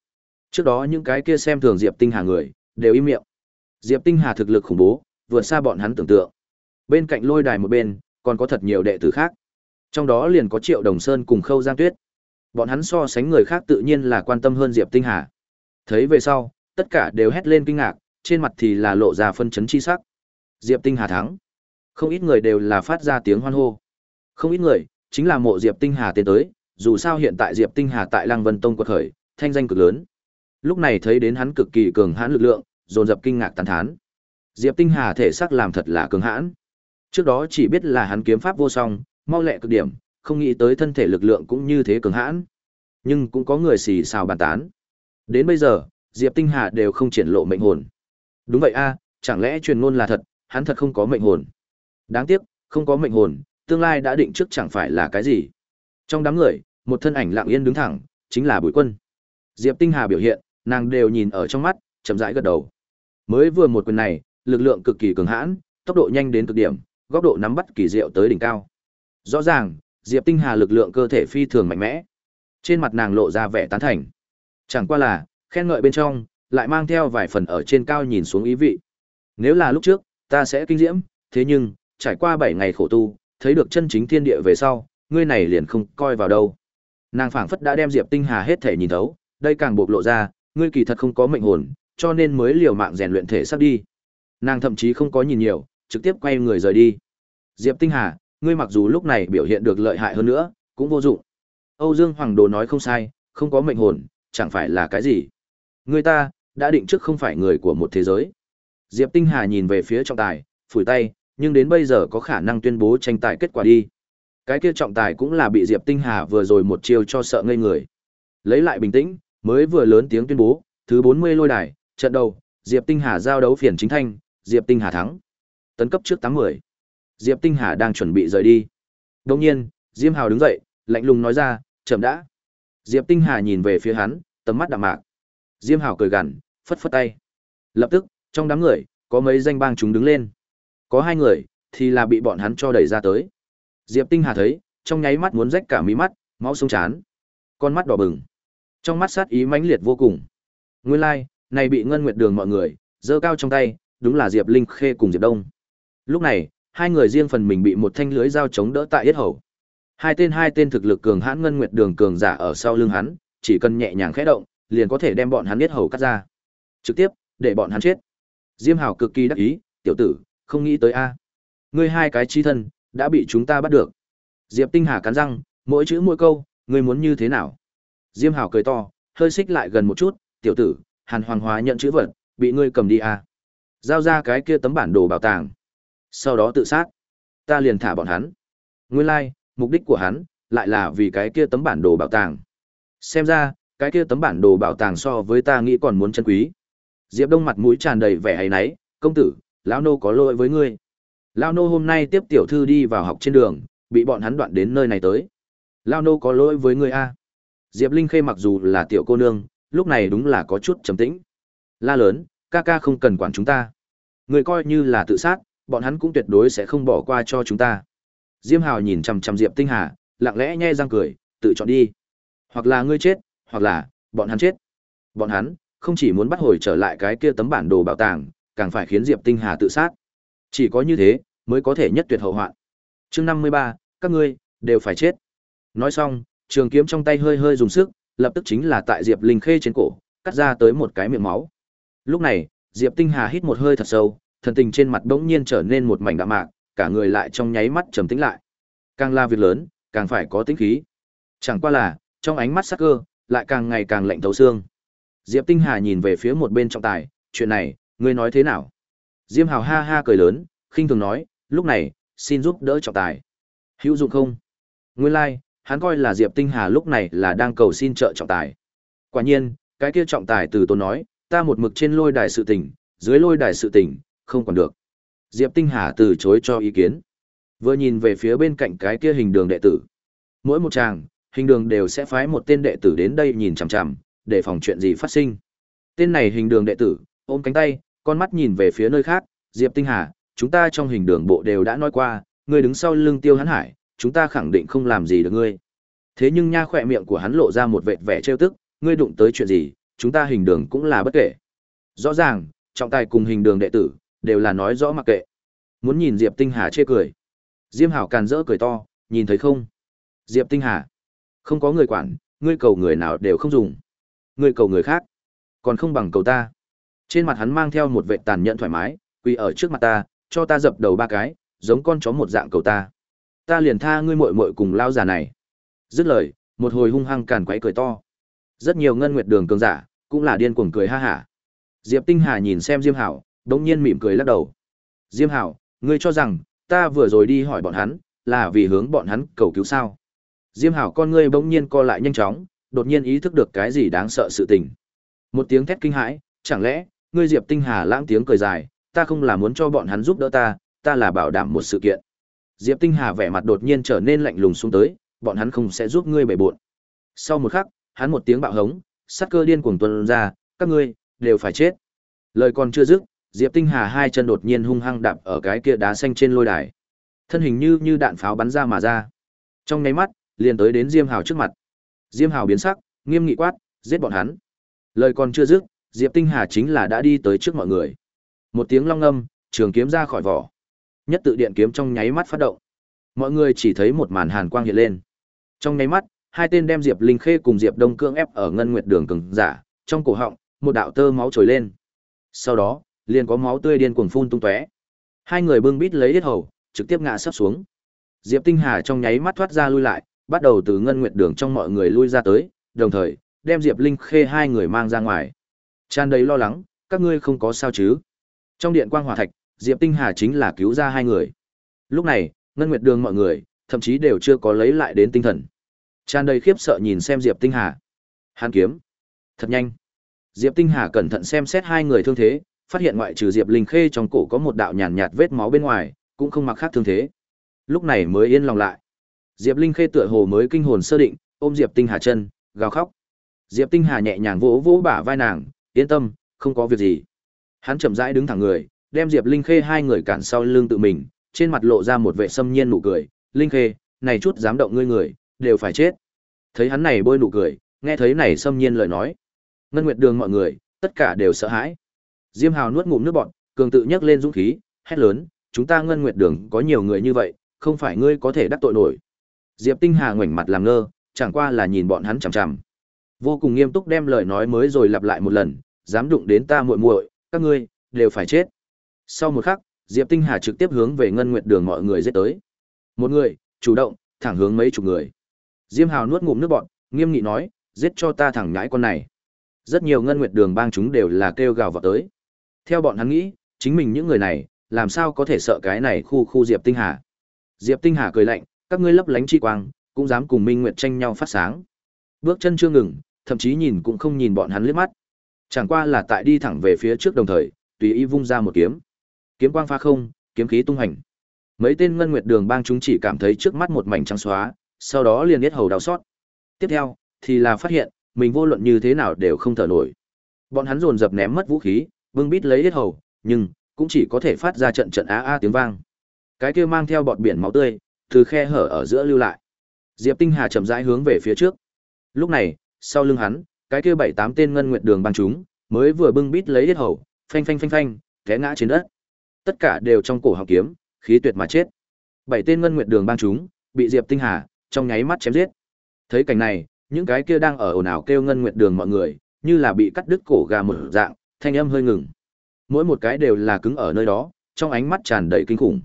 Trước đó những cái kia xem thường Diệp Tinh Hà người, đều im miệng. Diệp Tinh Hà thực lực khủng bố, vượt xa bọn hắn tưởng tượng. Bên cạnh lôi đài một bên, còn có thật nhiều đệ tử khác. Trong đó liền có Triệu Đồng Sơn cùng Khâu Giang Tuyết. Bọn hắn so sánh người khác tự nhiên là quan tâm hơn Diệp Tinh Hà. Thấy về sau, tất cả đều hét lên kinh ngạc, trên mặt thì là lộ ra phân chấn chi sắc. Diệp Tinh Hà thắng. Không ít người đều là phát ra tiếng hoan hô. Không ít người, chính là mộ Diệp Tinh Hà tiến tới, dù sao hiện tại Diệp Tinh Hà tại Lăng Vân Tông quật khởi, thanh danh cực lớn. Lúc này thấy đến hắn cực kỳ cường hãn lực lượng, dồn dập kinh ngạc tán thán. Diệp Tinh Hà thể xác làm thật là cường hãn. Trước đó chỉ biết là hắn kiếm pháp vô song, mau lẹ cực điểm, không nghĩ tới thân thể lực lượng cũng như thế cường hãn. Nhưng cũng có người xì xào bàn tán. Đến bây giờ, Diệp Tinh Hà đều không triển lộ mệnh hồn. Đúng vậy a, chẳng lẽ truyền ngôn là thật, hắn thật không có mệnh hồn. Đáng tiếc, không có mệnh hồn, tương lai đã định trước chẳng phải là cái gì. Trong đám người, một thân ảnh lặng yên đứng thẳng, chính là Bùi Quân. Diệp Tinh Hà biểu hiện, nàng đều nhìn ở trong mắt, chậm rãi gật đầu. Mới vừa một quyền này, lực lượng cực kỳ cường hãn, tốc độ nhanh đến cực điểm, góc độ nắm bắt kỳ diệu tới đỉnh cao. Rõ ràng, Diệp Tinh Hà lực lượng cơ thể phi thường mạnh mẽ. Trên mặt nàng lộ ra vẻ tán thành. Chẳng qua là, khen ngợi bên trong, lại mang theo vài phần ở trên cao nhìn xuống ý vị. Nếu là lúc trước, ta sẽ kinh diễm, thế nhưng, trải qua 7 ngày khổ tu, thấy được chân chính thiên địa về sau, ngươi này liền không coi vào đâu. Nàng phảng phất đã đem Diệp Tinh Hà hết thể nhìn thấu, đây càng bộc lộ ra, ngươi kỳ thật không có mệnh hồn, cho nên mới liều mạng rèn luyện thể xác đi. Nàng thậm chí không có nhìn nhiều, trực tiếp quay người rời đi. Diệp Tinh Hà, ngươi mặc dù lúc này biểu hiện được lợi hại hơn nữa, cũng vô dụng. Âu Dương Hoàng Đồ nói không sai, không có mệnh hồn, chẳng phải là cái gì. Người ta, đã định trước không phải người của một thế giới. Diệp Tinh Hà nhìn về phía trọng tài, phủi tay, nhưng đến bây giờ có khả năng tuyên bố tranh tài kết quả đi. Cái kia trọng tài cũng là bị Diệp Tinh Hà vừa rồi một chiêu cho sợ ngây người. Lấy lại bình tĩnh, mới vừa lớn tiếng tuyên bố, thứ 40 lôi đài, trận đầu, Diệp Tinh Hà giao đấu phiền chính thanh, Diệp Tinh Hà thắng. Tấn cấp trước 80. Diệp Tinh Hà đang chuẩn bị rời đi. Đương nhiên, Diêm Hào đứng dậy, lạnh lùng nói ra, chậm đã. Diệp Tinh Hà nhìn về phía hắn, tầm mắt đạm mạc. Diêm Hào cười gằn, phất phất tay. Lập tức, trong đám người, có mấy danh bang chúng đứng lên. Có hai người, thì là bị bọn hắn cho đẩy ra tới. Diệp Tinh Hà thấy, trong nháy mắt muốn rách cả mí mắt, máu sông chán. Con mắt đỏ bừng. Trong mắt sát ý mãnh liệt vô cùng. Nguyên lai, like, này bị Ngân Nguyệt Đường mọi người, giơ cao trong tay, đúng là Diệp Linh Khê cùng Diệp Đông. Lúc này, hai người riêng phần mình bị một thanh lưới dao chống đỡ tại yết hầu. Hai tên hai tên thực lực cường hãn Ngân Nguyệt Đường cường giả ở sau lưng hắn, chỉ cần nhẹ nhàng khẽ động, liền có thể đem bọn hắn yết hầu cắt ra. Trực tiếp, để bọn hắn chết. Diêm Hào cực kỳ đắc ý, tiểu tử, không nghĩ tới a. Ngươi hai cái chi thân, đã bị chúng ta bắt được. Diệp Tinh Hà cắn răng, mỗi chữ mỗi câu, ngươi muốn như thế nào? Diêm Hào cười to, hơi xích lại gần một chút, tiểu tử, Hàn Hoàng Hóa nhận chữ vật, bị ngươi cầm đi a. Giao ra cái kia tấm bản đồ bảo tàng. Sau đó tự sát. Ta liền thả bọn hắn. Nguyên lai, like, mục đích của hắn lại là vì cái kia tấm bản đồ bảo tàng. Xem ra, cái kia tấm bản đồ bảo tàng so với ta nghĩ còn muốn chân quý. Diệp Đông mặt mũi tràn đầy vẻ hay náy, công tử, lão nô có lỗi với ngươi. Lão nô hôm nay tiếp tiểu thư đi vào học trên đường, bị bọn hắn đoạn đến nơi này tới. Lão nô có lỗi với ngươi a. Diệp Linh Khê mặc dù là tiểu cô nương, lúc này đúng là có chút trầm tĩnh. La lớn, ca ca không cần quản chúng ta. Người coi như là tự sát, bọn hắn cũng tuyệt đối sẽ không bỏ qua cho chúng ta. Diêm Hào nhìn chằm chằm Diệp Tinh Hà, lặng lẽ nhe răng cười, tự chọn đi. Hoặc là ngươi chết, hoặc là bọn hắn chết. Bọn hắn không chỉ muốn bắt hồi trở lại cái kia tấm bản đồ bảo tàng, càng phải khiến Diệp Tinh Hà tự sát. Chỉ có như thế mới có thể nhất tuyệt hậu hoạn. Chương 53, các ngươi đều phải chết. Nói xong, trường kiếm trong tay hơi hơi dùng sức, lập tức chính là tại Diệp Linh Khê trên cổ, cắt ra tới một cái miệng máu. Lúc này, Diệp Tinh Hà hít một hơi thật sâu, thần tình trên mặt bỗng nhiên trở nên một mảnh đạm mạc, cả người lại trong nháy mắt trầm tĩnh lại. Càng la việc lớn, càng phải có tính khí. Chẳng qua là, trong ánh mắt sắc cơ, lại càng ngày càng lạnh thấu xương. Diệp Tinh Hà nhìn về phía một bên trọng tài, chuyện này, ngươi nói thế nào? Diêm Hào ha ha cười lớn, khinh thường nói, lúc này, xin giúp đỡ trọng tài. Hữu dụng không? Nguyên lai, like, hắn coi là Diệp Tinh Hà lúc này là đang cầu xin trợ trọng tài. Quả nhiên, cái kia trọng tài từ tốn nói, ta một mực trên lôi đài sự tình, dưới lôi đài sự tình, không còn được. Diệp Tinh Hà từ chối cho ý kiến. Vừa nhìn về phía bên cạnh cái kia hình đường đệ tử. Mỗi một chàng, hình đường đều sẽ phái một tên đệ tử đến đây nhìn chằm chằm, để phòng chuyện gì phát sinh. Tên này hình đường đệ tử, ôm cánh tay, con mắt nhìn về phía nơi khác, Diệp Tinh Hà, chúng ta trong hình đường bộ đều đã nói qua, ngươi đứng sau lưng Tiêu Hán Hải, chúng ta khẳng định không làm gì được ngươi. Thế nhưng nha khỏe miệng của hắn lộ ra một vệt vẻ trêu tức, ngươi đụng tới chuyện gì, chúng ta hình đường cũng là bất kể. Rõ ràng, trọng tài cùng hình đường đệ tử, đều là nói rõ mặc kệ. Muốn nhìn Diệp Tinh Hà chê cười. Diêm Hảo càn rỡ cười to, nhìn thấy không? Diệp Tinh Hà, không có người quản, ngươi cầu người nào đều không dùng. Ngươi cầu người khác, còn không bằng cầu ta. Trên mặt hắn mang theo một vẻ tàn nhẫn thoải mái, quỳ ở trước mặt ta, cho ta dập đầu ba cái, giống con chó một dạng cầu ta. Ta liền tha ngươi muội muội cùng lao già này. Dứt lời, một hồi hung hăng càn quấy cười to. Rất nhiều ngân nguyệt đường cường giả, cũng là điên cuồng cười ha hả. Diệp Tinh Hà nhìn xem Diêm Hảo, đống nhiên mỉm cười lắc đầu. Diêm Hảo, ngươi cho rằng, ta vừa rồi đi hỏi bọn hắn, là vì hướng bọn hắn cầu cứu sao. Diêm Hảo con ngươi bỗng nhiên co lại nhanh chóng, đột nhiên ý thức được cái gì đáng sợ sự tình. Một tiếng thét kinh hãi, chẳng lẽ, ngươi Diệp Tinh Hà lãng tiếng cười dài, ta không là muốn cho bọn hắn giúp đỡ ta, ta là bảo đảm một sự kiện. Diệp Tinh Hà vẻ mặt đột nhiên trở nên lạnh lùng xuống tới, bọn hắn không sẽ giúp ngươi bể buộn. Sau một khắc, hắn một tiếng bạo hống, sát cơ điên cuồng tuôn ra, các ngươi đều phải chết. Lời còn chưa dứt, Diệp Tinh Hà hai chân đột nhiên hung hăng đạp ở cái kia đá xanh trên lôi đài. Thân hình như như đạn pháo bắn ra mà ra. Trong nháy mắt, liền tới đến Diêm Hào trước mặt. Diêm Hào biến sắc, nghiêm nghị quát, giết bọn hắn. Lời còn chưa dứt, Diệp Tinh Hà chính là đã đi tới trước mọi người. Một tiếng long âm, trường kiếm ra khỏi vỏ. Nhất tự điện kiếm trong nháy mắt phát động. Mọi người chỉ thấy một màn hàn quang hiện lên. Trong nháy mắt, hai tên đem Diệp Linh Khê cùng Diệp Đông Cương ép ở ngân nguyệt đường cường giả, trong cổ họng, một đạo tơ máu trồi lên. Sau đó, liền có máu tươi điên cuồng phun tung tóe. Hai người bưng bít lấy hết hầu, trực tiếp ngã sắp xuống. Diệp Tinh Hà trong nháy mắt thoát ra lui lại, bắt đầu từ ngân nguyệt đường trong mọi người lui ra tới, đồng thời đem Diệp Linh Khê hai người mang ra ngoài. Tràn đầy lo lắng, các ngươi không có sao chứ? Trong điện quang hỏa thạch, Diệp Tinh Hà chính là cứu ra hai người. Lúc này, ngân nguyệt đường mọi người, thậm chí đều chưa có lấy lại đến tinh thần. Tràn đầy khiếp sợ nhìn xem Diệp Tinh Hà. Hàn kiếm. Thật nhanh. Diệp Tinh Hà cẩn thận xem xét hai người thương thế, phát hiện ngoại trừ Diệp Linh Khê trong cổ có một đạo nhàn nhạt vết máu bên ngoài, cũng không mặc khác thương thế. Lúc này mới yên lòng lại. Diệp Linh Khê tựa hồ mới kinh hồn sơ định, ôm Diệp Tinh Hà chân, gào khóc. Diệp Tinh Hà nhẹ nhàng vỗ vỗ bả vai nàng, yên tâm, không có việc gì. Hắn chậm rãi đứng thẳng người, đem Diệp Linh Khê hai người cản sau lưng tự mình, trên mặt lộ ra một vẻ sâm nhiên nụ cười, "Linh Khê, này chút dám động ngươi người, đều phải chết." Thấy hắn này bôi nụ cười, nghe thấy này sâm nhiên lời nói, Ngân Nguyệt Đường mọi người, tất cả đều sợ hãi. Diêm Hào nuốt ngụm nước bọt, cường tự nhấc lên dũng khí, hét lớn, "Chúng ta Ngân Nguyệt Đường có nhiều người như vậy, không phải ngươi có thể đắc tội nổi." Diệp Tinh Hà ngoảnh mặt làm ngơ, chẳng qua là nhìn bọn hắn chằm chằm. Vô cùng nghiêm túc đem lời nói mới rồi lặp lại một lần, dám đụng đến ta muội muội, các ngươi đều phải chết. Sau một khắc, Diệp Tinh Hà trực tiếp hướng về Ngân Nguyệt Đường mọi người giết tới. Một người, chủ động, thẳng hướng mấy chục người. Diêm Hào nuốt ngụm nước bọt, nghiêm nghị nói, giết cho ta thẳng nhãi con này. Rất nhiều Ngân Nguyệt Đường bang chúng đều là kêu gào vào tới. Theo bọn hắn nghĩ, chính mình những người này, làm sao có thể sợ cái này khu khu Diệp Tinh Hà. Diệp Tinh Hà cười lạnh, các ngươi lấp lánh chi quang, cũng dám cùng Minh Nguyệt tranh nhau phát sáng. Bước chân chưa ngừng, thậm chí nhìn cũng không nhìn bọn hắn liếc mắt. Chẳng qua là tại đi thẳng về phía trước đồng thời, tùy ý vung ra một kiếm. Kiếm quang phá không, kiếm khí tung hành. Mấy tên ngân nguyệt đường bang chúng chỉ cảm thấy trước mắt một mảnh trắng xóa, sau đó liền biết hầu đau xót. Tiếp theo, thì là phát hiện, mình vô luận như thế nào đều không thở nổi. Bọn hắn dồn dập ném mất vũ khí, bưng bít lấy hết hầu, nhưng cũng chỉ có thể phát ra trận trận á a tiếng vang. Cái kia mang theo bọt biển máu tươi, từ khe hở ở giữa lưu lại. Diệp Tinh Hà chậm rãi hướng về phía trước. Lúc này, sau lưng hắn, cái kia bảy tám tên ngân nguyệt đường băng chúng, mới vừa bưng bít lấy hết hầu, phanh phanh phanh phanh, té ngã trên đất. Tất cả đều trong cổ họng kiếm, khí tuyệt mà chết. Bảy tên ngân nguyệt đường băng chúng, bị Diệp Tinh Hà trong nháy mắt chém giết. Thấy cảnh này, những cái kia đang ở ồn ào kêu ngân nguyệt đường mọi người, như là bị cắt đứt cổ gà một dạng, thanh âm hơi ngừng. Mỗi một cái đều là cứng ở nơi đó, trong ánh mắt tràn đầy kinh khủng.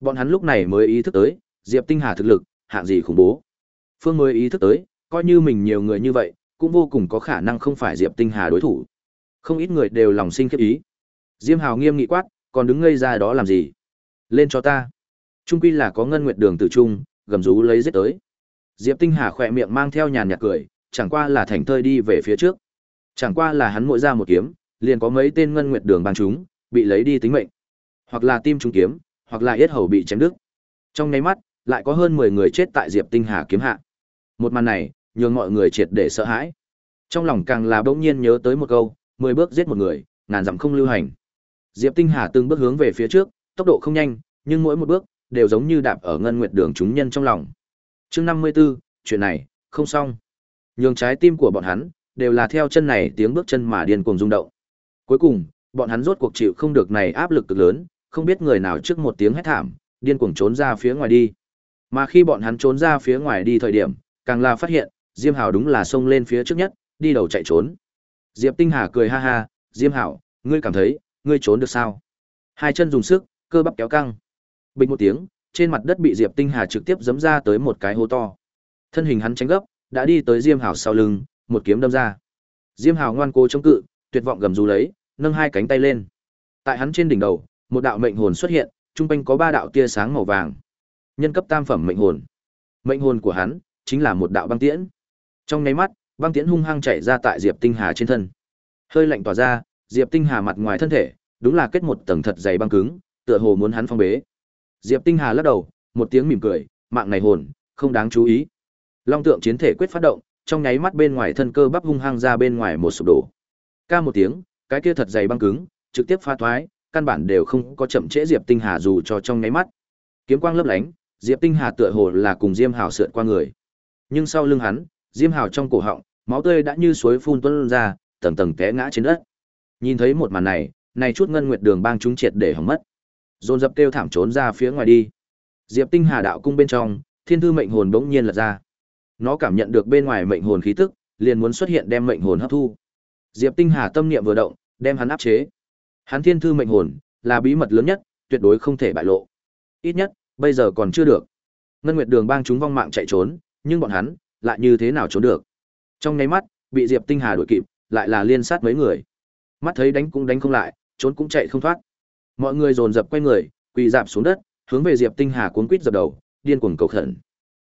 Bọn hắn lúc này mới ý thức tới, Diệp Tinh Hà thực lực, hạng gì khủng bố. Phương mới ý thức tới, coi như mình nhiều người như vậy, cũng vô cùng có khả năng không phải Diệp Tinh Hà đối thủ. Không ít người đều lòng sinh khiếp ý. Diêm Hào nghiêm nghị quát, còn đứng ngây ra đó làm gì? Lên cho ta. Trung quy là có ngân nguyệt đường tử trung, gầm rú lấy giết tới. Diệp Tinh Hà khỏe miệng mang theo nhàn nhạt cười, chẳng qua là thành thơi đi về phía trước. Chẳng qua là hắn mỗi ra một kiếm, liền có mấy tên ngân nguyệt đường bằng chúng, bị lấy đi tính mệnh. Hoặc là tim trúng kiếm, hoặc là yết hầu bị chém đứt. Trong nháy mắt, lại có hơn 10 người chết tại Diệp Tinh Hà kiếm hạ. Một màn này, nhường mọi người triệt để sợ hãi. Trong lòng càng là bỗng nhiên nhớ tới một câu, 10 bước giết một người, ngàn dặm không lưu hành. Diệp Tinh Hà từng bước hướng về phía trước, tốc độ không nhanh, nhưng mỗi một bước đều giống như đạp ở ngân nguyệt đường chúng nhân trong lòng. Chương 54, chuyện này không xong. Nhường trái tim của bọn hắn đều là theo chân này tiếng bước chân mà điên cuồng rung động. Cuối cùng, bọn hắn rốt cuộc chịu không được này áp lực cực lớn, không biết người nào trước một tiếng hét thảm, điên cuồng trốn ra phía ngoài đi. Mà khi bọn hắn trốn ra phía ngoài đi thời điểm, càng là phát hiện, Diêm Hảo đúng là xông lên phía trước nhất, đi đầu chạy trốn. Diệp Tinh Hà cười ha ha, "Diêm Hảo, ngươi cảm thấy, ngươi trốn được sao?" Hai chân dùng sức, cơ bắp kéo căng. Bình một tiếng, trên mặt đất bị Diệp Tinh Hà trực tiếp giẫm ra tới một cái hố to. Thân hình hắn tránh gấp, đã đi tới Diêm Hảo sau lưng, một kiếm đâm ra. Diêm Hảo ngoan cố chống cự, tuyệt vọng gầm rú lấy, nâng hai cánh tay lên. Tại hắn trên đỉnh đầu, một đạo mệnh hồn xuất hiện, trung quanh có ba đạo tia sáng màu vàng. Nhân cấp tam phẩm mệnh hồn. Mệnh hồn của hắn chính là một đạo băng tiễn. Trong nháy mắt, băng tiễn hung hăng chạy ra tại Diệp Tinh Hà trên thân. Hơi lạnh tỏa ra, Diệp Tinh Hà mặt ngoài thân thể, đúng là kết một tầng thật dày băng cứng, tựa hồ muốn hắn phong bế. Diệp Tinh Hà lắc đầu, một tiếng mỉm cười, mạng này hồn, không đáng chú ý. Long tượng chiến thể quyết phát động, trong nháy mắt bên ngoài thân cơ bắp hung hăng ra bên ngoài một sụp đổ. Ca một tiếng, cái kia thật dày băng cứng, trực tiếp phá thoái, căn bản đều không có chậm trễ Diệp Tinh Hà dù cho trong nháy mắt. Kiếm quang lấp lánh, Diệp Tinh Hà tựa hồ là cùng Diêm Hào sượt qua người. Nhưng sau lưng hắn, Diêm Hào trong cổ họng, máu tươi đã như suối phun tuôn ra, tầng tầng té ngã trên đất. Nhìn thấy một màn này, này chút ngân nguyệt đường bang chúng triệt để hỏng mất. Dồn dập kêu thảm trốn ra phía ngoài đi. Diệp Tinh Hà đạo cung bên trong, thiên thư mệnh hồn bỗng nhiên lật ra. Nó cảm nhận được bên ngoài mệnh hồn khí tức, liền muốn xuất hiện đem mệnh hồn hấp thu. Diệp Tinh Hà tâm niệm vừa động, đem hắn áp chế. Hắn thiên thư mệnh hồn là bí mật lớn nhất, tuyệt đối không thể bại lộ. Ít nhất, bây giờ còn chưa được. Ngân Nguyệt Đường bang chúng vong mạng chạy trốn, nhưng bọn hắn lại như thế nào trốn được? Trong nháy mắt, bị Diệp Tinh Hà đuổi kịp, lại là liên sát mấy người. Mắt thấy đánh cũng đánh không lại, trốn cũng chạy không thoát. Mọi người dồn dập quay người, quỳ dạp xuống đất, hướng về Diệp Tinh Hà cuốn quýt dập đầu, điên cuồng cầu khẩn.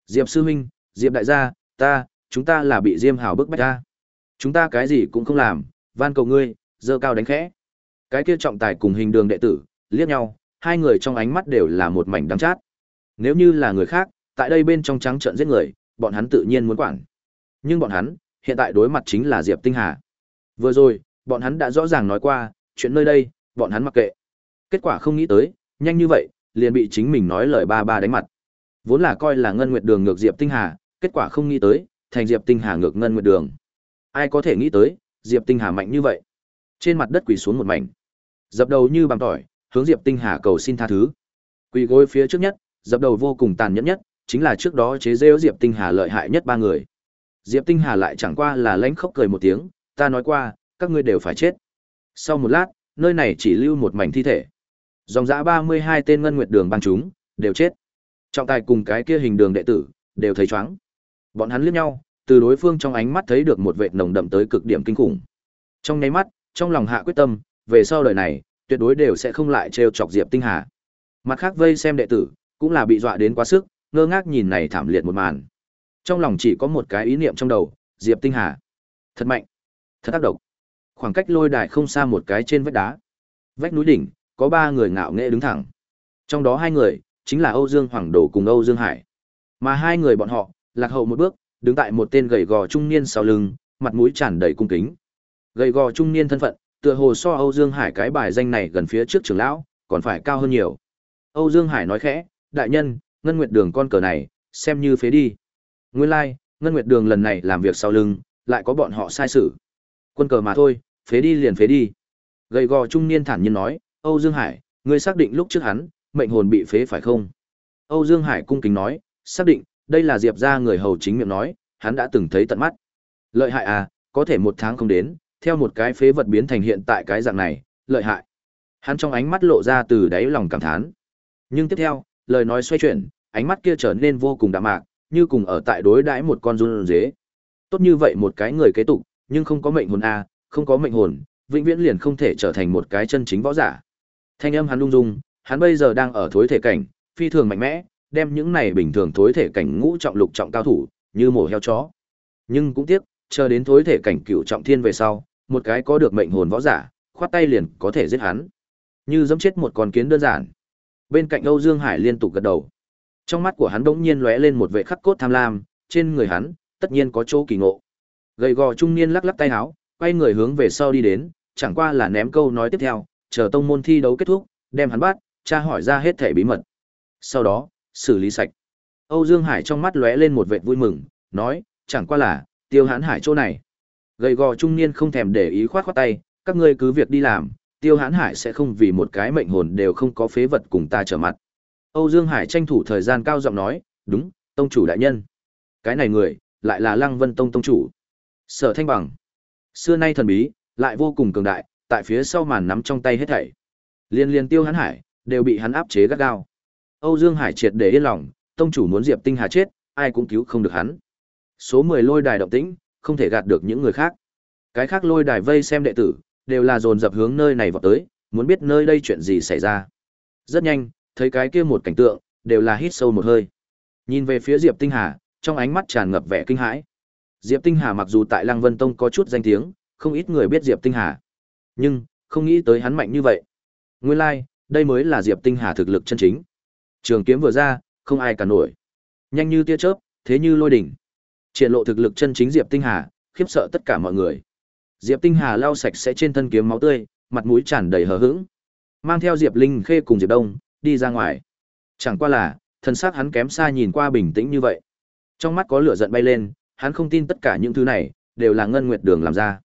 Diệp sư huynh, Diệp đại gia, ta, chúng ta là bị Diêm Hào bức bách ta. Chúng ta cái gì cũng không làm, van cầu ngươi, dơ cao đánh khẽ. Cái kia trọng tài cùng hình đường đệ tử, liếc nhau, hai người trong ánh mắt đều là một mảnh đắng chát. Nếu như là người khác, tại đây bên trong trắng trợn giết người, bọn hắn tự nhiên muốn quản. Nhưng bọn hắn, hiện tại đối mặt chính là Diệp Tinh Hà. Vừa rồi, bọn hắn đã rõ ràng nói qua, chuyện nơi đây, bọn hắn mặc kệ. Kết quả không nghĩ tới, nhanh như vậy, liền bị chính mình nói lời ba ba đánh mặt. Vốn là coi là Ngân Nguyệt Đường ngược Diệp Tinh Hà, kết quả không nghĩ tới, thành Diệp Tinh Hà ngược Ngân Nguyệt Đường. Ai có thể nghĩ tới, Diệp Tinh Hà mạnh như vậy. Trên mặt đất quỳ xuống một mảnh, dập đầu như bằng tỏi, hướng Diệp Tinh Hà cầu xin tha thứ. Quỳ gối phía trước nhất, dập đầu vô cùng tàn nhẫn nhất, chính là trước đó chế rêu Diệp Tinh Hà lợi hại nhất ba người. Diệp Tinh Hà lại chẳng qua là lãnh khóc cười một tiếng, ta nói qua, các ngươi đều phải chết. Sau một lát, nơi này chỉ lưu một mảnh thi thể. Dòng dã 32 tên ngân nguyệt đường bang chúng, đều chết. Trọng tài cùng cái kia hình đường đệ tử, đều thấy chóng. Bọn hắn liếc nhau, từ đối phương trong ánh mắt thấy được một vệt nồng đậm tới cực điểm kinh khủng. Trong nháy mắt, trong lòng hạ quyết tâm, về sau đời này, tuyệt đối đều sẽ không lại trêu chọc Diệp Tinh Hà. Mặt khác vây xem đệ tử, cũng là bị dọa đến quá sức, ngơ ngác nhìn này thảm liệt một màn. Trong lòng chỉ có một cái ý niệm trong đầu, Diệp Tinh Hà. Thật mạnh, thật tác động. Khoảng cách lôi đài không xa một cái trên vách đá. Vách núi đỉnh, có ba người ngạo nghễ đứng thẳng. Trong đó hai người, chính là Âu Dương Hoàng Đồ cùng Âu Dương Hải. Mà hai người bọn họ, lạc hậu một bước, đứng tại một tên gầy gò trung niên sau lưng, mặt mũi tràn đầy cung kính. Gầy gò trung niên thân phận, tựa hồ so Âu Dương Hải cái bài danh này gần phía trước trưởng lão, còn phải cao hơn nhiều. Âu Dương Hải nói khẽ, đại nhân, Ngân Nguyệt Đường con cờ này, xem như phế đi. Nguyên lai, like, Ngân Nguyệt Đường lần này làm việc sau lưng, lại có bọn họ sai sự. Quân cờ mà thôi, phế đi liền phế đi. Gầy gò trung niên thản nhiên nói, Âu Dương Hải, ngươi xác định lúc trước hắn, mệnh hồn bị phế phải không? Âu Dương Hải cung kính nói, xác định, đây là Diệp gia người hầu chính miệng nói, hắn đã từng thấy tận mắt. Lợi hại à, có thể một tháng không đến, theo một cái phế vật biến thành hiện tại cái dạng này, lợi hại. Hắn trong ánh mắt lộ ra từ đáy lòng cảm thán. Nhưng tiếp theo, lời nói xoay chuyển, ánh mắt kia trở nên vô cùng đạm mạc, như cùng ở tại đối đãi một con run dế. Tốt như vậy một cái người kế tục, nhưng không có mệnh hồn a, không có mệnh hồn, vĩnh viễn liền không thể trở thành một cái chân chính võ giả. Thanh âm hắn lung dung, hắn bây giờ đang ở thối thể cảnh, phi thường mạnh mẽ, đem những này bình thường thối thể cảnh ngũ trọng lục trọng cao thủ, như mổ heo chó. Nhưng cũng tiếc, chờ đến thối thể cảnh cựu trọng thiên về sau, một cái có được mệnh hồn võ giả, khoát tay liền có thể giết hắn. Như giẫm chết một con kiến đơn giản. Bên cạnh Âu Dương Hải liên tục gật đầu. Trong mắt của hắn đống nhiên lóe lên một vẻ khắc cốt tham lam, trên người hắn, tất nhiên có chỗ kỳ ngộ. Gầy gò trung niên lắc lắc tay áo, quay người hướng về sau đi đến, chẳng qua là ném câu nói tiếp theo, chờ tông môn thi đấu kết thúc, đem hắn bắt, tra hỏi ra hết thể bí mật. Sau đó, xử lý sạch. Âu Dương Hải trong mắt lóe lên một vệt vui mừng, nói, chẳng qua là, tiêu Hán hải chỗ này. Gầy gò trung niên không thèm để ý khoát khoát tay, các ngươi cứ việc đi làm, tiêu Hán hải sẽ không vì một cái mệnh hồn đều không có phế vật cùng ta trở mặt. Âu Dương Hải tranh thủ thời gian cao giọng nói, đúng, tông chủ đại nhân. Cái này người, lại là Lăng Vân Tông tông chủ. Sở Thanh Bằng. Xưa nay thần bí, lại vô cùng cường đại, tại phía sau màn nắm trong tay hết thảy. Liên liên tiêu Hán hải, đều bị hắn áp chế gắt gao. Âu Dương Hải triệt để yên lòng, tông chủ muốn Diệp Tinh Hà chết, ai cũng cứu không được hắn. Số 10 lôi đài động tĩnh, không thể gạt được những người khác. Cái khác lôi đài vây xem đệ tử, đều là dồn dập hướng nơi này vào tới, muốn biết nơi đây chuyện gì xảy ra. Rất nhanh, thấy cái kia một cảnh tượng, đều là hít sâu một hơi. Nhìn về phía Diệp Tinh Hà, trong ánh mắt tràn ngập vẻ kinh hãi. Diệp Tinh Hà mặc dù tại Lăng Vân Tông có chút danh tiếng, không ít người biết Diệp Tinh Hà. Nhưng, không nghĩ tới hắn mạnh như vậy. Nguyên lai, like, đây mới là Diệp Tinh Hà thực lực chân chính. Trường kiếm vừa ra, không ai cả nổi. Nhanh như tia chớp, thế như lôi đỉnh. Triển lộ thực lực chân chính Diệp Tinh Hà, khiếp sợ tất cả mọi người. Diệp Tinh Hà lau sạch sẽ trên thân kiếm máu tươi, mặt mũi tràn đầy hờ hững. Mang theo Diệp Linh Khê cùng Diệp Đông, đi ra ngoài. Chẳng qua là, thân xác hắn kém xa nhìn qua bình tĩnh như vậy. Trong mắt có lửa giận bay lên, hắn không tin tất cả những thứ này đều là ngân nguyệt đường làm ra.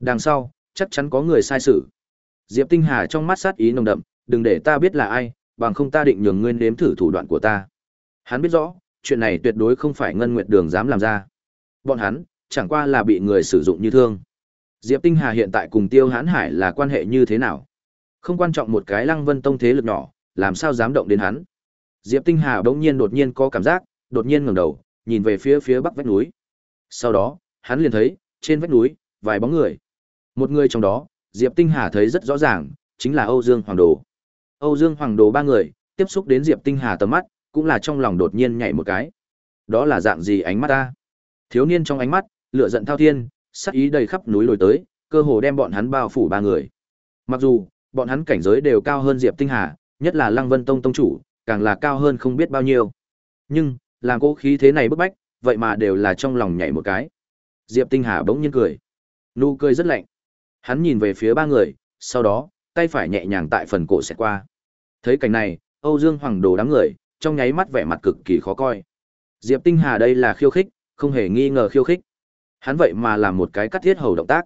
Đằng sau, chắc chắn có người sai sự. Diệp Tinh Hà trong mắt sát ý nồng đậm, đừng để ta biết là ai, bằng không ta định nhường ngươi nếm thử thủ đoạn của ta. Hắn biết rõ, chuyện này tuyệt đối không phải ngân nguyệt đường dám làm ra. Bọn hắn, chẳng qua là bị người sử dụng như thương. Diệp Tinh Hà hiện tại cùng Tiêu Hán Hải là quan hệ như thế nào? Không quan trọng một cái Lăng Vân Tông thế lực nhỏ, làm sao dám động đến hắn? Diệp Tinh Hà bỗng nhiên đột nhiên có cảm giác, đột nhiên ngẩng đầu, nhìn về phía phía bắc vách núi. Sau đó, hắn liền thấy, trên vách núi, vài bóng người. Một người trong đó, Diệp Tinh Hà thấy rất rõ ràng, chính là Âu Dương Hoàng Đồ. Âu Dương Hoàng Đồ ba người, tiếp xúc đến Diệp Tinh Hà tầm mắt, cũng là trong lòng đột nhiên nhảy một cái. Đó là dạng gì ánh mắt ta? Thiếu niên trong ánh mắt, lửa giận thao thiên, sát ý đầy khắp núi lồi tới, cơ hồ đem bọn hắn bao phủ ba người. Mặc dù, bọn hắn cảnh giới đều cao hơn Diệp Tinh Hà, nhất là Lăng Vân Tông tông chủ, càng là cao hơn không biết bao nhiêu. Nhưng, làm cố khí thế này bức bách, vậy mà đều là trong lòng nhảy một cái. Diệp Tinh Hà bỗng nhiên cười. Nụ cười rất lạnh. Hắn nhìn về phía ba người, sau đó, tay phải nhẹ nhàng tại phần cổ xẹt qua. Thấy cảnh này, Âu Dương Hoàng Đồ đám người, trong nháy mắt vẻ mặt cực kỳ khó coi. Diệp Tinh Hà đây là khiêu khích, không hề nghi ngờ khiêu khích. Hắn vậy mà làm một cái cắt thiết hầu động tác.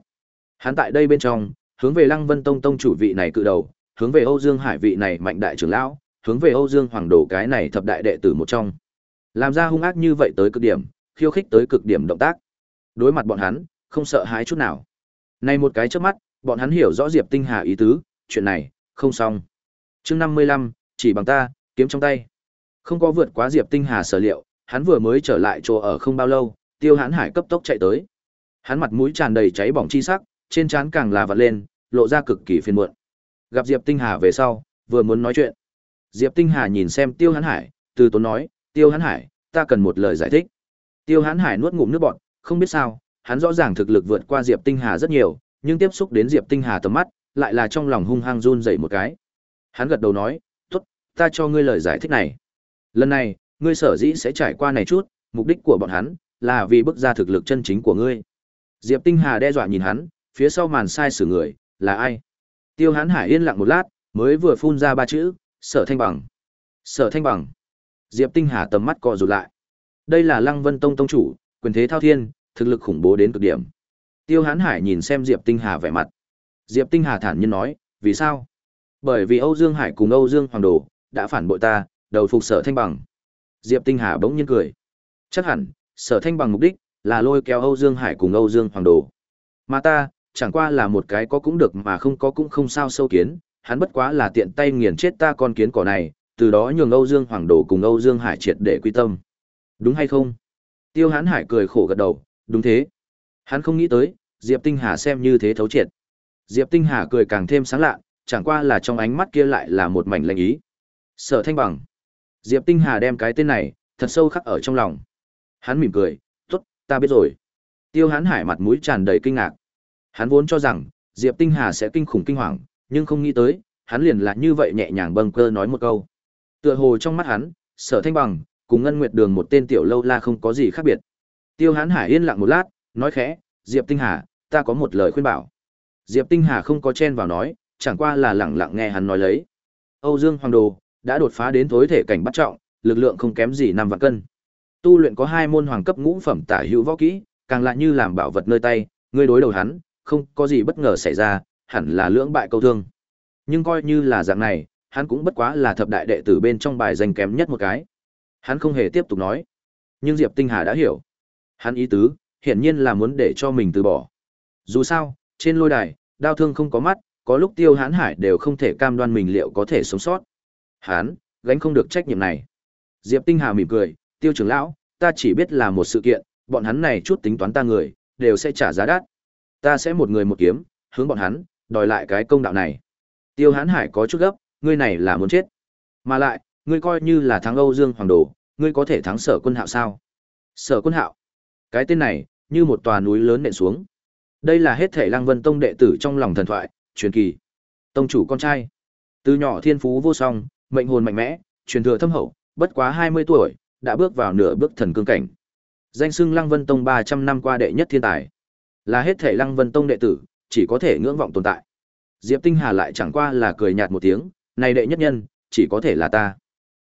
Hắn tại đây bên trong, hướng về Lăng Vân Tông tông chủ vị này cự đầu, hướng về Âu Dương Hải vị này mạnh đại trưởng lão, hướng về Âu Dương Hoàng Đồ cái này thập đại đệ tử một trong. Làm ra hung ác như vậy tới cực điểm, khiêu khích tới cực điểm động tác. Đối mặt bọn hắn, không sợ hãi chút nào. nay một cái chớp mắt, bọn hắn hiểu rõ Diệp Tinh Hà ý tứ, chuyện này, không xong. Chương 55, chỉ bằng ta, kiếm trong tay. Không có vượt quá Diệp Tinh Hà sở liệu, hắn vừa mới trở lại chỗ ở không bao lâu, Tiêu Hán Hải cấp tốc chạy tới. Hắn mặt mũi tràn đầy cháy bỏng chi sắc, trên trán càng là vật lên, lộ ra cực kỳ phiền muộn. Gặp Diệp Tinh Hà về sau, vừa muốn nói chuyện. Diệp Tinh Hà nhìn xem Tiêu Hán Hải, từ tốn nói, Tiêu Hán Hải, ta cần một lời giải thích. Tiêu Hán Hải nuốt ngụm nước bọt, không biết sao, hắn rõ ràng thực lực vượt qua Diệp Tinh Hà rất nhiều, nhưng tiếp xúc đến Diệp Tinh Hà tầm mắt, lại là trong lòng hung hăng run rẩy một cái. Hắn gật đầu nói, "Tốt, ta cho ngươi lời giải thích này. Lần này, ngươi sở dĩ sẽ trải qua này chút, mục đích của bọn hắn là vì bức ra thực lực chân chính của ngươi." Diệp Tinh Hà đe dọa nhìn hắn, phía sau màn sai sử người, là ai? Tiêu Hán Hải yên lặng một lát, mới vừa phun ra ba chữ, Sở Thanh Bằng. Sở Thanh Bằng. Diệp Tinh Hà tầm mắt co rụt lại. Đây là Lăng Vân Tông tông chủ, quyền thế thao thiên, thực lực khủng bố đến cực điểm. Tiêu Hán Hải nhìn xem Diệp Tinh Hà vẻ mặt. Diệp Tinh Hà thản nhiên nói, vì sao? Bởi vì Âu Dương Hải cùng Âu Dương Hoàng Đồ đã phản bội ta, đầu phục Sở Thanh Bằng. Diệp Tinh Hà bỗng nhiên cười. Chắc hẳn, Sở Thanh Bằng mục đích là lôi kéo Âu Dương Hải cùng Âu Dương Hoàng Đồ. Mà ta, chẳng qua là một cái có cũng được mà không có cũng không sao sâu kiến, hắn bất quá là tiện tay nghiền chết ta con kiến cỏ này, từ đó nhường Âu Dương Hoàng Đồ cùng Âu Dương Hải triệt để quy tâm. Đúng hay không? Tiêu Hán Hải cười khổ gật đầu, đúng thế. Hắn không nghĩ tới, Diệp Tinh Hà xem như thế thấu triệt. Diệp Tinh Hà cười càng thêm sáng lạ, chẳng qua là trong ánh mắt kia lại là một mảnh lạnh ý. Sở Thanh Bằng. Diệp Tinh Hà đem cái tên này thật sâu khắc ở trong lòng. Hắn mỉm cười, "Tốt, ta biết rồi." Tiêu Hán Hải mặt mũi tràn đầy kinh ngạc. Hắn vốn cho rằng Diệp Tinh Hà sẽ kinh khủng kinh hoàng, nhưng không nghĩ tới, hắn liền là như vậy nhẹ nhàng bâng cơ nói một câu. Tựa hồ trong mắt hắn, Sở Thanh Bằng cùng Ngân Nguyệt Đường một tên tiểu lâu la không có gì khác biệt. Tiêu Hán Hải yên lặng một lát, nói khẽ, "Diệp Tinh Hà, ta có một lời khuyên bảo." Diệp Tinh Hà không có chen vào nói, chẳng qua là lẳng lặng nghe hắn nói lấy. Âu Dương Hoàng Đồ đã đột phá đến tối thể cảnh bắt trọng, lực lượng không kém gì năm vạn cân. Tu luyện có hai môn hoàng cấp ngũ phẩm tả hữu võ kỹ, càng lại như làm bảo vật nơi tay, ngươi đối đầu hắn, không có gì bất ngờ xảy ra, hẳn là lưỡng bại câu thương. Nhưng coi như là dạng này, hắn cũng bất quá là thập đại đệ tử bên trong bài danh kém nhất một cái. Hắn không hề tiếp tục nói. Nhưng Diệp Tinh Hà đã hiểu. Hắn ý tứ, hiển nhiên là muốn để cho mình từ bỏ. Dù sao, trên lôi đài, đao thương không có mắt, có lúc Tiêu Hán Hải đều không thể cam đoan mình liệu có thể sống sót. Hán, gánh không được trách nhiệm này. Diệp Tinh Hà mỉm cười, Tiêu trưởng lão, ta chỉ biết là một sự kiện, bọn hắn này chút tính toán ta người, đều sẽ trả giá đắt. Ta sẽ một người một kiếm, hướng bọn hắn, đòi lại cái công đạo này. Tiêu Hán Hải có chút gấp, ngươi này là muốn chết. Mà lại, ngươi coi như là thắng Âu Dương Hoàng Đồ, ngươi có thể thắng Sở Quân Hạo sao? Sở Quân Hạo? Cái tên này, như một tòa núi lớn nện xuống. Đây là hết thể Lăng Vân Tông đệ tử trong lòng thần thoại, truyền kỳ. Tông chủ con trai, từ nhỏ thiên phú vô song, mệnh hồn mạnh mẽ, truyền thừa thâm hậu, bất quá 20 tuổi, đã bước vào nửa bước thần cương cảnh. Danh xưng Lăng Vân Tông 300 năm qua đệ nhất thiên tài. Là hết thể Lăng Vân Tông đệ tử, chỉ có thể ngưỡng vọng tồn tại. Diệp Tinh Hà lại chẳng qua là cười nhạt một tiếng, này đệ nhất nhân, chỉ có thể là ta.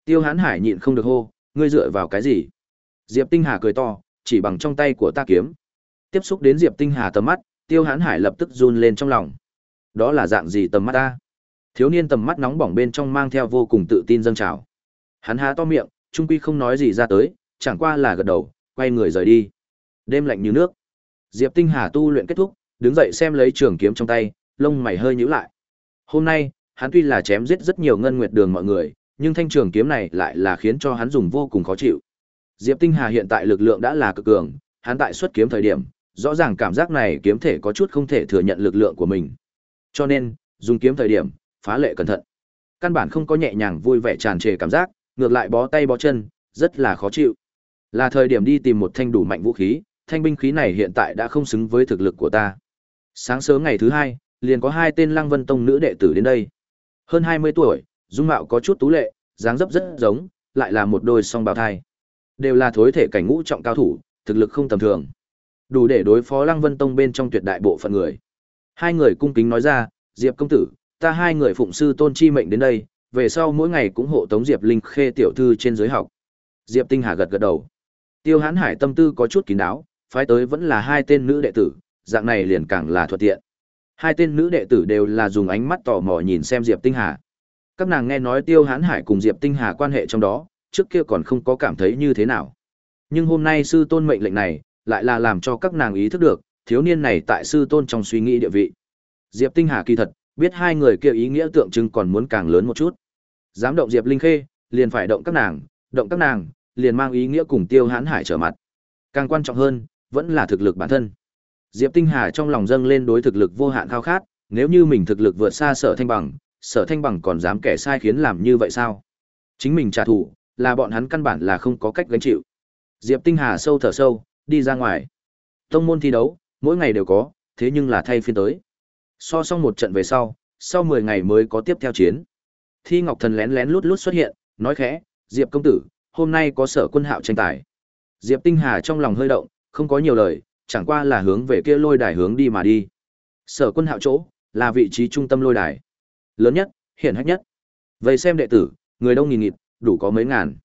Tiêu Hán Hải nhịn không được hô, ngươi dựa vào cái gì? Diệp Tinh Hà cười to, chỉ bằng trong tay của ta kiếm. Tiếp xúc đến Diệp Tinh Hà tầm mắt, Tiêu Hán Hải lập tức run lên trong lòng. Đó là dạng gì tầm mắt ta? Thiếu niên tầm mắt nóng bỏng bên trong mang theo vô cùng tự tin dâng trào. Hắn há to miệng, trung quy không nói gì ra tới, chẳng qua là gật đầu, quay người rời đi. Đêm lạnh như nước. Diệp Tinh Hà tu luyện kết thúc, đứng dậy xem lấy trường kiếm trong tay, lông mày hơi nhíu lại. Hôm nay, hắn tuy là chém giết rất nhiều ngân nguyệt đường mọi người, nhưng thanh trường kiếm này lại là khiến cho hắn dùng vô cùng khó chịu. Diệp Tinh Hà hiện tại lực lượng đã là cực cường, hắn tại xuất kiếm thời điểm, rõ ràng cảm giác này kiếm thể có chút không thể thừa nhận lực lượng của mình. Cho nên, dùng kiếm thời điểm, phá lệ cẩn thận. Căn bản không có nhẹ nhàng vui vẻ tràn trề cảm giác, ngược lại bó tay bó chân, rất là khó chịu. Là thời điểm đi tìm một thanh đủ mạnh vũ khí, thanh binh khí này hiện tại đã không xứng với thực lực của ta. Sáng sớm ngày thứ hai, liền có hai tên Lăng Vân Tông nữ đệ tử đến đây. Hơn 20 tuổi, dung mạo có chút tú lệ, dáng dấp rất giống, lại là một đôi song bào thai. Đều là thối thể cảnh ngũ trọng cao thủ, thực lực không tầm thường. Đủ để đối phó Lăng Vân Tông bên trong tuyệt đại bộ phận người. Hai người cung kính nói ra, Diệp công tử, ta hai người phụng sư tôn chi mệnh đến đây, về sau mỗi ngày cũng hộ tống Diệp Linh Khê tiểu thư trên dưới học. Diệp Tinh Hà gật gật đầu. Tiêu Hán Hải tâm tư có chút kín đáo, phái tới vẫn là hai tên nữ đệ tử, dạng này liền càng là thuận tiện. Hai tên nữ đệ tử đều là dùng ánh mắt tò mò nhìn xem Diệp Tinh Hà. Các nàng nghe nói Tiêu Hán Hải cùng Diệp Tinh Hà quan hệ trong đó, trước kia còn không có cảm thấy như thế nào. Nhưng hôm nay sư tôn mệnh lệnh này, lại là làm cho các nàng ý thức được, thiếu niên này tại sư tôn trong suy nghĩ địa vị. Diệp Tinh Hà kỳ thật, biết hai người kia ý nghĩa tượng trưng còn muốn càng lớn một chút. Dám động Diệp Linh Khê, liền phải động các nàng, động các nàng, liền mang ý nghĩa cùng Tiêu Hán Hải trở mặt. Càng quan trọng hơn, vẫn là thực lực bản thân. Diệp Tinh Hà trong lòng dâng lên đối thực lực vô hạn khao khát, nếu như mình thực lực vượt xa Sở Thanh Bằng, Sở Thanh Bằng còn dám kẻ sai khiến làm như vậy sao? Chính mình trả thù, là bọn hắn căn bản là không có cách gánh chịu. Diệp Tinh Hà sâu thở sâu, đi ra ngoài. Tông môn thi đấu, mỗi ngày đều có, thế nhưng là thay phiên tới. So xong một trận về sau, sau 10 ngày mới có tiếp theo chiến. Thi Ngọc Thần lén lén lút lút xuất hiện, nói khẽ, Diệp công tử, hôm nay có sở quân hạo tranh tài. Diệp Tinh Hà trong lòng hơi động, không có nhiều lời, chẳng qua là hướng về kia lôi đài hướng đi mà đi. Sở quân hạo chỗ, là vị trí trung tâm lôi đài. Lớn nhất, hiển hách nhất. Vậy xem đệ tử, người đông nghìn nghịt, đủ có mấy ngàn.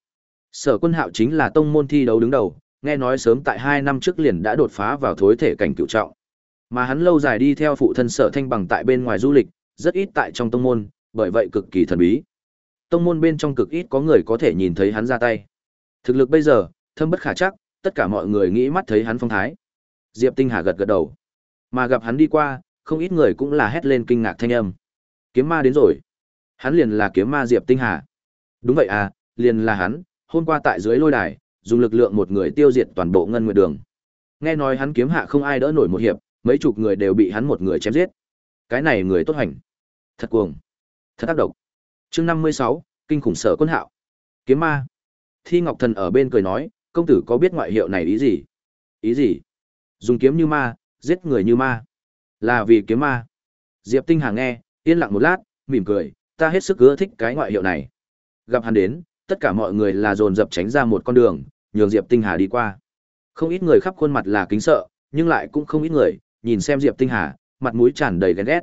Sở quân hạo chính là tông môn thi đấu đứng đầu, nghe nói sớm tại 2 năm trước liền đã đột phá vào thối thể cảnh cựu trọng. Mà hắn lâu dài đi theo phụ thân sở thanh bằng tại bên ngoài du lịch, rất ít tại trong tông môn, bởi vậy cực kỳ thần bí. Tông môn bên trong cực ít có người có thể nhìn thấy hắn ra tay. Thực lực bây giờ, thâm bất khả chắc, tất cả mọi người nghĩ mắt thấy hắn phong thái. Diệp Tinh Hà gật gật đầu. Mà gặp hắn đi qua, không ít người cũng là hét lên kinh ngạc thanh âm. Kiếm ma đến rồi. Hắn liền là kiếm ma Diệp Tinh Hà. Đúng vậy à, liền là hắn, hôm qua tại dưới lôi đài, dùng lực lượng một người tiêu diệt toàn bộ ngân nguyệt đường. Nghe nói hắn kiếm hạ không ai đỡ nổi một hiệp, mấy chục người đều bị hắn một người chém giết. Cái này người tốt hành. Thật cuồng. Thật ác độc. Chương năm mươi sáu, kinh khủng sở quân hạo. Kiếm ma. Thi Ngọc Thần ở bên cười nói, công tử có biết ngoại hiệu này ý gì? Ý gì? Dùng kiếm như ma, giết người như ma. Là vì kiếm ma. Diệp Tinh Hà nghe, yên lặng một lát, mỉm cười, ta hết sức ưa thích cái ngoại hiệu này. Gặp hắn đến, tất cả mọi người là dồn dập tránh ra một con đường, nhường Diệp Tinh Hà đi qua. Không ít người khắp khuôn mặt là kính sợ, nhưng lại cũng không ít người, nhìn xem Diệp Tinh Hà, mặt mũi tràn đầy ghen ghét.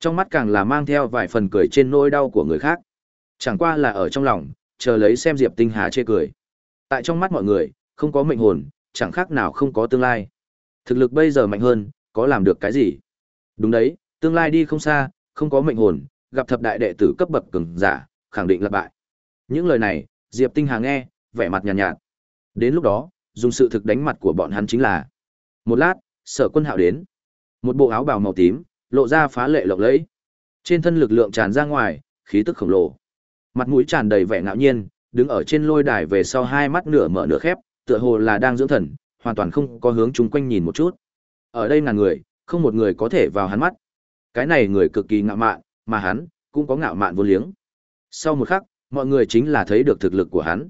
Trong mắt càng là mang theo vài phần cười trên nỗi đau của người khác. Chẳng qua là ở trong lòng, chờ lấy xem Diệp Tinh Hà chê cười. Tại trong mắt mọi người, không có mệnh hồn, chẳng khác nào không có tương lai. Thực lực bây giờ mạnh hơn, có làm được cái gì? Đúng đấy, tương lai đi không xa, không có mệnh hồn, gặp thập đại đệ tử cấp bậc cường giả, khẳng định là bại. Những lời này, Diệp Tinh Hà nghe, vẻ mặt nhàn nhạt, nhạt. Đến lúc đó, dùng sự thực đánh mặt của bọn hắn chính là. Một lát, Sở Quân Hạo đến. Một bộ áo bào màu tím, lộ ra phá lệ lộng lẫy. Trên thân lực lượng tràn ra ngoài, khí tức khổng lồ. Mặt mũi tràn đầy vẻ ngạo nhiên, đứng ở trên lôi đài về sau hai mắt nửa mở nửa khép, tựa hồ là đang dưỡng thần, hoàn toàn không có hướng chung quanh nhìn một chút. Ở đây ngàn người, không một người có thể vào hắn mắt. Cái này người cực kỳ ngạo mạn, mà hắn cũng có ngạo mạn vô liếng. Sau một khắc, mọi người chính là thấy được thực lực của hắn.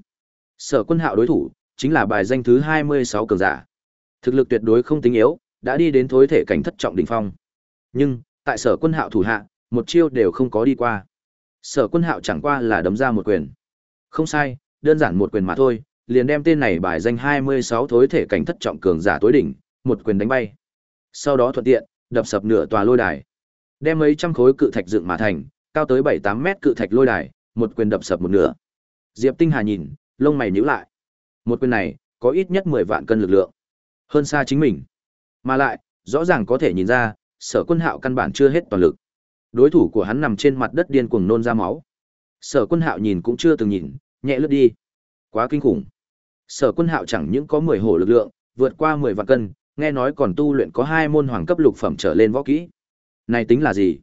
Sở Quân Hạo đối thủ chính là bài danh thứ 26 cường giả. Thực lực tuyệt đối không tính yếu, đã đi đến thối thể cảnh thất trọng đỉnh phong. Nhưng, tại Sở Quân Hạo thủ hạ, một chiêu đều không có đi qua. Sở Quân Hạo chẳng qua là đấm ra một quyền. Không sai, đơn giản một quyền mà thôi, liền đem tên này bài danh 26 thối thể cảnh thất trọng cường giả tối đỉnh, một quyền đánh bay. Sau đó thuận tiện, đập sập nửa tòa lôi đài. Đem mấy trăm khối cự thạch dựng mà thành, cao tới 7-8 mét cự thạch lôi đài, một quyền đập sập một nửa. Diệp Tinh Hà nhìn, lông mày nhíu lại. Một quyền này, có ít nhất 10 vạn cân lực lượng. Hơn xa chính mình. Mà lại, rõ ràng có thể nhìn ra, sở quân hạo căn bản chưa hết toàn lực. Đối thủ của hắn nằm trên mặt đất điên cuồng nôn ra máu. Sở quân hạo nhìn cũng chưa từng nhìn, nhẹ lướt đi. Quá kinh khủng. Sở quân hạo chẳng những có 10 hổ lực lượng, vượt qua 10 vạn cân, nghe nói còn tu luyện có hai môn hoàng cấp lục phẩm trở lên võ kỹ. Này tính là gì?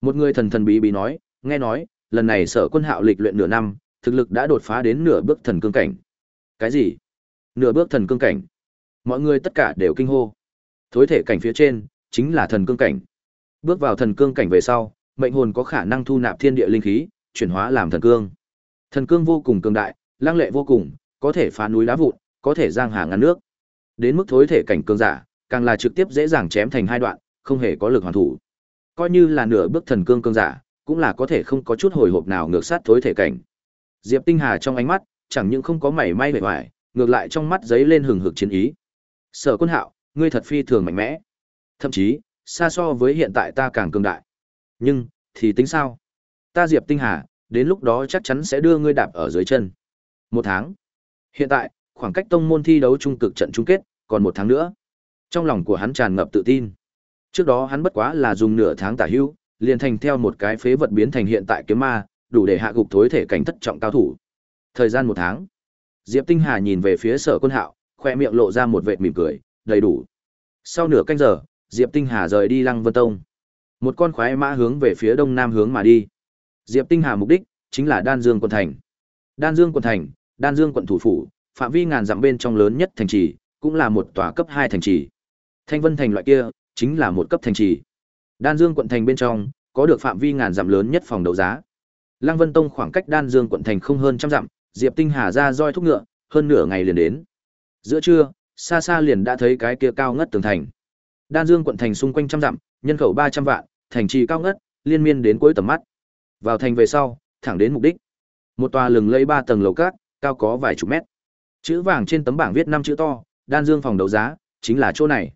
Một người thần thần bí bí nói, nghe nói, lần này sở quân hạo lịch luyện nửa năm, thực lực đã đột phá đến nửa bước thần cương cảnh. Cái gì? Nửa bước thần cương cảnh? Mọi người tất cả đều kinh hô. Thối thể cảnh phía trên, chính là thần cương cảnh. Bước vào thần cương cảnh về sau, mệnh hồn có khả năng thu nạp thiên địa linh khí, chuyển hóa làm thần cương. Thần cương vô cùng cường đại, lang lệ vô cùng, có thể phá núi đá vụn, có thể giang hà ngăn nước. Đến mức thối thể cảnh cương giả, càng là trực tiếp dễ dàng chém thành hai đoạn, không hề có lực hoàn thủ. Coi như là nửa bước thần cương cương giả, cũng là có thể không có chút hồi hộp nào ngược sát thối thể cảnh. Diệp Tinh Hà trong ánh mắt, chẳng những không có mảy may vẻ vải, ngược lại trong mắt giấy lên hừng hực chiến ý. Sở Quân Hạo, ngươi thật phi thường mạnh mẽ. Thậm chí, xa so với hiện tại ta càng cường đại. Nhưng, thì tính sao? Ta Diệp Tinh Hà, đến lúc đó chắc chắn sẽ đưa ngươi đạp ở dưới chân. Một tháng. Hiện tại, khoảng cách tông môn thi đấu trung cực trận chung kết, còn một tháng nữa. Trong lòng của hắn tràn ngập tự tin. Trước đó hắn bất quá là dùng nửa tháng tả hưu, liền thành theo một cái phế vật biến thành hiện tại kiếm ma, đủ để hạ gục thối thể cảnh thất trọng cao thủ. Thời gian một tháng. Diệp Tinh Hà nhìn về phía Sở Quân Hạo, khoe miệng lộ ra một vệt mỉm cười, đầy đủ. Sau nửa canh giờ, Diệp Tinh Hà rời đi Lăng Vân Tông. Một con khoái mã hướng về phía đông nam hướng mà đi. Diệp Tinh Hà mục đích chính là Đan Dương quận thành. Đan Dương quận thành, Đan Dương quận thủ phủ, phạm vi ngàn dặm bên trong lớn nhất thành trì, cũng là một tòa cấp 2 thành trì. Thanh Vân thành loại kia, chính là một cấp thành trì. Đan Dương quận thành bên trong, có được phạm vi ngàn dặm lớn nhất phòng đấu giá. Lăng Vân Tông khoảng cách Đan Dương quận thành không hơn trăm dặm, Diệp Tinh Hà ra roi thúc ngựa, hơn nửa ngày liền đến. Giữa trưa, xa xa liền đã thấy cái kia cao ngất tường thành. Đan Dương quận thành xung quanh trăm dặm, nhân khẩu 300 vạn, thành trì cao ngất, liên miên đến cuối tầm mắt. Vào thành về sau, thẳng đến mục đích. Một tòa lừng lẫy ba tầng lầu cát, cao có vài chục mét. Chữ vàng trên tấm bảng viết năm chữ to, Đan Dương phòng đấu giá, chính là chỗ này.